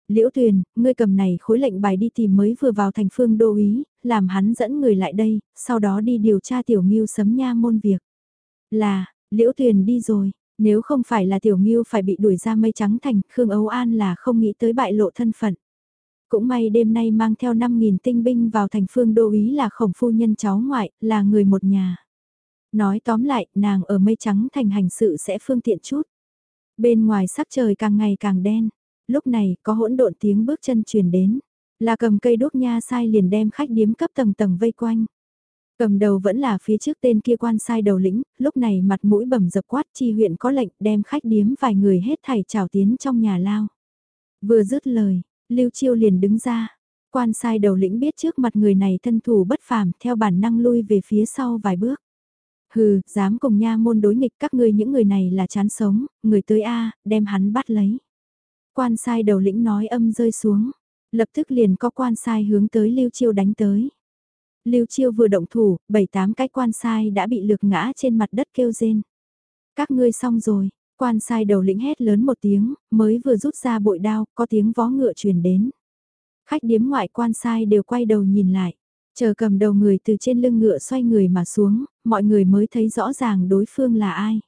Liễu Tuyền, ngươi cầm này khối lệnh bài đi tìm mới vừa vào thành phương đô ý, làm hắn dẫn người lại đây, sau đó đi điều tra tiểu nghiêu sấm nha môn việc. Là, Liễu Tuyền đi rồi, nếu không phải là tiểu nghiêu phải bị đuổi ra mây trắng thành, Khương Âu An là không nghĩ tới bại lộ thân phận. Cũng may đêm nay mang theo 5.000 tinh binh vào thành phương đô ý là khổng phu nhân cháu ngoại, là người một nhà. Nói tóm lại, nàng ở mây trắng thành hành sự sẽ phương tiện chút. Bên ngoài sắc trời càng ngày càng đen. Lúc này, có hỗn độn tiếng bước chân truyền đến. Là cầm cây đốt nha sai liền đem khách điếm cấp tầng tầng vây quanh. Cầm đầu vẫn là phía trước tên kia quan sai đầu lĩnh, lúc này mặt mũi bầm dập quát chi huyện có lệnh đem khách điếm vài người hết thảy trào tiến trong nhà lao. Vừa dứt lời, Lưu Chiêu liền đứng ra. Quan sai đầu lĩnh biết trước mặt người này thân thủ bất phàm theo bản năng lui về phía sau vài bước. Hừ, dám cùng nha môn đối nghịch các ngươi những người này là chán sống, người tới A, đem hắn bắt lấy. Quan sai đầu lĩnh nói âm rơi xuống, lập tức liền có quan sai hướng tới Lưu Chiêu đánh tới. Lưu Chiêu vừa động thủ, bảy tám cái quan sai đã bị lược ngã trên mặt đất kêu rên. Các ngươi xong rồi, Quan sai đầu lĩnh hét lớn một tiếng, mới vừa rút ra bội đao, có tiếng vó ngựa truyền đến. Khách điếm ngoại quan sai đều quay đầu nhìn lại. Chờ cầm đầu người từ trên lưng ngựa xoay người mà xuống, mọi người mới thấy rõ ràng đối phương là ai.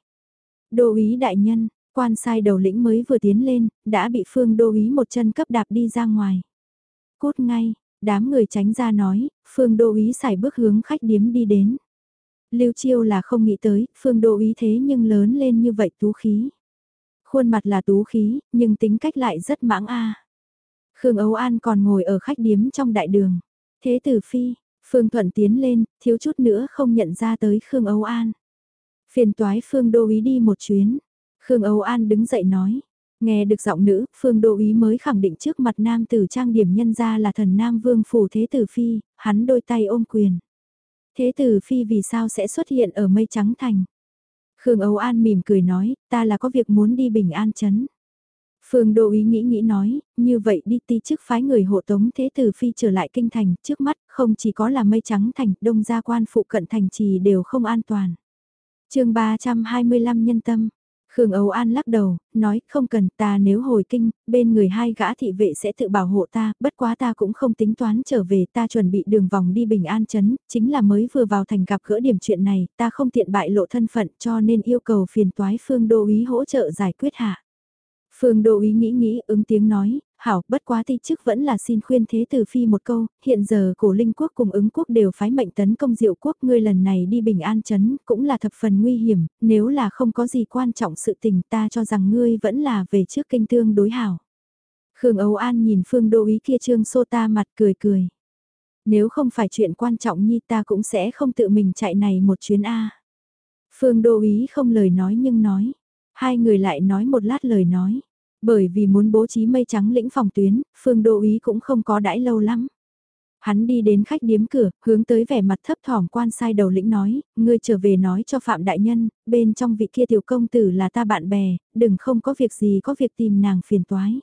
Đô úy đại nhân, quan sai đầu lĩnh mới vừa tiến lên, đã bị phương đô úy một chân cấp đạp đi ra ngoài. Cút ngay, đám người tránh ra nói, phương đô úy xài bước hướng khách điếm đi đến. Lưu Chiêu là không nghĩ tới, phương độ ý thế nhưng lớn lên như vậy tú khí. Khuôn mặt là tú khí, nhưng tính cách lại rất mãng a. Khương Âu An còn ngồi ở khách điếm trong đại đường. Thế tử phi, Phương Thuận tiến lên, thiếu chút nữa không nhận ra tới Khương Âu An. Phiền toái Phương Đô Ý đi một chuyến. Khương Âu An đứng dậy nói. Nghe được giọng nữ, Phương Đô Ý mới khẳng định trước mặt nam tử trang điểm nhân ra là thần nam vương phủ thế tử phi, hắn đôi tay ôm quyền. Thế tử phi vì sao sẽ xuất hiện ở mây trắng thành? Khương Âu An mỉm cười nói, ta là có việc muốn đi bình an chấn. Phương Đô Ý nghĩ nghĩ nói, như vậy đi ti chức phái người hộ tống thế tử phi trở lại kinh thành, trước mắt không chỉ có là mây trắng thành, đông gia quan phụ cận thành trì đều không an toàn. chương 325 nhân tâm, Khương Âu An lắc đầu, nói không cần ta nếu hồi kinh, bên người hai gã thị vệ sẽ tự bảo hộ ta, bất quá ta cũng không tính toán trở về ta chuẩn bị đường vòng đi bình an chấn, chính là mới vừa vào thành gặp gỡ điểm chuyện này, ta không tiện bại lộ thân phận cho nên yêu cầu phiền toái phương đô ý hỗ trợ giải quyết hạ. Phương Đô Ý nghĩ nghĩ ứng tiếng nói, hảo, bất quá ti chức vẫn là xin khuyên thế tử phi một câu, hiện giờ cổ linh quốc cùng ứng quốc đều phái mệnh tấn công diệu quốc ngươi lần này đi bình an chấn, cũng là thập phần nguy hiểm, nếu là không có gì quan trọng sự tình ta cho rằng ngươi vẫn là về trước kinh tương đối hảo. Khương Âu An nhìn Phương Đô Ý kia trương xô ta mặt cười cười. Nếu không phải chuyện quan trọng nhi ta cũng sẽ không tự mình chạy này một chuyến A. Phương Đô Ý không lời nói nhưng nói. Hai người lại nói một lát lời nói. Bởi vì muốn bố trí mây trắng lĩnh phòng tuyến, Phương Đô Ý cũng không có đãi lâu lắm. Hắn đi đến khách điếm cửa, hướng tới vẻ mặt thấp thỏm quan sai đầu lĩnh nói, ngươi trở về nói cho Phạm Đại Nhân, bên trong vị kia tiểu công tử là ta bạn bè, đừng không có việc gì có việc tìm nàng phiền toái.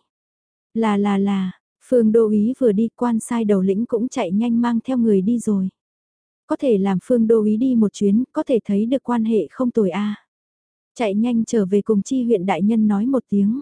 Là là là, Phương Đô Ý vừa đi quan sai đầu lĩnh cũng chạy nhanh mang theo người đi rồi. Có thể làm Phương Đô Ý đi một chuyến, có thể thấy được quan hệ không tồi a. Chạy nhanh trở về cùng chi huyện đại nhân nói một tiếng.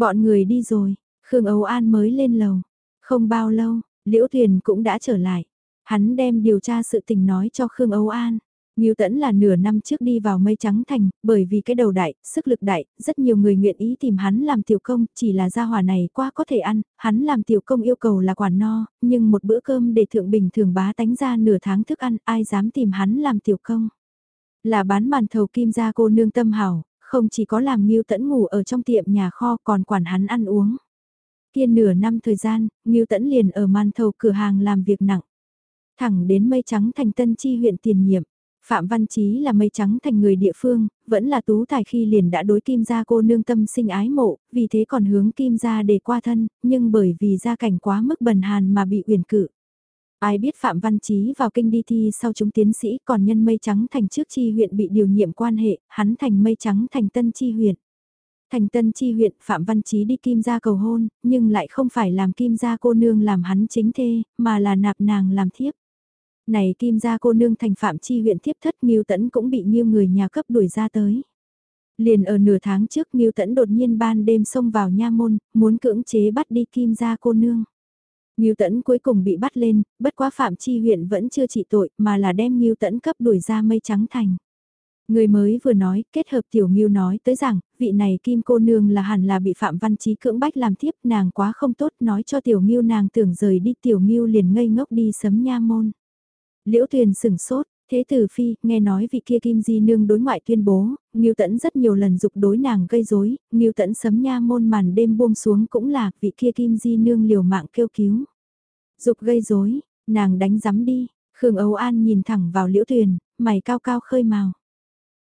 Bọn người đi rồi, Khương Âu An mới lên lầu. Không bao lâu, Liễu Thuyền cũng đã trở lại. Hắn đem điều tra sự tình nói cho Khương Âu An. Ngưu Tẫn là nửa năm trước đi vào mây trắng thành, bởi vì cái đầu đại, sức lực đại, rất nhiều người nguyện ý tìm hắn làm tiểu công, chỉ là gia hỏa này quá có thể ăn, hắn làm tiểu công yêu cầu là quản no, nhưng một bữa cơm để thượng bình thường bá tánh ra nửa tháng thức ăn, ai dám tìm hắn làm tiểu công. Là bán màn thầu kim gia cô nương tâm hảo, không chỉ có làm Ngưu Tẫn ngủ ở trong tiệm nhà kho còn quản hắn ăn uống. Kia nửa năm thời gian, Ngưu Tẫn liền ở màn thầu cửa hàng làm việc nặng. Thẳng đến mây trắng thành tân chi huyện tiền nhiệm. Phạm Văn Chí là mây trắng thành người địa phương, vẫn là tú tài khi liền đã đối kim gia cô nương tâm sinh ái mộ, vì thế còn hướng kim gia để qua thân, nhưng bởi vì gia cảnh quá mức bần hàn mà bị uyển cự. Ai biết Phạm Văn Chí vào kinh đi thi sau chúng tiến sĩ còn nhân mây trắng thành trước chi huyện bị điều nhiệm quan hệ, hắn thành mây trắng thành tân chi huyện. Thành tân chi huyện Phạm Văn Chí đi kim gia cầu hôn, nhưng lại không phải làm kim gia cô nương làm hắn chính thê, mà là nạp nàng làm thiếp. Này kim gia cô nương thành Phạm chi huyện thiếp thất Nghiêu Tẫn cũng bị Nghiêu người nhà cấp đuổi ra tới. Liền ở nửa tháng trước Nghiêu Tẫn đột nhiên ban đêm xông vào nha môn, muốn cưỡng chế bắt đi kim gia cô nương. Ngưu Tẫn cuối cùng bị bắt lên, bất quá Phạm Chi huyện vẫn chưa trị tội mà là đem Ngưu Tẫn cấp đuổi ra mây trắng thành. Người mới vừa nói, kết hợp Tiểu Nghiêu nói tới rằng, vị này Kim cô nương là hẳn là bị Phạm Văn Chí cưỡng bách làm thiếp, nàng quá không tốt, nói cho Tiểu Nghiêu nàng tưởng rời đi, Tiểu Nghiêu liền ngây ngốc đi sấm nha môn. Liễu Tuyền sừng sốt, thế tử phi, nghe nói vị kia Kim Di nương đối ngoại tuyên bố, Nghiêu Tẫn rất nhiều lần dục đối nàng gây rối, Nghiêu Tẫn sấm nha môn màn đêm buông xuống cũng là vị kia Kim Di nương liều mạng kêu cứu. Dục gây rối, nàng đánh giấm đi, Khương Âu An nhìn thẳng vào liễu tuyền, mày cao cao khơi màu.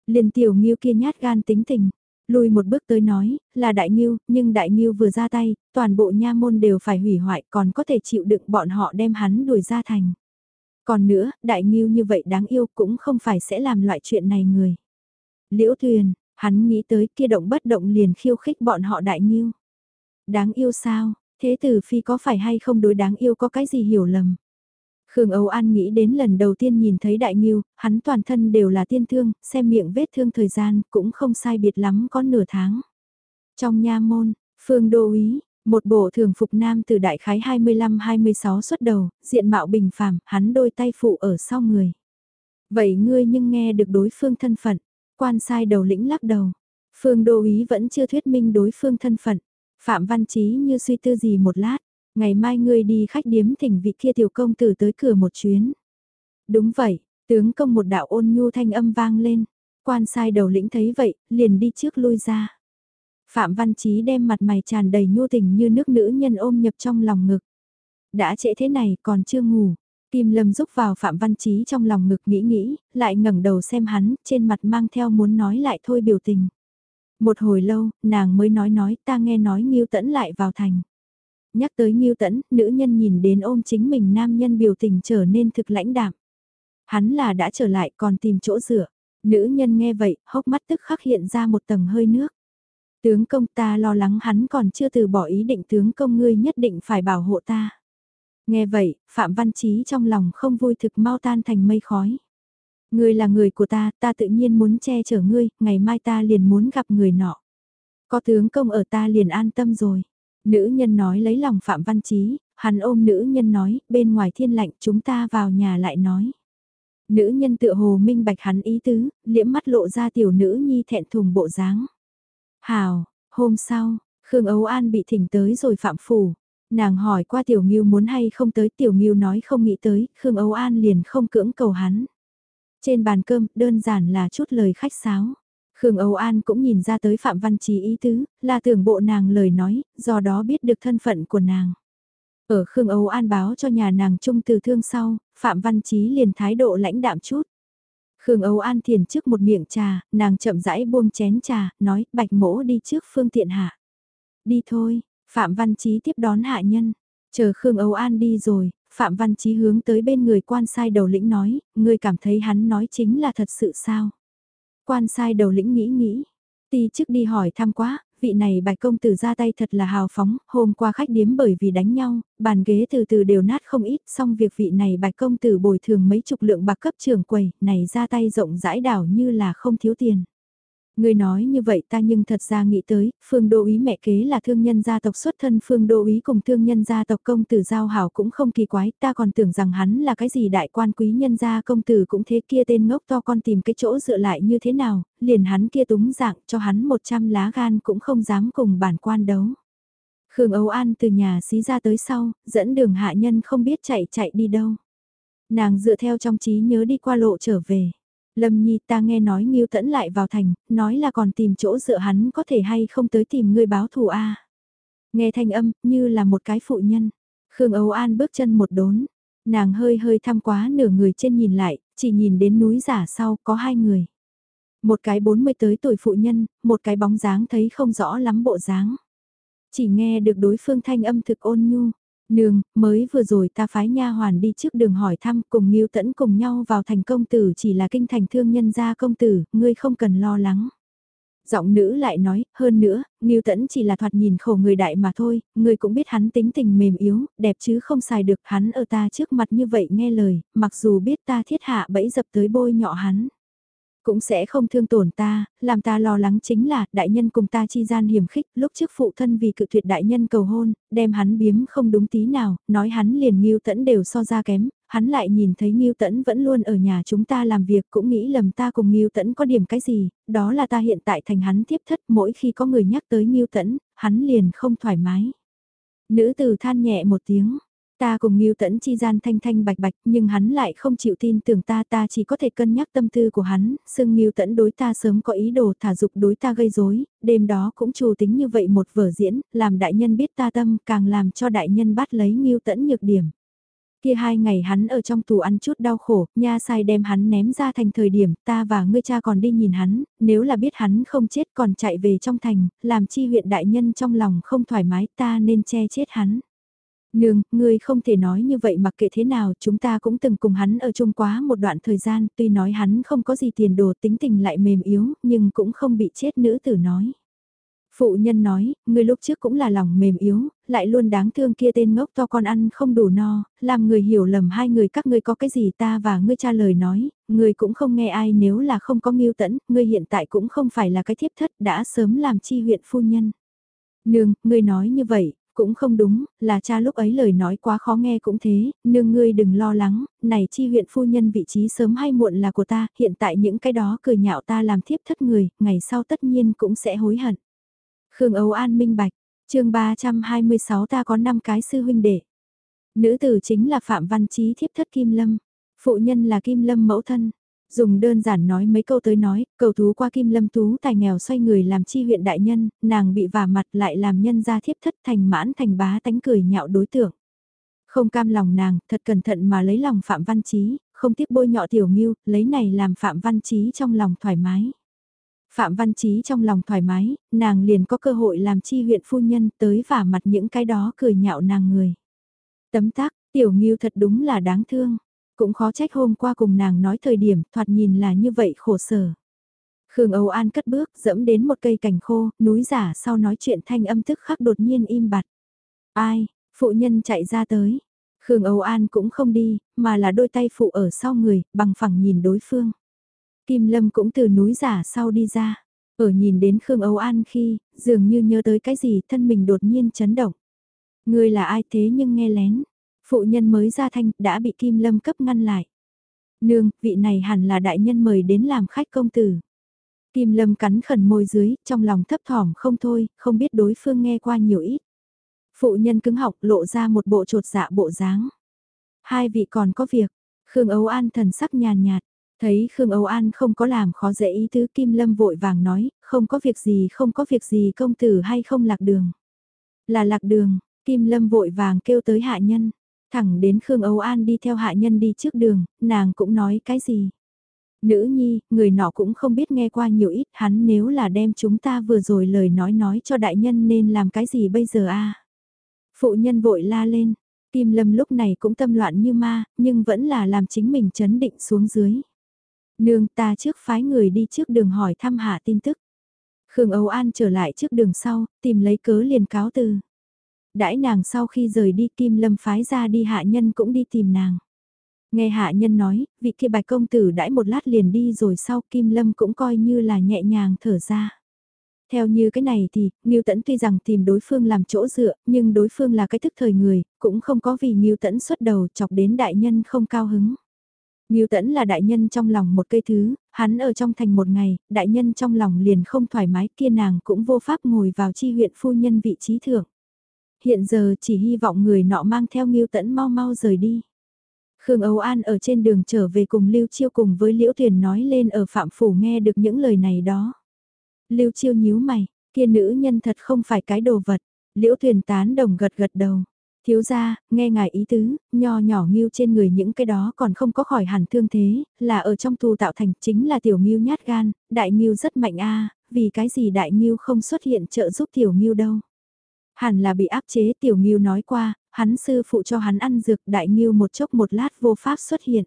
Liền tiểu nghiêu kia nhát gan tính tình, lùi một bước tới nói, là đại nghiêu, nhưng đại nghiêu vừa ra tay, toàn bộ nha môn đều phải hủy hoại còn có thể chịu đựng bọn họ đem hắn đuổi ra thành. Còn nữa, đại nghiêu như vậy đáng yêu cũng không phải sẽ làm loại chuyện này người. Liễu tuyền, hắn nghĩ tới kia động bất động liền khiêu khích bọn họ đại nghiêu. Đáng yêu sao, Thế tử phi có phải hay không đối đáng yêu có cái gì hiểu lầm? Khương Âu An nghĩ đến lần đầu tiên nhìn thấy đại nghiêu, hắn toàn thân đều là tiên thương, xem miệng vết thương thời gian cũng không sai biệt lắm có nửa tháng. Trong nha môn, Phương Đô Úy, một bộ thường phục nam từ đại khái 25-26 xuất đầu, diện mạo bình phàm, hắn đôi tay phụ ở sau người. Vậy ngươi nhưng nghe được đối phương thân phận, quan sai đầu lĩnh lắc đầu. Phương Đô Úy vẫn chưa thuyết minh đối phương thân phận. Phạm Văn Chí như suy tư gì một lát, ngày mai ngươi đi khách điếm thỉnh vị kia tiểu công tử tới cửa một chuyến. Đúng vậy, tướng công một đạo ôn nhu thanh âm vang lên, quan sai đầu lĩnh thấy vậy, liền đi trước lui ra. Phạm Văn Chí đem mặt mày tràn đầy nhu tình như nước nữ nhân ôm nhập trong lòng ngực. Đã trễ thế này còn chưa ngủ, Kim Lâm rúc vào Phạm Văn Chí trong lòng ngực nghĩ nghĩ, lại ngẩng đầu xem hắn, trên mặt mang theo muốn nói lại thôi biểu tình. Một hồi lâu, nàng mới nói nói ta nghe nói Ngưu Tẫn lại vào thành. Nhắc tới Ngưu Tẫn, nữ nhân nhìn đến ôm chính mình nam nhân biểu tình trở nên thực lãnh đạm. Hắn là đã trở lại còn tìm chỗ dựa. Nữ nhân nghe vậy, hốc mắt tức khắc hiện ra một tầng hơi nước. Tướng công ta lo lắng hắn còn chưa từ bỏ ý định tướng công ngươi nhất định phải bảo hộ ta. Nghe vậy, Phạm Văn Chí trong lòng không vui thực mau tan thành mây khói. Ngươi là người của ta, ta tự nhiên muốn che chở ngươi, ngày mai ta liền muốn gặp người nọ. Có tướng công ở ta liền an tâm rồi. Nữ nhân nói lấy lòng Phạm Văn Chí, hắn ôm nữ nhân nói, bên ngoài thiên lạnh chúng ta vào nhà lại nói. Nữ nhân tựa hồ minh bạch hắn ý tứ, liễm mắt lộ ra tiểu nữ nhi thẹn thùng bộ dáng. Hào, hôm sau, Khương Ấu An bị thỉnh tới rồi phạm phủ. Nàng hỏi qua Tiểu Nghiêu muốn hay không tới Tiểu Nghiêu nói không nghĩ tới, Khương Ấu An liền không cưỡng cầu hắn. Trên bàn cơm, đơn giản là chút lời khách sáo. Khương Âu An cũng nhìn ra tới Phạm Văn Trí ý tứ, là tưởng bộ nàng lời nói, do đó biết được thân phận của nàng. Ở Khương Âu An báo cho nhà nàng trung từ thương sau, Phạm Văn Trí liền thái độ lãnh đạm chút. Khương Âu An thiền trước một miệng trà, nàng chậm rãi buông chén trà, nói bạch mỗ đi trước phương tiện hạ. Đi thôi, Phạm Văn Trí tiếp đón hạ nhân. Chờ Khương Âu An đi rồi, Phạm Văn Chí hướng tới bên người quan sai đầu lĩnh nói, ngươi cảm thấy hắn nói chính là thật sự sao? Quan sai đầu lĩnh nghĩ nghĩ, ti trước đi hỏi thăm quá, vị này bạch công tử ra tay thật là hào phóng, hôm qua khách điếm bởi vì đánh nhau, bàn ghế từ từ đều nát không ít, xong việc vị này bạch công tử bồi thường mấy chục lượng bạc cấp trường quầy, này ra tay rộng rãi đảo như là không thiếu tiền. Người nói như vậy ta nhưng thật ra nghĩ tới, phương đô ý mẹ kế là thương nhân gia tộc xuất thân phương đô ý cùng thương nhân gia tộc công tử giao hảo cũng không kỳ quái, ta còn tưởng rằng hắn là cái gì đại quan quý nhân gia công tử cũng thế kia tên ngốc to con tìm cái chỗ dựa lại như thế nào, liền hắn kia túng dạng cho hắn 100 lá gan cũng không dám cùng bản quan đấu. Khương Âu An từ nhà xí ra tới sau, dẫn đường hạ nhân không biết chạy chạy đi đâu. Nàng dựa theo trong trí nhớ đi qua lộ trở về. Lâm Nhi ta nghe nói Ngưu Tẫn lại vào thành, nói là còn tìm chỗ dựa hắn có thể hay không tới tìm người báo thù a. Nghe thanh âm, như là một cái phụ nhân. Khương Âu An bước chân một đốn, nàng hơi hơi thăm quá nửa người trên nhìn lại, chỉ nhìn đến núi giả sau có hai người. Một cái 40 tới tuổi phụ nhân, một cái bóng dáng thấy không rõ lắm bộ dáng. Chỉ nghe được đối phương thanh âm thực ôn nhu, Nương, mới vừa rồi ta phái nha hoàn đi trước đường hỏi thăm cùng Nghiêu Tẫn cùng nhau vào thành công tử chỉ là kinh thành thương nhân gia công tử, ngươi không cần lo lắng. Giọng nữ lại nói, hơn nữa, Nghiêu Tẫn chỉ là thoạt nhìn khổ người đại mà thôi, ngươi cũng biết hắn tính tình mềm yếu, đẹp chứ không xài được hắn ở ta trước mặt như vậy nghe lời, mặc dù biết ta thiết hạ bẫy dập tới bôi nhọ hắn cũng sẽ không thương tổn ta, làm ta lo lắng chính là đại nhân cùng ta chi gian hiểm khích, lúc trước phụ thân vì cự tuyệt đại nhân cầu hôn, đem hắn biếm không đúng tí nào, nói hắn liền Ngưu tẫn đều so ra kém, hắn lại nhìn thấy Ngưu tẫn vẫn luôn ở nhà chúng ta làm việc cũng nghĩ lầm ta cùng Ngưu tẫn có điểm cái gì, đó là ta hiện tại thành hắn tiếp thất mỗi khi có người nhắc tới Ngưu tẫn, hắn liền không thoải mái. Nữ tử than nhẹ một tiếng, Ta cùng Ngưu Tẫn chi gian thanh thanh bạch bạch, nhưng hắn lại không chịu tin tưởng ta, ta chỉ có thể cân nhắc tâm tư của hắn, sương Ngưu Tẫn đối ta sớm có ý đồ thả dục đối ta gây rối, đêm đó cũng chủ tính như vậy một vở diễn, làm đại nhân biết ta tâm, càng làm cho đại nhân bắt lấy Ngưu Tẫn nhược điểm. Kia hai ngày hắn ở trong tù ăn chút đau khổ, nha sai đem hắn ném ra thành thời điểm, ta và ngươi cha còn đi nhìn hắn, nếu là biết hắn không chết còn chạy về trong thành, làm chi huyện đại nhân trong lòng không thoải mái ta nên che chết hắn. Nương, ngươi không thể nói như vậy mặc kệ thế nào, chúng ta cũng từng cùng hắn ở chung quá một đoạn thời gian, tuy nói hắn không có gì tiền đồ tính tình lại mềm yếu, nhưng cũng không bị chết nữ tử nói. Phụ nhân nói, ngươi lúc trước cũng là lòng mềm yếu, lại luôn đáng thương kia tên ngốc to con ăn không đủ no, làm người hiểu lầm hai người các ngươi có cái gì ta và ngươi cha lời nói, ngươi cũng không nghe ai nếu là không có nghiêu tẫn, ngươi hiện tại cũng không phải là cái thiếp thất đã sớm làm chi huyện phu nhân. Nương, ngươi nói như vậy, cũng không đúng, là cha lúc ấy lời nói quá khó nghe cũng thế, nương ngươi đừng lo lắng, này chi huyện phu nhân vị trí sớm hay muộn là của ta, hiện tại những cái đó cười nhạo ta làm thiếp thất người, ngày sau tất nhiên cũng sẽ hối hận. Khương Âu An minh bạch, chương 326 ta có 5 cái sư huynh đệ. Nữ tử chính là Phạm Văn Chí thiếp thất Kim Lâm, phụ nhân là Kim Lâm mẫu thân. Dùng đơn giản nói mấy câu tới nói, cầu thú qua kim lâm tú tài nghèo xoay người làm chi huyện đại nhân, nàng bị vả mặt lại làm nhân gia thiếp thất thành mãn thành bá tánh cười nhạo đối tượng. Không cam lòng nàng, thật cẩn thận mà lấy lòng Phạm Văn Chí, không tiếp bôi nhọ tiểu nghiêu, lấy này làm Phạm Văn Chí trong lòng thoải mái. Phạm Văn Chí trong lòng thoải mái, nàng liền có cơ hội làm chi huyện phu nhân tới vả mặt những cái đó cười nhạo nàng người. Tấm tác, tiểu nghiêu thật đúng là đáng thương. Cũng khó trách hôm qua cùng nàng nói thời điểm thoạt nhìn là như vậy khổ sở. Khương Âu An cất bước dẫm đến một cây cành khô, núi giả sau nói chuyện thanh âm tức khắc đột nhiên im bặt. Ai, phụ nhân chạy ra tới. Khương Âu An cũng không đi, mà là đôi tay phụ ở sau người, bằng phẳng nhìn đối phương. Kim Lâm cũng từ núi giả sau đi ra. Ở nhìn đến Khương Âu An khi, dường như nhớ tới cái gì thân mình đột nhiên chấn động. Người là ai thế nhưng nghe lén. Phụ nhân mới ra thanh đã bị Kim Lâm cấp ngăn lại. Nương, vị này hẳn là đại nhân mời đến làm khách công tử. Kim Lâm cắn khẩn môi dưới, trong lòng thấp thỏm không thôi, không biết đối phương nghe qua nhiều ít. Phụ nhân cứng học lộ ra một bộ trột dạ bộ dáng. Hai vị còn có việc, Khương Âu An thần sắc nhàn nhạt, thấy Khương Âu An không có làm khó dễ ý tứ Kim Lâm vội vàng nói, không có việc gì không có việc gì công tử hay không lạc đường. Là lạc đường, Kim Lâm vội vàng kêu tới hạ nhân, thẳng đến Khương Âu An đi theo hạ nhân đi trước đường, nàng cũng nói cái gì. Nữ nhi, người nọ cũng không biết nghe qua nhiều ít, hắn nếu là đem chúng ta vừa rồi lời nói nói cho đại nhân nên làm cái gì bây giờ a Phụ nhân vội la lên, Kim Lâm lúc này cũng tâm loạn như ma, nhưng vẫn là làm chính mình chấn định xuống dưới. Nương ta trước phái người đi trước đường hỏi thăm hạ tin tức. Khương Âu An trở lại trước đường sau, tìm lấy cớ liền cáo từ. Đãi nàng sau khi rời đi Kim Lâm phái ra đi hạ nhân cũng đi tìm nàng. Nghe hạ nhân nói, vị kia bạch công tử đãi một lát liền đi rồi sau Kim Lâm cũng coi như là nhẹ nhàng thở ra. Theo như cái này thì, Ngưu Tẫn tuy rằng tìm đối phương làm chỗ dựa, nhưng đối phương là cái thức thời người, cũng không có vì Ngưu Tẫn xuất đầu chọc đến đại nhân không cao hứng. Ngưu Tẫn là đại nhân trong lòng một cây thứ, hắn ở trong thành một ngày, đại nhân trong lòng liền không thoải mái kia nàng cũng vô pháp ngồi vào chi huyện phu nhân vị trí thượng. Hiện giờ chỉ hy vọng người nọ mang theo Ngưu Tẫn mau mau rời đi. Khương Âu An ở trên đường trở về cùng Lưu Chiêu cùng với Liễu Tuyền nói lên ở Phạm Phủ nghe được những lời này đó. Lưu Chiêu nhíu mày, kia nữ nhân thật không phải cái đồ vật. Liễu Tuyền tán đồng gật gật đầu. Thiếu gia, nghe ngài ý tứ, nho nhỏ nghiêu trên người những cái đó còn không có khỏi hẳn thương thế, là ở trong tù tạo thành chính là tiểu nghiêu nhát gan, đại nghiêu rất mạnh a vì cái gì đại nghiêu không xuất hiện trợ giúp tiểu nghiêu đâu. Hẳn là bị áp chế tiểu nghiêu nói qua, hắn sư phụ cho hắn ăn dược đại nghiêu một chốc một lát vô pháp xuất hiện.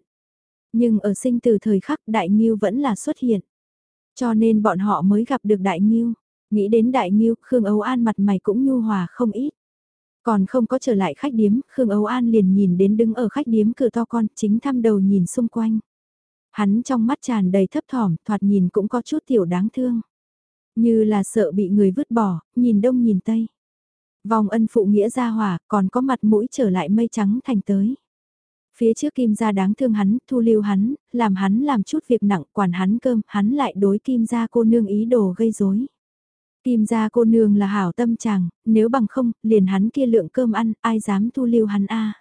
Nhưng ở sinh từ thời khắc đại nghiêu vẫn là xuất hiện. Cho nên bọn họ mới gặp được đại nghiêu. Nghĩ đến đại nghiêu, Khương Âu An mặt mày cũng nhu hòa không ít. Còn không có trở lại khách điếm, Khương Âu An liền nhìn đến đứng ở khách điếm cửa to con, chính thăm đầu nhìn xung quanh. Hắn trong mắt tràn đầy thấp thỏm, thoạt nhìn cũng có chút tiểu đáng thương. Như là sợ bị người vứt bỏ, nhìn đông nhìn tây. Vòng ân phụ nghĩa ra hỏa, còn có mặt mũi trở lại mây trắng thành tới. Phía trước kim gia đáng thương hắn, thu lưu hắn, làm hắn làm chút việc nặng, quản hắn cơm, hắn lại đối kim gia cô nương ý đồ gây rối. Kim gia cô nương là hảo tâm chàng, nếu bằng không, liền hắn kia lượng cơm ăn, ai dám thu lưu hắn a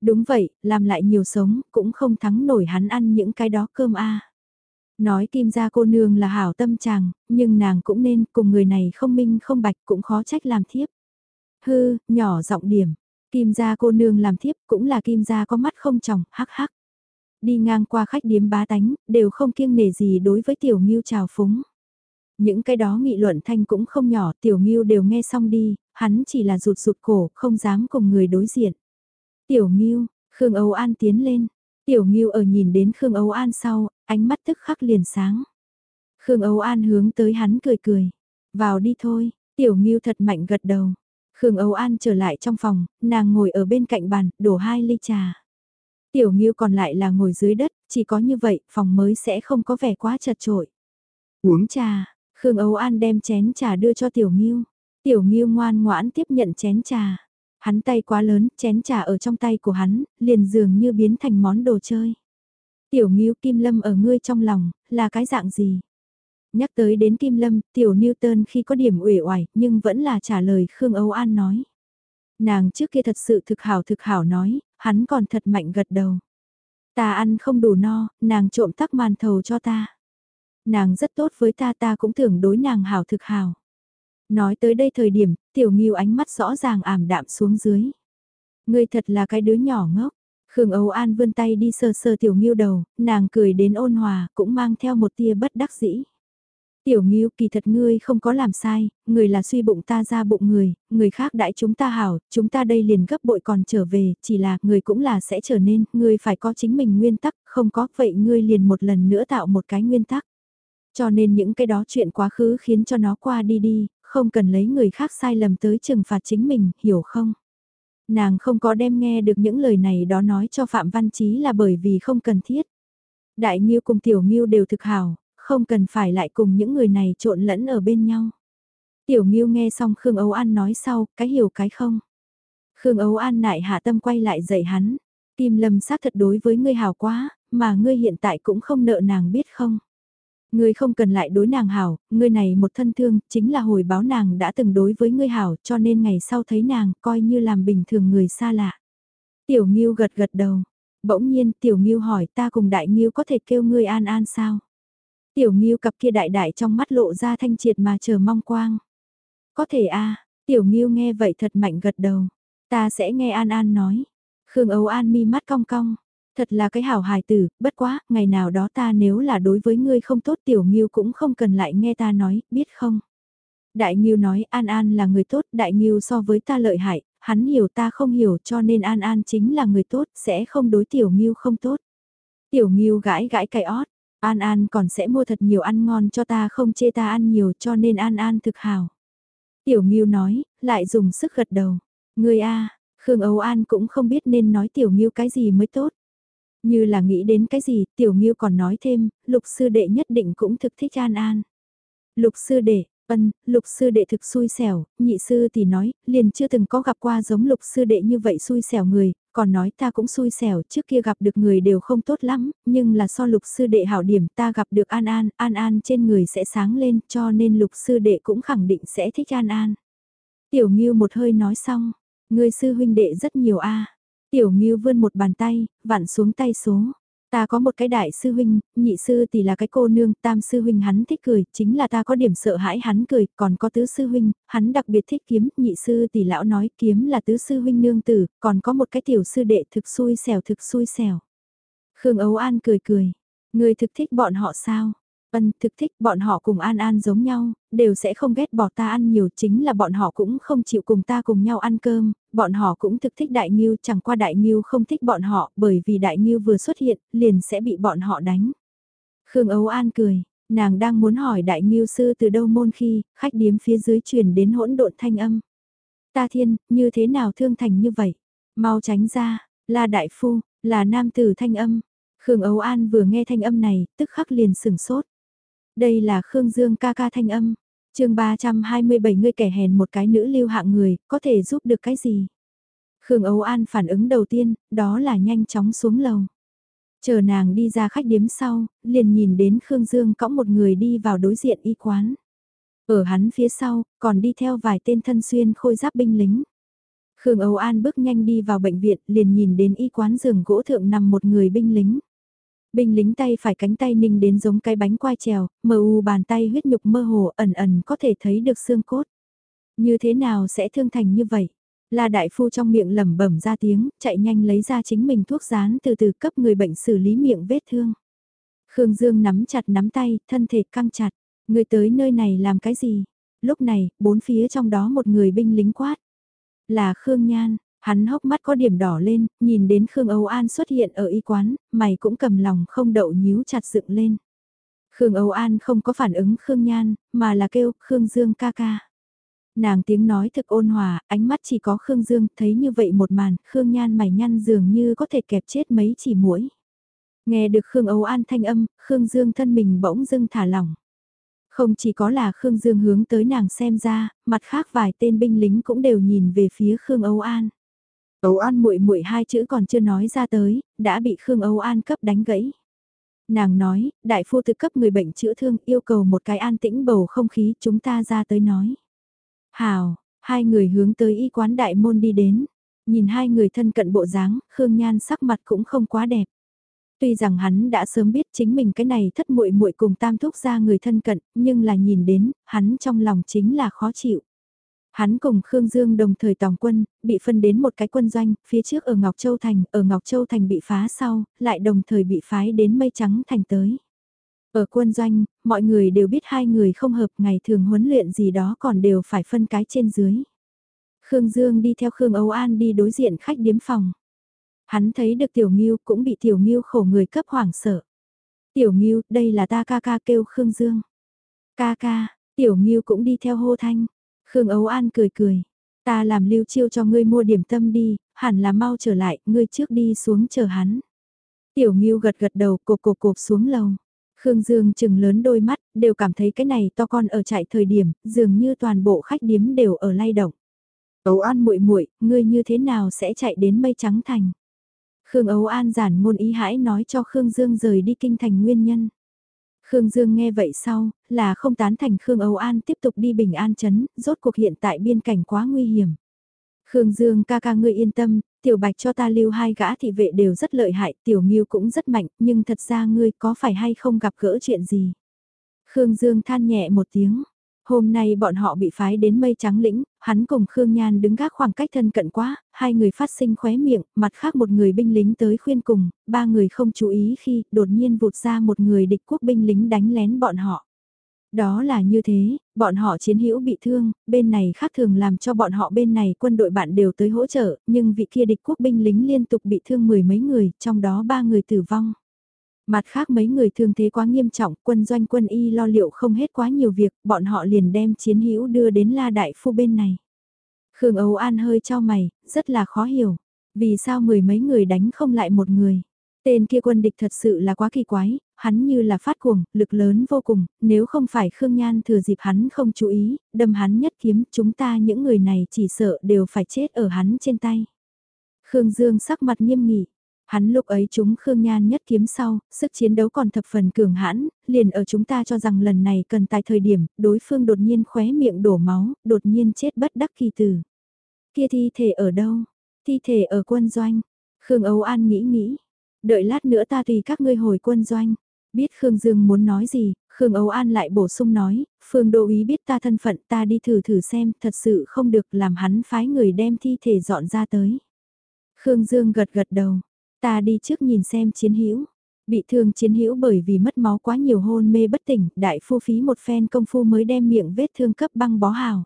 Đúng vậy, làm lại nhiều sống, cũng không thắng nổi hắn ăn những cái đó cơm a Nói kim gia cô nương là hảo tâm chàng, nhưng nàng cũng nên cùng người này không minh không bạch cũng khó trách làm thiếp. Hư, nhỏ giọng điểm, kim gia cô nương làm thiếp cũng là kim gia có mắt không tròng, hắc hắc. Đi ngang qua khách điếm bá tánh, đều không kiêng nể gì đối với tiểu nghiêu trào phúng. Những cái đó nghị luận thanh cũng không nhỏ, tiểu nghiêu đều nghe xong đi, hắn chỉ là rụt rụt cổ, không dám cùng người đối diện. Tiểu nghiêu, Khương Âu An tiến lên, tiểu nghiêu ở nhìn đến Khương Âu An sau, ánh mắt tức khắc liền sáng. Khương Âu An hướng tới hắn cười cười, vào đi thôi, tiểu nghiêu thật mạnh gật đầu. Khương Âu An trở lại trong phòng, nàng ngồi ở bên cạnh bàn, đổ hai ly trà. Tiểu Nghiêu còn lại là ngồi dưới đất, chỉ có như vậy, phòng mới sẽ không có vẻ quá chật trội. Uống trà, Khương Âu An đem chén trà đưa cho Tiểu Nghiêu. Tiểu Nghiêu ngoan ngoãn tiếp nhận chén trà. Hắn tay quá lớn, chén trà ở trong tay của hắn, liền dường như biến thành món đồ chơi. Tiểu Nghiêu Kim Lâm ở ngươi trong lòng, là cái dạng gì? Nhắc tới đến Kim Lâm, Tiểu Newton khi có điểm uể oải, nhưng vẫn là trả lời Khương Âu An nói. Nàng trước kia thật sự thực hảo thực hảo nói, hắn còn thật mạnh gật đầu. Ta ăn không đủ no, nàng trộm tắc màn thầu cho ta. Nàng rất tốt với ta ta cũng tưởng đối nàng hảo thực hảo. Nói tới đây thời điểm, tiểu nghiêu ánh mắt rõ ràng ảm đạm xuống dưới. Ngươi thật là cái đứa nhỏ ngốc. Khương Âu An vươn tay đi sờ sờ tiểu nghiêu đầu, nàng cười đến ôn hòa, cũng mang theo một tia bất đắc dĩ. Tiểu Ngưu kỳ thật ngươi không có làm sai, người là suy bụng ta ra bụng người, người khác đãi chúng ta hảo, chúng ta đây liền gấp bội còn trở về, chỉ là người cũng là sẽ trở nên, ngươi phải có chính mình nguyên tắc, không có vậy ngươi liền một lần nữa tạo một cái nguyên tắc. Cho nên những cái đó chuyện quá khứ khiến cho nó qua đi đi, không cần lấy người khác sai lầm tới trừng phạt chính mình, hiểu không? Nàng không có đem nghe được những lời này đó nói cho Phạm Văn Chí là bởi vì không cần thiết. Đại Nghiêu cùng Tiểu Nghiêu đều thực hảo, không cần phải lại cùng những người này trộn lẫn ở bên nhau. Tiểu Nghiêu nghe xong Khương Âu An nói sau, cái hiểu cái không. Khương Âu An nại hạ tâm quay lại dạy hắn. Kim Lâm xác thật đối với ngươi hảo quá, mà ngươi hiện tại cũng không nợ nàng biết không. Ngươi không cần lại đối nàng hảo, ngươi này một thân thương, chính là hồi báo nàng đã từng đối với ngươi hảo, cho nên ngày sau thấy nàng, coi như làm bình thường người xa lạ. Tiểu Nghiêu gật gật đầu. Bỗng nhiên Tiểu Nghiêu hỏi ta cùng Đại Nghiêu có thể kêu ngươi an an sao? Tiểu Miu cặp kia đại đại trong mắt lộ ra thanh triệt mà chờ mong quang. Có thể a Tiểu Miu nghe vậy thật mạnh gật đầu. Ta sẽ nghe An An nói. Khương Âu An mi mắt cong cong. Thật là cái hảo hài tử, bất quá, ngày nào đó ta nếu là đối với ngươi không tốt Tiểu Miu cũng không cần lại nghe ta nói, biết không? Đại Miu nói An An là người tốt, Đại Miu so với ta lợi hại, hắn hiểu ta không hiểu cho nên An An chính là người tốt, sẽ không đối Tiểu Miu không tốt. Tiểu Miu gãi gãi cái ót, An An còn sẽ mua thật nhiều ăn ngon cho ta không chê ta ăn nhiều cho nên An An thực hào. Tiểu Nghiêu nói, lại dùng sức gật đầu. Người A, Khương Âu An cũng không biết nên nói Tiểu Nghiêu cái gì mới tốt. Như là nghĩ đến cái gì, Tiểu Nghiêu còn nói thêm, lục sư đệ nhất định cũng thực thích An An. Lục sư đệ, Ân, lục sư đệ thực xui xẻo, nhị sư thì nói, liền chưa từng có gặp qua giống lục sư đệ như vậy xui xẻo người, còn nói ta cũng xui xẻo, trước kia gặp được người đều không tốt lắm, nhưng là so lục sư đệ hảo điểm ta gặp được An An, An An trên người sẽ sáng lên, cho nên lục sư đệ cũng khẳng định sẽ thích An An. Tiểu Ngưu một hơi nói xong, người sư huynh đệ rất nhiều a. Tiểu Ngưu vươn một bàn tay, vặn xuống tay số. Ta có một cái đại sư huynh, nhị sư thì là cái cô nương, tam sư huynh hắn thích cười, chính là ta có điểm sợ hãi hắn cười, còn có tứ sư huynh, hắn đặc biệt thích kiếm, nhị sư thì lão nói kiếm là tứ sư huynh nương tử, còn có một cái tiểu sư đệ thực xui xẻo thực xui xẻo. Khương Ấu An cười cười, người thực thích bọn họ sao? Ân thực thích bọn họ cùng An An giống nhau, đều sẽ không ghét bỏ ta ăn nhiều chính là bọn họ cũng không chịu cùng ta cùng nhau ăn cơm, bọn họ cũng thực thích Đại Nghiêu chẳng qua Đại Nghiêu không thích bọn họ bởi vì Đại Nghiêu vừa xuất hiện liền sẽ bị bọn họ đánh. Khương Ấu An cười, nàng đang muốn hỏi Đại Nghiêu sư từ đâu môn khi khách điếm phía dưới truyền đến hỗn độn thanh âm. Ta thiên, như thế nào thương thành như vậy? Mau tránh ra, là đại phu, là nam tử thanh âm. Khương Ấu An vừa nghe thanh âm này, tức khắc liền sừng sốt. Đây là Khương Dương ca ca thanh âm. chương 327 người kẻ hèn một cái nữ lưu hạng người, có thể giúp được cái gì? Khương Âu An phản ứng đầu tiên, đó là nhanh chóng xuống lầu. Chờ nàng đi ra khách điếm sau, liền nhìn đến Khương Dương cõng một người đi vào đối diện y quán. Ở hắn phía sau, còn đi theo vài tên thân xuyên khôi giáp binh lính. Khương Âu An bước nhanh đi vào bệnh viện, liền nhìn đến y quán giường gỗ thượng nằm một người binh lính. Binh lính tay phải cánh tay ninh đến giống cái bánh quai trèo, mờ u bàn tay huyết nhục mơ hồ ẩn ẩn có thể thấy được xương cốt. Như thế nào sẽ thương thành như vậy? Là đại phu trong miệng lẩm bẩm ra tiếng, chạy nhanh lấy ra chính mình thuốc rán từ từ cấp người bệnh xử lý miệng vết thương. Khương Dương nắm chặt nắm tay, thân thể căng chặt. Người tới nơi này làm cái gì? Lúc này, bốn phía trong đó một người binh lính quát. Là Khương Nhan, Hắn hốc mắt có điểm đỏ lên, nhìn đến Khương Âu An xuất hiện ở y quán, mày cũng cầm lòng không đậu nhíu chặt dựng lên. Khương Âu An không có phản ứng Khương Nhan, mà là kêu Khương Dương ca ca. Nàng tiếng nói thực ôn hòa, ánh mắt chỉ có Khương Dương, thấy như vậy một màn, Khương Nhan mày nhăn dường như có thể kẹp chết mấy chỉ mũi. Nghe được Khương Âu An thanh âm, Khương Dương thân mình bỗng dưng thả lỏng. Không chỉ có là Khương Dương hướng tới nàng xem ra, mặt khác vài tên binh lính cũng đều nhìn về phía Khương Âu An. Âu An muội muội hai chữ còn chưa nói ra tới, đã bị Khương Âu An cấp đánh gãy. Nàng nói, đại phu tự cấp người bệnh chữa thương yêu cầu một cái an tĩnh bầu không khí chúng ta ra tới nói. Hào, hai người hướng tới y quán đại môn đi đến. Nhìn hai người thân cận bộ dáng, Khương Nhan sắc mặt cũng không quá đẹp. Tuy rằng hắn đã sớm biết chính mình cái này thất muội muội cùng tam thúc ra người thân cận, nhưng là nhìn đến, hắn trong lòng chính là khó chịu. Hắn cùng Khương Dương đồng thời tòng quân, bị phân đến một cái quân doanh, phía trước ở Ngọc Châu Thành, ở Ngọc Châu Thành bị phá sau, lại đồng thời bị phái đến mây trắng thành tới. Ở quân doanh, mọi người đều biết hai người không hợp ngày thường huấn luyện gì đó còn đều phải phân cái trên dưới. Khương Dương đi theo Khương Âu An đi đối diện khách điếm phòng. Hắn thấy được Tiểu Ngưu cũng bị Tiểu Ngưu khổ người cấp hoảng sợ. Tiểu Ngưu, đây là ta ca ca kêu Khương Dương. Ca ca, Tiểu Ngưu cũng đi theo hô thanh. Khương ấu An cười cười. Ta làm lưu chiêu cho ngươi mua điểm tâm đi, hẳn là mau trở lại, ngươi trước đi xuống chờ hắn. Tiểu Ngưu gật gật đầu cộp cộp cộp xuống lầu. Khương Dương chừng lớn đôi mắt, đều cảm thấy cái này to con ở chạy thời điểm, dường như toàn bộ khách điếm đều ở lay động. Ấu An muội muội, ngươi như thế nào sẽ chạy đến mây trắng thành? Khương Ấu An giản ngôn ý hãi nói cho Khương Dương rời đi kinh thành nguyên nhân. Khương Dương nghe vậy sau, là không tán thành Khương Âu An tiếp tục đi bình an chấn, rốt cuộc hiện tại biên cảnh quá nguy hiểm. Khương Dương ca ca ngươi yên tâm, tiểu bạch cho ta lưu hai gã thị vệ đều rất lợi hại, tiểu nghiêu cũng rất mạnh, nhưng thật ra ngươi có phải hay không gặp gỡ chuyện gì? Khương Dương than nhẹ một tiếng. Hôm nay bọn họ bị phái đến mây trắng lĩnh, hắn cùng Khương Nhan đứng gác khoảng cách thân cận quá, hai người phát sinh khóe miệng, mặt khác một người binh lính tới khuyên cùng, ba người không chú ý khi đột nhiên vụt ra một người địch quốc binh lính đánh lén bọn họ. Đó là như thế, bọn họ chiến hữu bị thương, bên này khác thường làm cho bọn họ bên này quân đội bạn đều tới hỗ trợ, nhưng vị kia địch quốc binh lính liên tục bị thương mười mấy người, trong đó ba người tử vong. Mặt khác mấy người thương thế quá nghiêm trọng, quân doanh quân y lo liệu không hết quá nhiều việc, bọn họ liền đem chiến hữu đưa đến La Đại Phu bên này. Khương Âu An hơi cho mày, rất là khó hiểu. Vì sao mười mấy người đánh không lại một người? Tên kia quân địch thật sự là quá kỳ quái, hắn như là phát cuồng, lực lớn vô cùng, nếu không phải Khương Nhan thừa dịp hắn không chú ý, đâm hắn nhất kiếm, chúng ta những người này chỉ sợ đều phải chết ở hắn trên tay. Khương Dương sắc mặt nghiêm nghị, Hắn lúc ấy chúng Khương Nhan nhất kiếm sau, sức chiến đấu còn thập phần cường hãn, liền ở chúng ta cho rằng lần này cần tại thời điểm, đối phương đột nhiên khóe miệng đổ máu, đột nhiên chết bất đắc kỳ tử. Kia thi thể ở đâu? Thi thể ở quân doanh. Khương Âu An nghĩ nghĩ. Đợi lát nữa ta tùy các ngươi hồi quân doanh. Biết Khương Dương muốn nói gì, Khương Âu An lại bổ sung nói, Phương Đô Ý biết ta thân phận ta đi thử thử xem, thật sự không được làm hắn phái người đem thi thể dọn ra tới. Khương Dương gật gật đầu, Ta đi trước nhìn xem chiến hữu Bị thương chiến hữu bởi vì mất máu quá nhiều hôn mê bất tỉnh, đại phu phí một phen công phu mới đem miệng vết thương cấp băng bó hào.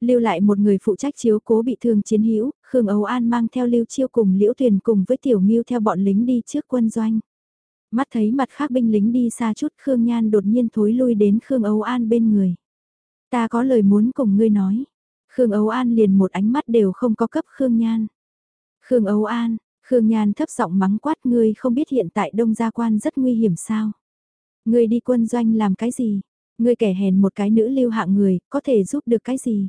Lưu lại một người phụ trách chiếu cố bị thương chiến hữu Khương Âu An mang theo Lưu Chiêu cùng Liễu Tuyền cùng với Tiểu Nghiêu theo bọn lính đi trước quân doanh. Mắt thấy mặt khác binh lính đi xa chút Khương Nhan đột nhiên thối lui đến Khương Âu An bên người. Ta có lời muốn cùng ngươi nói. Khương Âu An liền một ánh mắt đều không có cấp Khương Nhan. Khương Âu An, Khương Nhan thấp giọng mắng quát ngươi không biết hiện tại Đông Gia Quan rất nguy hiểm sao. Ngươi đi quân doanh làm cái gì? Ngươi kẻ hèn một cái nữ lưu hạng người, có thể giúp được cái gì?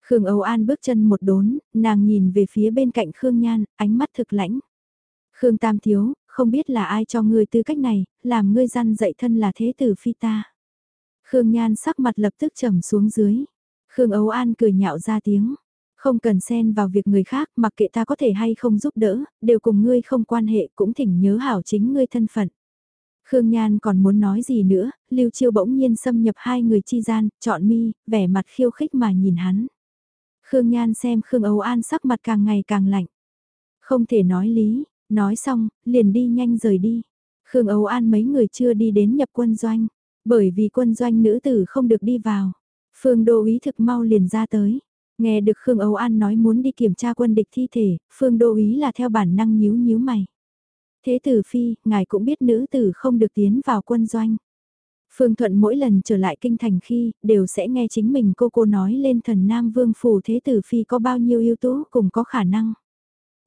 Khương Âu An bước chân một đốn, nàng nhìn về phía bên cạnh Khương Nhan, ánh mắt thực lãnh. Khương Tam Thiếu, không biết là ai cho ngươi tư cách này, làm ngươi răn dạy thân là thế tử phi ta. Khương Nhan sắc mặt lập tức trầm xuống dưới. Khương Âu An cười nhạo ra tiếng. Không cần xen vào việc người khác, mặc kệ ta có thể hay không giúp đỡ, đều cùng ngươi không quan hệ, cũng thỉnh nhớ hảo chính ngươi thân phận. Khương Nhan còn muốn nói gì nữa, Lưu Chiêu bỗng nhiên xâm nhập hai người chi gian, chọn mi, vẻ mặt khiêu khích mà nhìn hắn. Khương Nhan xem Khương Âu An sắc mặt càng ngày càng lạnh. Không thể nói lý, nói xong, liền đi nhanh rời đi. Khương Âu An mấy người chưa đi đến nhập quân doanh, bởi vì quân doanh nữ tử không được đi vào. Phương Đô ý thực mau liền ra tới. Nghe được Khương Âu An nói muốn đi kiểm tra quân địch thi thể, Phương Đô Ý là theo bản năng nhíu nhíu mày. Thế tử phi, ngài cũng biết nữ tử không được tiến vào quân doanh. Phương Thuận mỗi lần trở lại kinh thành khi, đều sẽ nghe chính mình cô cô nói lên thần Nam Vương Phủ Thế Tử Phi có bao nhiêu yếu tố cùng có khả năng.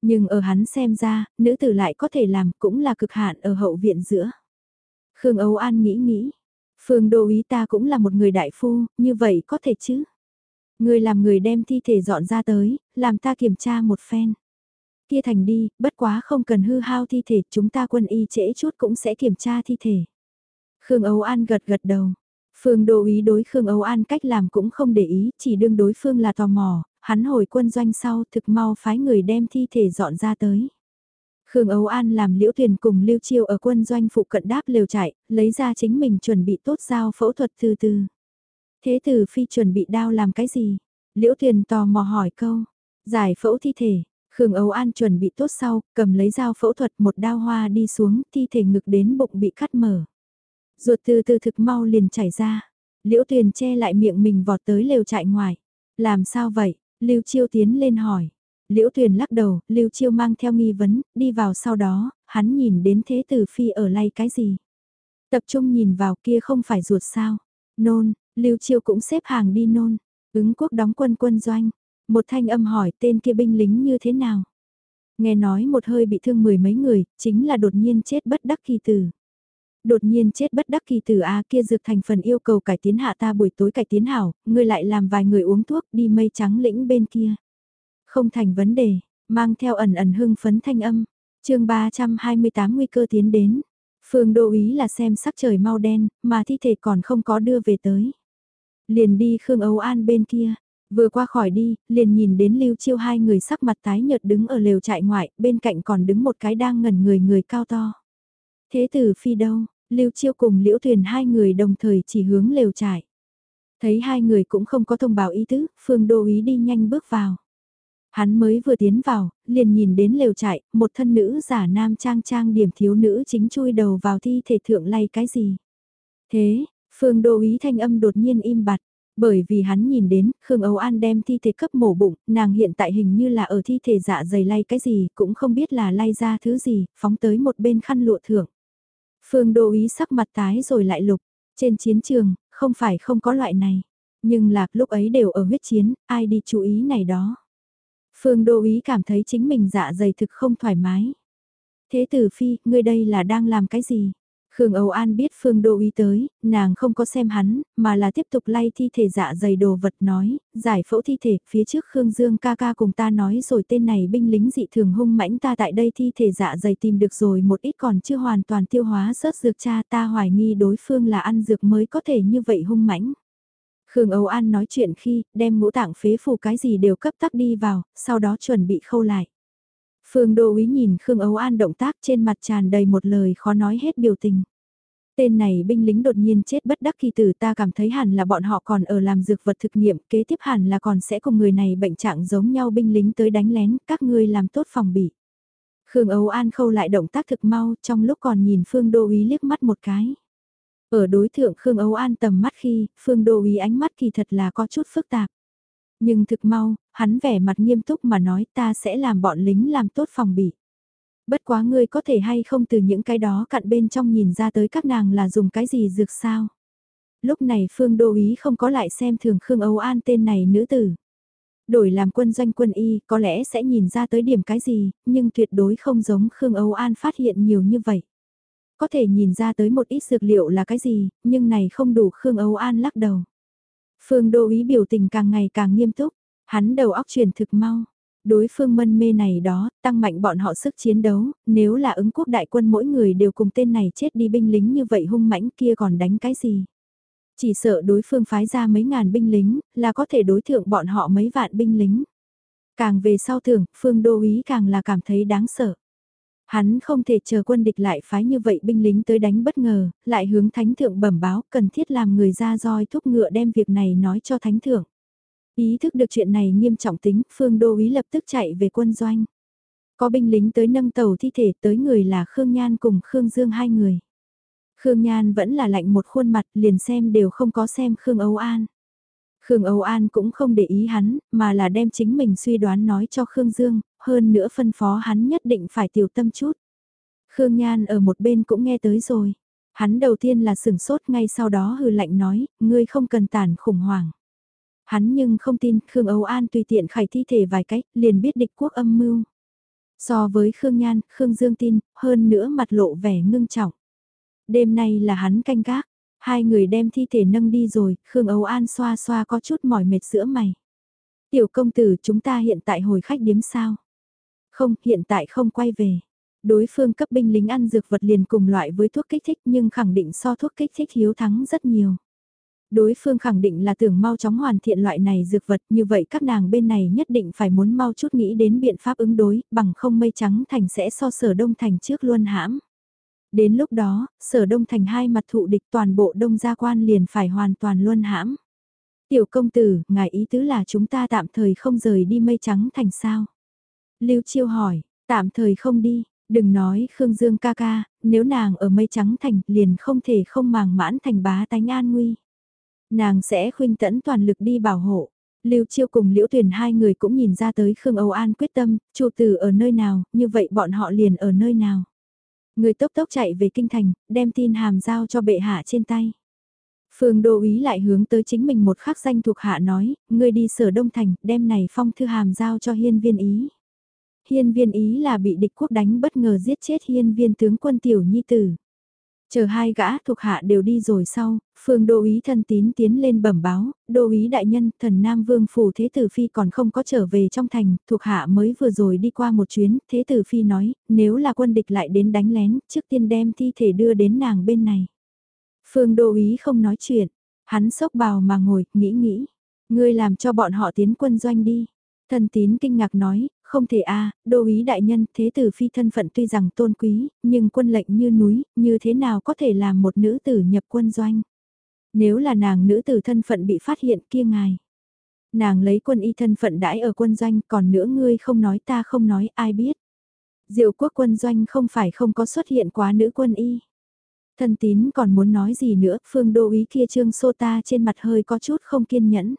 Nhưng ở hắn xem ra, nữ tử lại có thể làm cũng là cực hạn ở hậu viện giữa. Khương Âu An nghĩ nghĩ, Phương Đô Ý ta cũng là một người đại phu, như vậy có thể chứ? Người làm người đem thi thể dọn ra tới, làm ta kiểm tra một phen. Kia thành đi, bất quá không cần hư hao thi thể, chúng ta quân y trễ chút cũng sẽ kiểm tra thi thể. Khương Âu An gật gật đầu. Phương Đô ý đối Khương Âu An cách làm cũng không để ý, chỉ đương đối phương là tò mò, hắn hồi quân doanh sau thực mau phái người đem thi thể dọn ra tới. Khương Âu An làm liễu thuyền cùng lưu chiêu ở quân doanh phụ cận đáp lều chạy, lấy ra chính mình chuẩn bị tốt giao phẫu thuật từ từ. Thế tử phi chuẩn bị đao làm cái gì? Liễu Tuyền tò mò hỏi câu. Giải phẫu thi thể, Khương Âu An chuẩn bị tốt sau, cầm lấy dao phẫu thuật một đao hoa đi xuống, thi thể ngực đến bụng bị cắt mở. Ruột từ từ thực mau liền chảy ra. Liễu Tuyền che lại miệng mình vọt tới lều trại ngoài. Làm sao vậy? Lưu Chiêu tiến lên hỏi. Liễu Tuyền lắc đầu, Lưu Chiêu mang theo nghi vấn, đi vào sau đó, hắn nhìn đến thế tử phi ở lay cái gì. Tập trung nhìn vào kia không phải ruột sao. Nôn, Lưu Chiêu cũng xếp hàng đi nôn. Ứng quốc đóng quân quân doanh. Một thanh âm hỏi tên kia binh lính như thế nào. Nghe nói một hơi bị thương mười mấy người, chính là đột nhiên chết bất đắc kỳ tử. Đột nhiên chết bất đắc kỳ tử A kia dược thành phần yêu cầu cải tiến hạ ta buổi tối cải tiến hảo, ngươi lại làm vài người uống thuốc đi mây trắng lĩnh bên kia. Không thành vấn đề, mang theo ẩn ẩn hưng phấn thanh âm. chương 328 nguy cơ tiến đến. Phương đô ý là xem sắc trời mau đen, mà thi thể còn không có đưa về tới. Liền đi Khương Âu An bên kia, vừa qua khỏi đi, liền nhìn đến Lưu Chiêu hai người sắc mặt tái nhợt đứng ở lều trại ngoại, bên cạnh còn đứng một cái đang ngẩn người người cao to. Thế tử phi đâu, Lưu Chiêu cùng Liễu Thuyền hai người đồng thời chỉ hướng lều trại. Thấy hai người cũng không có thông báo ý tứ, Phương Đô Ý đi nhanh bước vào. Hắn mới vừa tiến vào, liền nhìn đến lều trại, một thân nữ giả nam trang trang điểm thiếu nữ chính chui đầu vào thi thể thượng lay cái gì. Thế, Phương Đô Ý thanh âm đột nhiên im bặt, bởi vì hắn nhìn đến, Khương Âu An đem thi thể cấp mổ bụng, nàng hiện tại hình như là ở thi thể dạ dày lay cái gì, cũng không biết là lay ra thứ gì, phóng tới một bên khăn lụa thưởng. Phương Đô Ý sắc mặt tái rồi lại lục, trên chiến trường, không phải không có loại này, nhưng lạc lúc ấy đều ở huyết chiến, ai đi chú ý này đó. Phương Đô Ý cảm thấy chính mình dạ dày thực không thoải mái. Thế tử phi, ngươi đây là đang làm cái gì? Khương Âu An biết Phương Đô uy tới, nàng không có xem hắn, mà là tiếp tục lay thi thể dạ dày đồ vật nói, giải phẫu thi thể, phía trước Khương Dương ca ca cùng ta nói rồi tên này binh lính dị thường hung mãnh ta tại đây thi thể dạ dày tìm được rồi một ít còn chưa hoàn toàn tiêu hóa sớt dược cha ta hoài nghi đối phương là ăn dược mới có thể như vậy hung mãnh. Khương Âu An nói chuyện khi đem ngũ tạng phế phù cái gì đều cấp tắc đi vào, sau đó chuẩn bị khâu lại. Phương Đô Úy nhìn Khương Âu An động tác trên mặt tràn đầy một lời khó nói hết biểu tình. Tên này binh lính đột nhiên chết bất đắc kỳ tử ta cảm thấy hẳn là bọn họ còn ở làm dược vật thực nghiệm, kế tiếp hẳn là còn sẽ cùng người này bệnh trạng giống nhau binh lính tới đánh lén, các ngươi làm tốt phòng bị. Khương Âu An khâu lại động tác thực mau trong lúc còn nhìn Phương Đô Úy liếc mắt một cái. Ở đối thượng Khương Âu An tầm mắt khi, Phương Đô Úy ánh mắt kỳ thật là có chút phức tạp. Nhưng thực mau, hắn vẻ mặt nghiêm túc mà nói ta sẽ làm bọn lính làm tốt phòng bị. Bất quá ngươi có thể hay không từ những cái đó cặn bên trong nhìn ra tới các nàng là dùng cái gì dược sao. Lúc này Phương Đô Ý không có lại xem thường Khương Âu An tên này nữ tử. Đổi làm quân doanh quân y có lẽ sẽ nhìn ra tới điểm cái gì, nhưng tuyệt đối không giống Khương Âu An phát hiện nhiều như vậy. Có thể nhìn ra tới một ít dược liệu là cái gì, nhưng này không đủ Khương Âu An lắc đầu. Phương Đô Ý biểu tình càng ngày càng nghiêm túc, hắn đầu óc truyền thực mau. Đối phương mân mê này đó, tăng mạnh bọn họ sức chiến đấu, nếu là ứng quốc đại quân mỗi người đều cùng tên này chết đi binh lính như vậy hung mãnh kia còn đánh cái gì. Chỉ sợ đối phương phái ra mấy ngàn binh lính, là có thể đối thượng bọn họ mấy vạn binh lính. Càng về sau thưởng, phương đô ý càng là cảm thấy đáng sợ. Hắn không thể chờ quân địch lại phái như vậy binh lính tới đánh bất ngờ, lại hướng thánh thượng bẩm báo cần thiết làm người ra roi thúc ngựa đem việc này nói cho thánh thượng. Ý thức được chuyện này nghiêm trọng tính, phương đô ý lập tức chạy về quân doanh. Có binh lính tới nâng tàu thi thể tới người là Khương Nhan cùng Khương Dương hai người. Khương Nhan vẫn là lạnh một khuôn mặt liền xem đều không có xem Khương Âu An. Khương Âu An cũng không để ý hắn, mà là đem chính mình suy đoán nói cho Khương Dương, hơn nữa phân phó hắn nhất định phải tiểu tâm chút. Khương Nhan ở một bên cũng nghe tới rồi. Hắn đầu tiên là sửng sốt ngay sau đó hừ lạnh nói, ngươi không cần tản khủng hoảng. Hắn nhưng không tin Khương Âu An tùy tiện khải thi thể vài cách, liền biết địch quốc âm mưu. So với Khương Nhan, Khương Dương tin, hơn nữa mặt lộ vẻ ngưng trọng. Đêm nay là hắn canh gác, hai người đem thi thể nâng đi rồi, Khương Âu An xoa xoa có chút mỏi mệt giữa mày. Tiểu công tử chúng ta hiện tại hồi khách điếm sao? Không, hiện tại không quay về. Đối phương cấp binh lính ăn dược vật liền cùng loại với thuốc kích thích nhưng khẳng định so thuốc kích thích hiếu thắng rất nhiều. Đối phương khẳng định là tưởng mau chóng hoàn thiện loại này dược vật như vậy các nàng bên này nhất định phải muốn mau chút nghĩ đến biện pháp ứng đối bằng không mây trắng thành sẽ so sở đông thành trước luôn hãm. Đến lúc đó, sở đông thành hai mặt thụ địch toàn bộ đông gia quan liền phải hoàn toàn luôn hãm. Tiểu công tử, ngài ý tứ là chúng ta tạm thời không rời đi mây trắng thành sao? Lưu Chiêu hỏi, tạm thời không đi, Đừng nói Khương Dương ca ca, nếu nàng ở mây trắng thành liền không thể không màng mãn thành bá tánh an nguy. Nàng sẽ khuyên tẫn toàn lực đi bảo hộ. Lưu Chiêu cùng Liễu Tuyền hai người cũng nhìn ra tới Khương Âu An quyết tâm, chủ tử ở nơi nào, như vậy bọn họ liền ở nơi nào. Người tốc tốc chạy về kinh thành, đem tin hàm giao cho bệ hạ trên tay. Phương Đô Ý lại hướng tới chính mình một khắc danh thuộc hạ nói, ngươi đi sở Đông Thành, đem này phong thư hàm giao cho hiên viên ý. Hiên viên ý là bị địch quốc đánh bất ngờ giết chết hiên viên tướng quân tiểu nhi tử. Chờ hai gã thuộc hạ đều đi rồi sau, phương đô ý thân tín tiến lên bẩm báo, đô ý đại nhân, thần Nam Vương Phủ Thế Tử Phi còn không có trở về trong thành, thuộc hạ mới vừa rồi đi qua một chuyến, Thế Tử Phi nói, nếu là quân địch lại đến đánh lén, trước tiên đem thi thể đưa đến nàng bên này. Phương đô ý không nói chuyện, hắn sốc bào mà ngồi, nghĩ nghĩ, ngươi làm cho bọn họ tiến quân doanh đi. Thần tín kinh ngạc nói, không thể a à, đô ý đại nhân, thế tử phi thân phận tuy rằng tôn quý, nhưng quân lệnh như núi, như thế nào có thể làm một nữ tử nhập quân doanh. Nếu là nàng nữ tử thân phận bị phát hiện kia ngài. Nàng lấy quân y thân phận đãi ở quân doanh, còn nữa ngươi không nói ta không nói ai biết. Diệu quốc quân doanh không phải không có xuất hiện quá nữ quân y. Thân tín còn muốn nói gì nữa, phương đô ý kia trương sô ta trên mặt hơi có chút không kiên nhẫn.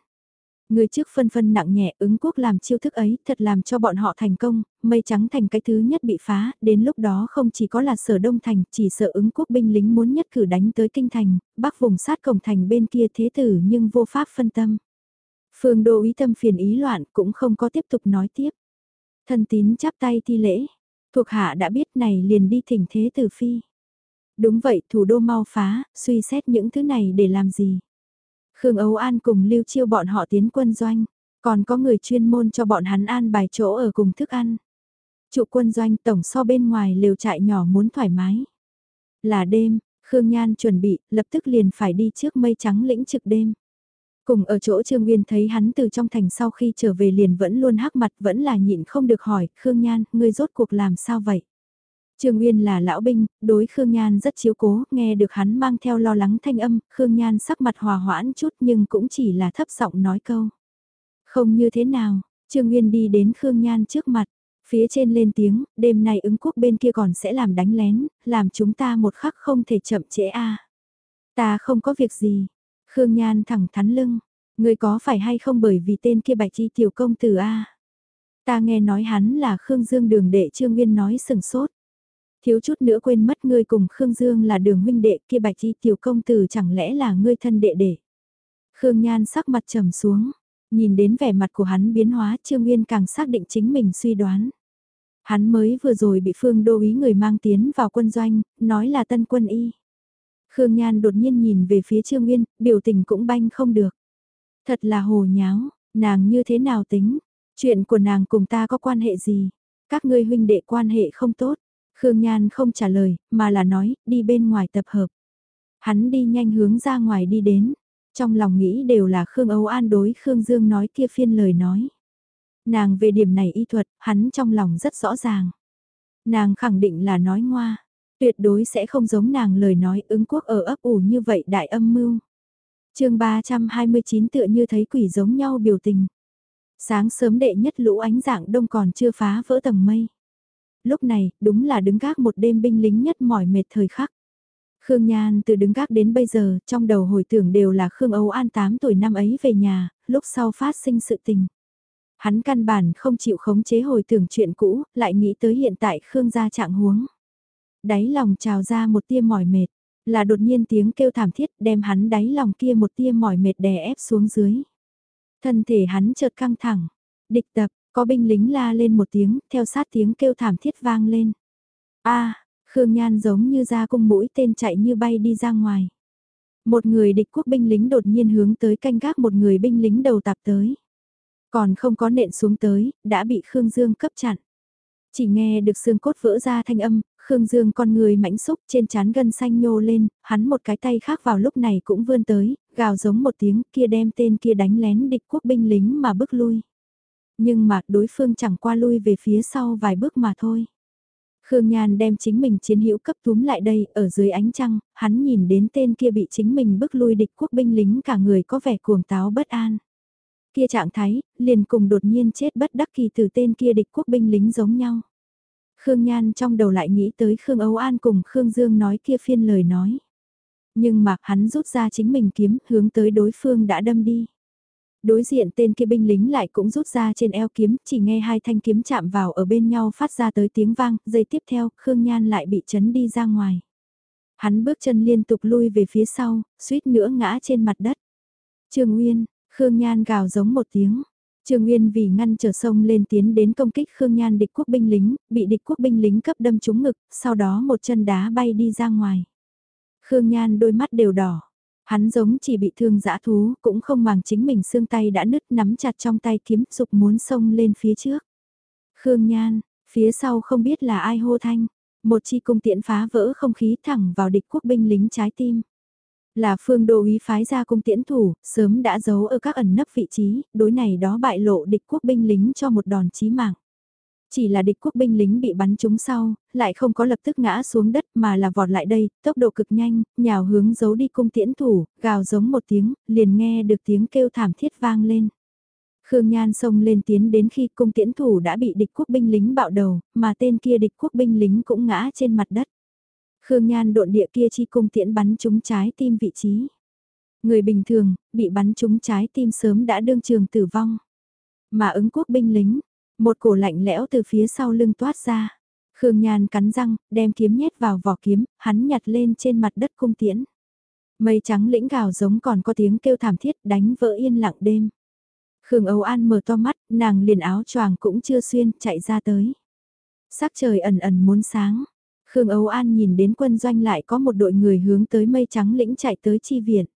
Người trước phân phân nặng nhẹ ứng quốc làm chiêu thức ấy thật làm cho bọn họ thành công, mây trắng thành cái thứ nhất bị phá, đến lúc đó không chỉ có là sở đông thành, chỉ sợ ứng quốc binh lính muốn nhất cử đánh tới kinh thành, bắc vùng sát cổng thành bên kia thế tử nhưng vô pháp phân tâm. Phương đô ý tâm phiền ý loạn cũng không có tiếp tục nói tiếp. Thân tín chắp tay thi lễ, thuộc hạ đã biết này liền đi thỉnh thế tử phi. Đúng vậy, thủ đô mau phá, suy xét những thứ này để làm gì? Khương Âu An cùng Lưu Chiêu bọn họ tiến quân doanh, còn có người chuyên môn cho bọn hắn an bài chỗ ở cùng thức ăn. Trụ quân doanh tổng so bên ngoài lều trại nhỏ muốn thoải mái. Là đêm, Khương Nhan chuẩn bị, lập tức liền phải đi trước mây trắng lĩnh trực đêm. Cùng ở chỗ Trương Nguyên thấy hắn từ trong thành sau khi trở về liền vẫn luôn hắc mặt vẫn là nhịn không được hỏi, Khương Nhan, ngươi rốt cuộc làm sao vậy? Trương Nguyên là lão binh, đối Khương Nhan rất chiếu cố, nghe được hắn mang theo lo lắng thanh âm, Khương Nhan sắc mặt hòa hoãn chút nhưng cũng chỉ là thấp giọng nói câu. Không như thế nào, Trương Nguyên đi đến Khương Nhan trước mặt, phía trên lên tiếng, đêm nay ứng quốc bên kia còn sẽ làm đánh lén, làm chúng ta một khắc không thể chậm trễ a. Ta không có việc gì. Khương Nhan thẳng thắn lưng, người có phải hay không bởi vì tên kia bạch chi tiểu công tử a? Ta nghe nói hắn là Khương Dương đường đệ Trương Nguyên nói sừng sốt. Thiếu chút nữa quên mất ngươi cùng Khương Dương là đường huynh đệ kia bạch chi tiểu công tử chẳng lẽ là ngươi thân đệ đệ. Khương Nhan sắc mặt trầm xuống, nhìn đến vẻ mặt của hắn biến hóa Trương Nguyên càng xác định chính mình suy đoán. Hắn mới vừa rồi bị Phương Đô Ý người mang tiến vào quân doanh, nói là tân quân y. Khương Nhan đột nhiên nhìn về phía Trương Nguyên, biểu tình cũng banh không được. Thật là hồ nháo, nàng như thế nào tính, chuyện của nàng cùng ta có quan hệ gì, các ngươi huynh đệ quan hệ không tốt. Khương Nhan không trả lời, mà là nói, đi bên ngoài tập hợp. Hắn đi nhanh hướng ra ngoài đi đến, trong lòng nghĩ đều là Khương Âu An đối Khương Dương nói kia phiên lời nói. Nàng về điểm này y thuật, hắn trong lòng rất rõ ràng. Nàng khẳng định là nói ngoa, tuyệt đối sẽ không giống nàng lời nói ứng quốc ở ấp ủ như vậy đại âm mưu. chương 329 tựa như thấy quỷ giống nhau biểu tình. Sáng sớm đệ nhất lũ ánh dạng đông còn chưa phá vỡ tầng mây. Lúc này, đúng là đứng gác một đêm binh lính nhất mỏi mệt thời khắc. Khương Nhan từ đứng gác đến bây giờ, trong đầu hồi tưởng đều là Khương Âu An 8 tuổi năm ấy về nhà, lúc sau phát sinh sự tình. Hắn căn bản không chịu khống chế hồi tưởng chuyện cũ, lại nghĩ tới hiện tại Khương gia trạng huống. Đáy lòng trào ra một tia mỏi mệt, là đột nhiên tiếng kêu thảm thiết đem hắn đáy lòng kia một tia mỏi mệt đè ép xuống dưới. Thân thể hắn chợt căng thẳng, địch tập, có binh lính la lên một tiếng, theo sát tiếng kêu thảm thiết vang lên. a Khương Nhan giống như ra cung mũi tên chạy như bay đi ra ngoài. Một người địch quốc binh lính đột nhiên hướng tới canh gác một người binh lính đầu tạp tới. Còn không có nện xuống tới, đã bị Khương Dương cấp chặn. Chỉ nghe được xương cốt vỡ ra thanh âm, Khương Dương con người mảnh xúc trên chán gân xanh nhô lên, hắn một cái tay khác vào lúc này cũng vươn tới, gào giống một tiếng kia đem tên kia đánh lén địch quốc binh lính mà bước lui nhưng mà đối phương chẳng qua lui về phía sau vài bước mà thôi. Khương Nhan đem chính mình chiến hữu cấp túm lại đây, ở dưới ánh trăng, hắn nhìn đến tên kia bị chính mình bức lui địch quốc binh lính cả người có vẻ cuồng táo bất an. Kia trạng thái, liền cùng đột nhiên chết bất đắc kỳ từ tên kia địch quốc binh lính giống nhau. Khương Nhan trong đầu lại nghĩ tới Khương Âu An cùng Khương Dương nói kia phiên lời nói. Nhưng mà hắn rút ra chính mình kiếm hướng tới đối phương đã đâm đi. Đối diện tên kia binh lính lại cũng rút ra trên eo kiếm, chỉ nghe hai thanh kiếm chạm vào ở bên nhau phát ra tới tiếng vang, giây tiếp theo, Khương Nhan lại bị chấn đi ra ngoài. Hắn bước chân liên tục lui về phía sau, suýt nữa ngã trên mặt đất. Trương Nguyên, Khương Nhan gào giống một tiếng. Trương Nguyên vì ngăn trở sông lên tiến đến công kích Khương Nhan địch quốc binh lính, bị địch quốc binh lính cấp đâm trúng ngực, sau đó một chân đá bay đi ra ngoài. Khương Nhan đôi mắt đều đỏ. Hắn giống chỉ bị thương dã thú, cũng không màng chính mình xương tay đã nứt nắm chặt trong tay kiếm dục muốn xông lên phía trước. Khương Nhan, phía sau không biết là ai hô thanh, một chi cung tiễn phá vỡ không khí thẳng vào địch quốc binh lính trái tim. Là phương đô úy phái ra cung tiễn thủ, sớm đã giấu ở các ẩn nấp vị trí, đối này đó bại lộ địch quốc binh lính cho một đòn chí mạng. Chỉ là địch quốc binh lính bị bắn trúng sau, lại không có lập tức ngã xuống đất mà là vọt lại đây, tốc độ cực nhanh, nhào hướng giấu đi cung tiễn thủ, gào giống một tiếng, liền nghe được tiếng kêu thảm thiết vang lên. Khương Nhan xông lên tiến đến khi cung tiễn thủ đã bị địch quốc binh lính bạo đầu, mà tên kia địch quốc binh lính cũng ngã trên mặt đất. Khương Nhan độn địa kia chi cung tiễn bắn trúng trái tim vị trí. Người bình thường, bị bắn trúng trái tim sớm đã đương trường tử vong. Mà ứng quốc binh lính, một cổ lạnh lẽo từ phía sau lưng toát ra. Khương Nhan cắn răng, đem kiếm nhét vào vỏ kiếm, hắn nhặt lên trên mặt đất cung tiễn. Mây trắng lĩnh gào giống còn có tiếng kêu thảm thiết đánh vỡ yên lặng đêm. Khương Âu An mở to mắt, nàng liền áo choàng cũng chưa xuyên, chạy ra tới. Sắc trời ẩn ẩn muốn sáng. Khương Âu An nhìn đến quân doanh lại có một đội người hướng tới mây trắng lĩnh chạy tới chi viện.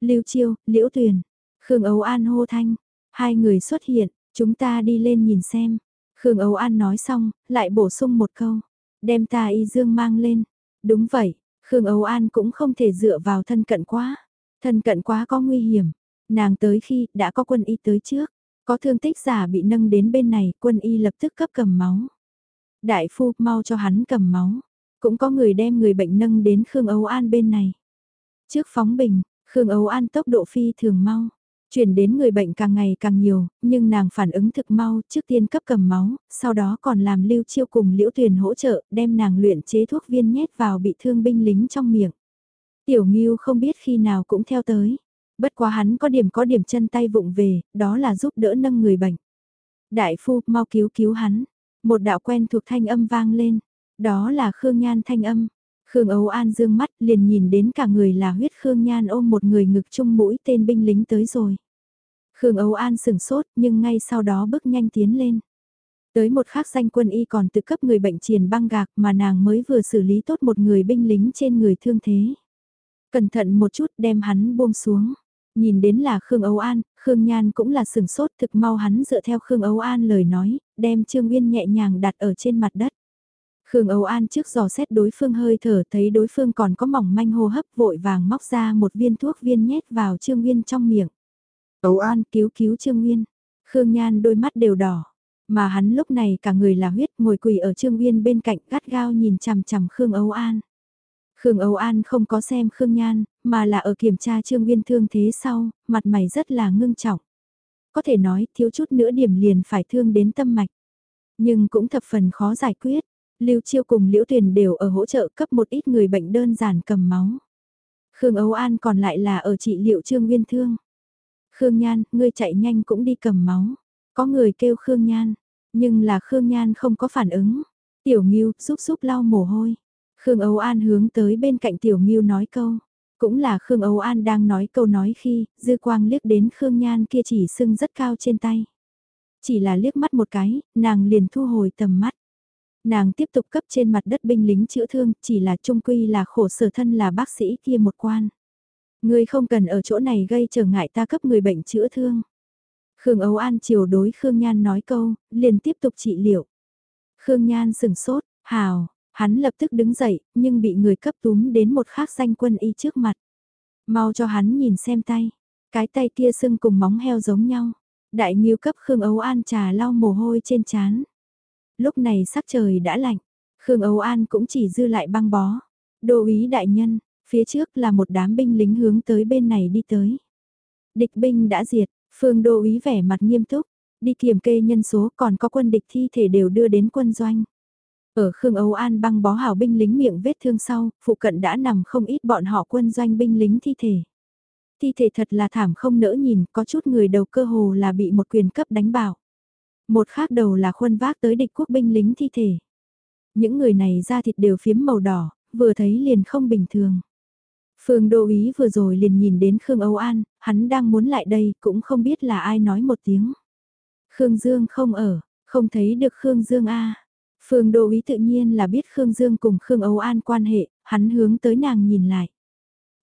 Lưu Chiêu, Liễu Tuyền, Khương Âu An hô thanh, hai người xuất hiện, chúng ta đi lên nhìn xem. Khương Âu An nói xong, lại bổ sung một câu, đem ta y dương mang lên. Đúng vậy, Khương Âu An cũng không thể dựa vào thân cận quá. Thân cận quá có nguy hiểm. Nàng tới khi đã có quân y tới trước. Có thương tích giả bị nâng đến bên này, quân y lập tức cấp cầm máu. Đại phu mau cho hắn cầm máu. Cũng có người đem người bệnh nâng đến Khương Âu An bên này. Trước phóng bình, Khương Âu An tốc độ phi thường mau. Chuyển đến người bệnh càng ngày càng nhiều, nhưng nàng phản ứng thực mau, trước tiên cấp cầm máu, sau đó còn làm lưu chiêu cùng liễu tuyền hỗ trợ, đem nàng luyện chế thuốc viên nhét vào bị thương binh lính trong miệng. Tiểu Ngưu không biết khi nào cũng theo tới. Bất quá hắn có điểm có điểm chân tay vụng về, đó là giúp đỡ nâng người bệnh. Đại phu, mau cứu cứu hắn. Một đạo quen thuộc thanh âm vang lên. Đó là Khương Nhan thanh âm. Khương Âu An dương mắt liền nhìn đến cả người là huyết Khương Nhan ôm một người ngực chung mũi tên binh lính tới rồi. Khương Âu An sừng sốt nhưng ngay sau đó bước nhanh tiến lên. Tới một khắc danh quân y còn tự cấp người bệnh triền băng gạc mà nàng mới vừa xử lý tốt một người binh lính trên người thương thế. Cẩn thận một chút đem hắn buông xuống. Nhìn đến là Khương Âu An, Khương Nhan cũng là sừng sốt thực mau hắn dựa theo Khương Âu An lời nói, đem Trương nguyên nhẹ nhàng đặt ở trên mặt đất. Khương Âu An trước dò xét đối phương hơi thở thấy đối phương còn có mỏng manh hô hấp vội vàng móc ra một viên thuốc viên nhét vào Trương Nguyên trong miệng. Âu An cứu cứu Trương Nguyên. Khương Nhan đôi mắt đều đỏ. Mà hắn lúc này cả người là huyết ngồi quỳ ở Trương Nguyên bên cạnh gắt gao nhìn chằm chằm Khương Âu An. Khương Âu An không có xem Khương Nhan, mà là ở kiểm tra Trương Nguyên thương thế sau, mặt mày rất là ngưng trọng. Có thể nói thiếu chút nữa điểm liền phải thương đến tâm mạch. Nhưng cũng thập phần khó giải quyết. Lưu Chiêu cùng Liễu Tuyền đều ở hỗ trợ cấp một ít người bệnh đơn giản cầm máu. Khương Âu An còn lại là ở trị liệu Trương Nguyên Thương. Khương Nhan, ngươi chạy nhanh cũng đi cầm máu. Có người kêu Khương Nhan, nhưng là Khương Nhan không có phản ứng. Tiểu Nghiêu giúp giúp lau mồ hôi. Khương Âu An hướng tới bên cạnh Tiểu Nghiêu nói câu. Cũng là Khương Âu An đang nói câu nói khi, dư quang liếc đến Khương Nhan kia chỉ sưng rất cao trên tay. Chỉ là liếc mắt một cái, nàng liền thu hồi tầm mắt. Nàng tiếp tục cấp trên mặt đất binh lính chữa thương, chỉ là trung quy là khổ sở thân là bác sĩ kia một quan. Ngươi không cần ở chỗ này gây trở ngại ta cấp người bệnh chữa thương. Khương ấu An chiều đối Khương Nhan nói câu, liền tiếp tục trị liệu. Khương Nhan sừng sốt, hào, hắn lập tức đứng dậy, nhưng bị người cấp túm đến một khác danh quân y trước mặt. Mau cho hắn nhìn xem tay, cái tay kia sưng cùng móng heo giống nhau. Đại nghiêu cấp Khương ấu An trà lau mồ hôi trên chán lúc này sắc trời đã lạnh, Khương Âu An cũng chỉ dư lại băng bó. Đô úy đại nhân, phía trước là một đám binh lính hướng tới bên này đi tới. Địch binh đã diệt, phương đô úy vẻ mặt nghiêm túc, đi kiểm kê nhân số còn có quân địch thi thể đều đưa đến quân doanh. Ở Khương Âu An băng bó hảo binh lính miệng vết thương sau, phụ cận đã nằm không ít bọn họ quân doanh binh lính thi thể. Thi thể thật là thảm không nỡ nhìn, có chút người đầu cơ hồ là bị một quyền cấp đánh bảo. Một khác đầu là khuân vác tới địch quốc binh lính thi thể. Những người này da thịt đều phiếm màu đỏ, vừa thấy liền không bình thường. Phương Đô Ý vừa rồi liền nhìn đến Khương Âu An, hắn đang muốn lại đây cũng không biết là ai nói một tiếng. Khương Dương không ở, không thấy được Khương Dương A. Phương Đô Ý tự nhiên là biết Khương Dương cùng Khương Âu An quan hệ, hắn hướng tới nàng nhìn lại.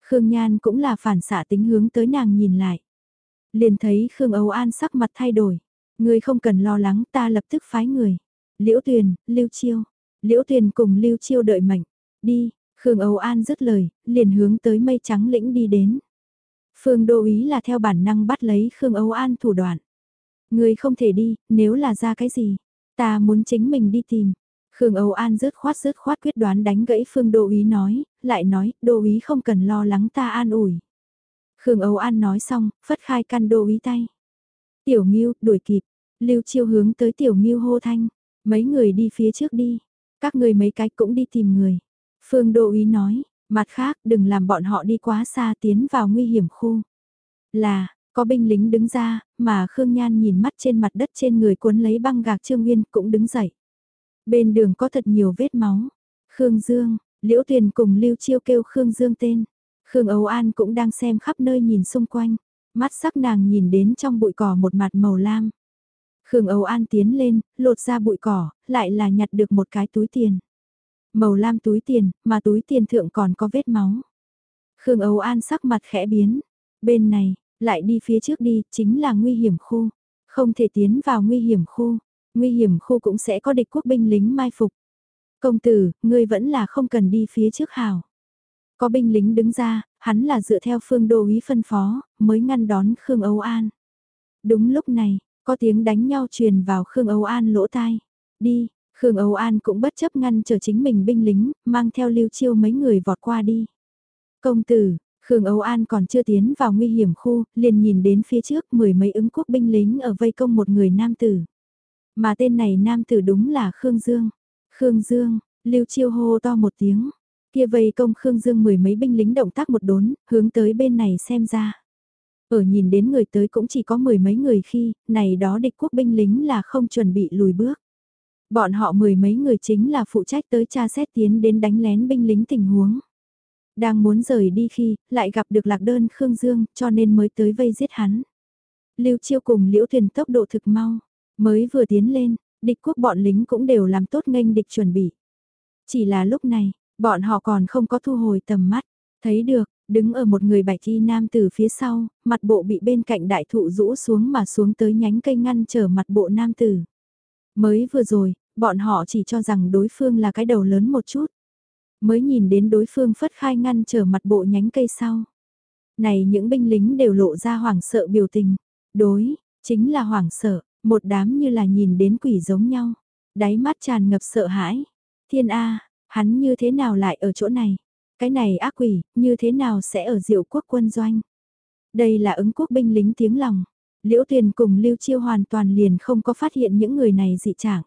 Khương Nhan cũng là phản xạ tính hướng tới nàng nhìn lại. Liền thấy Khương Âu An sắc mặt thay đổi. Người không cần lo lắng ta lập tức phái người. Liễu Tuyền, Lưu Chiêu. Liễu Tuyền cùng Lưu Chiêu đợi mệnh. Đi, Khương Âu An dứt lời, liền hướng tới mây trắng lĩnh đi đến. Phương Đô Ý là theo bản năng bắt lấy Khương Âu An thủ đoạn. Người không thể đi, nếu là ra cái gì, ta muốn chính mình đi tìm. Khương Âu An rớt khoát rớt khoát quyết đoán đánh gãy Phương Đô Ý nói, lại nói, Đô Ý không cần lo lắng ta an ủi. Khương Âu An nói xong, phất khai căn Đô Ý tay. Tiểu Ngưu đuổi kịp, Lưu Chiêu hướng tới Tiểu Ngưu hô thanh, mấy người đi phía trước đi, các người mấy cái cũng đi tìm người. Phương Đô Ý nói, mặt khác đừng làm bọn họ đi quá xa tiến vào nguy hiểm khu. Là, có binh lính đứng ra, mà Khương Nhan nhìn mắt trên mặt đất trên người cuốn lấy băng gạc Trương Nguyên cũng đứng dậy. Bên đường có thật nhiều vết máu. Khương Dương, Liễu Tuyền cùng Lưu Chiêu kêu Khương Dương tên. Khương Âu An cũng đang xem khắp nơi nhìn xung quanh. Mắt sắc nàng nhìn đến trong bụi cỏ một mặt màu lam. Khương Âu An tiến lên, lột ra bụi cỏ, lại là nhặt được một cái túi tiền. Màu lam túi tiền, mà túi tiền thượng còn có vết máu. Khương Âu An sắc mặt khẽ biến. Bên này, lại đi phía trước đi, chính là nguy hiểm khu. Không thể tiến vào nguy hiểm khu. Nguy hiểm khu cũng sẽ có địch quốc binh lính mai phục. Công tử, ngươi vẫn là không cần đi phía trước hào. Có binh lính đứng ra, hắn là dựa theo phương đô ý phân phó, mới ngăn đón Khương Âu An. Đúng lúc này, có tiếng đánh nhau truyền vào Khương Âu An lỗ tai. Đi, Khương Âu An cũng bất chấp ngăn chờ chính mình binh lính, mang theo lưu chiêu mấy người vọt qua đi. Công tử, Khương Âu An còn chưa tiến vào nguy hiểm khu, liền nhìn đến phía trước mười mấy ứng quốc binh lính ở vây công một người nam tử. Mà tên này nam tử đúng là Khương Dương. Khương Dương, Lưu Chiêu hô to một tiếng. Kia vây công Khương Dương mười mấy binh lính động tác một đốn, hướng tới bên này xem ra. Ở nhìn đến người tới cũng chỉ có mười mấy người khi, này đó địch quốc binh lính là không chuẩn bị lùi bước. Bọn họ mười mấy người chính là phụ trách tới tra xét tiến đến đánh lén binh lính tình huống. Đang muốn rời đi khi, lại gặp được lạc đơn Khương Dương, cho nên mới tới vây giết hắn. Lưu Chiêu cùng Liễu Thuyền tốc độ thực mau, mới vừa tiến lên, địch quốc bọn lính cũng đều làm tốt nghênh địch chuẩn bị. Chỉ là lúc này, bọn họ còn không có thu hồi tầm mắt, thấy được, đứng ở một người bạch y nam từ phía sau, mặt bộ bị bên cạnh đại thụ rũ xuống mà xuống tới nhánh cây ngăn trở mặt bộ nam tử. Mới vừa rồi, bọn họ chỉ cho rằng đối phương là cái đầu lớn một chút. Mới nhìn đến đối phương phất khai ngăn trở mặt bộ nhánh cây sau. Này những binh lính đều lộ ra hoảng sợ biểu tình. Đối, chính là hoảng sợ, một đám như là nhìn đến quỷ giống nhau. Đáy mắt tràn ngập sợ hãi. Thiên A, hắn như thế nào lại ở chỗ này? Cái này ác quỷ, như thế nào sẽ ở diệu quốc quân doanh? Đây là ứng quốc binh lính tiếng lòng. Liễu Tuyền cùng Lưu Chiêu hoàn toàn liền không có phát hiện những người này dị trạng.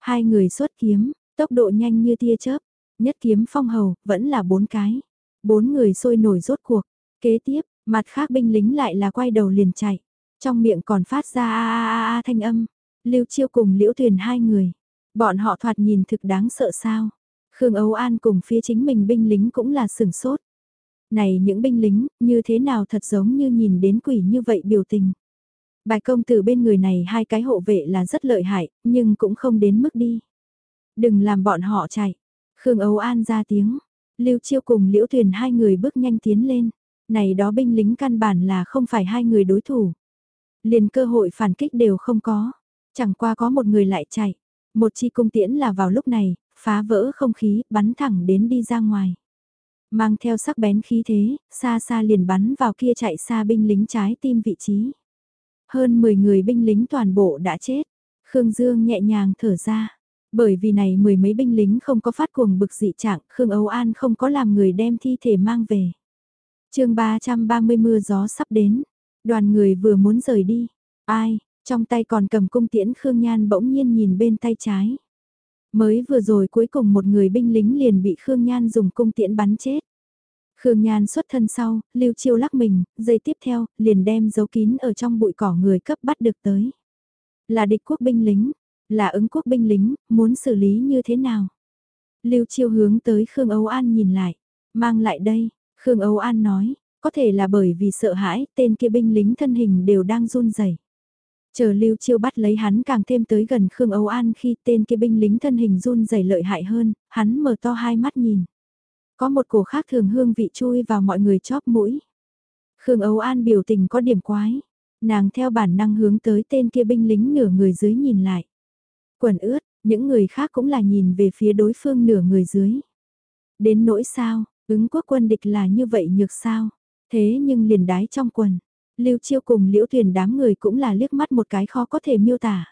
Hai người xuất kiếm, tốc độ nhanh như tia chớp, nhất kiếm phong hầu, vẫn là bốn cái. Bốn người sôi nổi rốt cuộc. Kế tiếp, mặt khác binh lính lại là quay đầu liền chạy. Trong miệng còn phát ra a a a a thanh âm. Lưu Chiêu cùng Liễu Tuyền hai người. Bọn họ thoạt nhìn thực đáng sợ sao. Khương Âu An cùng phía chính mình binh lính cũng là sừng sốt. Này những binh lính, như thế nào thật giống như nhìn đến quỷ như vậy biểu tình. Bài công tử bên người này hai cái hộ vệ là rất lợi hại, nhưng cũng không đến mức đi. Đừng làm bọn họ chạy. Khương Âu An ra tiếng. Lưu Chiêu cùng Liễu Thuyền hai người bước nhanh tiến lên. Này đó binh lính căn bản là không phải hai người đối thủ. Liền cơ hội phản kích đều không có. Chẳng qua có một người lại chạy. Một chi cung tiễn là vào lúc này, phá vỡ không khí, bắn thẳng đến đi ra ngoài. Mang theo sắc bén khí thế, xa xa liền bắn vào kia chạy xa binh lính trái tim vị trí. Hơn 10 người binh lính toàn bộ đã chết. Khương Dương nhẹ nhàng thở ra. Bởi vì này mười mấy binh lính không có phát cuồng bực dị trạng, Khương Âu An không có làm người đem thi thể mang về. chương 330 mưa gió sắp đến. Đoàn người vừa muốn rời đi. Ai, trong tay còn cầm cung tiễn Khương Nhan bỗng nhiên nhìn bên tay trái. Mới vừa rồi cuối cùng một người binh lính liền bị Khương Nhan dùng cung tiễn bắn chết. Khương Nhan xuất thân sau, Lưu Chiêu lắc mình, giây tiếp theo, liền đem dấu kín ở trong bụi cỏ người cấp bắt được tới. Là địch quốc binh lính, là ứng quốc binh lính, muốn xử lý như thế nào? Lưu Chiêu hướng tới Khương Âu An nhìn lại, mang lại đây, Khương Âu An nói, có thể là bởi vì sợ hãi, tên kia binh lính thân hình đều đang run rẩy. Chờ Lưu Chiêu bắt lấy hắn càng thêm tới gần Khương Âu An khi tên kia binh lính thân hình run rẩy lợi hại hơn, hắn mở to hai mắt nhìn. Có một cổ khác thường hương vị chui vào mọi người chóp mũi. Khương Âu An biểu tình có điểm quái. Nàng theo bản năng hướng tới tên kia binh lính nửa người dưới nhìn lại. Quần ướt, những người khác cũng là nhìn về phía đối phương nửa người dưới. Đến nỗi sao, ứng quốc quân địch là như vậy nhược sao. Thế nhưng liền đái trong quần. Lưu Chiêu cùng Liễu Tuyền đám người cũng là liếc mắt một cái khó có thể miêu tả.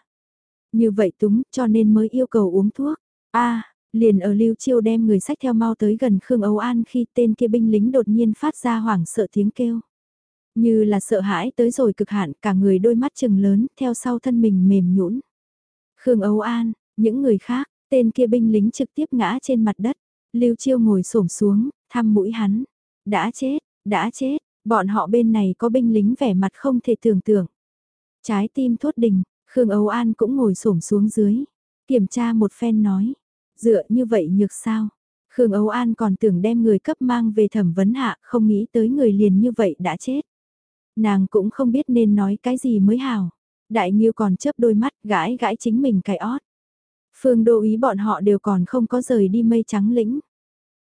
Như vậy túng cho nên mới yêu cầu uống thuốc. a Liền ở Lưu Chiêu đem người sách theo mau tới gần Khương Âu An khi tên kia binh lính đột nhiên phát ra hoảng sợ tiếng kêu. Như là sợ hãi tới rồi cực hạn cả người đôi mắt trừng lớn theo sau thân mình mềm nhũn. Khương Âu An, những người khác, tên kia binh lính trực tiếp ngã trên mặt đất. Lưu Chiêu ngồi xổm xuống, thăm mũi hắn. Đã chết, đã chết, bọn họ bên này có binh lính vẻ mặt không thể tưởng tượng. Trái tim thốt đình, Khương Âu An cũng ngồi xổm xuống dưới. Kiểm tra một phen nói, Dựa như vậy nhược sao? Khương Âu An còn tưởng đem người cấp mang về thẩm vấn hạ, không nghĩ tới người liền như vậy đã chết. Nàng cũng không biết nên nói cái gì mới hào. Đại nhiêu còn chớp đôi mắt gãi gãi chính mình cái ót. Phương đô ý bọn họ đều còn không có rời đi mây trắng lĩnh.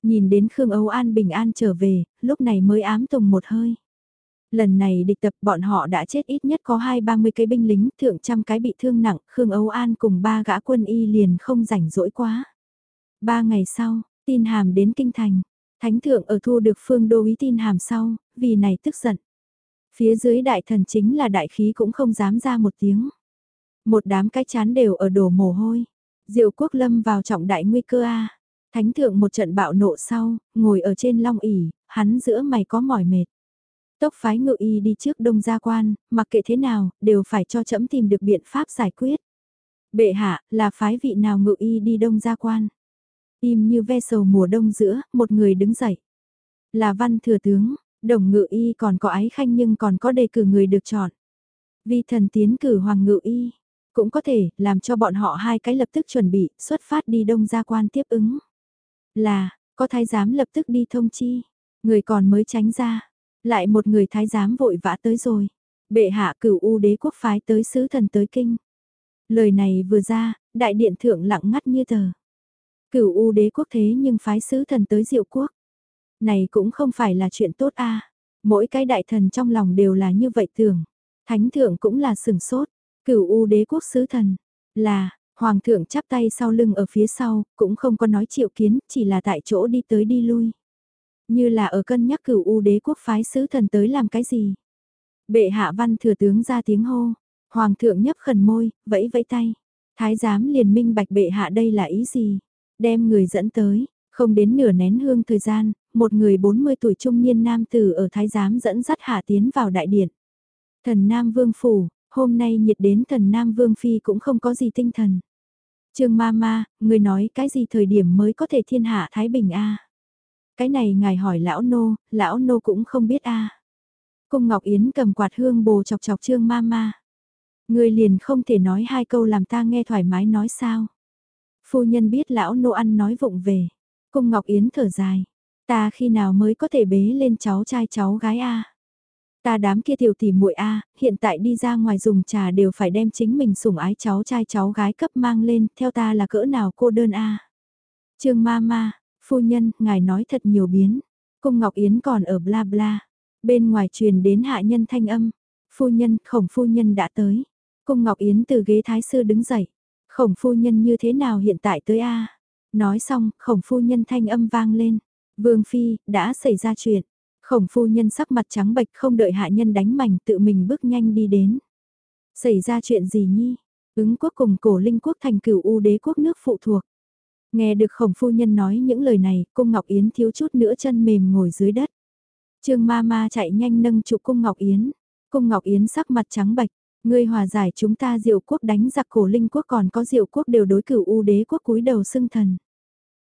Nhìn đến Khương Âu An bình an trở về, lúc này mới ám tùng một hơi. Lần này địch tập bọn họ đã chết ít nhất có hai ba mươi cái binh lính, thượng trăm cái bị thương nặng, Khương Âu An cùng ba gã quân y liền không rảnh rỗi quá. Ba ngày sau, tin hàm đến kinh thành. Thánh thượng ở thu được phương đô ý tin hàm sau, vì này tức giận. Phía dưới đại thần chính là đại khí cũng không dám ra một tiếng. Một đám cái chán đều ở đổ mồ hôi. Diệu quốc lâm vào trọng đại nguy cơ a. Thánh thượng một trận bạo nộ sau, ngồi ở trên long ỉ, hắn giữa mày có mỏi mệt. Tốc phái ngự y đi trước đông gia quan, mặc kệ thế nào, đều phải cho trẫm tìm được biện pháp giải quyết. Bệ hạ, là phái vị nào ngự y đi đông gia quan? Im như ve sầu mùa đông giữa, một người đứng dậy. Là văn thừa tướng, đồng ngự y còn có ái khanh nhưng còn có đề cử người được chọn. Vì thần tiến cử hoàng ngự y, cũng có thể làm cho bọn họ hai cái lập tức chuẩn bị, xuất phát đi đông gia quan tiếp ứng. Là, có thái giám lập tức đi thông chi, người còn mới tránh ra, lại một người thái giám vội vã tới rồi. Bệ hạ cửu u đế quốc phái tới sứ thần tới kinh. Lời này vừa ra, đại điện thượng lặng ngắt như tờ. Cửu U đế quốc thế nhưng phái sứ thần tới diệu quốc. Này cũng không phải là chuyện tốt a Mỗi cái đại thần trong lòng đều là như vậy tưởng. Thánh thượng cũng là sừng sốt. Cửu U đế quốc sứ thần. Là, Hoàng thượng chắp tay sau lưng ở phía sau, cũng không có nói triệu kiến, chỉ là tại chỗ đi tới đi lui. Như là ở cân nhắc cửu U đế quốc phái sứ thần tới làm cái gì. Bệ hạ văn thừa tướng ra tiếng hô. Hoàng thượng nhấp khẩn môi, vẫy vẫy tay. Thái giám liền minh bạch bệ hạ đây là ý gì? Đem người dẫn tới, không đến nửa nén hương thời gian, một người 40 tuổi trung niên nam tử ở thái giám dẫn dắt hạ tiến vào đại điện. Thần Nam Vương Phủ, hôm nay nhiệt đến thần Nam Vương Phi cũng không có gì tinh thần. Trương ma ma, người nói cái gì thời điểm mới có thể thiên hạ Thái Bình a Cái này ngài hỏi lão nô, lão nô cũng không biết a Cung Ngọc Yến cầm quạt hương bồ chọc chọc trương ma ma. Người liền không thể nói hai câu làm ta nghe thoải mái nói sao. Phu nhân biết lão nô ăn nói vụng về. Cung Ngọc Yến thở dài. Ta khi nào mới có thể bế lên cháu trai cháu gái a? Ta đám kia tiểu tỷ muội a, hiện tại đi ra ngoài dùng trà đều phải đem chính mình sủng ái cháu trai cháu gái cấp mang lên, theo ta là cỡ nào cô đơn a. Trương ma ma, phu nhân, ngài nói thật nhiều biến. Cung Ngọc Yến còn ở bla bla. Bên ngoài truyền đến hạ nhân thanh âm. Phu nhân, khổng phu nhân đã tới. Cung Ngọc Yến từ ghế thái sư đứng dậy. Khổng phu nhân như thế nào hiện tại tới a? Nói xong, khổng phu nhân thanh âm vang lên. Vương Phi, đã xảy ra chuyện. Khổng phu nhân sắc mặt trắng bệch không đợi hạ nhân đánh mảnh tự mình bước nhanh đi đến. Xảy ra chuyện gì nhi? Ứng quốc cùng cổ linh quốc thành cửu u đế quốc nước phụ thuộc. Nghe được khổng phu nhân nói những lời này, cung Ngọc Yến thiếu chút nữa chân mềm ngồi dưới đất. Trương ma ma chạy nhanh nâng trụ cung Ngọc Yến. Cung Ngọc Yến sắc mặt trắng bệch, Ngươi hòa giải chúng ta diệu quốc đánh giặc cổ linh quốc còn có diệu quốc đều đối cửu u đế quốc cúi đầu xưng thần.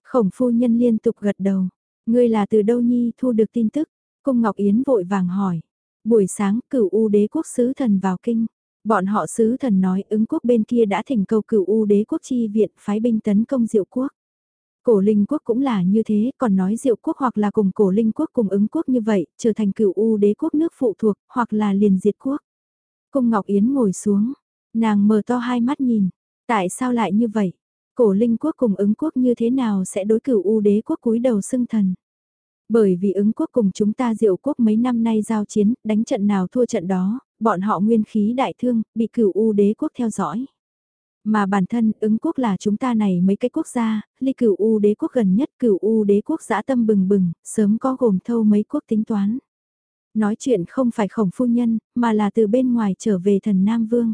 Khổng phu nhân liên tục gật đầu. Ngươi là từ đâu nhi thu được tin tức? Cung Ngọc Yến vội vàng hỏi. Buổi sáng cửu u đế quốc sứ thần vào kinh. Bọn họ sứ thần nói ứng quốc bên kia đã thỉnh cầu cửu u đế quốc chi viện phái binh tấn công diệu quốc. Cổ linh quốc cũng là như thế, còn nói diệu quốc hoặc là cùng cổ linh quốc cùng ứng quốc như vậy, trở thành cửu u đế quốc nước phụ thuộc, hoặc là liền diệt quốc. Cung Ngọc Yến ngồi xuống, nàng mở to hai mắt nhìn, tại sao lại như vậy? Cổ linh quốc cùng ứng quốc như thế nào sẽ đối cửu u đế quốc cúi đầu xưng thần? Bởi vì ứng quốc cùng chúng ta diệu quốc mấy năm nay giao chiến, đánh trận nào thua trận đó, bọn họ nguyên khí đại thương, bị cửu u đế quốc theo dõi. Mà bản thân ứng quốc là chúng ta này mấy cái quốc gia, ly cửu U đế quốc gần nhất cửu U đế quốc dã tâm bừng bừng, sớm có gồm thâu mấy quốc tính toán. Nói chuyện không phải khổng phu nhân, mà là từ bên ngoài trở về thần Nam Vương.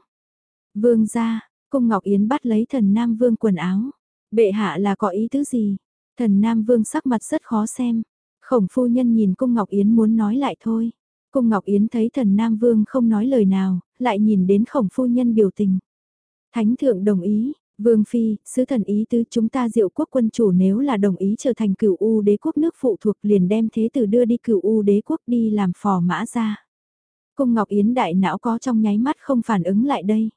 Vương ra, cung Ngọc Yến bắt lấy thần Nam Vương quần áo. Bệ hạ là có ý tứ gì? Thần Nam Vương sắc mặt rất khó xem. Khổng phu nhân nhìn cung Ngọc Yến muốn nói lại thôi. Cung Ngọc Yến thấy thần Nam Vương không nói lời nào, lại nhìn đến khổng phu nhân biểu tình. Thánh thượng đồng ý, Vương Phi, sứ thần ý tứ chúng ta diệu quốc quân chủ nếu là đồng ý trở thành cửu U đế quốc nước phụ thuộc liền đem thế tử đưa đi cửu U đế quốc đi làm phò mã ra. Cung Ngọc Yến đại não có trong nháy mắt không phản ứng lại đây.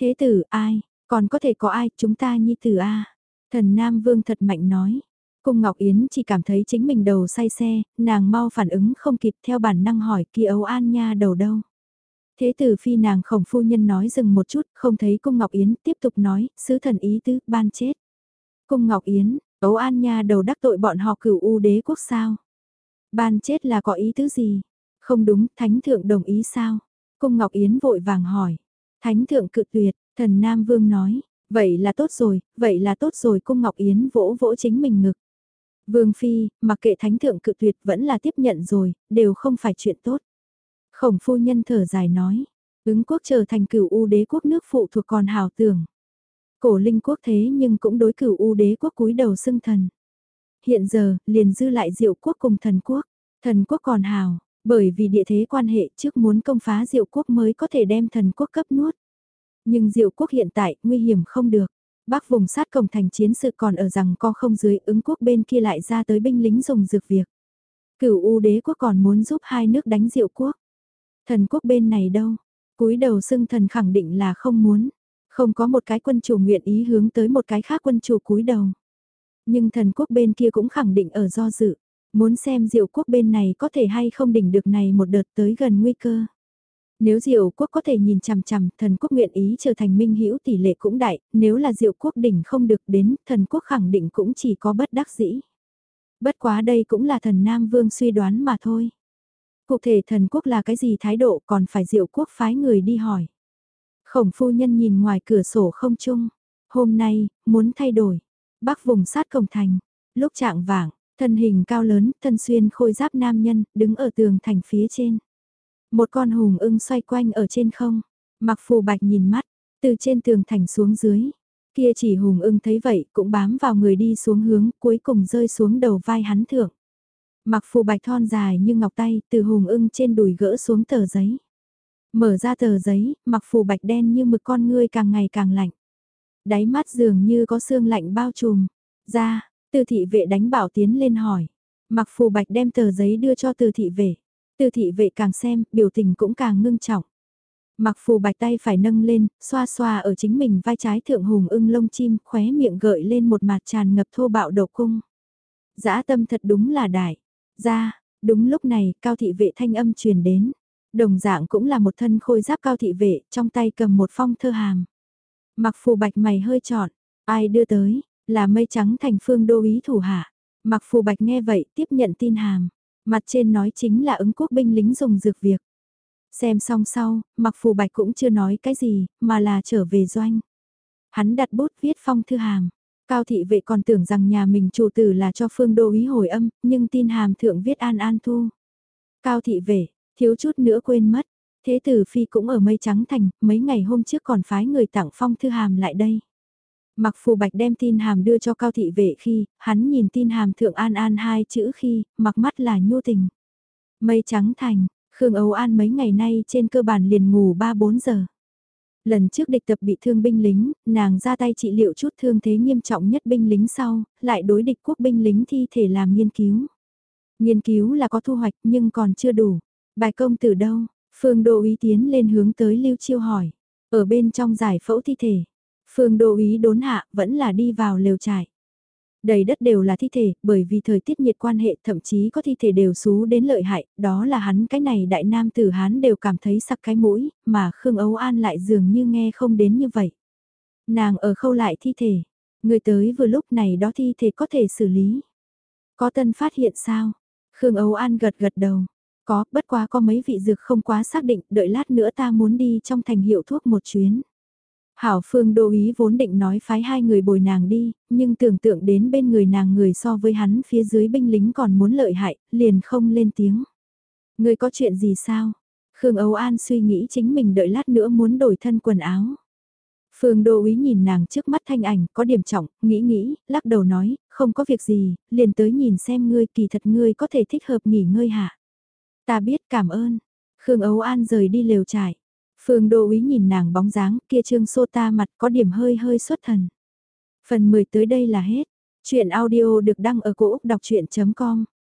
Thế tử ai, còn có thể có ai, chúng ta nhi tử a Thần Nam Vương thật mạnh nói. Cung Ngọc Yến chỉ cảm thấy chính mình đầu say xe, nàng mau phản ứng không kịp theo bản năng hỏi kia ấu an nha đầu đâu. Thế tử phi nàng khổng phu nhân nói dừng một chút, không thấy cung Ngọc Yến, tiếp tục nói, sứ thần ý tứ, ban chết. Cung Ngọc Yến, ấu an nha đầu đắc tội bọn họ cửu u đế quốc sao? Ban chết là có ý tứ gì? Không đúng, thánh thượng đồng ý sao? Cung Ngọc Yến vội vàng hỏi. Thánh thượng cự tuyệt, thần Nam Vương nói, vậy là tốt rồi, vậy là tốt rồi cung Ngọc Yến vỗ vỗ chính mình ngực. Vương Phi, mặc kệ thánh thượng cự tuyệt vẫn là tiếp nhận rồi, đều không phải chuyện tốt. Khổng phu nhân thở dài nói, ứng quốc trở thành cửu u đế quốc nước phụ thuộc còn hào tưởng. Cổ linh quốc thế nhưng cũng đối cửu u đế quốc cúi đầu xưng thần. Hiện giờ, liền dư lại diệu quốc cùng thần quốc. Thần quốc còn hào, bởi vì địa thế quan hệ trước muốn công phá diệu quốc mới có thể đem thần quốc cấp nuốt. Nhưng diệu quốc hiện tại nguy hiểm không được. Bắc vùng sát cổng thành chiến sự còn ở rằng co không dưới ứng quốc bên kia lại ra tới binh lính dùng dược việc. Cửu U đế quốc còn muốn giúp hai nước đánh diệu quốc. Thần quốc bên này đâu? cúi đầu xưng thần khẳng định là không muốn. Không có một cái quân chủ nguyện ý hướng tới một cái khác quân chủ cúi đầu. Nhưng thần quốc bên kia cũng khẳng định ở do dự. Muốn xem diệu quốc bên này có thể hay không đỉnh được này một đợt tới gần nguy cơ. Nếu diệu quốc có thể nhìn chằm chằm, thần quốc nguyện ý trở thành minh hữu tỷ lệ cũng đại, nếu là diệu quốc đỉnh không được đến, thần quốc khẳng định cũng chỉ có bất đắc dĩ. Bất quá đây cũng là thần Nam Vương suy đoán mà thôi. Cụ thể thần quốc là cái gì thái độ còn phải diệu quốc phái người đi hỏi. Khổng phu nhân nhìn ngoài cửa sổ không chung. Hôm nay, muốn thay đổi. Bắc vùng sát cổng thành. Lúc trạng vảng, thân hình cao lớn, thân xuyên khôi giáp nam nhân, đứng ở tường thành phía trên. Một con hùng ưng xoay quanh ở trên không. Mặc phù bạch nhìn mắt, từ trên tường thành xuống dưới. Kia chỉ hùng ưng thấy vậy cũng bám vào người đi xuống hướng cuối cùng rơi xuống đầu vai hắn thượng. Mặc phù bạch thon dài như ngọc tay từ hùng ưng trên đùi gỡ xuống tờ giấy. Mở ra tờ giấy, mặc phù bạch đen như mực con ngươi càng ngày càng lạnh. Đáy mắt dường như có xương lạnh bao trùm. Ra, từ thị vệ đánh bảo tiến lên hỏi. Mặc phù bạch đem tờ giấy đưa cho từ thị vệ. Tư thị vệ càng xem, biểu tình cũng càng ngưng trọng. Mặc phù bạch tay phải nâng lên, xoa xoa ở chính mình vai trái thượng hùng ưng lông chim, khóe miệng gợi lên một mặt tràn ngập thô bạo độc cung. Dã tâm thật đúng là đại. Ra, đúng lúc này, cao thị vệ thanh âm truyền đến. Đồng dạng cũng là một thân khôi giáp cao thị vệ, trong tay cầm một phong thơ hàm. Mặc phù bạch mày hơi trọn, ai đưa tới, là mây trắng thành phương đô ý thủ hạ. Mặc phù bạch nghe vậy, tiếp nhận tin hàm. Mặt trên nói chính là ứng quốc binh lính dùng dược việc. Xem xong sau, mặc phù bạch cũng chưa nói cái gì, mà là trở về doanh. Hắn đặt bút viết phong thư hàm. Cao thị vệ còn tưởng rằng nhà mình chủ tử là cho phương đô ý hồi âm, nhưng tin hàm thượng viết an an thu. Cao thị vệ, thiếu chút nữa quên mất. Thế tử phi cũng ở mây trắng thành, mấy ngày hôm trước còn phái người tặng phong thư hàm lại đây. Mặc phù bạch đem tin hàm đưa cho cao thị vệ khi, hắn nhìn tin hàm thượng an an hai chữ khi, mặc mắt là nhu tình. Mây trắng thành, Khương Âu An mấy ngày nay trên cơ bản liền ngủ 3-4 giờ. Lần trước địch tập bị thương binh lính, nàng ra tay trị liệu chút thương thế nghiêm trọng nhất binh lính sau, lại đối địch quốc binh lính thi thể làm nghiên cứu. Nghiên cứu là có thu hoạch nhưng còn chưa đủ. Bài công từ đâu? Phương Đô Ý tiến lên hướng tới Lưu Chiêu hỏi. Ở bên trong giải phẫu thi thể. Phương Đô Ý đốn hạ vẫn là đi vào lều trại. Đầy đất đều là thi thể, bởi vì thời tiết nhiệt quan hệ thậm chí có thi thể đều xú đến lợi hại, đó là hắn cái này đại nam tử hán đều cảm thấy sặc cái mũi, mà Khương Âu An lại dường như nghe không đến như vậy. Nàng ở khâu lại thi thể, người tới vừa lúc này đó thi thể có thể xử lý. Có tân phát hiện sao? Khương Âu An gật gật đầu. Có, bất quá có mấy vị dược không quá xác định, đợi lát nữa ta muốn đi trong thành hiệu thuốc một chuyến. Hảo Phương đô ý vốn định nói phái hai người bồi nàng đi, nhưng tưởng tượng đến bên người nàng người so với hắn phía dưới binh lính còn muốn lợi hại, liền không lên tiếng. Người có chuyện gì sao? Khương Âu An suy nghĩ chính mình đợi lát nữa muốn đổi thân quần áo. Phương Đô Úy nhìn nàng trước mắt thanh ảnh, có điểm trọng, nghĩ nghĩ, lắc đầu nói, không có việc gì, liền tới nhìn xem ngươi kỳ thật ngươi có thể thích hợp nghỉ ngơi hả? Ta biết cảm ơn. Khương Âu An rời đi lều trải. Phương Đô Úy nhìn nàng bóng dáng, kia trương sô ta mặt có điểm hơi hơi xuất thần. Phần 10 tới đây là hết. Chuyện audio được đăng ở cổ Úc đọc chuyện.com